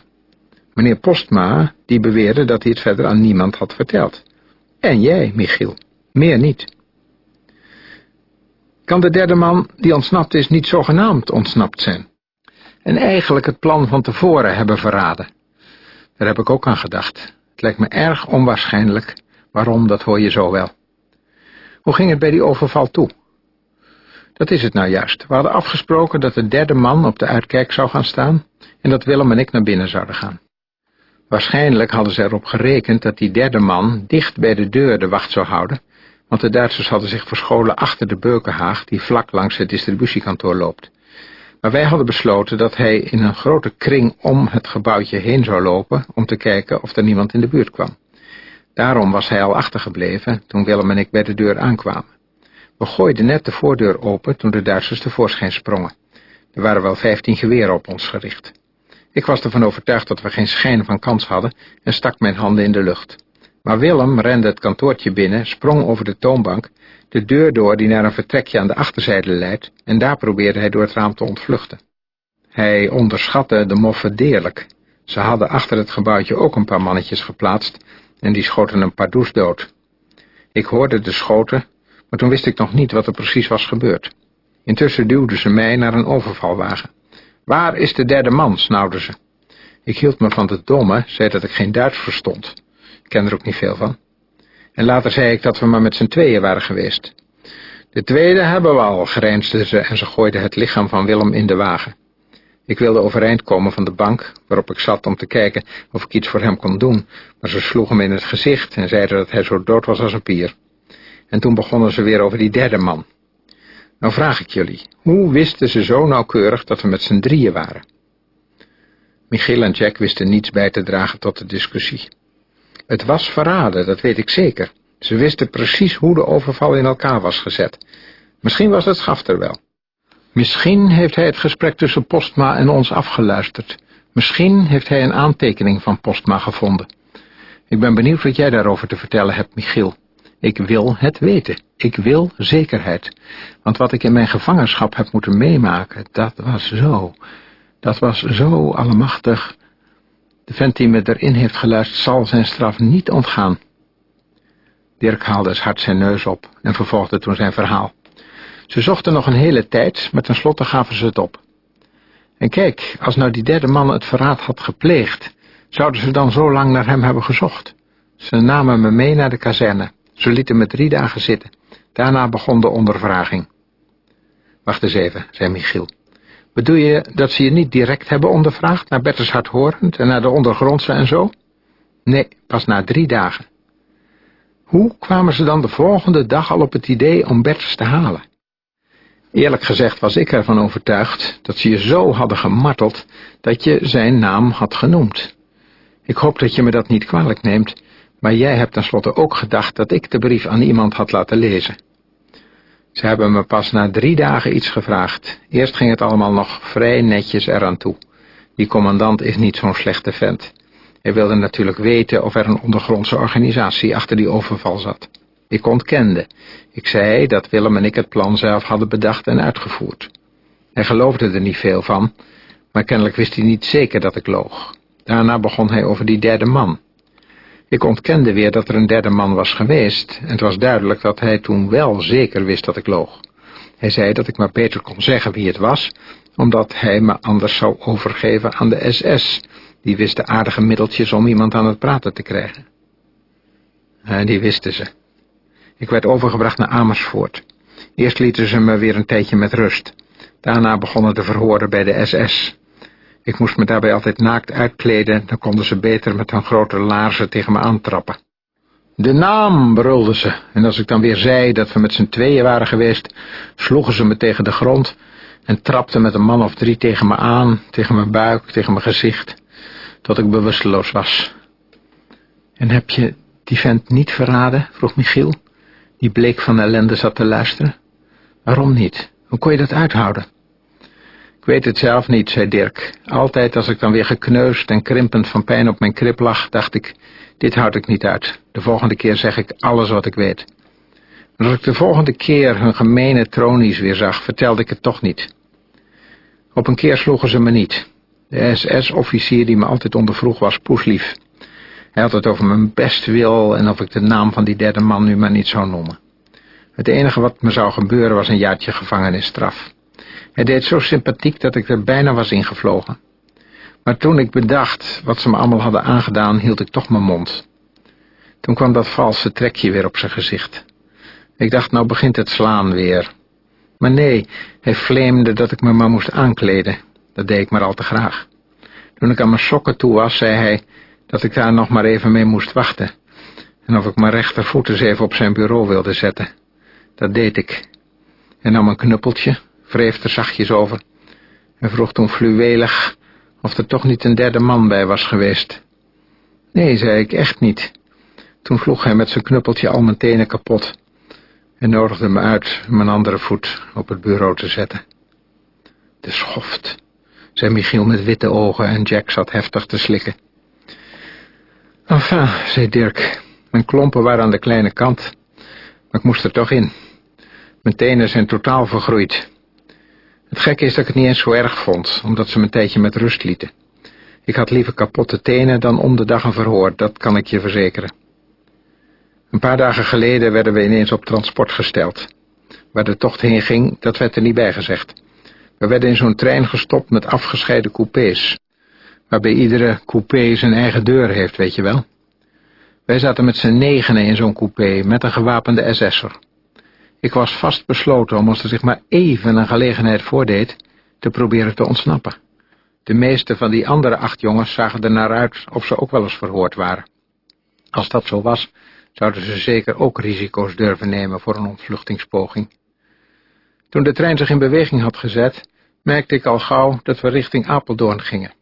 Meneer Postma, die beweerde dat hij het verder aan niemand had verteld. En jij, Michiel. Meer niet. Kan de derde man die ontsnapt is niet zogenaamd ontsnapt zijn? En eigenlijk het plan van tevoren hebben verraden? Daar heb ik ook aan gedacht. Het lijkt me erg onwaarschijnlijk. Waarom, dat hoor je zo wel. Hoe ging het bij die overval toe? Dat is het nou juist. We hadden afgesproken dat de derde man op de uitkijk zou gaan staan en dat Willem en ik naar binnen zouden gaan. Waarschijnlijk hadden ze erop gerekend dat die derde man dicht bij de deur de wacht zou houden, want de Duitsers hadden zich verscholen achter de Beukenhaag die vlak langs het distributiekantoor loopt. Maar wij hadden besloten dat hij in een grote kring om het gebouwtje heen zou lopen om te kijken of er niemand in de buurt kwam. Daarom was hij al achtergebleven toen Willem en ik bij de deur aankwamen. We gooiden net de voordeur open toen de Duitsers tevoorschijn sprongen. Er waren wel vijftien geweren op ons gericht. Ik was ervan overtuigd dat we geen schijn van kans hadden en stak mijn handen in de lucht. Maar Willem rende het kantoortje binnen, sprong over de toonbank, de deur door die naar een vertrekje aan de achterzijde leidt, en daar probeerde hij door het raam te ontvluchten. Hij onderschatte de moffen deerlijk. Ze hadden achter het gebouwtje ook een paar mannetjes geplaatst, en die schoten een pardoes dood. Ik hoorde de schoten, maar toen wist ik nog niet wat er precies was gebeurd. Intussen duwden ze mij naar een overvalwagen. Waar is de derde man, snauwden ze. Ik hield me van de domme, zei dat ik geen Duits verstond. Ik ken er ook niet veel van. En later zei ik dat we maar met z'n tweeën waren geweest. De tweede hebben we al, grijnsden ze en ze gooiden het lichaam van Willem in de wagen. Ik wilde overeind komen van de bank, waarop ik zat om te kijken of ik iets voor hem kon doen, maar ze sloegen me in het gezicht en zeiden dat hij zo dood was als een pier. En toen begonnen ze weer over die derde man. Nou vraag ik jullie, hoe wisten ze zo nauwkeurig dat we met z'n drieën waren? Michiel en Jack wisten niets bij te dragen tot de discussie. Het was verraden, dat weet ik zeker. Ze wisten precies hoe de overval in elkaar was gezet. Misschien was het schafter wel. Misschien heeft hij het gesprek tussen Postma en ons afgeluisterd. Misschien heeft hij een aantekening van Postma gevonden. Ik ben benieuwd wat jij daarover te vertellen hebt, Michiel. Ik wil het weten. Ik wil zekerheid. Want wat ik in mijn gevangenschap heb moeten meemaken, dat was zo... Dat was zo allemachtig. De vent die me erin heeft geluisterd zal zijn straf niet ontgaan. Dirk haalde eens hard zijn neus op en vervolgde toen zijn verhaal. Ze zochten nog een hele tijd, maar tenslotte gaven ze het op. En kijk, als nou die derde man het verraad had gepleegd, zouden ze dan zo lang naar hem hebben gezocht. Ze namen me mee naar de kazerne. Ze lieten me drie dagen zitten. Daarna begon de ondervraging. Wacht eens even, zei Michiel. Bedoel je dat ze je niet direct hebben ondervraagd naar Bertus Harthorend en naar de ondergrondse en zo? Nee, pas na drie dagen. Hoe kwamen ze dan de volgende dag al op het idee om Bertus te halen? Eerlijk gezegd was ik ervan overtuigd dat ze je zo hadden gemarteld dat je zijn naam had genoemd. Ik hoop dat je me dat niet kwalijk neemt, maar jij hebt tenslotte ook gedacht dat ik de brief aan iemand had laten lezen. Ze hebben me pas na drie dagen iets gevraagd. Eerst ging het allemaal nog vrij netjes eraan toe. Die commandant is niet zo'n slechte vent. Hij wilde natuurlijk weten of er een ondergrondse organisatie achter die overval zat. Ik ontkende. Ik zei dat Willem en ik het plan zelf hadden bedacht en uitgevoerd. Hij geloofde er niet veel van, maar kennelijk wist hij niet zeker dat ik loog. Daarna begon hij over die derde man. Ik ontkende weer dat er een derde man was geweest, en het was duidelijk dat hij toen wel zeker wist dat ik loog. Hij zei dat ik maar beter kon zeggen wie het was, omdat hij me anders zou overgeven aan de SS. Die wisten aardige middeltjes om iemand aan het praten te krijgen. En die wisten ze. Ik werd overgebracht naar Amersfoort. Eerst lieten ze me weer een tijdje met rust. Daarna begonnen de verhoren bij de SS. Ik moest me daarbij altijd naakt uitkleden, dan konden ze beter met hun grote laarzen tegen me aantrappen. De naam, brulden ze, en als ik dan weer zei dat we met z'n tweeën waren geweest, sloegen ze me tegen de grond en trapten met een man of drie tegen me aan, tegen mijn buik, tegen mijn gezicht, tot ik bewusteloos was. En heb je die vent niet verraden? vroeg Michiel, die bleek van ellende zat te luisteren. Waarom niet? Hoe kon je dat uithouden? Ik weet het zelf niet, zei Dirk. Altijd als ik dan weer gekneusd en krimpend van pijn op mijn krib lag, dacht ik, dit houd ik niet uit. De volgende keer zeg ik alles wat ik weet. Maar als ik de volgende keer hun gemene tronies weer zag, vertelde ik het toch niet. Op een keer sloegen ze me niet. De SS-officier die me altijd ondervroeg was poeslief. Hij had het over mijn bestwil en of ik de naam van die derde man nu maar niet zou noemen. Het enige wat me zou gebeuren was een jaartje gevangenisstraf. Hij deed zo sympathiek dat ik er bijna was ingevlogen. Maar toen ik bedacht wat ze me allemaal hadden aangedaan, hield ik toch mijn mond. Toen kwam dat valse trekje weer op zijn gezicht. Ik dacht, nou begint het slaan weer. Maar nee, hij vleemde dat ik me maar moest aankleden. Dat deed ik maar al te graag. Toen ik aan mijn sokken toe was, zei hij dat ik daar nog maar even mee moest wachten. En of ik mijn rechtervoet eens even op zijn bureau wilde zetten. Dat deed ik. En nam een knuppeltje, wreef er zachtjes over en vroeg toen fluwelig of er toch niet een derde man bij was geweest. Nee, zei ik, echt niet. Toen vloeg hij met zijn knuppeltje al mijn tenen kapot en nodigde me uit mijn andere voet op het bureau te zetten. De schoft, zei Michiel met witte ogen en Jack zat heftig te slikken. Enfin, zei Dirk, mijn klompen waren aan de kleine kant, maar ik moest er toch in. Mijn tenen zijn totaal vergroeid. Het gekke is dat ik het niet eens zo erg vond, omdat ze me een tijdje met rust lieten. Ik had liever kapotte tenen dan om de dag een verhoor, dat kan ik je verzekeren. Een paar dagen geleden werden we ineens op transport gesteld. Waar de tocht heen ging, dat werd er niet bij gezegd. We werden in zo'n trein gestopt met afgescheiden coupés, waarbij iedere coupé zijn eigen deur heeft, weet je wel. Wij zaten met z'n negenen in zo'n coupé met een gewapende SS'er. Ik was vastbesloten om als er zich maar even een gelegenheid voordeed, te proberen te ontsnappen. De meeste van die andere acht jongens zagen er naar uit of ze ook wel eens verhoord waren. Als dat zo was, zouden ze zeker ook risico's durven nemen voor een ontvluchtingspoging. Toen de trein zich in beweging had gezet, merkte ik al gauw dat we richting Apeldoorn gingen.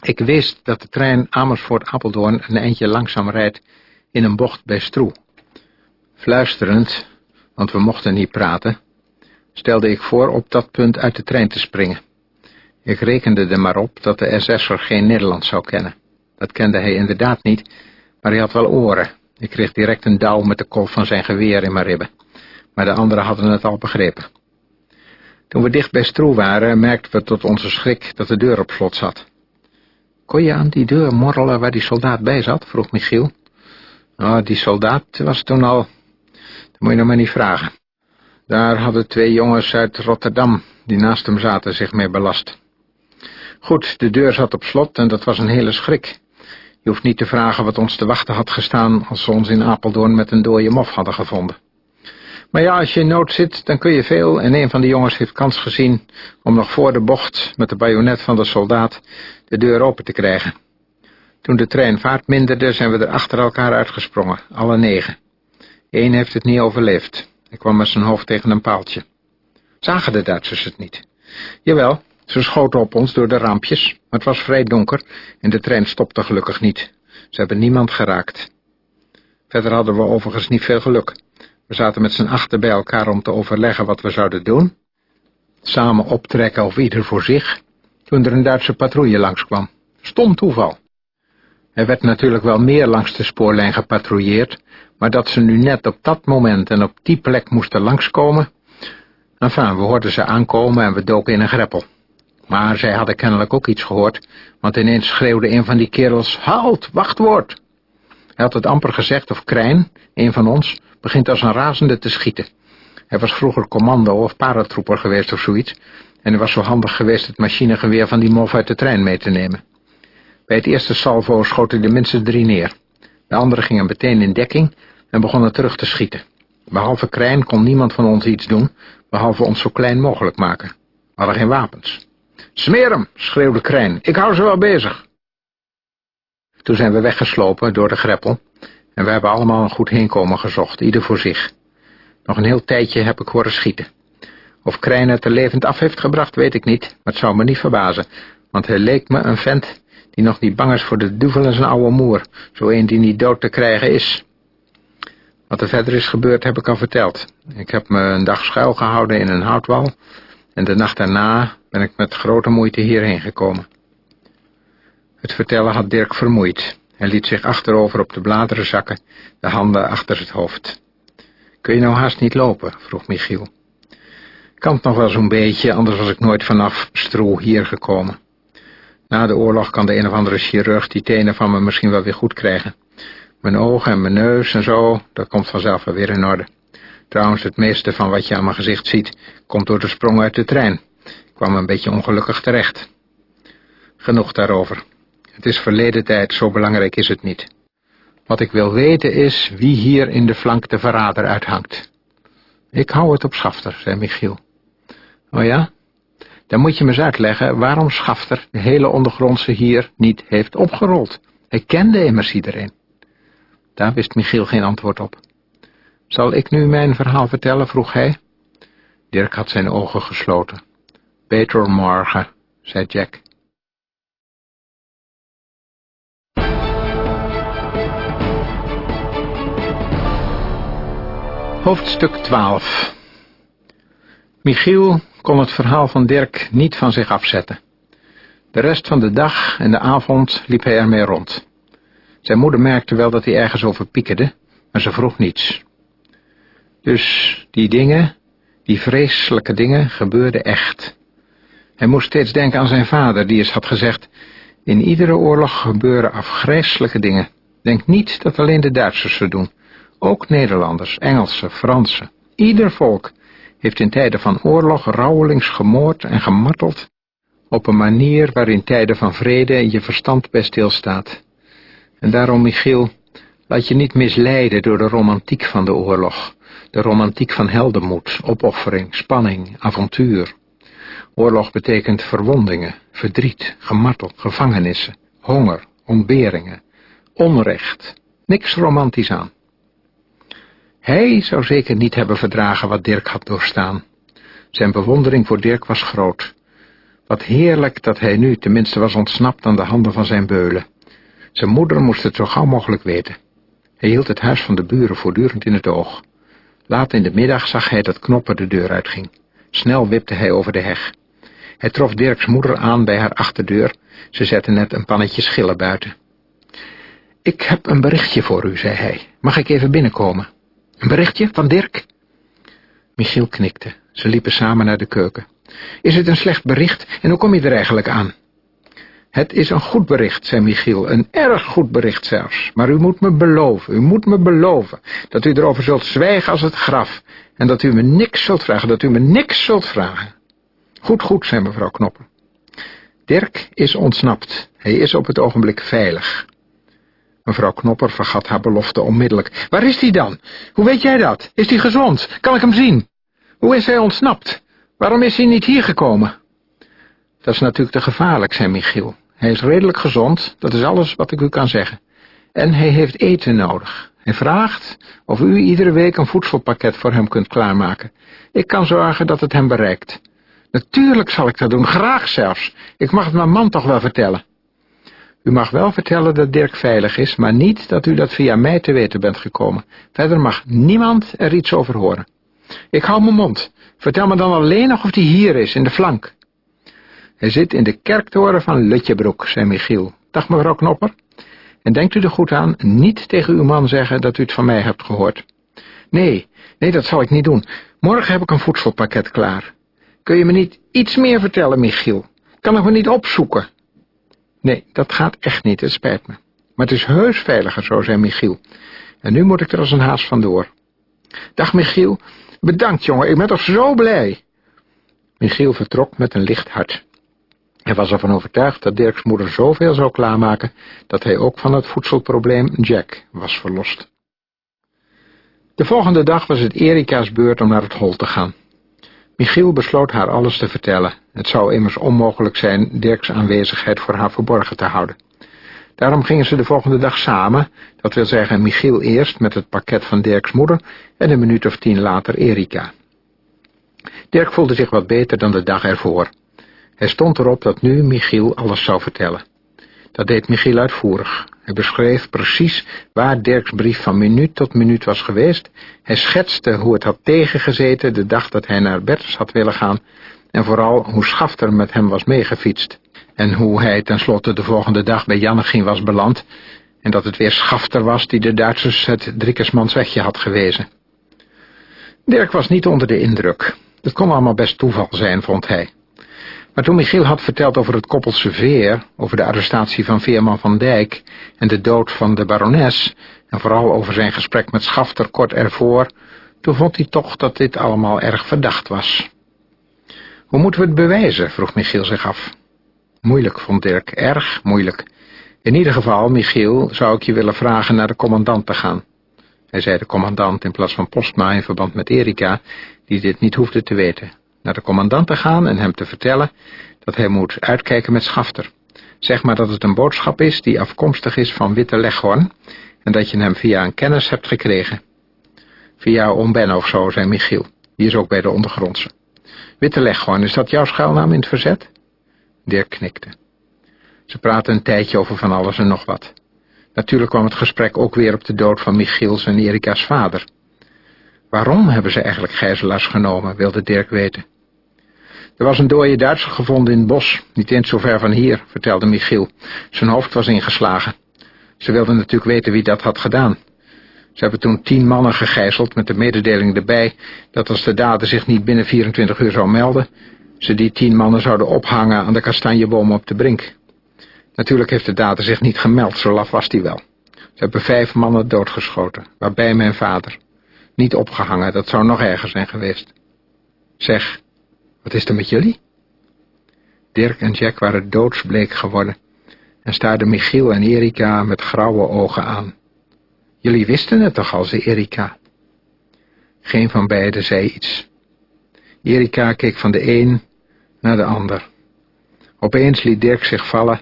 Ik wist dat de trein Amersfoort-Apeldoorn een eindje langzaam rijdt in een bocht bij Stroe. Fluisterend want we mochten niet praten, stelde ik voor op dat punt uit de trein te springen. Ik rekende er maar op dat de SS'er geen Nederlands zou kennen. Dat kende hij inderdaad niet, maar hij had wel oren. Ik kreeg direct een douw met de kolf van zijn geweer in mijn ribben. Maar de anderen hadden het al begrepen. Toen we dicht bij Stroe waren, merkten we tot onze schrik dat de deur op slot zat. Kon je aan die deur morrelen waar die soldaat bij zat? vroeg Michiel. Oh, die soldaat was toen al moet je nog maar niet vragen. Daar hadden twee jongens uit Rotterdam, die naast hem zaten, zich mee belast. Goed, de deur zat op slot en dat was een hele schrik. Je hoeft niet te vragen wat ons te wachten had gestaan als ze ons in Apeldoorn met een dode mof hadden gevonden. Maar ja, als je in nood zit, dan kun je veel en een van de jongens heeft kans gezien om nog voor de bocht met de bajonet van de soldaat de deur open te krijgen. Toen de trein vaart minderde, zijn we er achter elkaar uitgesprongen, alle negen. Eén heeft het niet overleefd. Hij kwam met zijn hoofd tegen een paaltje. Zagen de Duitsers het niet? Jawel, ze schoten op ons door de raampjes, maar het was vrij donker en de trein stopte gelukkig niet. Ze hebben niemand geraakt. Verder hadden we overigens niet veel geluk. We zaten met z'n achter bij elkaar om te overleggen wat we zouden doen. Samen optrekken of ieder voor zich, toen er een Duitse patrouille langskwam. Stom toeval. Er werd natuurlijk wel meer langs de spoorlijn gepatrouilleerd, maar dat ze nu net op dat moment en op die plek moesten langskomen... Enfin, we hoorden ze aankomen en we doken in een greppel. Maar zij hadden kennelijk ook iets gehoord, want ineens schreeuwde een van die kerels, Halt, wachtwoord! Hij had het amper gezegd of Krijn, een van ons, begint als een razende te schieten. Hij was vroeger commando of paratrooper geweest of zoiets, en hij was zo handig geweest het machinegeweer van die mof uit de trein mee te nemen. Bij het eerste salvo schoot hij de minstens drie neer. De anderen gingen meteen in dekking en begonnen terug te schieten. Behalve Krijn kon niemand van ons iets doen, behalve ons zo klein mogelijk maken. We hadden geen wapens. Smeer hem, schreeuwde Krijn. Ik hou ze wel bezig. Toen zijn we weggeslopen door de greppel en we hebben allemaal een goed heenkomen gezocht, ieder voor zich. Nog een heel tijdje heb ik horen schieten. Of Krijn het er levend af heeft gebracht, weet ik niet, maar het zou me niet verbazen, want hij leek me een vent die nog niet bang is voor de duvel en zijn oude moer, zo een die niet dood te krijgen is. Wat er verder is gebeurd, heb ik al verteld. Ik heb me een dag schuil gehouden in een houtwal, en de nacht daarna ben ik met grote moeite hierheen gekomen. Het vertellen had Dirk vermoeid. Hij liet zich achterover op de bladeren zakken, de handen achter het hoofd. Kun je nou haast niet lopen? vroeg Michiel. Kan het nog wel zo'n beetje, anders was ik nooit vanaf Stroe hier gekomen. Na de oorlog kan de een of andere chirurg die tenen van me misschien wel weer goed krijgen. Mijn ogen en mijn neus en zo, dat komt vanzelf weer in orde. Trouwens, het meeste van wat je aan mijn gezicht ziet, komt door de sprong uit de trein. Ik kwam een beetje ongelukkig terecht. Genoeg daarover. Het is verleden tijd, zo belangrijk is het niet. Wat ik wil weten is wie hier in de flank de verrader uithangt. Ik hou het op Schafter, zei Michiel. Oh ja? Dan moet je me eens uitleggen waarom Schafter de hele ondergrondse hier niet heeft opgerold. Hij kende immers iedereen. Daar wist Michiel geen antwoord op. Zal ik nu mijn verhaal vertellen, vroeg hij. Dirk had zijn ogen gesloten. Beter morgen, zei Jack. Hoofdstuk 12 Michiel kon het verhaal van Dirk niet van zich afzetten. De rest van de dag en de avond liep hij ermee rond. Zijn moeder merkte wel dat hij ergens over piekerde, maar ze vroeg niets. Dus die dingen, die vreselijke dingen, gebeurden echt. Hij moest steeds denken aan zijn vader, die eens had gezegd... In iedere oorlog gebeuren afgrijselijke dingen. Denk niet dat alleen de Duitsers ze doen. Ook Nederlanders, Engelsen, Fransen. Ieder volk heeft in tijden van oorlog rouwelings gemoord en gemarteld... op een manier waarin tijden van vrede je verstand bij stilstaat. En daarom, Michiel, laat je niet misleiden door de romantiek van de oorlog... De romantiek van heldenmoed, opoffering, spanning, avontuur. Oorlog betekent verwondingen, verdriet, gemartel, gevangenissen, honger, ontberingen, onrecht. Niks romantisch aan. Hij zou zeker niet hebben verdragen wat Dirk had doorstaan. Zijn bewondering voor Dirk was groot. Wat heerlijk dat hij nu tenminste was ontsnapt aan de handen van zijn beulen. Zijn moeder moest het zo gauw mogelijk weten. Hij hield het huis van de buren voortdurend in het oog. Laat in de middag zag hij dat Knopper de deur uitging. Snel wipte hij over de heg. Hij trof Dirks moeder aan bij haar achterdeur. Ze zette net een pannetje schillen buiten. Ik heb een berichtje voor u, zei hij. Mag ik even binnenkomen? Een berichtje van Dirk? Michiel knikte. Ze liepen samen naar de keuken. Is het een slecht bericht en hoe kom je er eigenlijk aan? Het is een goed bericht, zei Michiel, een erg goed bericht zelfs. Maar u moet me beloven, u moet me beloven, dat u erover zult zwijgen als het graf, en dat u me niks zult vragen, dat u me niks zult vragen. Goed, goed, zei mevrouw Knoppen. Dirk is ontsnapt. Hij is op het ogenblik veilig. Mevrouw Knopper vergat haar belofte onmiddellijk. Waar is hij dan? Hoe weet jij dat? Is hij gezond? Kan ik hem zien? Hoe is hij ontsnapt? Waarom is hij niet hier gekomen? Dat is natuurlijk te gevaarlijk, zei Michiel. Hij is redelijk gezond, dat is alles wat ik u kan zeggen. En hij heeft eten nodig. Hij vraagt of u iedere week een voedselpakket voor hem kunt klaarmaken. Ik kan zorgen dat het hem bereikt. Natuurlijk zal ik dat doen, graag zelfs. Ik mag het mijn man toch wel vertellen. U mag wel vertellen dat Dirk veilig is, maar niet dat u dat via mij te weten bent gekomen. Verder mag niemand er iets over horen. Ik hou mijn mond. Vertel me dan alleen nog of hij hier is, in de flank. Hij zit in de kerktoren van Lutjebroek, zei Michiel. Dag mevrouw Knopper. En denkt u er goed aan, niet tegen uw man zeggen dat u het van mij hebt gehoord. Nee, nee, dat zal ik niet doen. Morgen heb ik een voedselpakket klaar. Kun je me niet iets meer vertellen, Michiel? Kan ik me niet opzoeken? Nee, dat gaat echt niet, het spijt me. Maar het is heus veiliger zo, zei Michiel. En nu moet ik er als een haas vandoor. Dag Michiel, Bedankt, jongen, ik ben toch zo blij. Michiel vertrok met een licht hart. Hij was ervan overtuigd dat Dirks moeder zoveel zou klaarmaken, dat hij ook van het voedselprobleem Jack was verlost. De volgende dag was het Erika's beurt om naar het hol te gaan. Michiel besloot haar alles te vertellen. Het zou immers onmogelijk zijn Dirks aanwezigheid voor haar verborgen te houden. Daarom gingen ze de volgende dag samen, dat wil zeggen Michiel eerst met het pakket van Dirks moeder en een minuut of tien later Erika. Dirk voelde zich wat beter dan de dag ervoor. Hij stond erop dat nu Michiel alles zou vertellen. Dat deed Michiel uitvoerig. Hij beschreef precies waar Dirks brief van minuut tot minuut was geweest. Hij schetste hoe het had tegengezeten de dag dat hij naar Bertus had willen gaan en vooral hoe Schafter met hem was meegefietst. En hoe hij tenslotte de volgende dag bij Jannegien was beland en dat het weer Schafter was die de Duitsers het Driekersmanswegje had gewezen. Dirk was niet onder de indruk. Het kon allemaal best toeval zijn, vond hij. Maar toen Michiel had verteld over het koppelse Veer, over de arrestatie van Veerman van Dijk en de dood van de barones, en vooral over zijn gesprek met Schafter kort ervoor, toen vond hij toch dat dit allemaal erg verdacht was. Hoe moeten we het bewijzen, vroeg Michiel zich af. Moeilijk, vond Dirk, erg moeilijk. In ieder geval, Michiel, zou ik je willen vragen naar de commandant te gaan. Hij zei de commandant in plaats van Postma in verband met Erika, die dit niet hoefde te weten naar de commandant te gaan en hem te vertellen dat hij moet uitkijken met schafter. Zeg maar dat het een boodschap is die afkomstig is van Witte Leghorn en dat je hem via een kennis hebt gekregen. Via Oom Ben of zo, zei Michiel. Die is ook bij de ondergrondse. Witte Leghorn, is dat jouw schuilnaam in het verzet? Dirk knikte. Ze praten een tijdje over van alles en nog wat. Natuurlijk kwam het gesprek ook weer op de dood van Michiels en Erika's vader. Waarom hebben ze eigenlijk gijzelaars genomen, wilde Dirk weten. Er was een dode Duitser gevonden in het bos, niet eens zo ver van hier, vertelde Michiel. Zijn hoofd was ingeslagen. Ze wilden natuurlijk weten wie dat had gedaan. Ze hebben toen tien mannen gegijzeld met de mededeling erbij dat als de dader zich niet binnen 24 uur zou melden, ze die tien mannen zouden ophangen aan de kastanjeboom op de brink. Natuurlijk heeft de dader zich niet gemeld, zo laf was hij wel. Ze hebben vijf mannen doodgeschoten, waarbij mijn vader. Niet opgehangen, dat zou nog erger zijn geweest. Zeg, wat is er met jullie? Dirk en Jack waren doodsbleek geworden en staarden Michiel en Erika met grauwe ogen aan. Jullie wisten het toch al, zei Erika. Geen van beiden zei iets. Erika keek van de een naar de ander. Opeens liet Dirk zich vallen,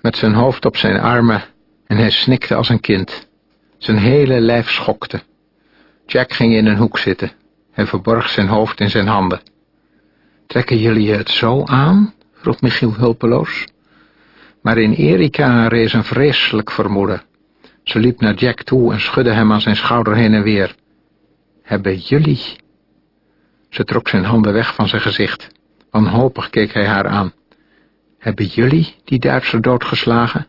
met zijn hoofd op zijn armen, en hij snikte als een kind. Zijn hele lijf schokte. Jack ging in een hoek zitten. Hij verborg zijn hoofd in zijn handen. Trekken jullie het zo aan? vroeg Michiel hulpeloos. Maar in Erika rees een vreselijk vermoeden. Ze liep naar Jack toe en schudde hem aan zijn schouder heen en weer. Hebben jullie... Ze trok zijn handen weg van zijn gezicht. Wanhopig keek hij haar aan. Hebben jullie die Duitser doodgeslagen?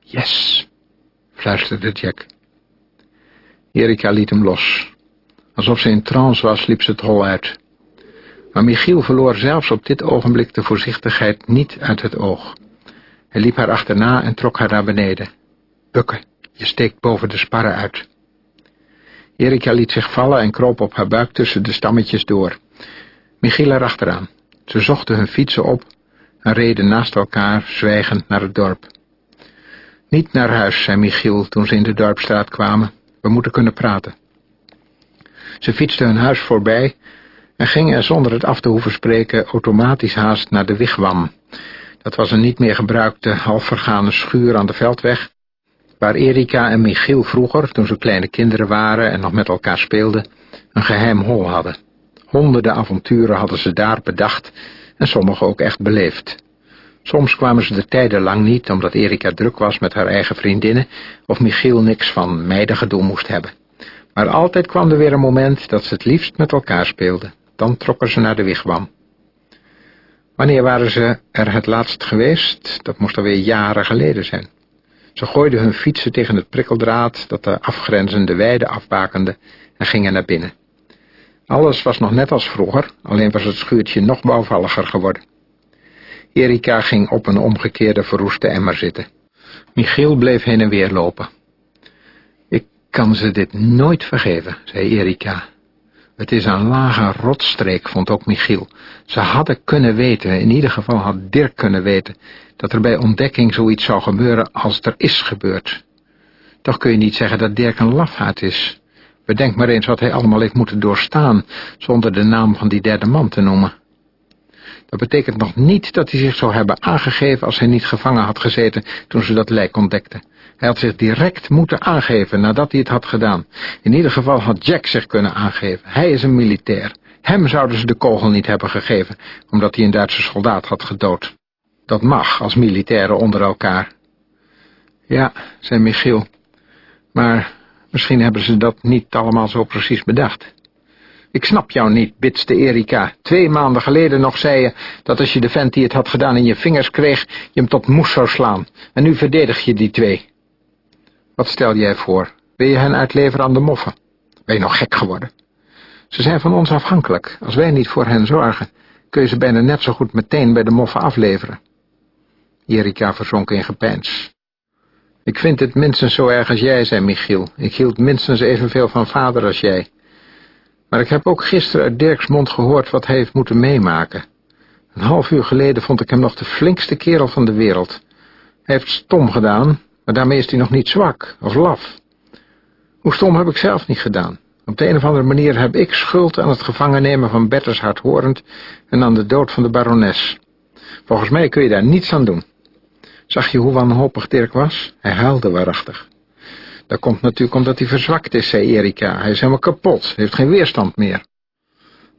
Yes, fluisterde Jack. Erika liet hem los. Alsof ze in trance was, liep ze het hol uit. Maar Michiel verloor zelfs op dit ogenblik de voorzichtigheid niet uit het oog. Hij liep haar achterna en trok haar naar beneden. Bukken, je steekt boven de sparren uit. Erika liet zich vallen en kroop op haar buik tussen de stammetjes door. Michiel erachteraan. Ze zochten hun fietsen op en reden naast elkaar zwijgend naar het dorp. Niet naar huis, zei Michiel toen ze in de dorpstraat kwamen. We moeten kunnen praten. Ze fietsten hun huis voorbij en gingen er zonder het af te hoeven spreken automatisch haast naar de wigwam. Dat was een niet meer gebruikte, half vergane schuur aan de veldweg, waar Erika en Michiel vroeger, toen ze kleine kinderen waren en nog met elkaar speelden, een geheim hol hadden. Honderden avonturen hadden ze daar bedacht en sommige ook echt beleefd. Soms kwamen ze de tijden lang niet, omdat Erika druk was met haar eigen vriendinnen, of Michiel niks van meidengedoe moest hebben. Maar altijd kwam er weer een moment dat ze het liefst met elkaar speelden. Dan trokken ze naar de wigwam. Wanneer waren ze er het laatst geweest? Dat moest alweer jaren geleden zijn. Ze gooiden hun fietsen tegen het prikkeldraad dat de afgrenzende weide afbakende en gingen naar binnen. Alles was nog net als vroeger, alleen was het schuurtje nog bouwvalliger geworden. Erika ging op een omgekeerde verroeste emmer zitten. Michiel bleef heen en weer lopen. Ik kan ze dit nooit vergeven, zei Erika. Het is een lage rotstreek, vond ook Michiel. Ze hadden kunnen weten, in ieder geval had Dirk kunnen weten, dat er bij ontdekking zoiets zou gebeuren als er is gebeurd. Toch kun je niet zeggen dat Dirk een lafaard is. Bedenk maar eens wat hij allemaal heeft moeten doorstaan, zonder de naam van die derde man te noemen. Dat betekent nog niet dat hij zich zou hebben aangegeven als hij niet gevangen had gezeten toen ze dat lijk ontdekten. Hij had zich direct moeten aangeven nadat hij het had gedaan. In ieder geval had Jack zich kunnen aangeven. Hij is een militair. Hem zouden ze de kogel niet hebben gegeven, omdat hij een Duitse soldaat had gedood. Dat mag als militairen onder elkaar. Ja, zei Michiel. Maar misschien hebben ze dat niet allemaal zo precies bedacht. Ik snap jou niet, bitste Erika. Twee maanden geleden nog zei je dat als je de vent die het had gedaan in je vingers kreeg, je hem tot moes zou slaan. En nu verdedig je die twee. Wat stel jij voor? Wil je hen uitleveren aan de moffen? Ben je nog gek geworden? Ze zijn van ons afhankelijk. Als wij niet voor hen zorgen, kun je ze bijna net zo goed meteen bij de moffen afleveren. Erika verzonk in gepeins. Ik vind het minstens zo erg als jij, zei Michiel. Ik hield minstens evenveel van vader als jij. Maar ik heb ook gisteren uit Dirks mond gehoord wat hij heeft moeten meemaken. Een half uur geleden vond ik hem nog de flinkste kerel van de wereld. Hij heeft stom gedaan, maar daarmee is hij nog niet zwak of laf. Hoe stom heb ik zelf niet gedaan. Op de een of andere manier heb ik schuld aan het gevangen nemen van Bertus Hardhorend en aan de dood van de barones. Volgens mij kun je daar niets aan doen. Zag je hoe wanhopig Dirk was? Hij huilde waarachtig. Dat komt natuurlijk omdat hij verzwakt is, zei Erika. Hij is helemaal kapot, heeft geen weerstand meer.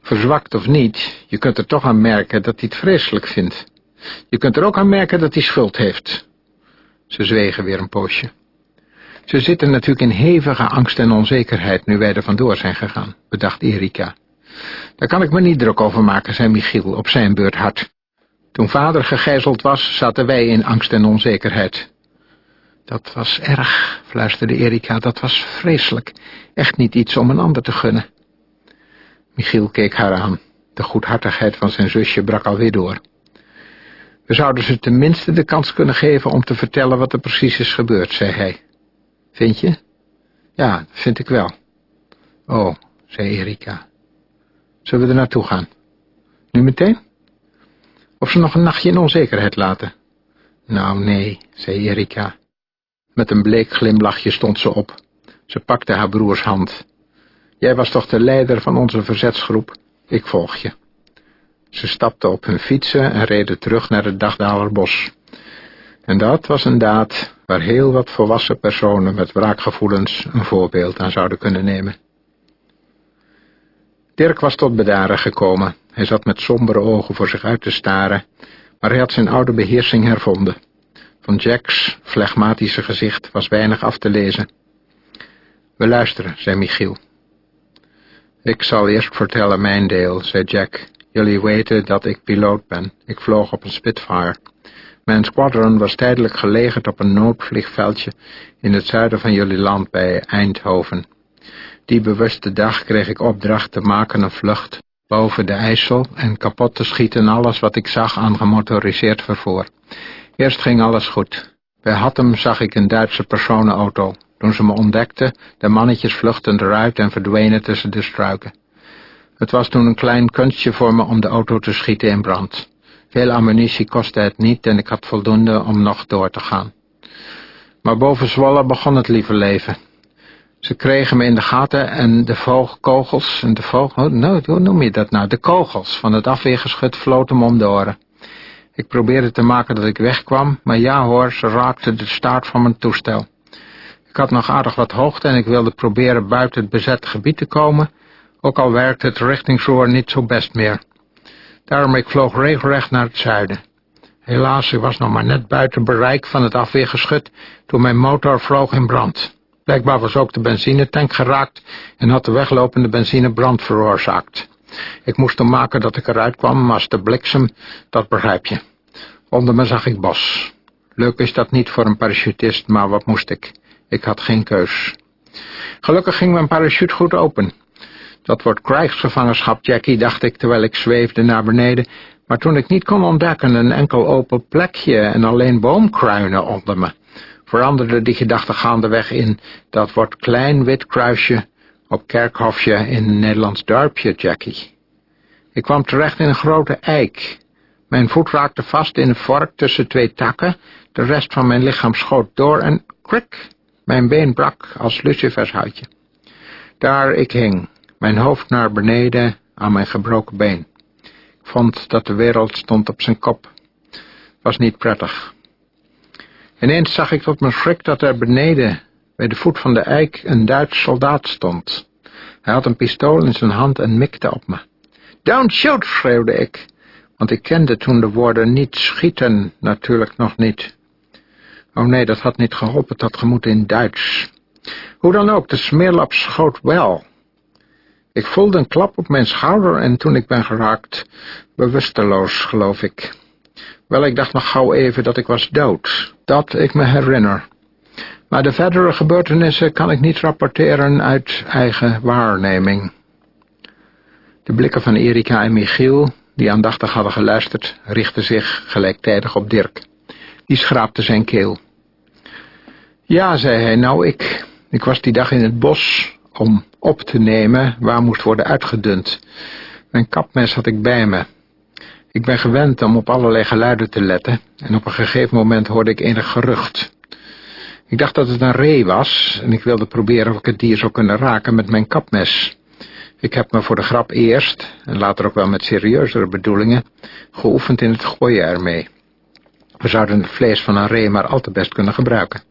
Verzwakt of niet, je kunt er toch aan merken dat hij het vreselijk vindt. Je kunt er ook aan merken dat hij schuld heeft. Ze zwegen weer een poosje. Ze zitten natuurlijk in hevige angst en onzekerheid nu wij er vandoor zijn gegaan, bedacht Erika. Daar kan ik me niet druk over maken, zei Michiel op zijn beurt hard. Toen vader gegijzeld was, zaten wij in angst en onzekerheid. Dat was erg, fluisterde Erika, dat was vreselijk. Echt niet iets om een ander te gunnen. Michiel keek haar aan. De goedhartigheid van zijn zusje brak alweer door. We zouden ze tenminste de kans kunnen geven om te vertellen wat er precies is gebeurd, zei hij. Vind je? Ja, vind ik wel. Oh, zei Erika. Zullen we er naartoe gaan? Nu meteen? Of ze nog een nachtje in onzekerheid laten? Nou, nee, zei Erika. Met een bleek glimlachje stond ze op. Ze pakte haar broers hand. Jij was toch de leider van onze verzetsgroep? Ik volg je. Ze stapten op hun fietsen en reden terug naar het Dagdalerbos. En dat was een daad waar heel wat volwassen personen met wraakgevoelens een voorbeeld aan zouden kunnen nemen. Dirk was tot bedaren gekomen. Hij zat met sombere ogen voor zich uit te staren, maar hij had zijn oude beheersing hervonden. Van Jack's flegmatische gezicht was weinig af te lezen. We luisteren, zei Michiel. Ik zal eerst vertellen mijn deel, zei Jack. Jullie weten dat ik piloot ben. Ik vloog op een Spitfire. Mijn squadron was tijdelijk gelegerd op een noodvliegveldje in het zuiden van jullie land bij Eindhoven. Die bewuste dag kreeg ik opdracht te maken een vlucht boven de IJssel en kapot te schieten alles wat ik zag aan gemotoriseerd vervoer. Eerst ging alles goed. Bij Hattem zag ik een Duitse personenauto. Toen ze me ontdekten, de mannetjes vluchtten eruit en verdwenen tussen de struiken. Het was toen een klein kunstje voor me om de auto te schieten in brand. Veel ammunitie kostte het niet en ik had voldoende om nog door te gaan. Maar boven Zwolle begon het lieve leven. Ze kregen me in de gaten en de vogelkogels en de vogel... Nou, hoe noem je dat nou? De kogels van het afweergeschut floten me om de oren. Ik probeerde te maken dat ik wegkwam, maar ja hoor, ze raakte de staart van mijn toestel. Ik had nog aardig wat hoogte en ik wilde proberen buiten het bezette gebied te komen, ook al werkte het richtingsroer niet zo best meer. Daarom ik vloog regelrecht naar het zuiden. Helaas, ik was nog maar net buiten bereik van het afweergeschut toen mijn motor vloog in brand. Blijkbaar was ook de benzinetank geraakt en had de weglopende benzine brand veroorzaakt. Ik moest hem maken dat ik eruit kwam, als de bliksem, dat begrijp je. Onder me zag ik bos. Leuk is dat niet voor een parachutist, maar wat moest ik? Ik had geen keus. Gelukkig ging mijn parachute goed open. Dat wordt krijgsgevangenschap, Jackie, dacht ik terwijl ik zweefde naar beneden, maar toen ik niet kon ontdekken een enkel open plekje en alleen boomkruinen onder me, veranderde die gedachte gaandeweg in, dat wordt klein wit kruisje Op Kerkhofje in een Nederlands dorpje, Jackie. Ik kwam terecht in een grote eik. Mijn voet raakte vast in een vork tussen twee takken. De rest van mijn lichaam schoot door en krik, mijn been brak als lucifershoutje. Daar ik hing, mijn hoofd naar beneden aan mijn gebroken been. Ik vond dat de wereld stond op zijn kop. Was niet prettig. Ineens zag ik tot mijn schrik dat er beneden, bij de voet van de eik, een Duits soldaat stond. Hij had een pistool in zijn hand en mikte op me. Don't shoot, schreeuwde ik, want ik kende toen de woorden niet schieten natuurlijk nog niet. Oh nee, dat had niet geholpen, dat gemoed in Duits. Hoe dan ook, de smeerlap schoot wel. Ik voelde een klap op mijn schouder en toen ik ben geraakt, bewusteloos, geloof ik. Wel, ik dacht nog gauw even dat ik was dood. Dat ik me herinner. Maar de verdere gebeurtenissen kan ik niet rapporteren uit eigen waarneming. De blikken van Erika en Michiel, die aandachtig hadden geluisterd, richtten zich gelijktijdig op Dirk. Die schraapte zijn keel. Ja, zei hij, nou ik, ik was die dag in het bos om op te nemen waar moest worden uitgedund. Mijn kapmes had ik bij me. Ik ben gewend om op allerlei geluiden te letten en op een gegeven moment hoorde ik enig gerucht. Ik dacht dat het een ree was en ik wilde proberen of ik het dier zou kunnen raken met mijn kapmes. Ik heb me voor de grap eerst, en later ook wel met serieuzere bedoelingen, geoefend in het gooien ermee. We zouden het vlees van een ree maar al te best kunnen gebruiken.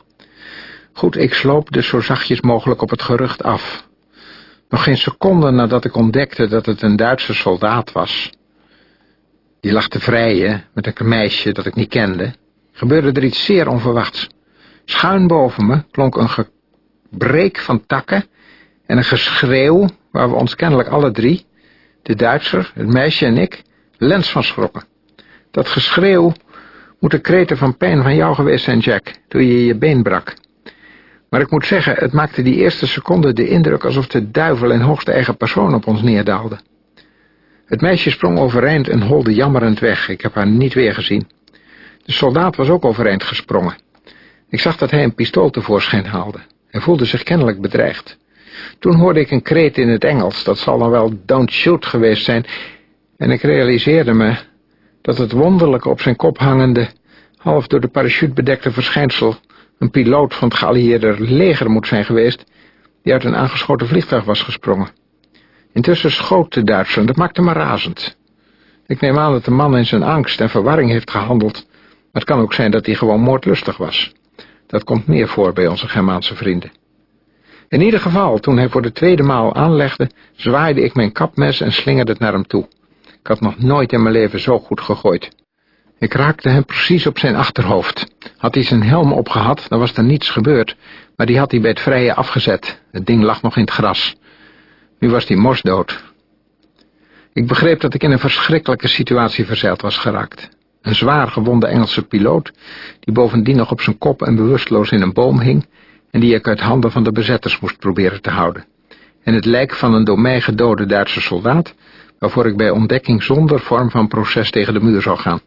Goed, ik sloop dus zo zachtjes mogelijk op het gerucht af. Nog geen seconde nadat ik ontdekte dat het een Duitse soldaat was. Die lag te vrijen met een meisje dat ik niet kende. Gebeurde er iets zeer onverwachts. Schuin boven me klonk een gebreek van takken en een geschreeuw waar we ons kennelijk alle drie, de Duitser, het meisje en ik, lens van schrokken. Dat geschreeuw moet de kreten van pijn van jou geweest zijn, Jack, toen je je been brak. Maar ik moet zeggen, het maakte die eerste seconde de indruk alsof de duivel in hoogste eigen persoon op ons neerdaalde. Het meisje sprong overeind en holde jammerend weg. Ik heb haar niet weer gezien. De soldaat was ook overeind gesprongen. Ik zag dat hij een pistool tevoorschijn haalde. Hij voelde zich kennelijk bedreigd. Toen hoorde ik een kreet in het Engels, dat zal dan wel don't shoot geweest zijn, en ik realiseerde me dat het wonderlijke op zijn kop hangende, half door de parachute bedekte verschijnsel een piloot van het geallieerde leger moet zijn geweest, die uit een aangeschoten vliegtuig was gesprongen. Intussen schoot de Duitser, dat maakte me razend. Ik neem aan dat de man in zijn angst en verwarring heeft gehandeld, maar het kan ook zijn dat hij gewoon moordlustig was. Dat komt meer voor bij onze Germaanse vrienden. In ieder geval, toen hij voor de tweede maal aanlegde, zwaaide ik mijn kapmes en slingerde het naar hem toe. Ik had nog nooit in mijn leven zo goed gegooid. Ik raakte hem precies op zijn achterhoofd. Had hij zijn helm opgehad, dan was er niets gebeurd, maar die had hij bij het vrije afgezet. Het ding lag nog in het gras. Nu was hij morsdood. Ik begreep dat ik in een verschrikkelijke situatie verzeild was geraakt. Een zwaar gewonde Engelse piloot, die bovendien nog op zijn kop en bewusteloos in een boom hing, en die ik uit handen van de bezetters moest proberen te houden. En het lijk van een door mij gedode Duitse soldaat, waarvoor ik bij ontdekking zonder vorm van proces tegen de muur zou gaan.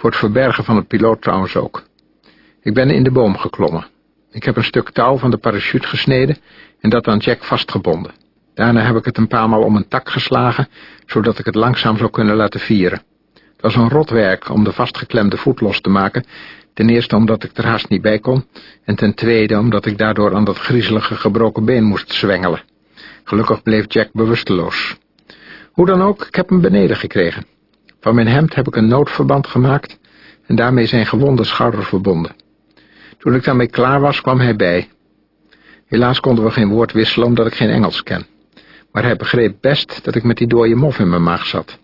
Voor het verbergen van het piloot trouwens ook. Ik ben in de boom geklommen. Ik heb een stuk touw van de parachute gesneden en dat aan Jack vastgebonden. Daarna heb ik het een paar maal om een tak geslagen, zodat ik het langzaam zou kunnen laten vieren. Het was een rotwerk om de vastgeklemde voet los te maken, ten eerste omdat ik er haast niet bij kon, en ten tweede omdat ik daardoor aan dat griezelige gebroken been moest zwengelen. Gelukkig bleef Jack bewusteloos. Hoe dan ook, ik heb hem beneden gekregen. Van mijn hemd heb ik een noodverband gemaakt en daarmee zijn gewonde schouder verbonden. Toen ik daarmee klaar was, kwam hij bij. Helaas konden we geen woord wisselen omdat ik geen Engels ken. Maar hij begreep best dat ik met die dode mof in mijn maag zat.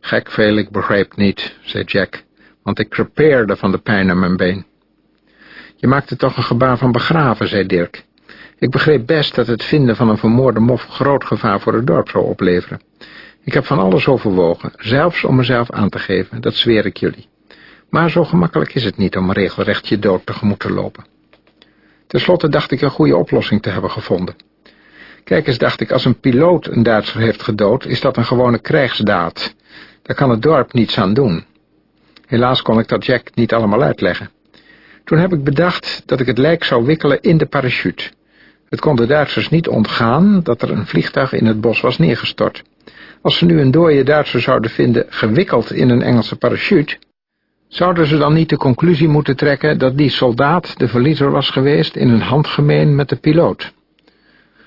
Gek veel, ik begreep niet, zei Jack, want ik crepeerde van de pijn aan mijn been. Je maakte toch een gebaar van begraven, zei Dirk. Ik begreep best dat het vinden van een vermoorde mof groot gevaar voor het dorp zou opleveren. Ik heb van alles overwogen, zelfs om mezelf aan te geven, dat zweer ik jullie. Maar zo gemakkelijk is het niet om regelrecht je dood tegemoet te lopen. Ten slotte dacht ik een goede oplossing te hebben gevonden. Kijk eens, dacht ik, als een piloot een Duitser heeft gedood, is dat een gewone krijgsdaad. Daar kan het dorp niets aan doen. Helaas kon ik dat Jack niet allemaal uitleggen. Toen heb ik bedacht dat ik het lijk zou wikkelen in de parachute. Het kon de Duitsers niet ontgaan dat er een vliegtuig in het bos was neergestort. Als ze nu een dode Duitser zouden vinden gewikkeld in een Engelse parachute, zouden ze dan niet de conclusie moeten trekken dat die soldaat de verliezer was geweest in een handgemeen met de piloot.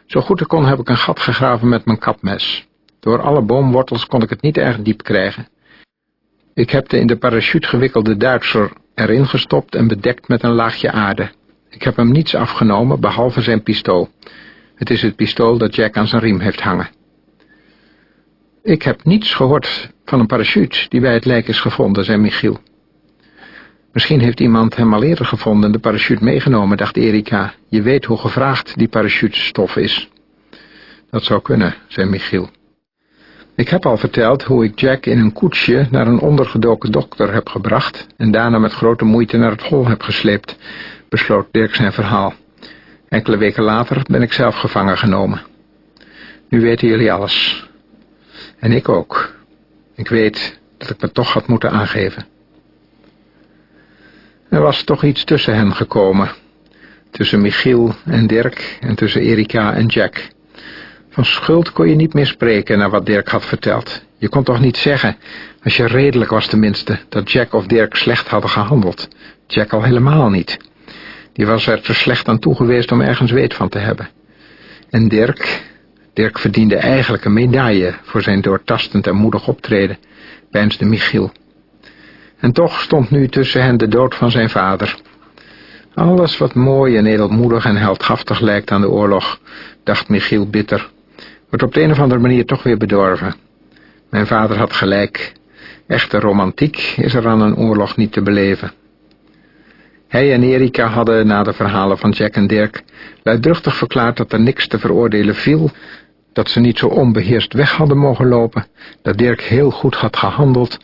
Zo goed ik kon heb ik een gat gegraven met mijn kapmes. Door alle boomwortels kon ik het niet erg diep krijgen. Ik heb de in de parachute gewikkelde Duitser erin gestopt en bedekt met een laagje aarde. Ik heb hem niets afgenomen, behalve zijn pistool. Het is het pistool dat Jack aan zijn riem heeft hangen. Ik heb niets gehoord van een parachute die bij het lijk is gevonden, zei Michiel. Misschien heeft iemand hem al eerder gevonden en de parachute meegenomen, dacht Erika. Je weet hoe gevraagd die parachutestof is. Dat zou kunnen, zei Michiel. Ik heb al verteld hoe ik Jack in een koetsje naar een ondergedoken dokter heb gebracht en daarna met grote moeite naar het hol heb gesleept, besloot Dirk zijn verhaal. Enkele weken later ben ik zelf gevangen genomen. Nu weten jullie alles. En ik ook. Ik weet dat ik me toch had moeten aangeven. Er was toch iets tussen hen gekomen. Tussen Michiel en Dirk en tussen Erika en Jack. Van schuld kon je niet meer spreken naar wat Dirk had verteld. Je kon toch niet zeggen, als je redelijk was tenminste, dat Jack of Dirk slecht hadden gehandeld. Jack al helemaal niet. Die was er te slecht aan toe geweest om ergens weet van te hebben. En Dirk, Dirk verdiende eigenlijk een medaille voor zijn doortastend en moedig optreden, peinsde Michiel. En toch stond nu tussen hen de dood van zijn vader. Alles wat mooi en edelmoedig en heldhaftig lijkt aan de oorlog, dacht Michiel bitter, wordt op de een of andere manier toch weer bedorven. Mijn vader had gelijk. Echte romantiek is er aan een oorlog niet te beleven. Hij en Erika hadden na de verhalen van Jack en Dirk luidruchtig verklaard dat er niks te veroordelen viel, dat ze niet zo onbeheerst weg hadden mogen lopen, dat Dirk heel goed had gehandeld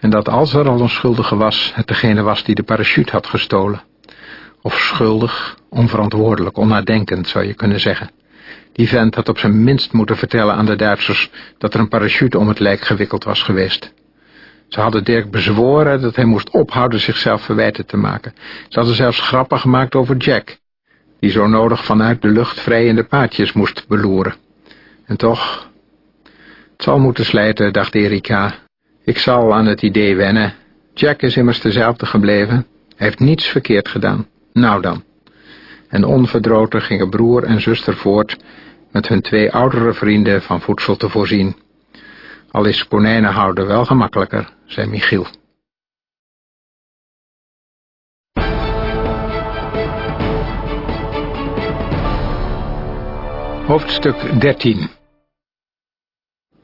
en dat als er al een schuldige was, het degene was die de parachute had gestolen. Of schuldig, onverantwoordelijk, onnadenkend zou je kunnen zeggen. Die vent had op zijn minst moeten vertellen aan de Duitsers dat er een parachute om het lijk gewikkeld was geweest. Ze hadden Dirk bezworen dat hij moest ophouden zichzelf verwijten te maken. Ze hadden zelfs grappen gemaakt over Jack, die zo nodig vanuit de lucht vrijende paadjes moest beloeren. En toch, het zal moeten slijten, dacht Erika. Ik zal aan het idee wennen. Jack is immers dezelfde gebleven. Hij heeft niets verkeerd gedaan. Nou dan. En onverdroten gingen broer en zuster voort met hun twee oudere vrienden van voedsel te voorzien. Al is konijnen houden wel gemakkelijker, zei Michiel. Hoofdstuk 13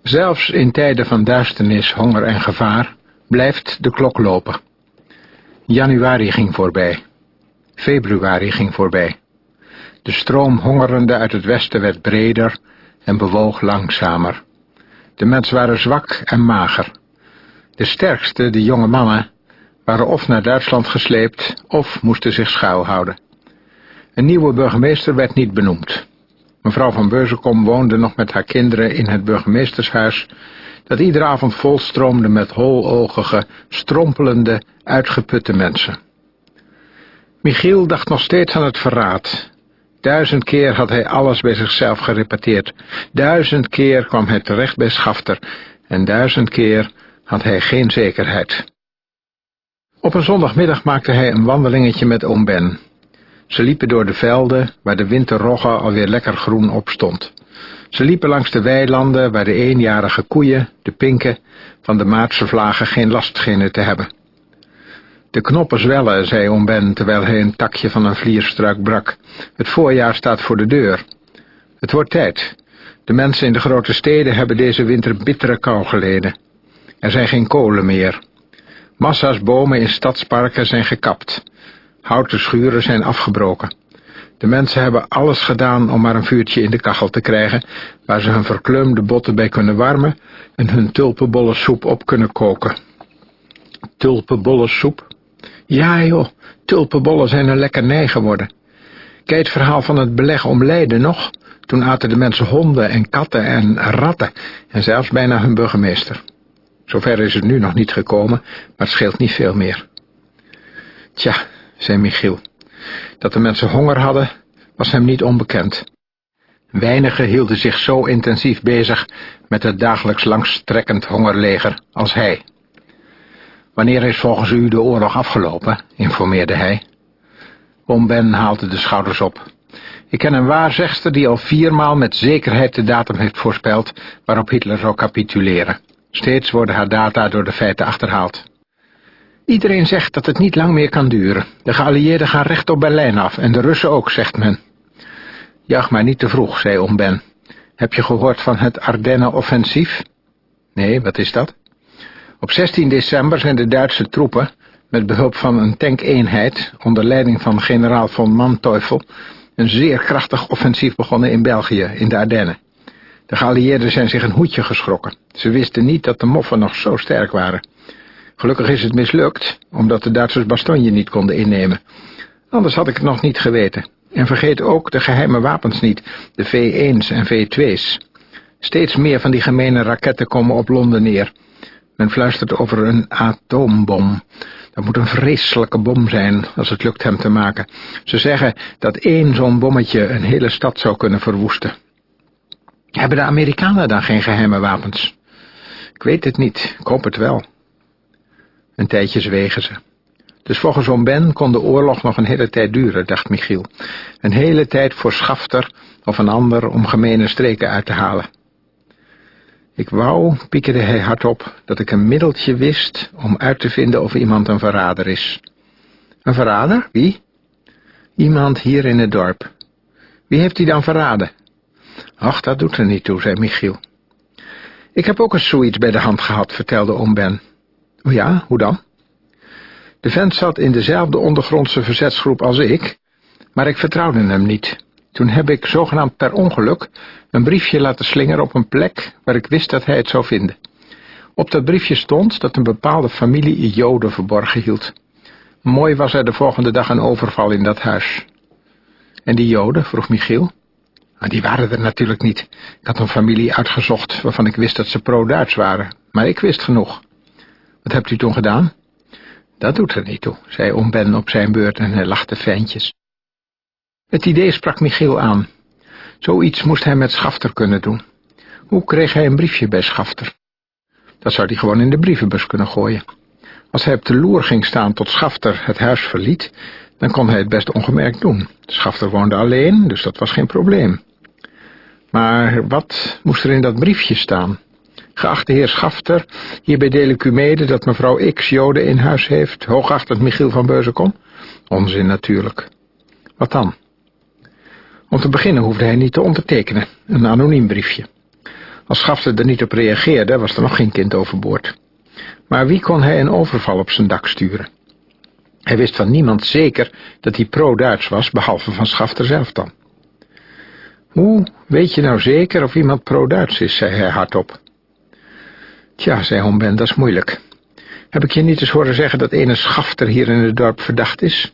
Zelfs in tijden van duisternis, honger en gevaar blijft de klok lopen. Januari ging voorbij. Februari ging voorbij. De stroom hongerende uit het westen werd breder en bewoog langzamer. De mensen waren zwak en mager. De sterkste, de jonge mannen, waren of naar Duitsland gesleept of moesten zich schuilhouden. Een nieuwe burgemeester werd niet benoemd. Mevrouw van Beurzenkom woonde nog met haar kinderen in het burgemeestershuis, dat iedere avond volstroomde met hologige, strompelende, uitgeputte mensen. Michiel dacht nog steeds aan het verraad. Duizend keer had hij alles bij zichzelf gerepeteerd. Duizend keer kwam hij terecht bij Schafter. En duizend keer had hij geen zekerheid. Op een zondagmiddag maakte hij een wandelingetje met oom Ben. Ze liepen door de velden, waar de winterrogge alweer lekker groen opstond. Ze liepen langs de weilanden, waar de eenjarige koeien, de pinken, van de maatse vlagen geen last schenen te hebben. De knoppen zwellen, zei oom Ben, terwijl hij een takje van een vlierstruik brak. Het voorjaar staat voor de deur. Het wordt tijd. De mensen in de grote steden hebben deze winter bittere kou geleden. Er zijn geen kolen meer. Massa's bomen in stadsparken zijn gekapt. Houten schuren zijn afgebroken. De mensen hebben alles gedaan om maar een vuurtje in de kachel te krijgen, waar ze hun verkleumde botten bij kunnen warmen en hun tulpenbollensoep op kunnen koken. Tulpenbollensoep? Ja joh, tulpenbollen zijn een lekkernij geworden. Kijk het verhaal van het beleg om Leiden nog? Toen aten de mensen honden en katten en ratten en zelfs bijna hun burgemeester. Zover is het nu nog niet gekomen, maar het scheelt niet veel meer. Tja, zei Michiel. Dat de mensen honger hadden, was hem niet onbekend. Weinigen hielden zich zo intensief bezig met het dagelijks langstrekkend hongerleger als hij. Wanneer is volgens u de oorlog afgelopen? informeerde hij. Oom Ben haalde de schouders op. Ik ken een waarzegster die al viermaal met zekerheid de datum heeft voorspeld waarop Hitler zou capituleren. Steeds worden haar data door de feiten achterhaald. Iedereen zegt dat het niet lang meer kan duren. De geallieerden gaan recht op Berlijn af en de Russen ook, zegt men. Jaag maar niet te vroeg, zei oom Ben. Heb je gehoord van het Ardennen-offensief? Nee, wat is dat? Op 16 december zijn de Duitse troepen, met behulp van een tankeenheid, onder leiding van generaal von Manteuffel, een zeer krachtig offensief begonnen in België, in de Ardennen. De geallieerden zijn zich een hoedje geschrokken. Ze wisten niet dat de moffen nog zo sterk waren. Gelukkig is het mislukt, omdat de Duitsers Bastogne niet konden innemen. Anders had ik het nog niet geweten. En vergeet ook de geheime wapens niet, de V1's en V2's. Steeds meer van die gemene raketten komen op Londen neer. Men fluistert over een atoombom. Dat moet een vreselijke bom zijn, als het lukt hem te maken. Ze zeggen dat één zo'n bommetje een hele stad zou kunnen verwoesten. Hebben de Amerikanen dan geen geheime wapens? Ik weet het niet, ik hoop het wel. Een tijdje zwegen ze. Dus volgens oom Ben kon de oorlog nog een hele tijd duren, dacht Michiel. Een hele tijd voor Schafter of een ander om gemene streken uit te halen. Ik wou, piekerde hij hardop, dat ik een middeltje wist om uit te vinden of iemand een verrader is. Een verrader? Wie? Iemand hier in het dorp. Wie heeft hij dan verraden? Ach, dat doet er niet toe, zei Michiel. Ik heb ook eens zoiets bij de hand gehad, vertelde oom Ben. O ja, hoe dan? De vent zat in dezelfde ondergrondse verzetsgroep als ik, maar ik vertrouwde hem niet. Toen heb ik, zogenaamd per ongeluk, een briefje laten slingeren op een plek waar ik wist dat hij het zou vinden. Op dat briefje stond dat een bepaalde familie Joden verborgen hield. Mooi was er de volgende dag een overval in dat huis. En die Joden, vroeg Michiel. Ah, die waren er natuurlijk niet. Ik had een familie uitgezocht waarvan ik wist dat ze pro-Duits waren, maar ik wist genoeg. Wat hebt u toen gedaan? Dat doet er niet toe, zei oom op zijn beurt en hij lachte fijntjes. Het idee sprak Michiel aan. Zoiets moest hij met Schafter kunnen doen. Hoe kreeg hij een briefje bij Schafter? Dat zou hij gewoon in de brievenbus kunnen gooien. Als hij op de loer ging staan tot Schafter het huis verliet, dan kon hij het best ongemerkt doen. Schafter woonde alleen, dus dat was geen probleem. Maar wat moest er in dat briefje staan? Geachte heer Schafter, hierbij deel ik u mede dat mevrouw X Joden in huis heeft, hoogachtend Michiel van Beuzenkom. Onzin natuurlijk. Wat dan? Om te beginnen hoefde hij niet te ondertekenen, een anoniem briefje. Als Schafter er niet op reageerde, was er nog geen kind overboord. Maar wie kon hij een overval op zijn dak sturen? Hij wist van niemand zeker dat hij pro-Duits was, behalve van Schafter zelf dan. Hoe weet je nou zeker of iemand pro-Duits is, zei hij hardop. Tja, zei Homben, dat is moeilijk. Heb ik je niet eens horen zeggen dat ene schafter hier in het dorp verdacht is?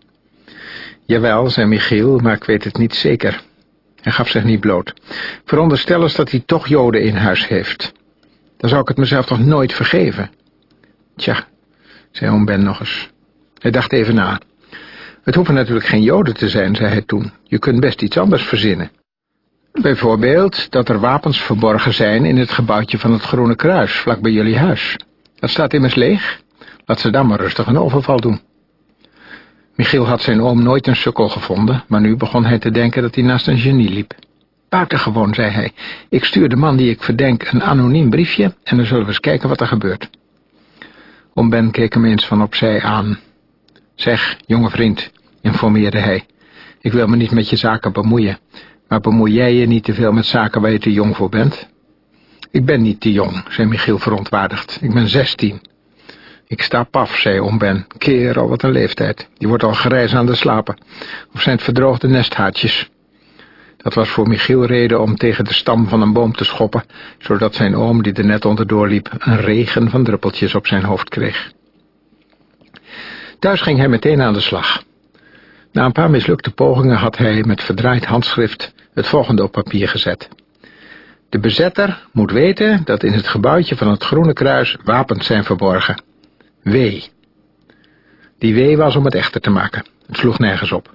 Jawel, zei Michiel, maar ik weet het niet zeker. Hij gaf zich niet bloot. Veronderstel eens dat hij toch joden in huis heeft. Dan zou ik het mezelf toch nooit vergeven? Tja, zei oom Ben nog eens. Hij dacht even na. Het hoeven natuurlijk geen joden te zijn, zei hij toen. Je kunt best iets anders verzinnen. Bijvoorbeeld dat er wapens verborgen zijn in het gebouwtje van het Groene Kruis, vlak bij jullie huis. Dat staat immers leeg. Laat ze dan maar rustig een overval doen. Michiel had zijn oom nooit een sukkel gevonden, maar nu begon hij te denken dat hij naast een genie liep. Buitengewoon, zei hij. Ik stuur de man die ik verdenk een anoniem briefje en dan zullen we eens kijken wat er gebeurt. Oom Ben keek hem eens van opzij aan. Zeg, jonge vriend, informeerde hij, ik wil me niet met je zaken bemoeien, maar bemoei jij je niet te veel met zaken waar je te jong voor bent? Ik ben niet te jong, zei Michiel verontwaardigd. Ik ben zestien. Ik sta paf, zei oom Ben. Kerel, wat een leeftijd. Die wordt al grijs aan de slapen. Of zijn het verdroogde nesthaartjes? Dat was voor Michiel reden om tegen de stam van een boom te schoppen, zodat zijn oom, die er net onderdoor liep, een regen van druppeltjes op zijn hoofd kreeg. Thuis ging hij meteen aan de slag. Na een paar mislukte pogingen had hij met verdraaid handschrift het volgende op papier gezet. De bezetter moet weten dat in het gebouwtje van het Groene Kruis wapens zijn verborgen. W. Die W was om het echter te maken. Het sloeg nergens op.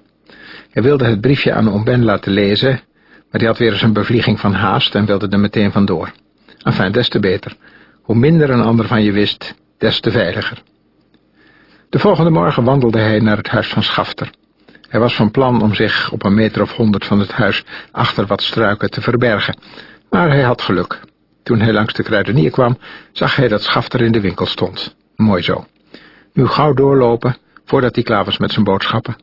Hij wilde het briefje aan Oom Ben laten lezen, Maar die had weer eens een bevlieging van haast en wilde er meteen vandoor. Enfin, des te beter. Hoe minder een ander van je wist, des te veiliger. De volgende morgen wandelde hij naar het huis van Schafter. Hij was van plan om zich op een meter of honderd van het huis achter wat struiken te verbergen, maar hij had geluk. Toen hij langs de kruidenier kwam, zag hij dat Schafter in de winkel stond. Mooi zo. Nu gauw doorlopen, voordat hij klaar was met zijn boodschappen.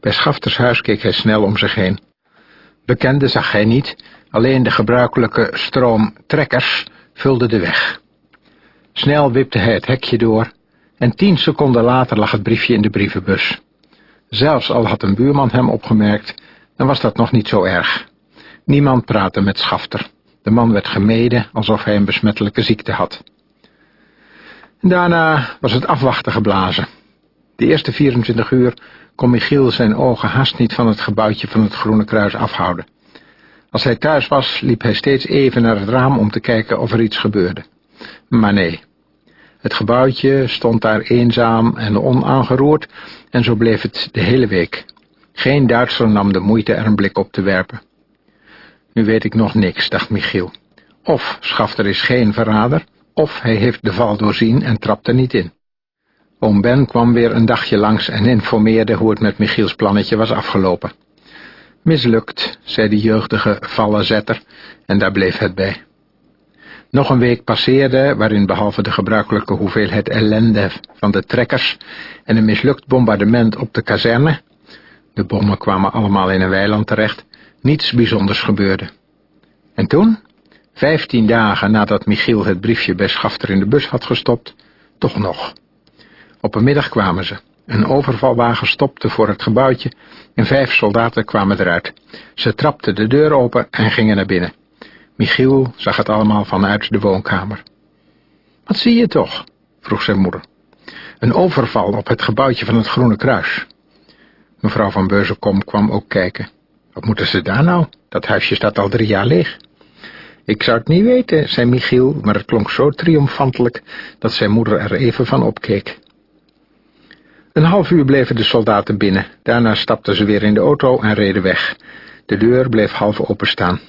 Bij Schafters huis keek hij snel om zich heen. Bekende zag hij niet, alleen de gebruikelijke stroom trekkers de weg. Snel wipte hij het hekje door en tien seconden later lag het briefje in de brievenbus. Zelfs al had een buurman hem opgemerkt, dan was dat nog niet zo erg. Niemand praatte met Schafter. De man werd gemeden alsof hij een besmettelijke ziekte had. Daarna was het afwachten geblazen. De eerste 24 uur kon Michiel zijn ogen haast niet van het gebouwtje van het Groene Kruis afhouden. Als hij thuis was, liep hij steeds even naar het raam om te kijken of er iets gebeurde. Maar nee. Het gebouwtje stond daar eenzaam en onaangeroerd en zo bleef het de hele week. Geen Duitser nam de moeite er een blik op te werpen. Nu weet ik nog niks, dacht Michiel. Of Schafter is geen verrader, of hij heeft de val doorzien en trapt er niet in. Oom Ben kwam weer een dagje langs en informeerde hoe het met Michiels plannetje was afgelopen. Mislukt, zei de jeugdige vallenzetter, en daar bleef het bij. Nog een week passeerde, waarin behalve de gebruikelijke hoeveelheid ellende van de trekkers en een mislukt bombardement op de kazerne, de bommen kwamen allemaal in een weiland terecht, niets bijzonders gebeurde. En toen, vijftien dagen nadat Michiel het briefje bij Schafter in de bus had gestopt, toch nog. Op een middag kwamen ze. Een overvalwagen stopte voor het gebouwtje en vijf soldaten kwamen eruit. Ze trapten de deur open en gingen naar binnen. Michiel zag het allemaal vanuit de woonkamer. Wat zie je toch? vroeg zijn moeder. Een overval op het gebouwtje van het Groene Kruis. Mevrouw van Beuzenkom kwam ook kijken. Wat moeten ze daar nou? Dat huisje staat al drie jaar leeg. Ik zou het niet weten, zei Michiel, maar het klonk zo triomfantelijk dat zijn moeder er even van opkeek. Een half uur bleven de soldaten binnen. Daarna stapten ze weer in de auto en reden weg. De deur bleef half openstaan.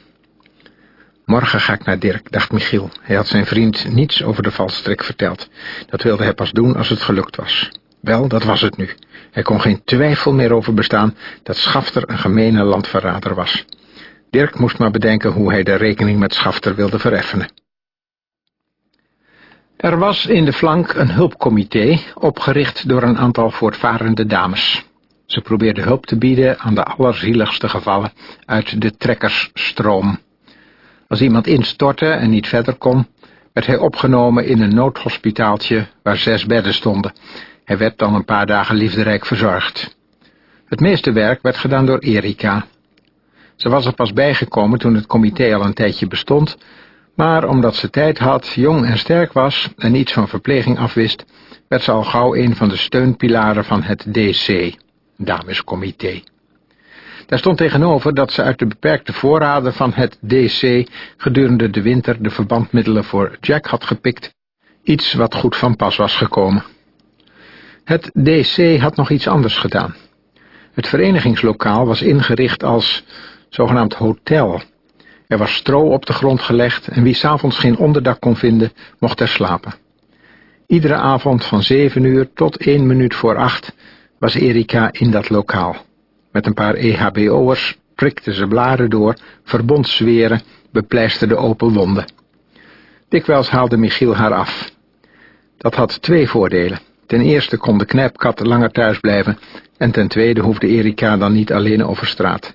Morgen ga ik naar Dirk, dacht Michiel. Hij had zijn vriend niets over de valstrik verteld. Dat wilde hij pas doen als het gelukt was. Wel, dat was het nu. Er kon geen twijfel meer over bestaan dat Schafter een gemene landverrader was. Dirk moest maar bedenken hoe hij de rekening met Schafter wilde vereffenen. Er was in de flank een hulpcomité, opgericht door een aantal voortvarende dames. Ze probeerden hulp te bieden aan de allerzieligste gevallen uit de trekkersstroom. Als iemand instortte en niet verder kon, werd hij opgenomen in een noodhospitaaltje waar zes bedden stonden. Hij werd dan een paar dagen liefderijk verzorgd. Het meeste werk werd gedaan door Erika. Ze was er pas bijgekomen toen het comité al een tijdje bestond, maar omdat ze tijd had, jong en sterk was en iets van verpleging afwist, werd ze al gauw een van de steunpilaren van het DC, damescomité. Daar stond tegenover dat ze uit de beperkte voorraden van het DC gedurende de winter de verbandmiddelen voor Jack had gepikt, iets wat goed van pas was gekomen. Het DC had nog iets anders gedaan. Het verenigingslokaal was ingericht als zogenaamd hotel. Er was stro op de grond gelegd en wie s'avonds geen onderdak kon vinden, mocht er slapen. Iedere avond van zeven uur tot één minuut voor acht was Erika in dat lokaal. Met een paar EHBO'ers prikte ze blaren door, verbond zweren, bepleisterde open wonden. Dikwijls haalde Michiel haar af. Dat had twee voordelen. Ten eerste kon de knijpkat langer thuis blijven en ten tweede hoefde Erika dan niet alleen over straat.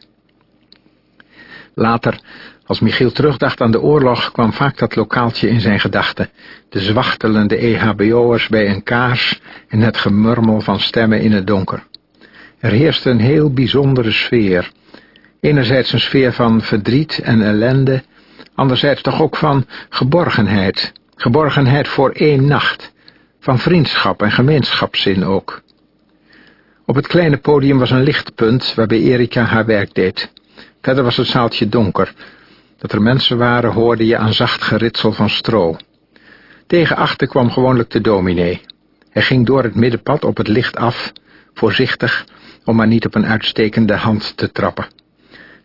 Later, als Michiel terugdacht aan de oorlog, kwam vaak dat lokaaltje in zijn gedachten. De zwachtelende EHBO'ers bij een kaars en het gemurmel van stemmen in het donker. Er heerste een heel bijzondere sfeer. Enerzijds een sfeer van verdriet en ellende, anderzijds toch ook van geborgenheid. Geborgenheid voor één nacht, van vriendschap en gemeenschapszin ook. Op het kleine podium was een lichtpunt waarbij Erika haar werk deed. Verder was het zaaltje donker. Dat er mensen waren hoorde je aan zacht geritsel van stro. Tegen achter kwam gewoonlijk de dominee. Hij ging door het middenpad op het licht af, voorzichtig, om maar niet op een uitstekende hand te trappen.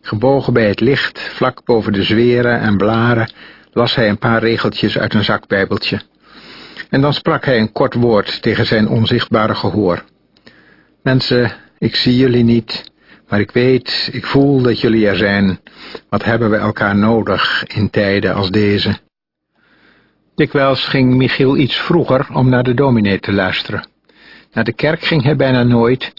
Gebogen bij het licht, vlak boven de zweren en blaren, las hij een paar regeltjes uit een zakbijbeltje. En dan sprak hij een kort woord tegen zijn onzichtbare gehoor. Mensen, ik zie jullie niet, maar ik weet, ik voel dat jullie er zijn. Wat hebben we elkaar nodig in tijden als deze? Dikwijls ging Michiel iets vroeger om naar de dominee te luisteren. Naar de kerk ging hij bijna nooit,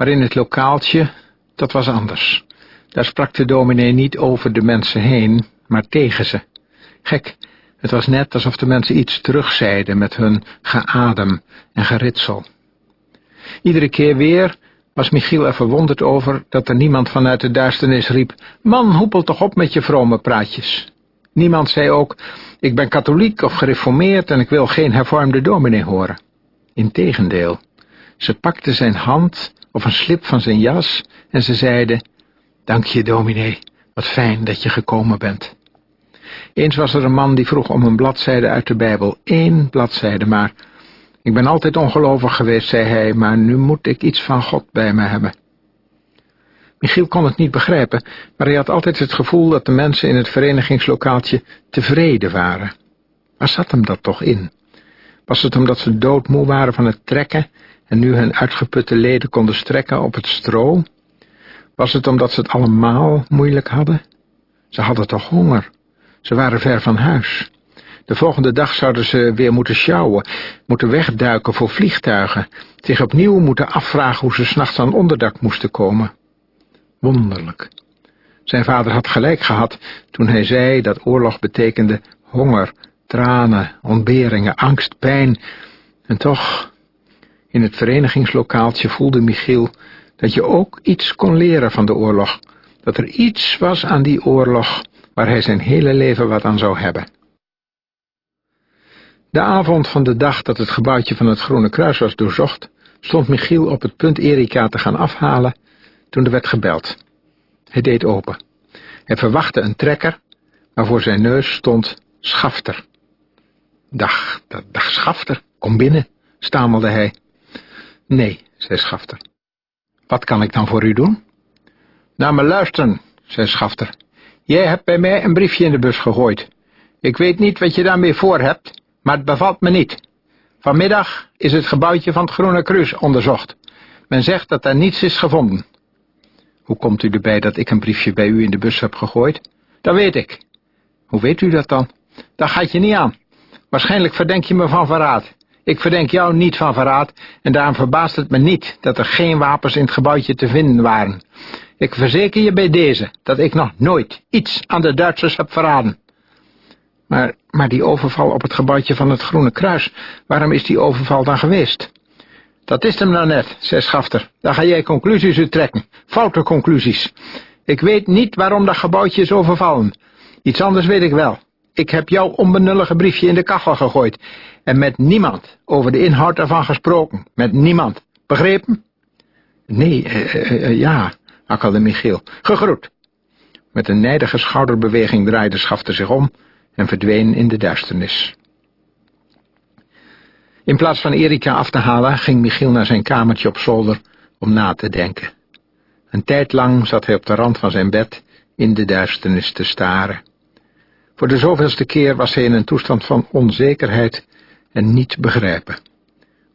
maar in het lokaaltje, dat was anders. Daar sprak de dominee niet over de mensen heen, maar tegen ze. Gek, het was net alsof de mensen iets terugzeiden met hun geadem en geritsel. Iedere keer weer was Michiel er verwonderd over dat er niemand vanuit de duisternis riep, man, hoepel toch op met je vrome praatjes. Niemand zei ook, ik ben katholiek of gereformeerd en ik wil geen hervormde dominee horen. Integendeel, ze pakte zijn hand of een slip van zijn jas en ze zeiden, dank je dominee, wat fijn dat je gekomen bent. Eens was er een man die vroeg om een bladzijde uit de Bijbel, één bladzijde maar. Ik ben altijd ongelovig geweest, zei hij, maar nu moet ik iets van God bij me hebben. Michiel kon het niet begrijpen, maar hij had altijd het gevoel dat de mensen in het verenigingslokaaltje tevreden waren. Waar zat hem dat toch in? Was het omdat ze doodmoe waren van het trekken en nu hun uitgeputte leden konden strekken op het stro? Was het omdat ze het allemaal moeilijk hadden? Ze hadden toch honger? Ze waren ver van huis. De volgende dag zouden ze weer moeten sjouwen, moeten wegduiken voor vliegtuigen, zich opnieuw moeten afvragen hoe ze s'nachts aan onderdak moesten komen. Wonderlijk. Zijn vader had gelijk gehad toen hij zei dat oorlog betekende honger, tranen, ontberingen, angst, pijn. En toch, in het verenigingslokaaltje voelde Michiel dat je ook iets kon leren van de oorlog, dat er iets was aan die oorlog waar hij zijn hele leven wat aan zou hebben. De avond van de dag dat het gebouwtje van het Groene Kruis was doorzocht, stond Michiel op het punt Erika te gaan afhalen toen er werd gebeld. Hij deed open. Hij verwachtte een trekker, maar voor zijn neus stond Schafter. Dag, dag Schafter, kom binnen, stamelde hij. Nee, zei Schafter. Wat kan ik dan voor u doen? Naar me luisteren, zei Schafter. Jij hebt bij mij een briefje in de bus gegooid. Ik weet niet wat je daarmee voor hebt, maar het bevalt me niet. Vanmiddag is het gebouwtje van het Groene Kruis onderzocht. Men zegt dat er niets is gevonden. Hoe komt u erbij dat ik een briefje bij u in de bus heb gegooid? Dat weet ik. Hoe weet u dat dan? Dat gaat je niet aan. Waarschijnlijk verdenk je me van verraad. Ik verdenk jou niet van verraad en daarom verbaast het me niet dat er geen wapens in het gebouwtje te vinden waren. Ik verzeker je bij deze dat ik nog nooit iets aan de Duitsers heb verraden. Maar, maar die overval op het gebouwtje van het Groene Kruis, waarom is die overval dan geweest? Dat is hem nou net, zei Schafter. Daar ga jij conclusies uit trekken. Foute conclusies. Ik weet niet waarom dat gebouwtje is overvallen. Iets anders weet ik wel. Ik heb jouw onbenullige briefje in de kachel gegooid. En met niemand over de inhoud ervan gesproken. Met niemand. Begrepen? Nee, uh, uh, ja, akkelde Michiel. Gegroet. Met een nijdige schouderbeweging draaide Schafter zich om en verdween in de duisternis. In plaats van Erika af te halen, ging Michiel naar zijn kamertje op zolder om na te denken. Een tijd lang zat hij op de rand van zijn bed in de duisternis te staren. Voor de zoveelste keer was hij in een toestand van onzekerheid en niet begrijpen.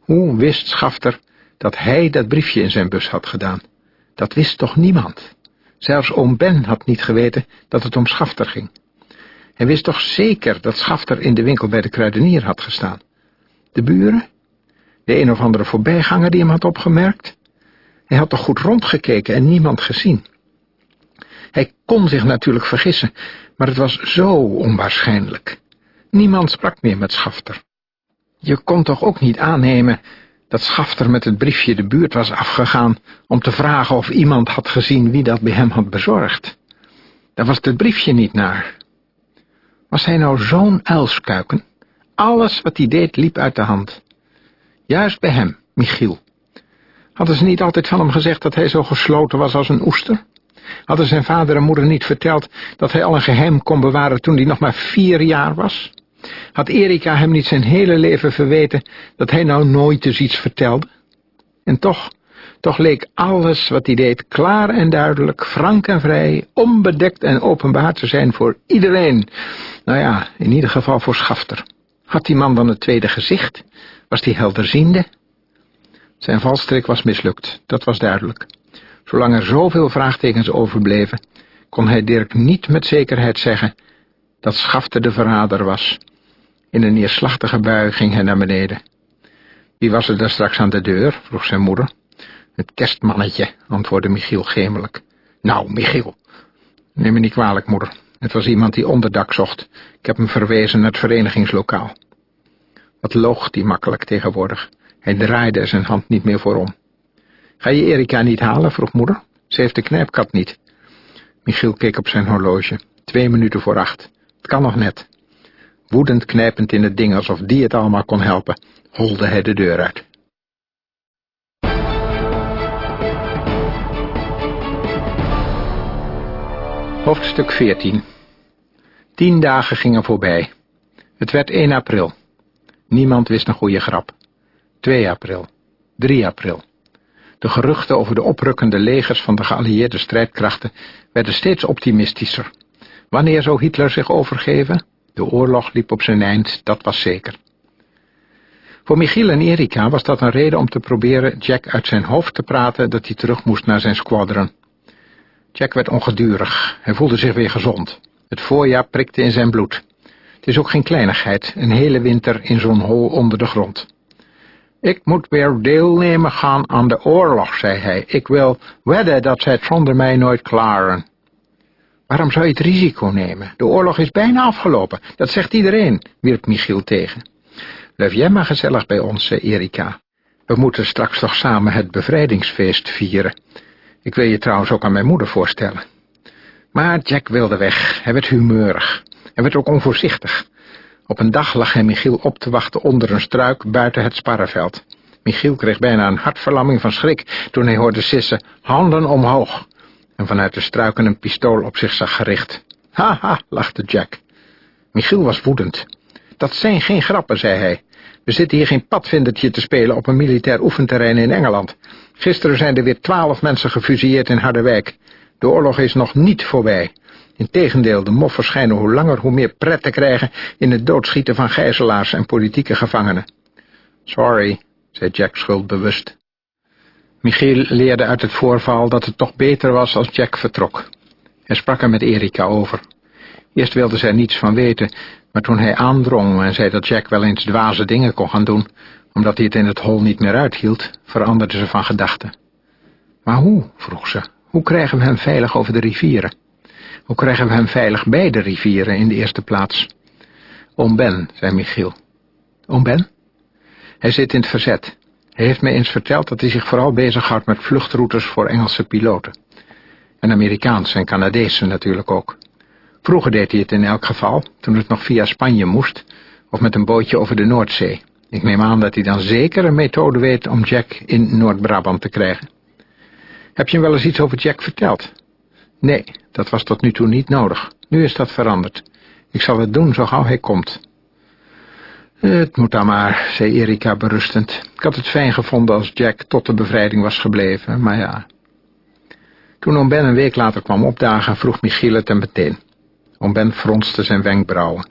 Hoe wist Schafter dat hij dat briefje in zijn bus had gedaan? Dat wist toch niemand? Zelfs oom Ben had niet geweten dat het om Schafter ging. Hij wist toch zeker dat Schafter in de winkel bij de kruidenier had gestaan. De buren? De een of andere voorbijganger die hem had opgemerkt? Hij had toch goed rondgekeken en niemand gezien. Hij kon zich natuurlijk vergissen, maar het was zo onwaarschijnlijk. Niemand sprak meer met Schafter. Je kon toch ook niet aannemen dat Schafter met het briefje de buurt was afgegaan om te vragen of iemand had gezien wie dat bij hem had bezorgd. Daar was het briefje niet naar. Was hij nou zo'n uilskuiken? Alles wat hij deed liep uit de hand. Juist bij hem, Michiel. Hadden ze niet altijd van hem gezegd dat hij zo gesloten was als een oester? Hadden zijn vader en moeder niet verteld dat hij al een geheim kon bewaren toen hij nog maar vier jaar was? Had Erika hem niet zijn hele leven verweten dat hij nou nooit eens iets vertelde? En toch, Toch leek alles wat hij deed klaar en duidelijk, frank en vrij, onbedekt en openbaar te zijn voor iedereen. Nou ja, in ieder geval voor Schafter. Had die man dan het tweede gezicht? Was die helderziende? Zijn valstrik was mislukt, dat was duidelijk. Zolang er zoveel vraagtekens overbleven, kon hij Dirk niet met zekerheid zeggen dat Schafter de verrader was. In een neerslachtige bui ging hij naar beneden. Wie was er daar straks aan de deur? vroeg zijn moeder. Het kerstmannetje, antwoordde Michiel gemelijk. Nou, Michiel, neem me niet kwalijk, moeder. Het was iemand die onderdak zocht. Ik heb hem verwezen naar het verenigingslokaal. Wat loog die makkelijk tegenwoordig. Hij draaide zijn hand niet meer voor om. Ga je Erika niet halen, vroeg moeder. Ze heeft de knijpkat niet. Michiel keek op zijn horloge. Twee minuten voor acht. Het kan nog net. Woedend knijpend in het ding alsof die het allemaal kon helpen, holde hij de deur uit. Hoofdstuk 14 Tien dagen gingen voorbij. Het werd 1 april. Niemand wist een goede grap. 2 april. 3 april. De geruchten over de oprukkende legers van de geallieerde strijdkrachten werden steeds optimistischer. Wanneer zou Hitler zich overgeven? De oorlog liep op zijn eind, dat was zeker. Voor Michiel en Erika was dat een reden om te proberen Jack uit zijn hoofd te praten dat hij terug moest naar zijn squadron. Jack werd ongedurig, hij voelde zich weer gezond. Het voorjaar prikte in zijn bloed. Het is ook geen kleinigheid, een hele winter in zo'n hol onder de grond. Ik moet weer deelnemen gaan aan de oorlog, zei hij. Ik wil wedden dat zij het zonder mij nooit klaren. Waarom zou je het risico nemen? De oorlog is bijna afgelopen. Dat zegt iedereen, wierp Michiel tegen. Blijf jij maar gezellig bij ons, zei Erika. We moeten straks toch samen het bevrijdingsfeest vieren. Ik wil je trouwens ook aan mijn moeder voorstellen. Maar Jack wilde weg. Hij werd humeurig. Hij werd ook onvoorzichtig. Op een dag lag hij Michiel op te wachten onder een struik buiten het sparrenveld. Michiel kreeg bijna een hartverlamming van schrik toen hij hoorde sissen, handen omhoog en vanuit de struiken een pistool op zich zag gericht. Haha, lachte Jack. Michiel was woedend. Dat zijn geen grappen, zei hij. We zitten hier geen padvindertje te spelen op een militair oefenterrein in Engeland. Gisteren zijn er weer twaalf mensen gefusilleerd in Harderwijk. De oorlog is nog niet voorbij. Integendeel, de moffen schijnen hoe langer hoe meer pret te krijgen in het doodschieten van gijzelaars en politieke gevangenen. Sorry, zei Jack schuldbewust. Michiel leerde uit het voorval dat het toch beter was als Jack vertrok. Hij sprak er met Erika over. Eerst wilde zij niets van weten, maar toen hij aandrong en zei dat Jack wel eens dwaze dingen kon gaan doen, omdat hij het in het hol niet meer uithield, veranderde ze van gedachten. Maar hoe, vroeg ze, hoe krijgen we hem veilig over de rivieren? Hoe krijgen we hem veilig bij de rivieren in de eerste plaats? Oom Ben, zei Michiel. Oom Ben? Hij zit in het verzet. Hij heeft mij eens verteld dat hij zich vooral bezighoudt met vluchtroutes voor Engelse piloten. En Amerikaanse en Canadese natuurlijk ook. Vroeger deed hij het in elk geval, toen het nog via Spanje moest, of met een bootje over de Noordzee. Ik neem aan dat hij dan zeker een methode weet om Jack in Noord-Brabant te krijgen. Heb je hem wel eens iets over Jack verteld? Nee, dat was tot nu toe niet nodig. Nu is dat veranderd. Ik zal het doen zo gauw hij komt. Het moet dan maar, zei Erika berustend. Ik had het fijn gevonden als Jack tot de bevrijding was gebleven, maar ja. Toen oom Ben een week later kwam opdagen, vroeg Michiel het hem meteen. Oom Ben fronste zijn wenkbrauwen.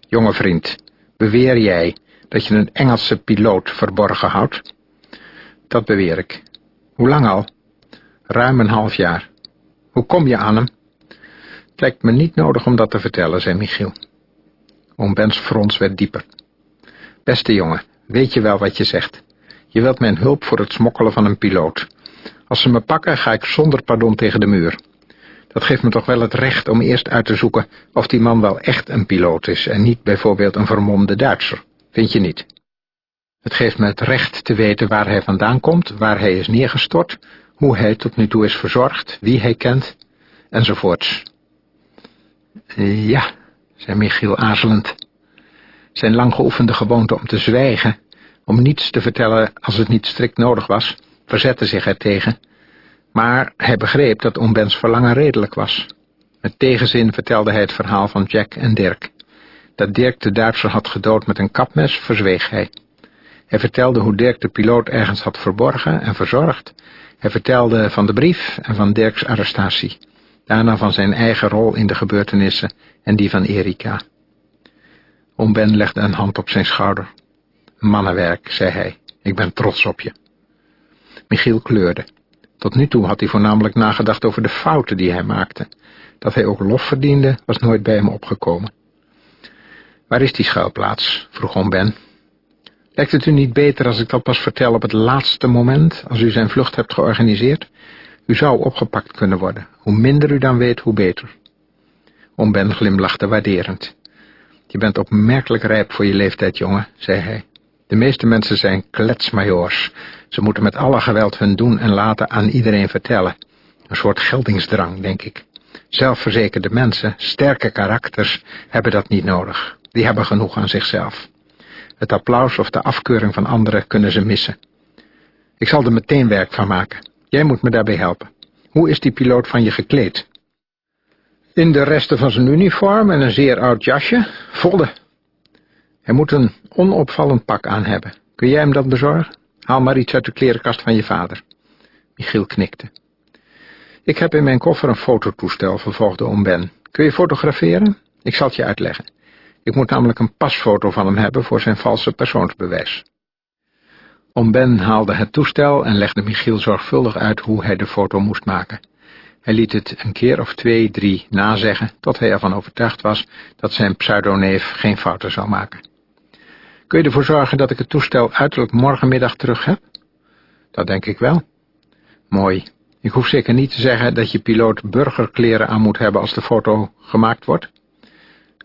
Jonge vriend, beweer jij dat je een Engelse piloot verborgen houdt? Dat beweer ik. Hoe lang al? Ruim een half jaar. Hoe kom je aan hem? Het lijkt me niet nodig om dat te vertellen, zei Michiel. Oom Bens frons werd dieper. Beste jongen, weet je wel wat je zegt. Je wilt mijn hulp voor het smokkelen van een piloot. Als ze me pakken, ga ik zonder pardon tegen de muur. Dat geeft me toch wel het recht om eerst uit te zoeken of die man wel echt een piloot is en niet bijvoorbeeld een vermomde Duitser. Vind je niet? Het geeft me het recht te weten waar hij vandaan komt, waar hij is neergestort, hoe hij tot nu toe is verzorgd, wie hij kent, enzovoorts. Ja, zei Michiel aarzelend. Zijn lang geoefende gewoonte om te zwijgen, om niets te vertellen als het niet strikt nodig was, verzette zich ertegen. Maar hij begreep dat oom Bens verlangen redelijk was. Met tegenzin vertelde hij het verhaal van Jack en Dirk. Dat Dirk de Duitser had gedood met een kapmes, verzweeg hij. Hij vertelde hoe Dirk de piloot ergens had verborgen en verzorgd. Hij vertelde van de brief en van Dirks arrestatie. Daarna van zijn eigen rol in de gebeurtenissen en die van Erika. Oom Ben legde een hand op zijn schouder. Mannenwerk, zei hij. Ik ben trots op je. Michiel kleurde. Tot nu toe had hij voornamelijk nagedacht over de fouten die hij maakte. Dat hij ook lof verdiende, was nooit bij hem opgekomen. Waar is die schuilplaats? vroeg oom Ben. Lijkt het u niet beter als ik dat pas vertel op het laatste moment, als u zijn vlucht hebt georganiseerd? U zou opgepakt kunnen worden. Hoe minder u dan weet, hoe beter. Oom Ben glimlachte waarderend. Je bent opmerkelijk rijp voor je leeftijd, jongen, zei hij. De meeste mensen zijn kletsmajoors. Ze moeten met alle geweld hun doen en laten aan iedereen vertellen. Een soort geldingsdrang, denk ik. Zelfverzekerde mensen, sterke karakters, hebben dat niet nodig. Die hebben genoeg aan zichzelf. Het applaus of de afkeuring van anderen kunnen ze missen. Ik zal er meteen werk van maken. Jij moet me daarbij helpen. Hoe is die piloot van je gekleed? In de resten van zijn uniform en een zeer oud jasje, volle. Hij moet een onopvallend pak aan hebben. Kun jij hem dat bezorgen? Haal maar iets uit de klerenkast van je vader. Michiel knikte. Ik heb in mijn koffer een fototoestel, vervolgde oom Ben. Kun je fotograferen? Ik zal het je uitleggen. Ik moet namelijk een pasfoto van hem hebben voor zijn valse persoonsbewijs. Oom Ben haalde het toestel en legde Michiel zorgvuldig uit hoe hij de foto moest maken. Hij liet het een keer of twee, drie nazeggen, tot hij ervan overtuigd was dat zijn pseudoneef geen fouten zou maken. Kun je ervoor zorgen dat ik het toestel uiterlijk morgenmiddag terug heb? Dat denk ik wel. Mooi. Ik hoef zeker niet te zeggen dat je piloot burgerkleren aan moet hebben als de foto gemaakt wordt.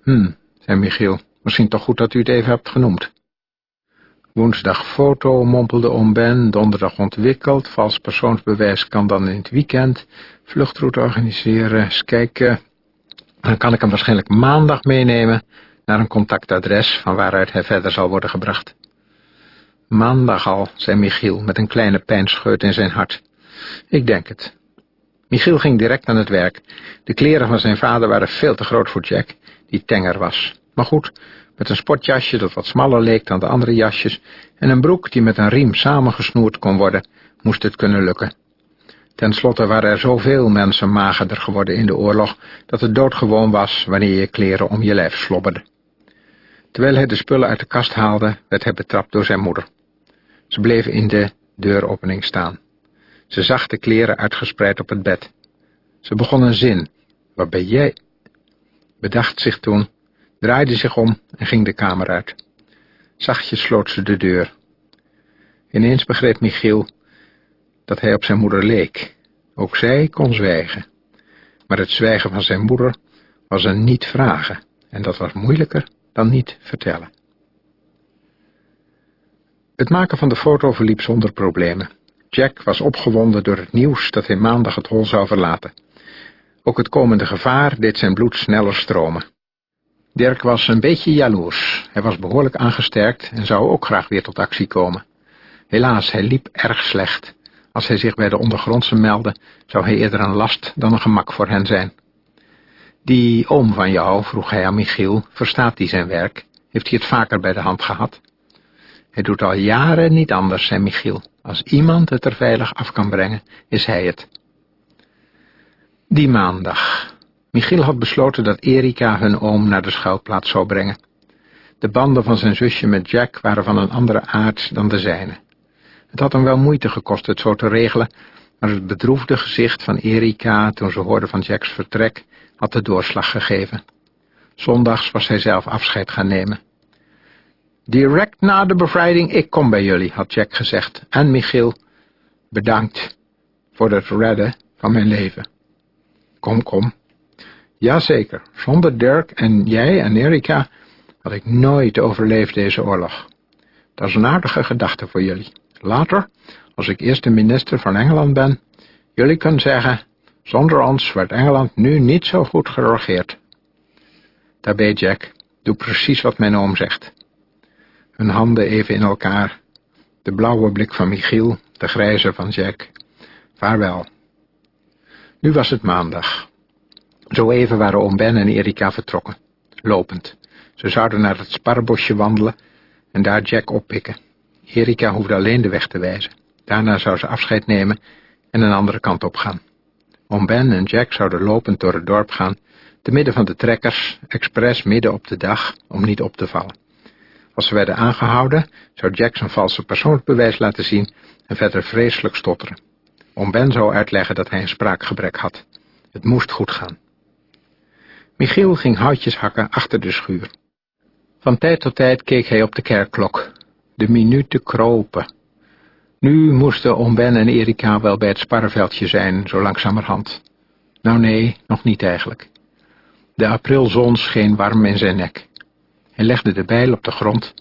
Hm, zei Michiel. Misschien toch goed dat u het even hebt genoemd. Woensdag foto, mompelde om Ben, donderdag ontwikkeld, vals persoonsbewijs kan dan in het weekend, vluchtroute organiseren, eens kijken. Dan kan ik hem waarschijnlijk maandag meenemen naar een contactadres van waaruit hij verder zal worden gebracht. Maandag al, zei Michiel met een kleine pijnscheut in zijn hart. Ik denk het. Michiel ging direct aan het werk. De kleren van zijn vader waren veel te groot voor Jack, die tenger was. Maar goed, met een sportjasje dat wat smaller leek dan de andere jasjes en een broek die met een riem samengesnoerd kon worden, moest het kunnen lukken. Ten slotte waren er zoveel mensen magerder geworden in de oorlog, dat het doodgewoon was wanneer je kleren om je lijf slobberden. Terwijl hij de spullen uit de kast haalde, werd hij betrapt door zijn moeder. Ze bleef in de deuropening staan. Ze zag de kleren uitgespreid op het bed. Ze begon een zin. Waar ben jij? Bedacht zich toen, draaide zich om en ging de kamer uit. Zachtjes sloot ze de deur. Ineens begreep Michiel dat hij op zijn moeder leek. Ook zij kon zwijgen. Maar het zwijgen van zijn moeder was een niet vragen, en dat was moeilijker dan niet vertellen. Het maken van de foto verliep zonder problemen. Jack was opgewonden door het nieuws dat hij maandag het hol zou verlaten. Ook het komende gevaar deed zijn bloed sneller stromen. Dirk was een beetje jaloers. Hij was behoorlijk aangesterkt en zou ook graag weer tot actie komen. Helaas, hij liep erg slecht. Als hij zich bij de ondergrondse meldde, zou hij eerder een last dan een gemak voor hen zijn. Die oom van jou, vroeg hij aan Michiel, verstaat hij zijn werk? Heeft hij het vaker bij de hand gehad? Hij doet al jaren niet anders, zei Michiel. Als iemand het er veilig af kan brengen, is hij het. Die maandag. Michiel had besloten dat Erika hun oom naar de schuilplaats zou brengen. De banden van zijn zusje met Jack waren van een andere aard dan de zijne. Het had hem wel moeite gekost het zo te regelen, maar het bedroefde gezicht van Erika toen ze hoorde van Jacks vertrek had de doorslag gegeven. Zondags was hij zelf afscheid gaan nemen. Direct na de bevrijding, ik kom bij jullie, had Jack gezegd. En Michiel, bedankt voor het redden van mijn leven. Kom, kom. Jazeker, zonder Dirk en jij en Erika had ik nooit overleefd deze oorlog. Dat is een aardige gedachte voor jullie. Later, als ik eerste minister van Engeland ben, jullie kunnen zeggen, zonder ons werd Engeland nu niet zo goed geregeerd. Daarbij, Jack, doe precies wat mijn oom zegt. Hun handen even in elkaar, de blauwe blik van Michiel, de grijze van Jack. Vaarwel. Nu was het maandag. Zo even waren oom Ben en Erika vertrokken, lopend. Ze zouden naar het sparbosje wandelen en daar Jack oppikken. Erika hoefde alleen de weg te wijzen. Daarna zou ze afscheid nemen en een andere kant op gaan. Oom Ben en Jack zouden lopend door het dorp gaan, te midden van de trekkers, expres midden op de dag, om niet op te vallen. Als ze werden aangehouden, zou Jack zijn valse persoonsbewijs laten zien en verder vreselijk stotteren. Oom Ben zou uitleggen dat hij een spraakgebrek had. Het moest goed gaan. Michiel ging houtjes hakken achter de schuur. Van tijd tot tijd keek hij op de kerkklok. De minuten kropen. Nu moesten oom Ben en Erika wel bij het sparreveldje zijn, zo langzamerhand. Nou nee, nog niet eigenlijk. De aprilzon scheen warm in zijn nek. Hij legde de bijl op de grond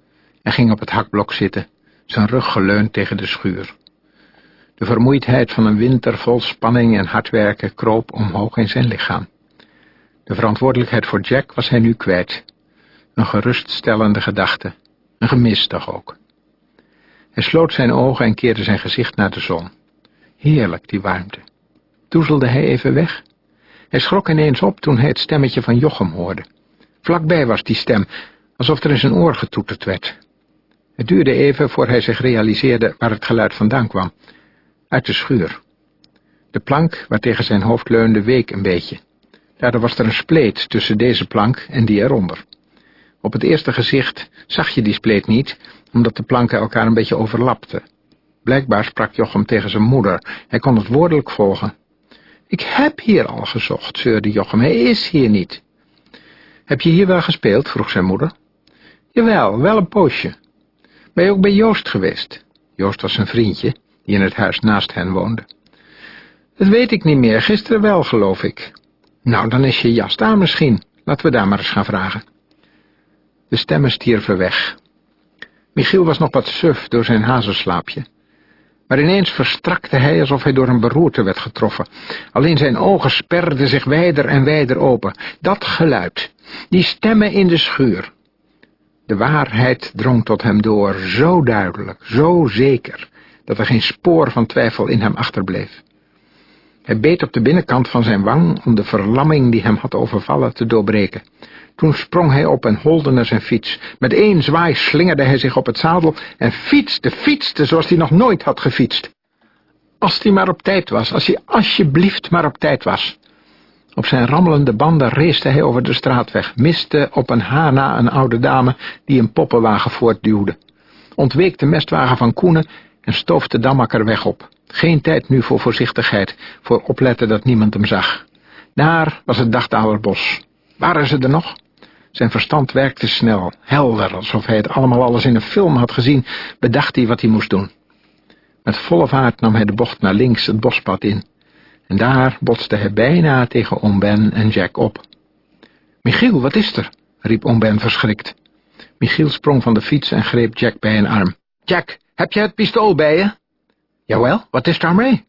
en ging op het hakblok zitten, zijn rug geleund tegen de schuur. De vermoeidheid van een winter vol spanning en hard werken kroop omhoog in zijn lichaam. De verantwoordelijkheid voor Jack was hij nu kwijt. Een geruststellende gedachte, een gemis toch ook. Hij sloot zijn ogen en keerde zijn gezicht naar de zon. Heerlijk, die warmte. Toezelde hij even weg? Hij schrok ineens op toen hij het stemmetje van Jochem hoorde. Vlakbij was die stem, alsof er in zijn oor getoeterd werd. Het duurde even voor hij zich realiseerde waar het geluid vandaan kwam. Uit de schuur. De plank waartegen zijn hoofd leunde week een beetje. Daardoor was er een spleet tussen deze plank en die eronder. Op het eerste gezicht zag je die spleet niet, omdat de planken elkaar een beetje overlapten. Blijkbaar sprak Jochem tegen zijn moeder. Hij kon het woordelijk volgen. Ik heb hier al gezocht, zeurde Jochem. Hij is hier niet. Heb je hier wel gespeeld? vroeg zijn moeder. Jawel, wel een poosje. Ben je ook bij Joost geweest? Joost was zijn vriendje, die in het huis naast hen woonde. Dat weet ik niet meer, gisteren wel, geloof ik. Nou, dan is je jas daar misschien. Laten we daar maar eens gaan vragen. De stemmen stierven weg. Michiel was nog wat suf door zijn hazenslaapje. Maar ineens verstrakte hij alsof hij door een beroerte werd getroffen. Alleen zijn ogen sperden zich wijder en wijder open. Dat geluid, die stemmen in de schuur. De waarheid drong tot hem door, zo duidelijk, zo zeker, dat er geen spoor van twijfel in hem achterbleef. Hij beet op de binnenkant van zijn wang om de verlamming die hem had overvallen te doorbreken. Toen sprong hij op en holde naar zijn fiets. Met één zwaai slingerde hij zich op het zadel en fietste, fietste zoals hij nog nooit had gefietst. Als hij maar op tijd was, als hij alsjeblieft maar op tijd was. Op zijn rammelende banden reeste hij over de straatweg, miste op een haar na een oude dame die een poppenwagen voortduwde. Ontweek de mestwagen van Koenen en stoof de dammakker weg op. Geen tijd nu voor voorzichtigheid, voor opletten dat niemand hem zag. Daar was het Dagdaalerbos. Waren ze er nog? Zijn verstand werkte snel, helder, alsof hij het allemaal alles in een film had gezien, bedacht hij wat hij moest doen. Met volle vaart nam hij de bocht naar links het bospad in. En daar botste hij bijna tegen Oom Ben en Jack op. Michiel, wat is er? riep Oom Ben verschrikt. Michiel sprong van de fiets en greep Jack bij een arm. Jack, heb je het pistool bij je? Jawel, wat is daarmee?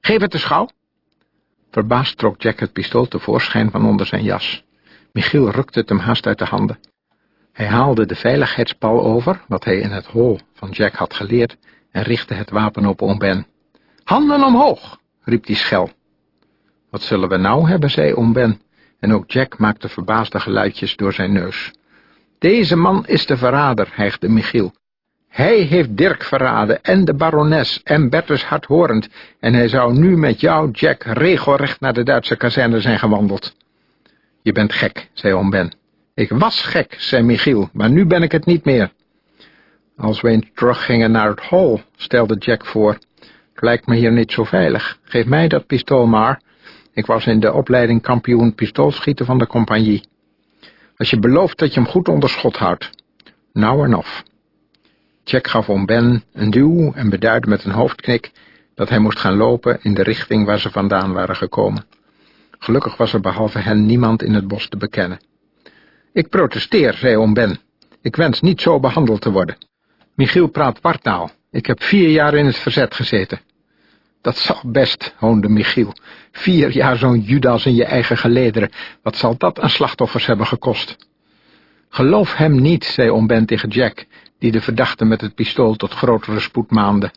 Geef het de schouw. Verbaasd trok Jack het pistool tevoorschijn van onder zijn jas. Michiel rukte het hem haast uit de handen. Hij haalde de veiligheidspal over, wat hij in het hol van Jack had geleerd, en richtte het wapen op Oom Ben. Handen omhoog, riep hij schel. Wat zullen we nou hebben, zei Oom Ben, en ook Jack maakte verbaasde geluidjes door zijn neus. Deze man is de verrader, hijgde Michiel. Hij heeft Dirk verraden en de barones en Bertus hardhorend, en hij zou nu met jou, Jack, regelrecht naar de Duitse kazerne zijn gewandeld. Je bent gek, zei oom Ben. Ik was gek, zei Michiel, maar nu ben ik het niet meer. Als we eens teruggingen naar het hol, stelde Jack voor. Het lijkt me hier niet zo veilig. Geef mij dat pistool maar. Ik was in de opleiding kampioen pistoolschieten van de compagnie. Als je belooft dat je hem goed onder schot houdt. Nou en of. Jack gaf om Ben een duw en beduidde met een hoofdknik dat hij moest gaan lopen in de richting waar ze vandaan waren gekomen. Gelukkig was er behalve hen niemand in het bos te bekennen. Ik protesteer, zei oom Ben. Ik wens niet zo behandeld te worden. Michiel praat wartaal. Ik heb vier jaar in het verzet gezeten. Dat zal best, hoonde Michiel. Vier jaar zo'n Judas in je eigen gelederen. Wat zal dat aan slachtoffers hebben gekost? Geloof hem niet, zei oom Ben tegen Jack, die de verdachte met het pistool tot grotere spoed maande.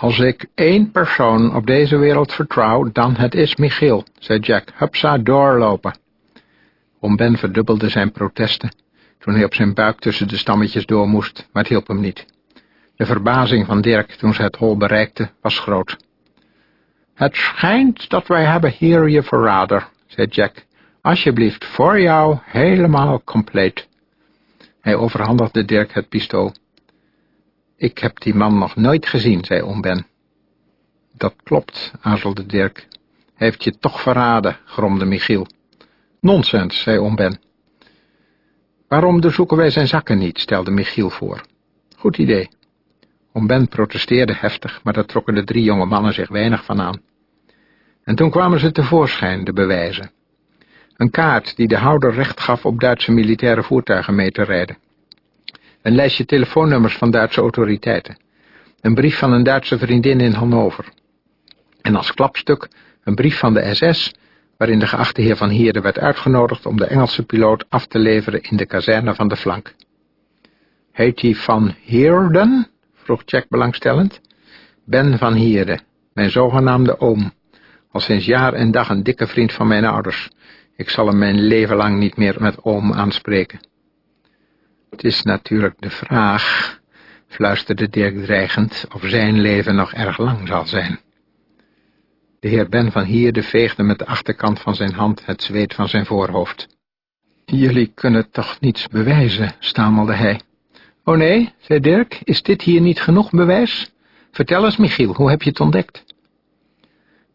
Als ik één persoon op deze wereld vertrouw, dan het is Michiel, zei Jack. Hupsa, doorlopen. Oom Ben verdubbelde zijn protesten, toen hij op zijn buik tussen de stammetjes door moest, maar het hielp hem niet. De verbazing van Dirk toen ze het hol bereikte was groot. Het schijnt dat wij hebben hier je verrader, zei Jack. Alsjeblieft, voor jou, helemaal compleet. Hij overhandigde Dirk het pistool. Ik heb die man nog nooit gezien, zei oom Ben. Dat klopt, aarzelde Dirk. Hij heeft je toch verraden, gromde Michiel. Nonsens, zei oom Ben. Waarom doorzoeken wij zijn zakken niet, stelde Michiel voor. Goed idee. Oom Ben protesteerde heftig, maar daar trokken de drie jonge mannen zich weinig van aan. En toen kwamen ze tevoorschijn, de bewijzen. Een kaart die de houder recht gaf op Duitse militaire voertuigen mee te rijden. Een lijstje telefoonnummers van Duitse autoriteiten. Een brief van een Duitse vriendin in Hannover. En als klapstuk een brief van de SS, waarin de geachte heer Van Heerde werd uitgenodigd om de Engelse piloot af te leveren in de kazerne van de flank. Heet hij Van Heerden? vroeg Jack belangstellend. Ben Van Heerde, mijn zogenaamde oom, al sinds jaar en dag een dikke vriend van mijn ouders. Ik zal hem mijn leven lang niet meer met oom aanspreken. Het is natuurlijk de vraag, fluisterde Dirk dreigend, of zijn leven nog erg lang zal zijn. De heer Ben van Hierde veegde met de achterkant van zijn hand het zweet van zijn voorhoofd. Jullie kunnen toch niets bewijzen, stamelde hij. Oh nee, zei Dirk, is dit hier niet genoeg bewijs? Vertel eens, Michiel, hoe heb je het ontdekt?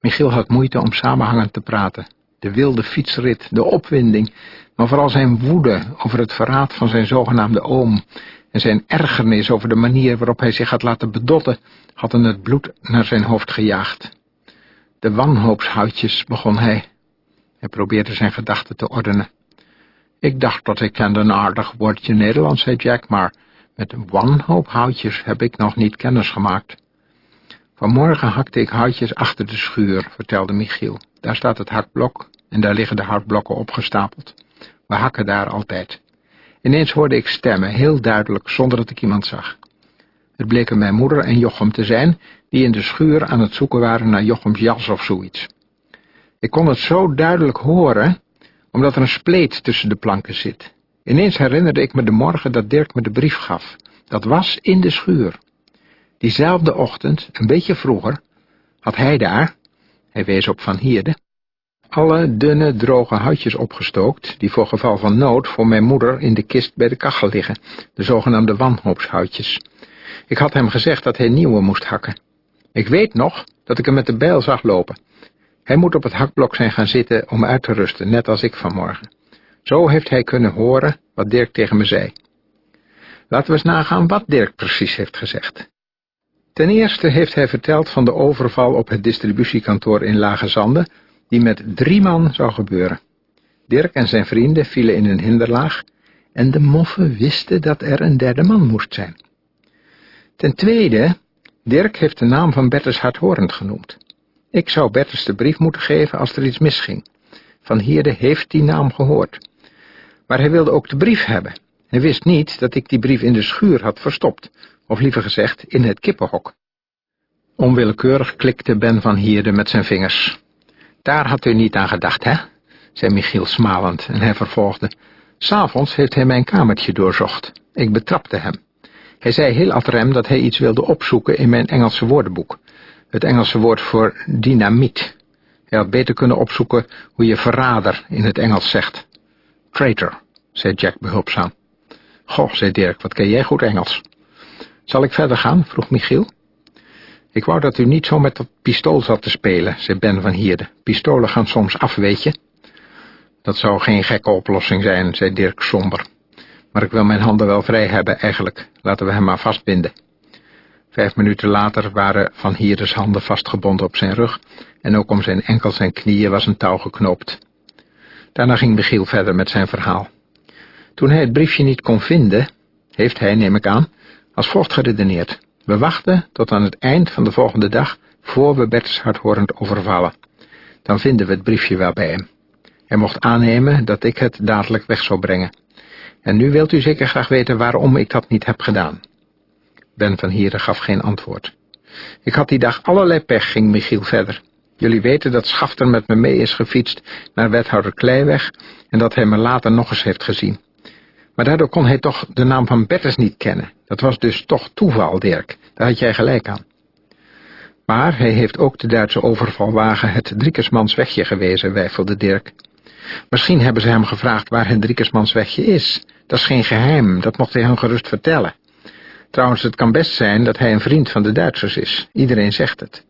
Michiel had moeite om samenhangend te praten. De wilde fietsrit, de opwinding, maar vooral zijn woede over het verraad van zijn zogenaamde oom en zijn ergernis over de manier waarop hij zich had laten bedotten, hadden het bloed naar zijn hoofd gejaagd. De wanhoopshoutjes, begon hij. Hij probeerde zijn gedachten te ordenen. Ik dacht dat ik kende een aardig woordje Nederlands, zei Jack, maar met wanhoophoutjes heb ik nog niet kennis gemaakt. Vanmorgen hakte ik houtjes achter de schuur, vertelde Michiel. Daar staat het hakblok en daar liggen de houtblokken opgestapeld. We hakken daar altijd. Ineens hoorde ik stemmen, heel duidelijk, zonder dat ik iemand zag. Het bleken mijn moeder en Jochem te zijn, die in de schuur aan het zoeken waren naar Jochems jas of zoiets. Ik kon het zo duidelijk horen, omdat er een spleet tussen de planken zit. Ineens herinnerde ik me de morgen dat Dirk me de brief gaf. Dat was in de schuur. Diezelfde ochtend, een beetje vroeger, had hij daar, hij wees op Van Hierde, alle dunne, droge houtjes opgestookt, die voor geval van nood voor mijn moeder in de kist bij de kachel liggen, de zogenaamde wanhoopshoutjes. Ik had hem gezegd dat hij nieuwe moest hakken. Ik weet nog dat ik hem met de bijl zag lopen. Hij moet op het hakblok zijn gaan zitten om uit te rusten, net als ik vanmorgen. Zo heeft hij kunnen horen wat Dirk tegen me zei. Laten we eens nagaan wat Dirk precies heeft gezegd. Ten eerste heeft hij verteld van de overval op het distributiekantoor in Lage Zanden, die met drie man zou gebeuren. Dirk en zijn vrienden vielen in een hinderlaag en de moffen wisten dat er een derde man moest zijn. Ten tweede, Dirk heeft de naam van Bertus Harthorend genoemd. Ik zou Bertus de brief moeten geven als er iets misging. Van Heerde heeft die naam gehoord. Maar hij wilde ook de brief hebben. Hij wist niet dat ik die brief in de schuur had verstopt, of liever gezegd in het kippenhok. Onwillekeurig klikte Ben van Heerde met zijn vingers. Daar had u niet aan gedacht, hè? zei Michiel smalend en hij vervolgde. S'avonds heeft hij mijn kamertje doorzocht. Ik betrapte hem. Hij zei heel ad rem dat hij iets wilde opzoeken in mijn Engelse woordenboek. Het Engelse woord voor dynamiet. Hij had beter kunnen opzoeken hoe je verrader in het Engels zegt. Traitor, zei Jack behulpzaam. Goh, zei Dirk, wat ken jij goed Engels. Zal ik verder gaan? vroeg Michiel. Ik wou dat u niet zo met dat pistool zat te spelen, zei Ben van Hierde. Pistolen gaan soms af, weet je. Dat zou geen gekke oplossing zijn, zei Dirk somber. Maar ik wil mijn handen wel vrij hebben, eigenlijk. Laten we hem maar vastbinden. Vijf minuten later waren Van Hierdes handen vastgebonden op zijn rug en ook om zijn enkels en knieën was een touw geknoopt. Daarna ging Michiel verder met zijn verhaal. Toen hij het briefje niet kon vinden, heeft hij, neem ik aan, als volgt geredeneerd. We wachten tot aan het eind van de volgende dag, voor we Bertus hardhorend overvallen. Dan vinden we het briefje wel bij hem. Hij mocht aannemen dat ik het dadelijk weg zou brengen. En nu wilt u zeker graag weten waarom ik dat niet heb gedaan. Ben van Hieren gaf geen antwoord. Ik had die dag allerlei pech, ging Michiel verder. Jullie weten dat Schafter met me mee is gefietst naar wethouder Kleiweg en dat hij me later nog eens heeft gezien. Maar daardoor kon hij toch de naam van Bertus niet kennen. Dat was dus toch toeval, Dirk. Daar had jij gelijk aan. Maar hij heeft ook de Duitse overvalwagen het Driekersmanswegje gewezen, wijfelde Dirk. Misschien hebben ze hem gevraagd waar het Driekersmanswegje is. Dat is geen geheim, dat mocht hij hem gerust vertellen. Trouwens, het kan best zijn dat hij een vriend van de Duitsers is. Iedereen zegt het.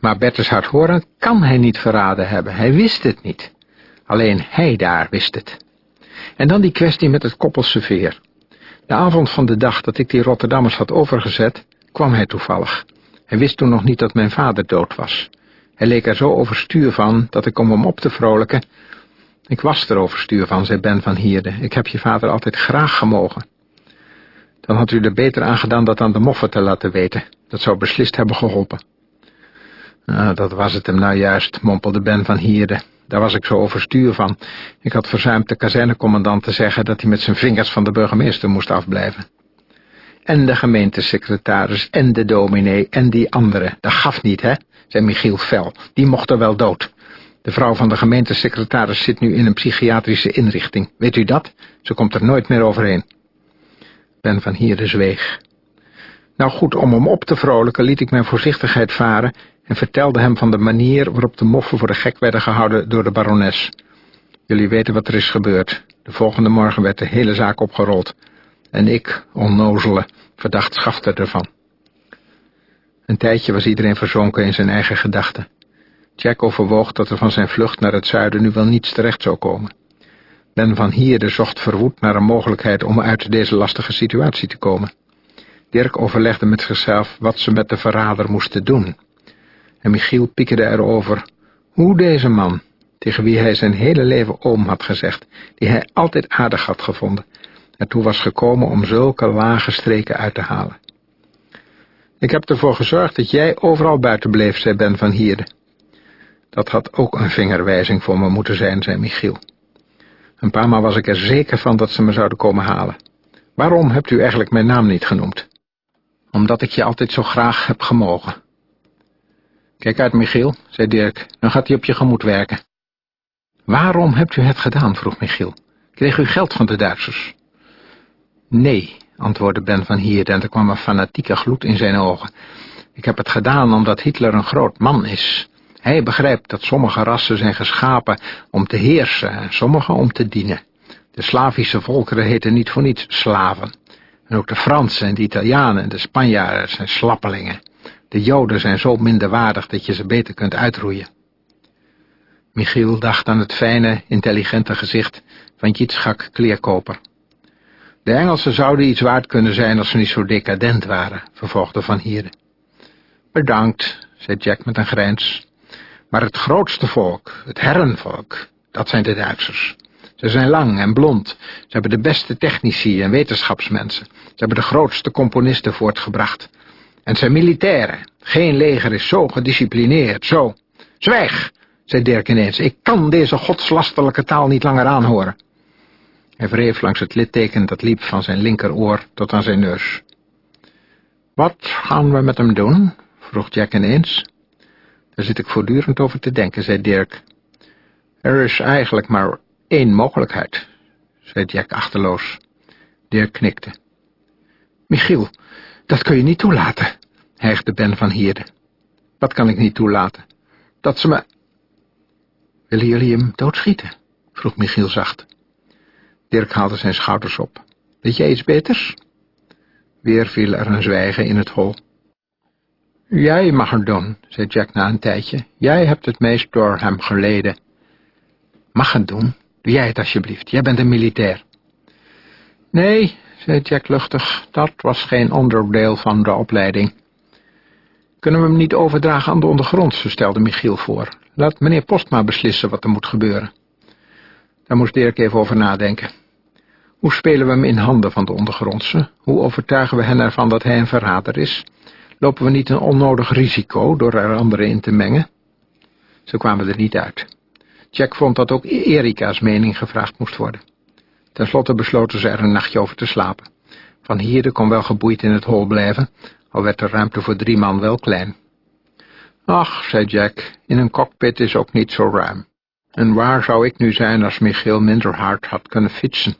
Maar Bertus Harthoorn kan hij niet verraden hebben. Hij wist het niet. Alleen hij daar wist het. En dan die kwestie met het koppelse veer. De avond van de dag dat ik die Rotterdammers had overgezet, kwam hij toevallig. Hij wist toen nog niet dat mijn vader dood was. Hij leek er zo overstuur van, dat ik om hem op te vrolijken... Ik was er overstuur van, zei Ben van Hierde. Ik heb je vader altijd graag gemogen. Dan had u er beter aan gedaan dat aan de moffen te laten weten. Dat zou beslist hebben geholpen. Nou, dat was het hem nou juist, mompelde Ben van Hierde. Daar was ik zo overstuur van. Ik had verzuimd de kazernecommandant te zeggen dat hij met zijn vingers van de burgemeester moest afblijven. En de gemeentesecretaris en de dominee en die andere. Dat gaf niet, hè, zei Michiel fel. Die mocht er wel dood. De vrouw van de gemeentesecretaris zit nu in een psychiatrische inrichting. Weet u dat? Ze komt er nooit meer overheen. Ben van Hierde zweeg. Nou goed, om hem op te vrolijken liet ik mijn voorzichtigheid varen en vertelde hem van de manier waarop de moffen voor de gek werden gehouden door de barones. Jullie weten wat er is gebeurd. De volgende morgen werd de hele zaak opgerold. En ik, onnozele, verdacht schafte ervan. Een tijdje was iedereen verzonken in zijn eigen gedachten. Jack overwoog dat er van zijn vlucht naar het zuiden nu wel niets terecht zou komen. Ben van Hierde zocht verwoed naar een mogelijkheid om uit deze lastige situatie te komen. Dirk overlegde met zichzelf wat ze met de verrader moesten doen. En Michiel piekerde erover hoe deze man, tegen wie hij zijn hele leven oom had gezegd, die hij altijd aardig had gevonden, ertoe was gekomen om zulke lage streken uit te halen. Ik heb ervoor gezorgd dat jij overal buiten bleef, zei Ben van Hierde. Dat had ook een vingerwijzing voor me moeten zijn, zei Michiel. Een paar maal was ik er zeker van dat ze me zouden komen halen. Waarom hebt u eigenlijk mijn naam niet genoemd? Omdat ik je altijd zo graag heb gemogen. Kijk uit, Michiel, zei Dirk, dan gaat hij op je gemoed werken. Waarom hebt u het gedaan, vroeg Michiel. Kreeg u geld van de Duitsers? Nee, antwoordde Ben van Hier en er kwam een fanatieke gloed in zijn ogen. Ik heb het gedaan omdat Hitler een groot man is. Hij begrijpt dat sommige rassen zijn geschapen om te heersen en sommige om te dienen. De Slavische volkeren heten niet voor niets slaven. En ook de Fransen en de Italianen en de Spanjaarden zijn slappelingen. De Joden zijn zo minderwaardig dat je ze beter kunt uitroeien. Michiel dacht aan het fijne, intelligente gezicht van Jitschak Kleerkoper. De Engelsen zouden iets waard kunnen zijn als ze niet zo decadent waren, vervolgde Van Hierde. Bedankt, zei Jack met een grijns. Maar het grootste volk, het herrenvolk, dat zijn de Duitsers. Ze zijn lang en blond. Ze hebben de beste technici en wetenschapsmensen. Ze hebben de grootste componisten voortgebracht. En zijn militairen. Geen leger is zo gedisciplineerd, zo. Zwijg, zei Dirk ineens. Ik kan deze godslastelijke taal niet langer aanhoren. Hij wreef langs het litteken dat liep van zijn linkeroor tot aan zijn neus. Wat gaan we met hem doen? vroeg Jack ineens. Daar zit ik voortdurend over te denken, zei Dirk. Er is eigenlijk maar één mogelijkheid, zei Jack achterloos. Dirk knikte. Michiel, dat kun je niet toelaten, hijgde Ben van Hierde. Wat kan ik niet toelaten? Dat ze me... Willen jullie hem doodschieten? vroeg Michiel zacht. Dirk haalde zijn schouders op. Weet jij iets beters? Weer viel er een zwijgen in het hol. Jij mag het doen, zei Jack na een tijdje. Jij hebt het meest door hem geleden. Mag het doen? Doe jij het alsjeblieft, jij bent een militair. Nee, zei Jack luchtig, dat was geen onderdeel van de opleiding. Kunnen we hem niet overdragen aan de ondergrondse, stelde Michiel voor. Laat meneer Postma beslissen wat er moet gebeuren. Daar moest Dirk even over nadenken. Hoe spelen we hem in handen van de ondergrondse? Hoe overtuigen we hen ervan dat hij een verrader is? Lopen we niet een onnodig risico door er anderen in te mengen? Ze kwamen er niet uit. Jack vond dat ook Erika's mening gevraagd moest worden. Ten slotte besloten ze er een nachtje over te slapen. Van Hierde kon wel geboeid in het hol blijven, al werd de ruimte voor drie man wel klein. Ach, zei Jack, in een cockpit is ook niet zo ruim. En waar zou ik nu zijn als Michiel minder hard had kunnen fietsen?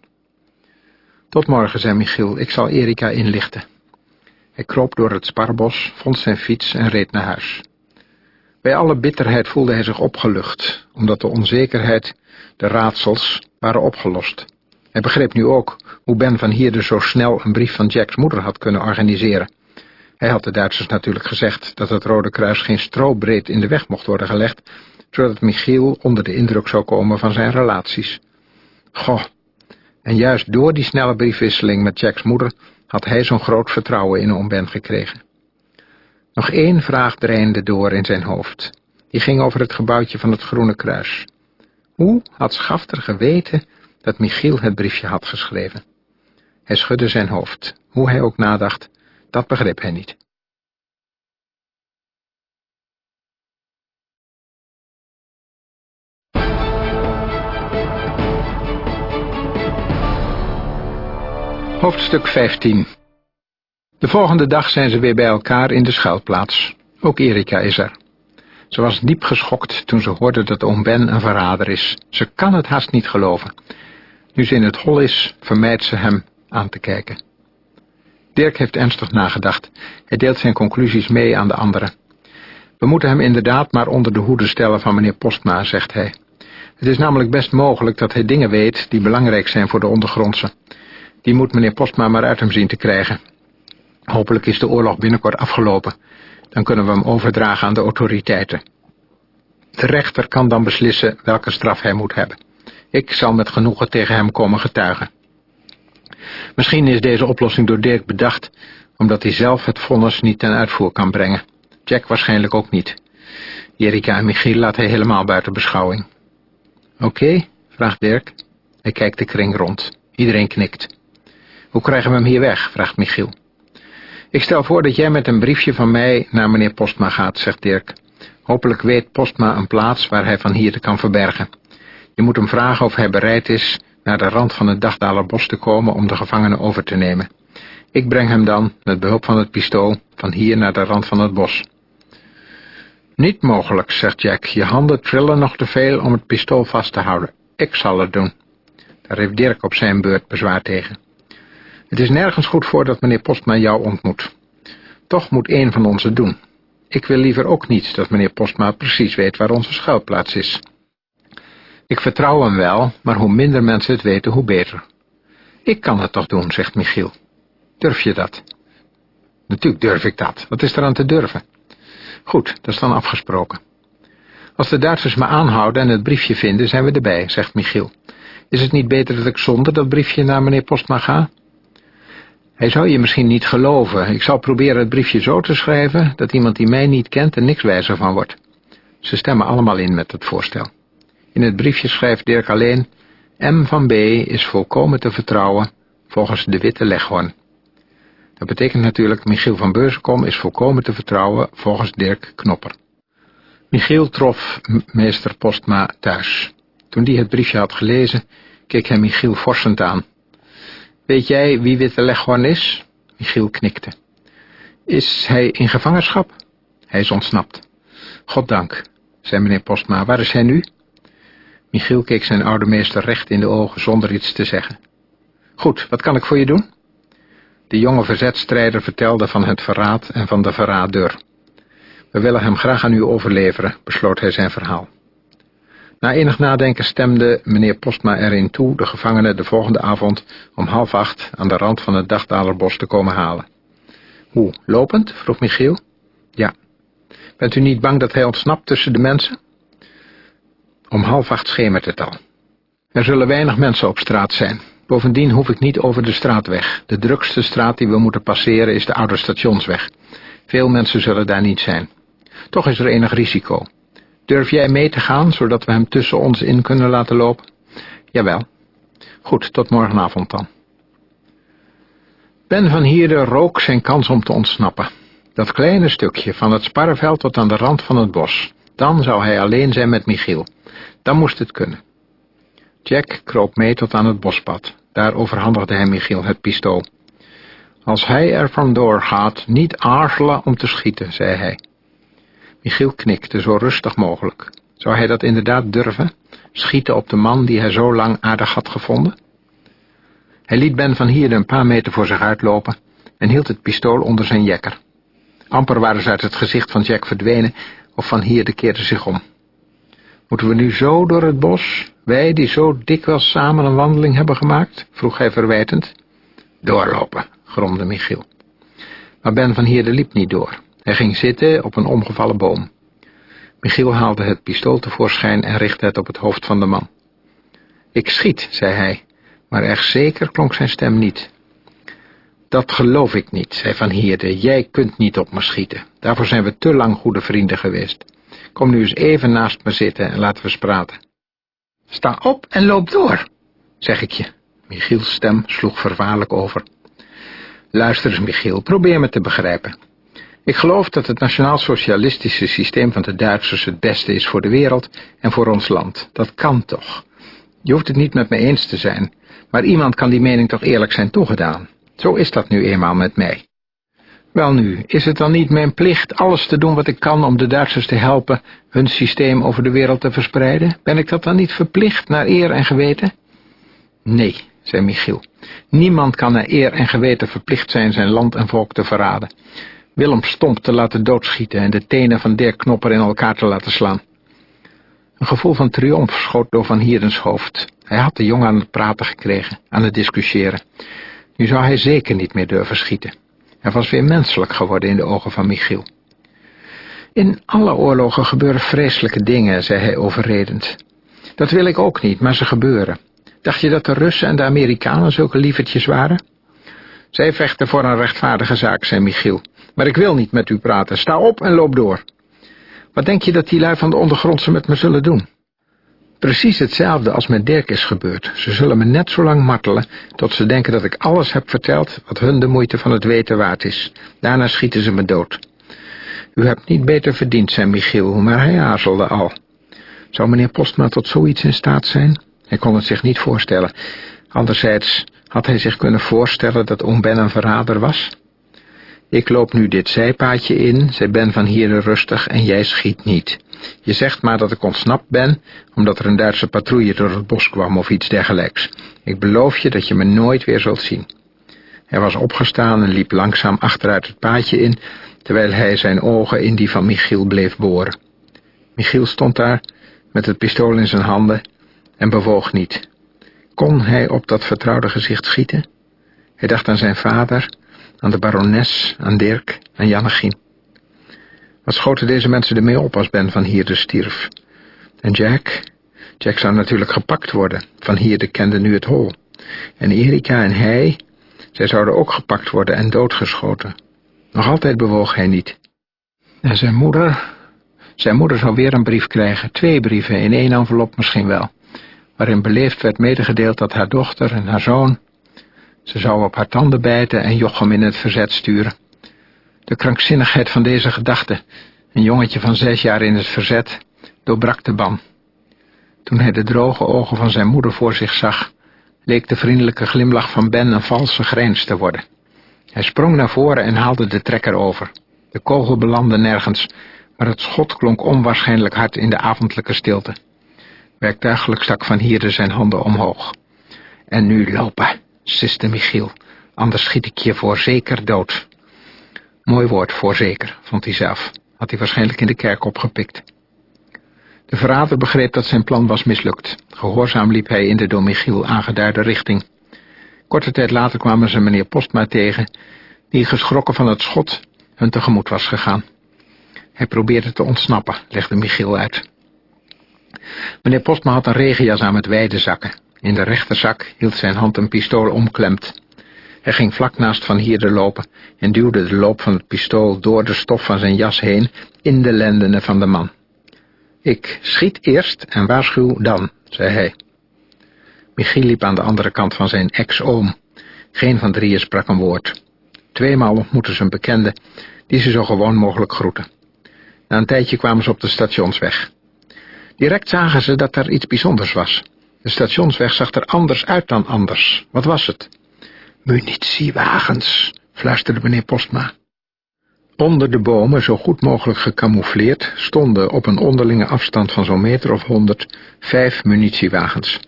Tot morgen, zei Michiel, ik zal Erika inlichten. Hij kroop door het sparbos, vond zijn fiets en reed naar huis. Bij alle bitterheid voelde hij zich opgelucht, omdat de onzekerheid, de raadsels, waren opgelost. Hij begreep nu ook hoe Ben van Hierde zo snel een brief van Jacks moeder had kunnen organiseren. Hij had de Duitsers natuurlijk gezegd dat het Rode Kruis geen strobreed in de weg mocht worden gelegd, zodat Michiel onder de indruk zou komen van zijn relaties. Goh, en juist door die snelle briefwisseling met Jacks moeder had hij zo'n groot vertrouwen in oom Ben gekregen. Nog één vraag dreinde door in zijn hoofd. Die ging over het gebouwtje van het Groene Kruis. Hoe had Schafter geweten dat Michiel het briefje had geschreven? Hij schudde zijn hoofd. Hoe hij ook nadacht, dat begreep hij niet. Hoofdstuk 15 De volgende dag zijn ze weer bij elkaar in de schuilplaats. Ook Erika is er. Ze was diep geschokt toen ze hoorde dat oom Ben een verrader is. Ze kan het haast niet geloven. Nu ze in het hol is, vermijdt ze hem aan te kijken. Dirk heeft ernstig nagedacht. Hij deelt zijn conclusies mee aan de anderen. We moeten hem inderdaad maar onder de hoede stellen van meneer Postma, zegt hij. Het is namelijk best mogelijk dat hij dingen weet die belangrijk zijn voor de ondergrondse. Die moet meneer Postma maar uit hem zien te krijgen. Hopelijk is de oorlog binnenkort afgelopen. Dan kunnen we hem overdragen aan de autoriteiten. De rechter kan dan beslissen welke straf hij moet hebben. Ik zal met genoegen tegen hem komen getuigen. Misschien is deze oplossing door Dirk bedacht, omdat hij zelf het vonnis niet ten uitvoer kan brengen. Jack waarschijnlijk ook niet. Jerika en Michiel laat hij helemaal buiten beschouwing. Oké, vraagt Dirk. Hij kijkt de kring rond. Iedereen knikt. Hoe krijgen we hem hier weg, vraagt Michiel. Ik stel voor dat jij met een briefje van mij naar meneer Postma gaat, zegt Dirk. Hopelijk weet Postma een plaats waar hij van hier te kan verbergen. Je moet hem vragen of hij bereid is naar de rand van het Dagdalerbos te komen om de gevangenen over te nemen. Ik breng hem dan, met behulp van het pistool, van hier naar de rand van het bos. Niet mogelijk, zegt Jack. Je handen trillen nog te veel om het pistool vast te houden. Ik zal het doen. Daar heeft Dirk op zijn beurt bezwaar tegen. Het is nergens goed voor dat meneer Postma jou ontmoet. Toch moet een van ons het doen. Ik wil liever ook niet dat meneer Postma precies weet waar onze schuilplaats is. Ik vertrouw hem wel, maar hoe minder mensen het weten, hoe beter. Ik kan het toch doen, zegt Michiel. Durf je dat? Natuurlijk durf ik dat. Wat is er aan te durven? Goed, dat is dan afgesproken. Als de Duitsers me aanhouden en het briefje vinden, zijn we erbij, zegt Michiel. Is het niet beter dat ik zonder dat briefje naar meneer Postma ga? Hij zou je misschien niet geloven. Ik zal proberen het briefje zo te schrijven dat iemand die mij niet kent er niks wijzer van wordt. Ze stemmen allemaal in met het voorstel. In het briefje schrijft Dirk alleen... M van B is volkomen te vertrouwen volgens de witte leghorn. Dat betekent natuurlijk Michiel van Beurzenkom is volkomen te vertrouwen volgens Dirk Knopper. Michiel trof meester Postma thuis. Toen die het briefje had gelezen, keek hij Michiel forsend aan. Weet jij wie Witte Leghorn is? Michiel knikte. Is hij in gevangenschap? Hij is ontsnapt. Goddank, zei meneer Postma. Waar is hij nu? Michiel keek zijn oude meester recht in de ogen zonder iets te zeggen. Goed, wat kan ik voor je doen? De jonge verzetstrijder vertelde van het verraad en van de verrader. We willen hem graag aan u overleveren, besloot hij zijn verhaal. Na enig nadenken stemde meneer Postma erin toe de gevangene de volgende avond om half acht aan de rand van het Dagdalerbos te komen halen. Hoe, lopend? vroeg Michiel. Ja. Bent u niet bang dat hij ontsnapt tussen de mensen? Om half acht schemert het al. Er zullen weinig mensen op straat zijn. Bovendien hoef ik niet over de straatweg. De drukste straat die we moeten passeren is de oude stationsweg. Veel mensen zullen daar niet zijn. Toch is er enig risico. Durf jij mee te gaan, zodat we hem tussen ons in kunnen laten lopen? Jawel. Goed, tot morgenavond dan. Ben van Hierde rook zijn kans om te ontsnappen. Dat kleine stukje, van het sparreveld tot aan de rand van het bos. Dan zou hij alleen zijn met Michiel. Dan moest het kunnen. Jack kroop mee tot aan het bospad. Daar overhandigde hij Michiel het pistool. Als hij er vandoor gaat, niet aarzelen om te schieten, zei hij. Michiel knikte, zo rustig mogelijk. Zou hij dat inderdaad durven? Schieten op de man die hij zo lang aardig had gevonden? Hij liet Ben van Hierde een paar meter voor zich uitlopen en hield het pistool onder zijn jekker. Amper waren ze uit het gezicht van Jack verdwenen of van Hierde keerde zich om. Moeten we nu zo door het bos, wij die zo dikwijls samen een wandeling hebben gemaakt? vroeg hij verwijtend. Doorlopen, gromde Michiel. Maar Ben van Heerde liep niet door. Hij ging zitten op een omgevallen boom. Michiel haalde het pistool tevoorschijn en richtte het op het hoofd van de man. Ik schiet, zei hij, maar erg zeker klonk zijn stem niet. Dat geloof ik niet, zei Van Heerde. Jij kunt niet op me schieten. Daarvoor zijn we te lang goede vrienden geweest. Kom nu eens even naast me zitten en laten we eens praten. Sta op en loop door, zeg ik je. Michiels stem sloeg vervaarlijk over. Luister eens, Michiel, probeer me te begrijpen. Ik geloof dat het nationaal-socialistische systeem van de Duitsers het beste is voor de wereld en voor ons land. Dat kan toch. Je hoeft het niet met me eens te zijn, maar iemand kan die mening toch eerlijk zijn toegedaan. Zo is dat nu eenmaal met mij. Welnu, is het dan niet mijn plicht alles te doen wat ik kan om de Duitsers te helpen hun systeem over de wereld te verspreiden? Ben ik dat dan niet verplicht naar eer en geweten? Nee, zei Michiel. Niemand kan naar eer en geweten verplicht zijn zijn land en volk te verraden. Willem Stomp te laten doodschieten en de tenen van Dirk Knopper in elkaar te laten slaan. Een gevoel van triomf schoot door Van Hierdens hoofd. Hij had de jongen aan het praten gekregen, aan het discussiëren. Nu zou hij zeker niet meer durven schieten. Hij was weer menselijk geworden in de ogen van Michiel. In alle oorlogen gebeuren vreselijke dingen, zei hij overredend. Dat wil ik ook niet, maar ze gebeuren. Dacht je dat de Russen en de Amerikanen zulke lievertjes waren? Zij vechten voor een rechtvaardige zaak, zei Michiel. Maar ik wil niet met u praten. Sta op en loop door. Wat denk je dat die lui van de ondergrondse met me zullen doen? Precies hetzelfde als met Dirk is gebeurd. Ze zullen me net zo lang martelen, tot ze denken dat ik alles heb verteld wat hun de moeite van het weten waard is. Daarna schieten ze me dood. U hebt niet beter verdiend, zei Michiel, maar hij aarzelde al. Zou meneer Postma tot zoiets in staat zijn? Hij kon het zich niet voorstellen. Anderzijds had hij zich kunnen voorstellen dat oom Ben een verrader was. Ik loop nu dit zijpaadje in, zei Ben van Hieren rustig, en jij schiet niet. Je zegt maar dat ik ontsnapt ben, omdat er een Duitse patrouille door het bos kwam of iets dergelijks. Ik beloof je dat je me nooit weer zult zien. Hij was opgestaan en liep langzaam achteruit het paadje in, terwijl hij zijn ogen in die van Michiel bleef boren. Michiel stond daar, met het pistool in zijn handen, en bewoog niet. Kon hij op dat vertrouwde gezicht schieten? Hij dacht aan zijn vader, aan de barones, aan Dirk, aan Jannegien. Wat schoten deze mensen ermee op als Ben van Hierde stierf? En Jack? Jack zou natuurlijk gepakt worden. Van Hierde kende nu het hol. En Erika en hij, zij zouden ook gepakt worden en doodgeschoten. Nog altijd bewoog hij niet. En zijn moeder... Zijn moeder zou weer een brief krijgen, twee brieven, in één envelop misschien wel, waarin beleefd werd medegedeeld dat haar dochter en haar zoon... Ze zou op haar tanden bijten en Jochem in het verzet sturen. De krankzinnigheid van deze gedachte, een jongetje van zes jaar in het verzet, doorbrak de ban. Toen hij de droge ogen van zijn moeder voor zich zag, leek de vriendelijke glimlach van Ben een valse grijns te worden. Hij sprong naar voren en haalde de trekker over. De kogel belandde nergens, maar het schot klonk onwaarschijnlijk hard in de avondelijke stilte. Werktuigelijk stak Van Hierde zijn handen omhoog. En nu lopen, siste Michiel, anders schiet ik je voorzeker dood. Mooi woord, voorzeker, vond hij zelf. Had hij waarschijnlijk in de kerk opgepikt. De verrader begreep dat zijn plan was mislukt. Gehoorzaam liep hij in de door Michiel aangeduide richting. Korte tijd later kwamen ze meneer Postma tegen, die geschrokken van het schot hun tegemoet was gegaan. Hij probeerde te ontsnappen, legde Michiel uit. Meneer Postma had een regenjas aan met wijde zakken. In de rechterzak hield zijn hand een pistool omklemd. Hij ging vlak naast Van Hierde lopen en duwde de loop van het pistool door de stof van zijn jas heen in de lendenen van de man. Ik schiet eerst en waarschuw dan, zei hij. Michiel liep aan de andere kant van zijn ex-oom. Geen van drieën sprak een woord. Tweemaal ontmoetten ze een bekende, die ze zo gewoon mogelijk groeten. Na een tijdje kwamen ze op de stationsweg. Direct zagen ze dat er iets bijzonders was. De stationsweg zag er anders uit dan anders. Wat was het? Munitiewagens, fluisterde meneer Postma. Onder de bomen, zo goed mogelijk gecamoufleerd, stonden op een onderlinge afstand van zo'n meter of honderd vijf munitiewagens.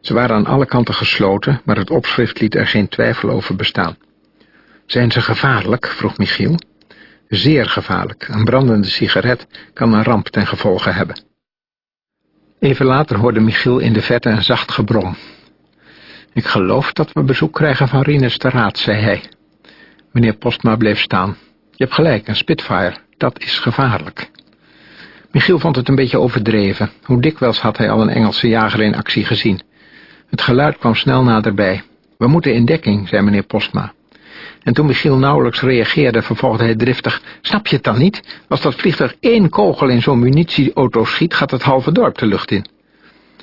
Ze waren aan alle kanten gesloten, maar het opschrift liet er geen twijfel over bestaan. Zijn ze gevaarlijk? vroeg Michiel. Zeer gevaarlijk. Een brandende sigaret kan een ramp ten gevolge hebben. Even later hoorde Michiel in de verte een zacht gebrom. Ik geloof dat we bezoek krijgen van Rinus de Raad, zei hij. Meneer Postma bleef staan. Je hebt gelijk, een Spitfire, dat is gevaarlijk. Michiel vond het een beetje overdreven. Hoe dikwijls had hij al een Engelse jager in actie gezien. Het geluid kwam snel naderbij. We moeten in dekking, zei meneer Postma. En toen Michiel nauwelijks reageerde, vervolgde hij driftig... Snap je het dan niet? Als dat vliegtuig één kogel in zo'n munitieauto schiet... gaat het halve dorp de lucht in.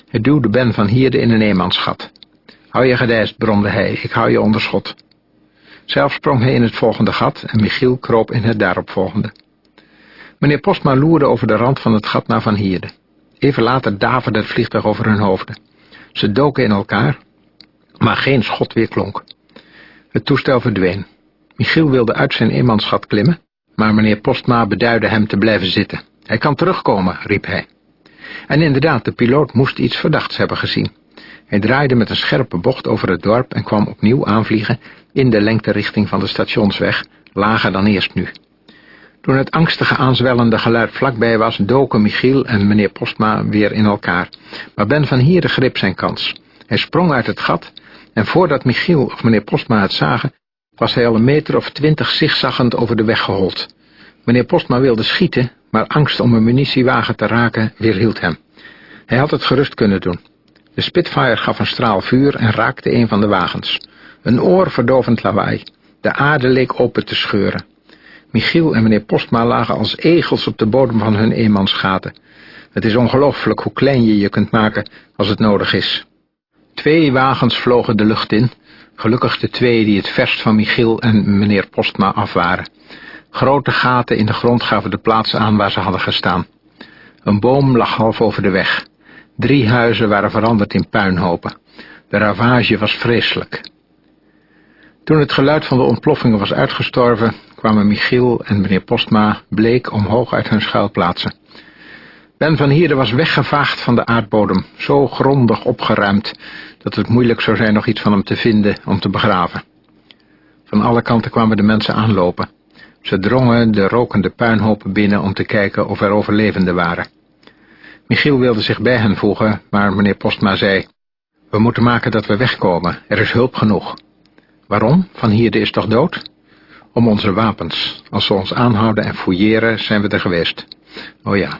Hij duwde Ben van Hierde in een eenmansgat. Hou je gedijst, bromde hij, ik hou je onder schot. Zelf sprong hij in het volgende gat en Michiel kroop in het daaropvolgende. Meneer Postma loerde over de rand van het gat naar Van Hierde. Even later daverde het vliegtuig over hun hoofden. Ze doken in elkaar, maar geen schot weer klonk. Het toestel verdween. Michiel wilde uit zijn eenmansgat klimmen, maar meneer Postma beduidde hem te blijven zitten. Hij kan terugkomen, riep hij. En inderdaad, de piloot moest iets verdachts hebben gezien. Hij draaide met een scherpe bocht over het dorp en kwam opnieuw aanvliegen in de lengterichting van de stationsweg, lager dan eerst nu. Toen het angstige aanzwellende geluid vlakbij was, doken Michiel en meneer Postma weer in elkaar. Maar Ben van Hierde greep zijn kans. Hij sprong uit het gat en voordat Michiel of meneer Postma het zagen, was hij al een meter of twintig zigzaggend over de weg gehold. Meneer Postma wilde schieten, maar angst om een munitiewagen te raken weerhield hem. Hij had het gerust kunnen doen. De Spitfire gaf een straal vuur en raakte een van de wagens. Een oorverdovend lawaai. De aarde leek open te scheuren. Michiel en meneer Postma lagen als egels op de bodem van hun eenmansgaten. Het is ongelooflijk hoe klein je je kunt maken als het nodig is. Twee wagens vlogen de lucht in, gelukkig de twee die het verst van Michiel en meneer Postma af waren. Grote gaten in de grond gaven de plaats aan waar ze hadden gestaan. Een boom lag half over de weg. Drie huizen waren veranderd in puinhopen. De ravage was vreselijk. Toen het geluid van de ontploffingen was uitgestorven, kwamen Michiel en meneer Postma bleek omhoog uit hun schuilplaatsen. Ben van Hierde was weggevaagd van de aardbodem, zo grondig opgeruimd, dat het moeilijk zou zijn nog iets van hem te vinden om te begraven. Van alle kanten kwamen de mensen aanlopen. Ze drongen de rokende puinhopen binnen om te kijken of er overlevenden waren. Michiel wilde zich bij hen voegen, maar meneer Postma zei... We moeten maken dat we wegkomen, er is hulp genoeg. Waarom? Van Hierde is toch dood? Om onze wapens. Als ze ons aanhouden en fouilleren, zijn we er geweest. Oh ja.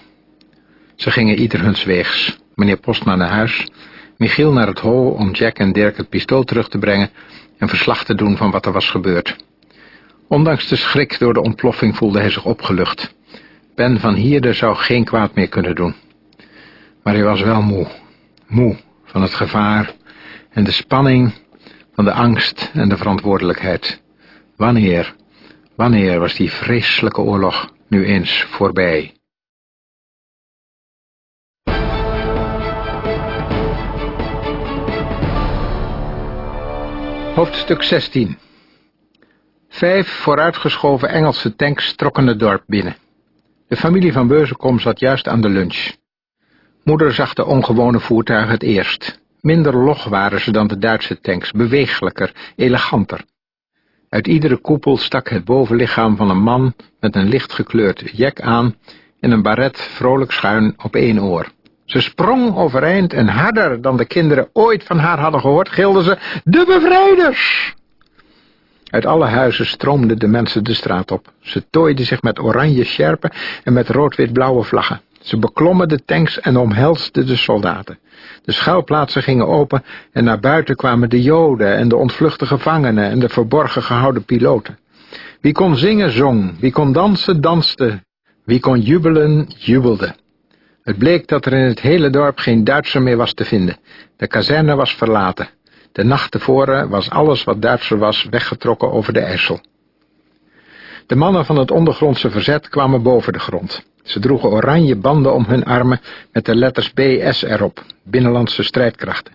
Ze gingen ieder huns weegs. Meneer Postma naar huis, Michiel naar het hol om Jack en Dirk het pistool terug te brengen en verslag te doen van wat er was gebeurd. Ondanks de schrik door de ontploffing voelde hij zich opgelucht. Ben van Hierde zou geen kwaad meer kunnen doen. Maar hij was wel moe. Moe van het gevaar en de spanning, van de angst en de verantwoordelijkheid. Wanneer, wanneer was die vreselijke oorlog nu eens voorbij? Hoofdstuk 16 Vijf vooruitgeschoven Engelse tanks trokken het dorp binnen. De familie van Beuzenkom zat juist aan de lunch. Moeder zag de ongewone voertuigen het eerst. Minder log waren ze dan de Duitse tanks, bewegelijker, eleganter. Uit iedere koepel stak het bovenlichaam van een man met een licht gekleurd jek aan en een baret vrolijk schuin op één oor. Ze sprong overeind en harder dan de kinderen ooit van haar hadden gehoord, gilde ze, de bevrijders! Uit alle huizen stroomden de mensen de straat op. Ze tooiden zich met oranje sjerpen en met rood-wit-blauwe vlaggen. Ze beklommen de tanks en omhelsden de soldaten. De schuilplaatsen gingen open en naar buiten kwamen de joden en de ontvluchte gevangenen en de verborgen gehouden piloten. Wie kon zingen, zong. Wie kon dansen, danste. Wie kon jubelen, jubelde. Het bleek dat er in het hele dorp geen Duitser meer was te vinden. De kazerne was verlaten. De nacht tevoren was alles wat Duitser was weggetrokken over de IJssel. De mannen van het ondergrondse verzet kwamen boven de grond. Ze droegen oranje banden om hun armen met de letters BS erop, Binnenlandse Strijdkrachten.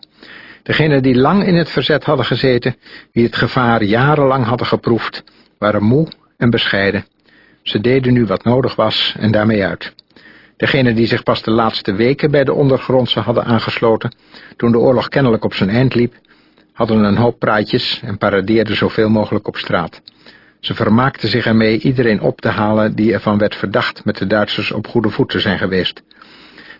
Degenen die lang in het verzet hadden gezeten, die het gevaar jarenlang hadden geproefd, waren moe en bescheiden. Ze deden nu wat nodig was en daarmee uit. Degenen die zich pas de laatste weken bij de ondergrondse hadden aangesloten, toen de oorlog kennelijk op zijn eind liep, hadden een hoop praatjes en paradeerden zoveel mogelijk op straat. Ze vermaakten zich ermee iedereen op te halen die ervan werd verdacht met de Duitsers op goede voet te zijn geweest.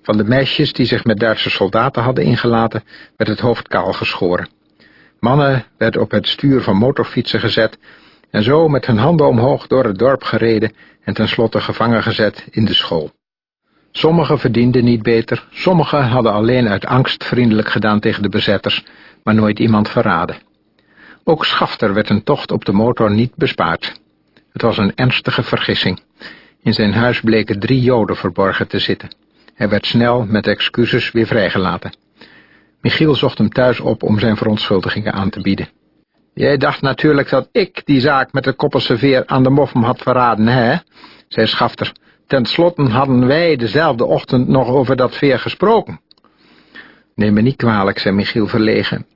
Van de meisjes die zich met Duitse soldaten hadden ingelaten, werd het hoofd kaal geschoren. Mannen werden op het stuur van motorfietsen gezet en zo met hun handen omhoog door het dorp gereden en tenslotte gevangen gezet in de school. Sommigen verdienden niet beter, sommigen hadden alleen uit angst vriendelijk gedaan tegen de bezetters, maar nooit iemand verraden. Ook Schafter werd een tocht op de motor niet bespaard. Het was een ernstige vergissing. In zijn huis bleken drie joden verborgen te zitten. Hij werd snel met excuses weer vrijgelaten. Michiel zocht hem thuis op om zijn verontschuldigingen aan te bieden. Jij dacht natuurlijk dat ik die zaak met de koppelse veer aan de moffem had verraden, hè? zei Schafter. Ten slotte hadden wij dezelfde ochtend nog over dat veer gesproken. Neem me niet kwalijk, zei Michiel verlegen.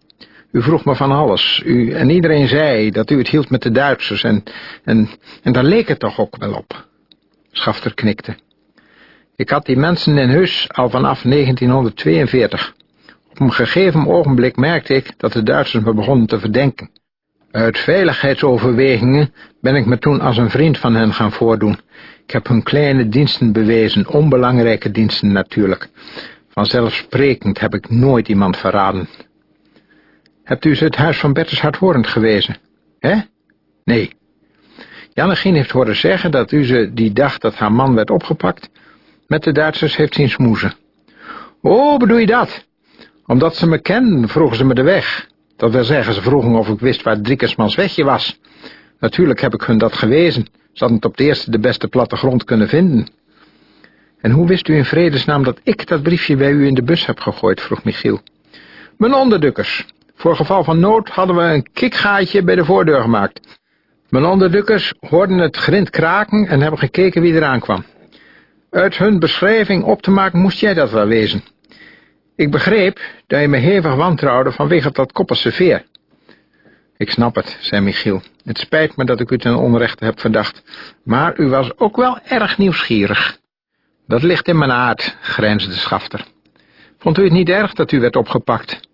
U vroeg me van alles. U en iedereen zei dat u het hield met de Duitsers en, en, en daar leek het toch ook wel op. Schafter knikte. Ik had die mensen in huis al vanaf 1942. Op een gegeven ogenblik merkte ik dat de Duitsers me begonnen te verdenken. Uit veiligheidsoverwegingen ben ik me toen als een vriend van hen gaan voordoen. Ik heb hun kleine diensten bewezen, onbelangrijke diensten natuurlijk. Vanzelfsprekend heb ik nooit iemand verraden. Hebt u ze het huis van Bertus Hardhorend gewezen? Hè? Nee. Jannegien heeft horen zeggen dat u ze die dag dat haar man werd opgepakt, met de Duitsers heeft zien smoezen. Oh, bedoel je dat? Omdat ze me kenden, vroegen ze me de weg. Dat wil zeggen, ze vroegen of ik wist waar Driekersmans wegje was. Natuurlijk heb ik hun dat gewezen. Ze hadden het op de eerste de beste plattegrond kunnen vinden. En hoe wist u in vredesnaam dat ik dat briefje bij u in de bus heb gegooid, vroeg Michiel. Mijn onderdukkers. Voor geval van nood hadden we een kikgaatje bij de voordeur gemaakt. Mijn onderdukkers hoorden het grind kraken en hebben gekeken wie eraan kwam. Uit hun beschrijving op te maken moest jij dat wel wezen. Ik begreep dat je me hevig wantrouwde vanwege dat kopperse veer. Ik snap het, zei Michiel. Het spijt me dat ik u ten onrechte heb verdacht, maar u was ook wel erg nieuwsgierig. Dat ligt in mijn aard, grijnsde Schafter. Vond u het niet erg dat u werd opgepakt?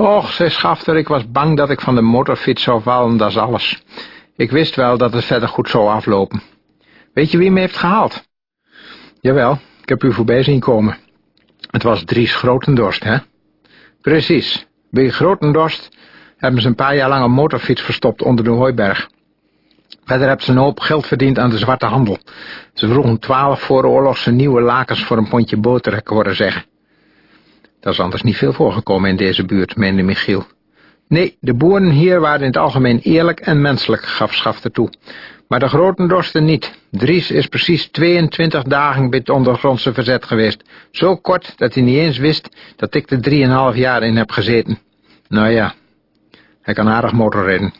Och, zei Schafter, ik was bang dat ik van de motorfiets zou vallen, dat is alles. Ik wist wel dat het verder goed zou aflopen. Weet je wie me heeft gehaald? Jawel, ik heb u voorbij zien komen. Het was Dries Grotendorst, hè? Precies. Bij Grotendorst hebben ze een paar jaar lang een motorfiets verstopt onder de hooiberg. Verder hebben ze een hoop geld verdiend aan de zwarte handel. Ze vroegen twaalf vooroorlogse nieuwe lakens voor een pondje boter, ik horen zeggen. Dat is anders niet veel voorgekomen in deze buurt, meende Michiel. Nee, de boeren hier waren in het algemeen eerlijk en menselijk, gaf Schafter toe. Maar de Grotendorsten niet. Dries is precies 22 dagen bij het ondergrondse verzet geweest. Zo kort dat hij niet eens wist dat ik er drieënhalf jaar in heb gezeten. Nou ja, hij kan aardig motorrijden.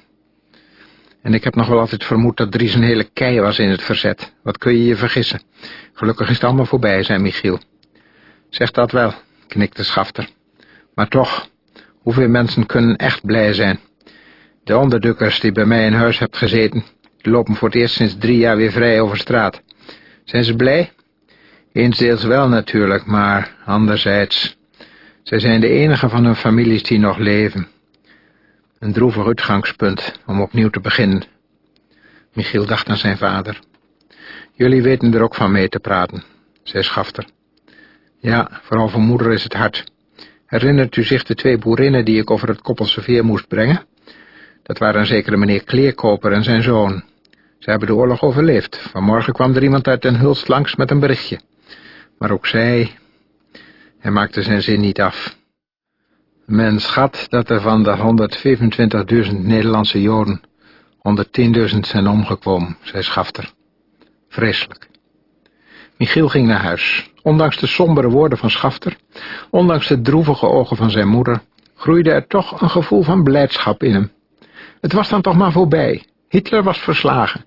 En ik heb nog wel altijd vermoed dat Dries een hele kei was in het verzet. Wat kun je je vergissen? Gelukkig is het allemaal voorbij, zei Michiel. Zeg dat wel, knikte Schafter. Maar toch, hoeveel mensen kunnen echt blij zijn? De onderdukkers die bij mij in huis hebt gezeten, lopen voor het eerst sinds drie jaar weer vrij over straat. Zijn ze blij? Eensdeels wel natuurlijk, maar anderzijds... Zij zijn de enige van hun families die nog leven. Een droevig uitgangspunt om opnieuw te beginnen. Michiel dacht aan zijn vader. Jullie weten er ook van mee te praten, zei Schafter. Ja, vooral voor moeder is het hard. Herinnert u zich de twee boerinnen die ik over het koppelse veer moest brengen? Dat waren een zekere meneer Kleerkoper en zijn zoon. Ze hebben de oorlog overleefd. Vanmorgen kwam er iemand uit Den Hulst langs met een berichtje. Maar ook zij... Hij maakte zijn zin niet af. Men schat dat er van de 125.000 Nederlandse Joden 110.000 zijn omgekomen, zei Schafter. Vreselijk. Michiel ging naar huis. Ondanks de sombere woorden van Schafter, ondanks de droevige ogen van zijn moeder, groeide er toch een gevoel van blijdschap in hem. Het was dan toch maar voorbij. Hitler was verslagen.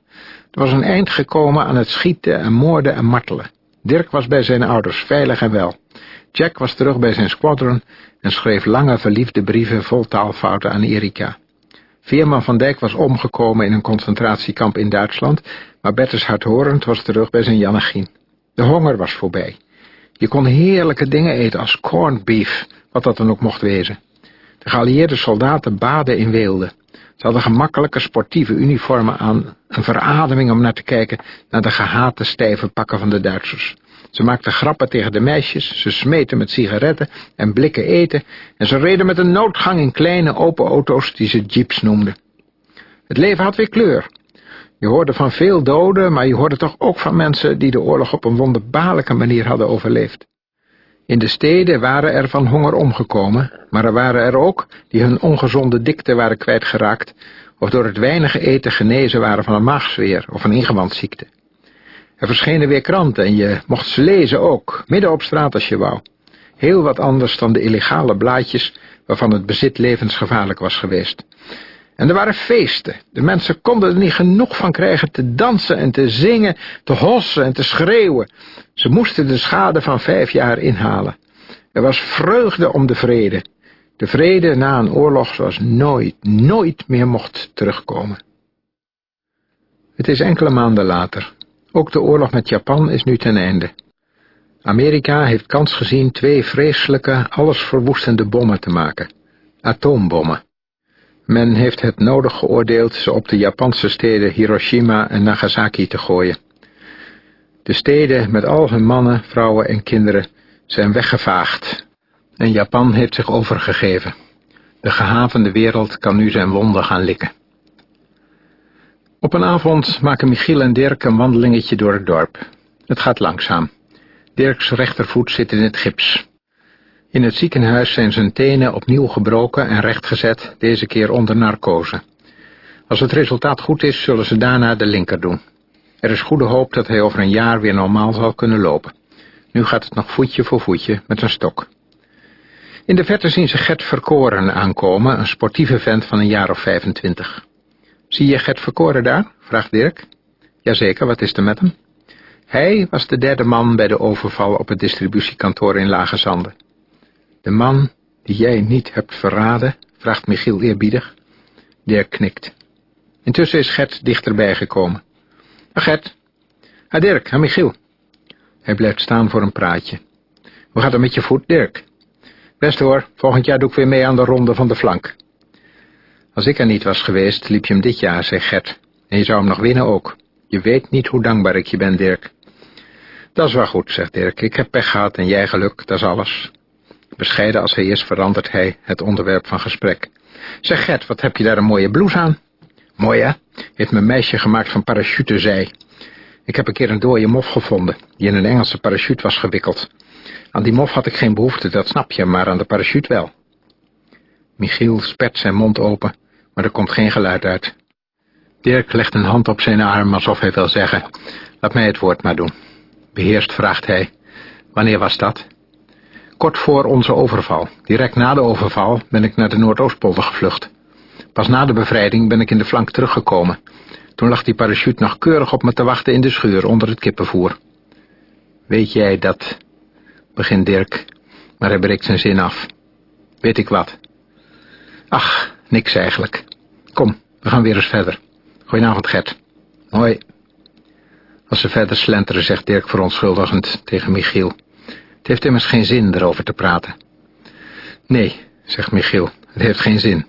Er was een eind gekomen aan het schieten en moorden en martelen. Dirk was bij zijn ouders, veilig en wel. Jack was terug bij zijn squadron en schreef lange verliefde brieven vol taalfouten aan Erika. Veerman van Dijk was omgekomen in een concentratiekamp in Duitsland, maar Bertus Hardhorend was terug bij zijn Jannegien. De honger was voorbij. Je kon heerlijke dingen eten als corned beef, wat dat dan ook mocht wezen. De geallieerde soldaten baden in weelde. Ze hadden gemakkelijke sportieve uniformen aan, een verademing om naar te kijken naar de gehate stijve pakken van de Duitsers. Ze maakten grappen tegen de meisjes, ze smeten met sigaretten en blikken eten en ze reden met een noodgang in kleine open auto's die ze jeeps noemden. Het leven had weer kleur. Je hoorde van veel doden, maar je hoorde toch ook van mensen die de oorlog op een wonderbaarlijke manier hadden overleefd. In de steden waren er van honger omgekomen, maar er waren er ook die hun ongezonde dikte waren kwijtgeraakt of door het weinige eten genezen waren van een maagzweer of een ingewandziekte. Er verschenen weer kranten en je mocht ze lezen ook, midden op straat als je wou. Heel wat anders dan de illegale blaadjes waarvan het bezit levensgevaarlijk was geweest. En er waren feesten. De mensen konden er niet genoeg van krijgen te dansen en te zingen, te hossen en te schreeuwen. Ze moesten de schade van vijf jaar inhalen. Er was vreugde om de vrede. De vrede na een oorlog zoals nooit, nooit meer mocht terugkomen. Het is enkele maanden later. Ook de oorlog met Japan is nu ten einde. Amerika heeft kans gezien twee vreselijke, allesverwoestende bommen te maken. Atoombommen. Men heeft het nodig geoordeeld ze op de Japanse steden Hiroshima en Nagasaki te gooien. De steden met al hun mannen, vrouwen en kinderen zijn weggevaagd en Japan heeft zich overgegeven. De gehavende wereld kan nu zijn wonden gaan likken. Op een avond maken Michiel en Dirk een wandelingetje door het dorp. Het gaat langzaam. Dirks rechtervoet zit in het gips. In het ziekenhuis zijn zijn tenen opnieuw gebroken en rechtgezet, deze keer onder narcose. Als het resultaat goed is, zullen ze daarna de linker doen. Er is goede hoop dat hij over een jaar weer normaal zal kunnen lopen. Nu gaat het nog voetje voor voetje met een stok. In de verte zien ze Gert Verkoren aankomen, een sportieve vent van een jaar of 25. Zie je Gert Verkoren daar? vraagt Dirk. Jazeker, wat is er met hem? Hij was de derde man bij de overval op het distributiekantoor in Lage Zanden. De man die jij niet hebt verraden, vraagt Michiel eerbiedig. Dirk knikt. Intussen is Gert dichterbij gekomen. Ah, Gert. Ah, Dirk, ah, Michiel. Hij blijft staan voor een praatje. Hoe gaat het met je voet, Dirk? Best hoor, volgend jaar doe ik weer mee aan de ronde van de flank. Als ik er niet was geweest, liep je hem dit jaar, zegt Gert. En je zou hem nog winnen ook. Je weet niet hoe dankbaar ik je ben, Dirk. Dat is wel goed, zegt Dirk. Ik heb pech gehad en jij geluk, dat is alles. Bescheiden als hij is, verandert hij het onderwerp van gesprek. Zeg Gert, wat heb je daar een mooie blouse aan? Mooi, hè? Heeft mijn meisje gemaakt van parachutezij. Ik heb een keer een dode mof gevonden, die in een Engelse parachute was gewikkeld. Aan die mof had ik geen behoefte, dat snap je, maar aan de parachute wel. Michiel spert zijn mond open, maar er komt geen geluid uit. Dirk legt een hand op zijn arm, alsof hij wil zeggen, laat mij het woord maar doen. Beheerst vraagt hij, wanneer was dat? Kort voor onze overval, direct na de overval, ben ik naar de Noordoostpolder gevlucht. Pas na de bevrijding ben ik in de flank teruggekomen. Toen lag die parachute nog keurig op me te wachten in de schuur onder het kippenvoer. Weet jij dat, begint Dirk, maar hij breekt zijn zin af. Weet ik wat? Ach, niks eigenlijk. Kom, we gaan weer eens verder. Goedenavond, Gert. Hoi. Als ze verder slenteren, zegt Dirk verontschuldigend tegen Michiel. Het heeft immers geen zin erover te praten. Nee, zegt Michiel, het heeft geen zin.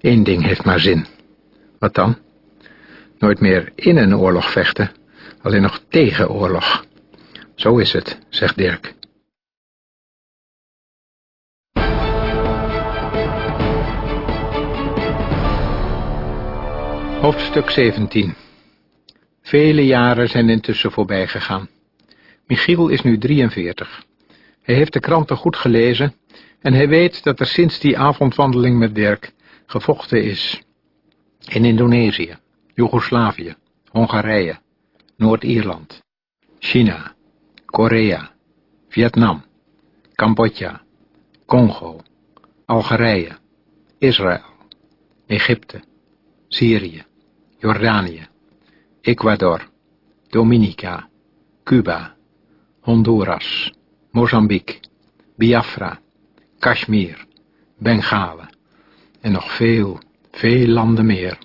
Eén ding heeft maar zin. Wat dan? Nooit meer in een oorlog vechten, alleen nog tegen oorlog. Zo is het, zegt Dirk. Hoofdstuk 17 Vele jaren zijn intussen voorbij gegaan. Michiel is nu 43. Hij heeft de kranten goed gelezen en hij weet dat er sinds die avondwandeling met Dirk gevochten is. In Indonesië, Joegoslavië, Hongarije, Noord-Ierland, China, Korea, Vietnam, Cambodja, Congo, Algerije, Israël, Egypte, Syrië, Jordanië, Ecuador, Dominica, Cuba, Honduras, Mozambique, Biafra, Kashmir, Bengalen en nog veel, veel landen meer.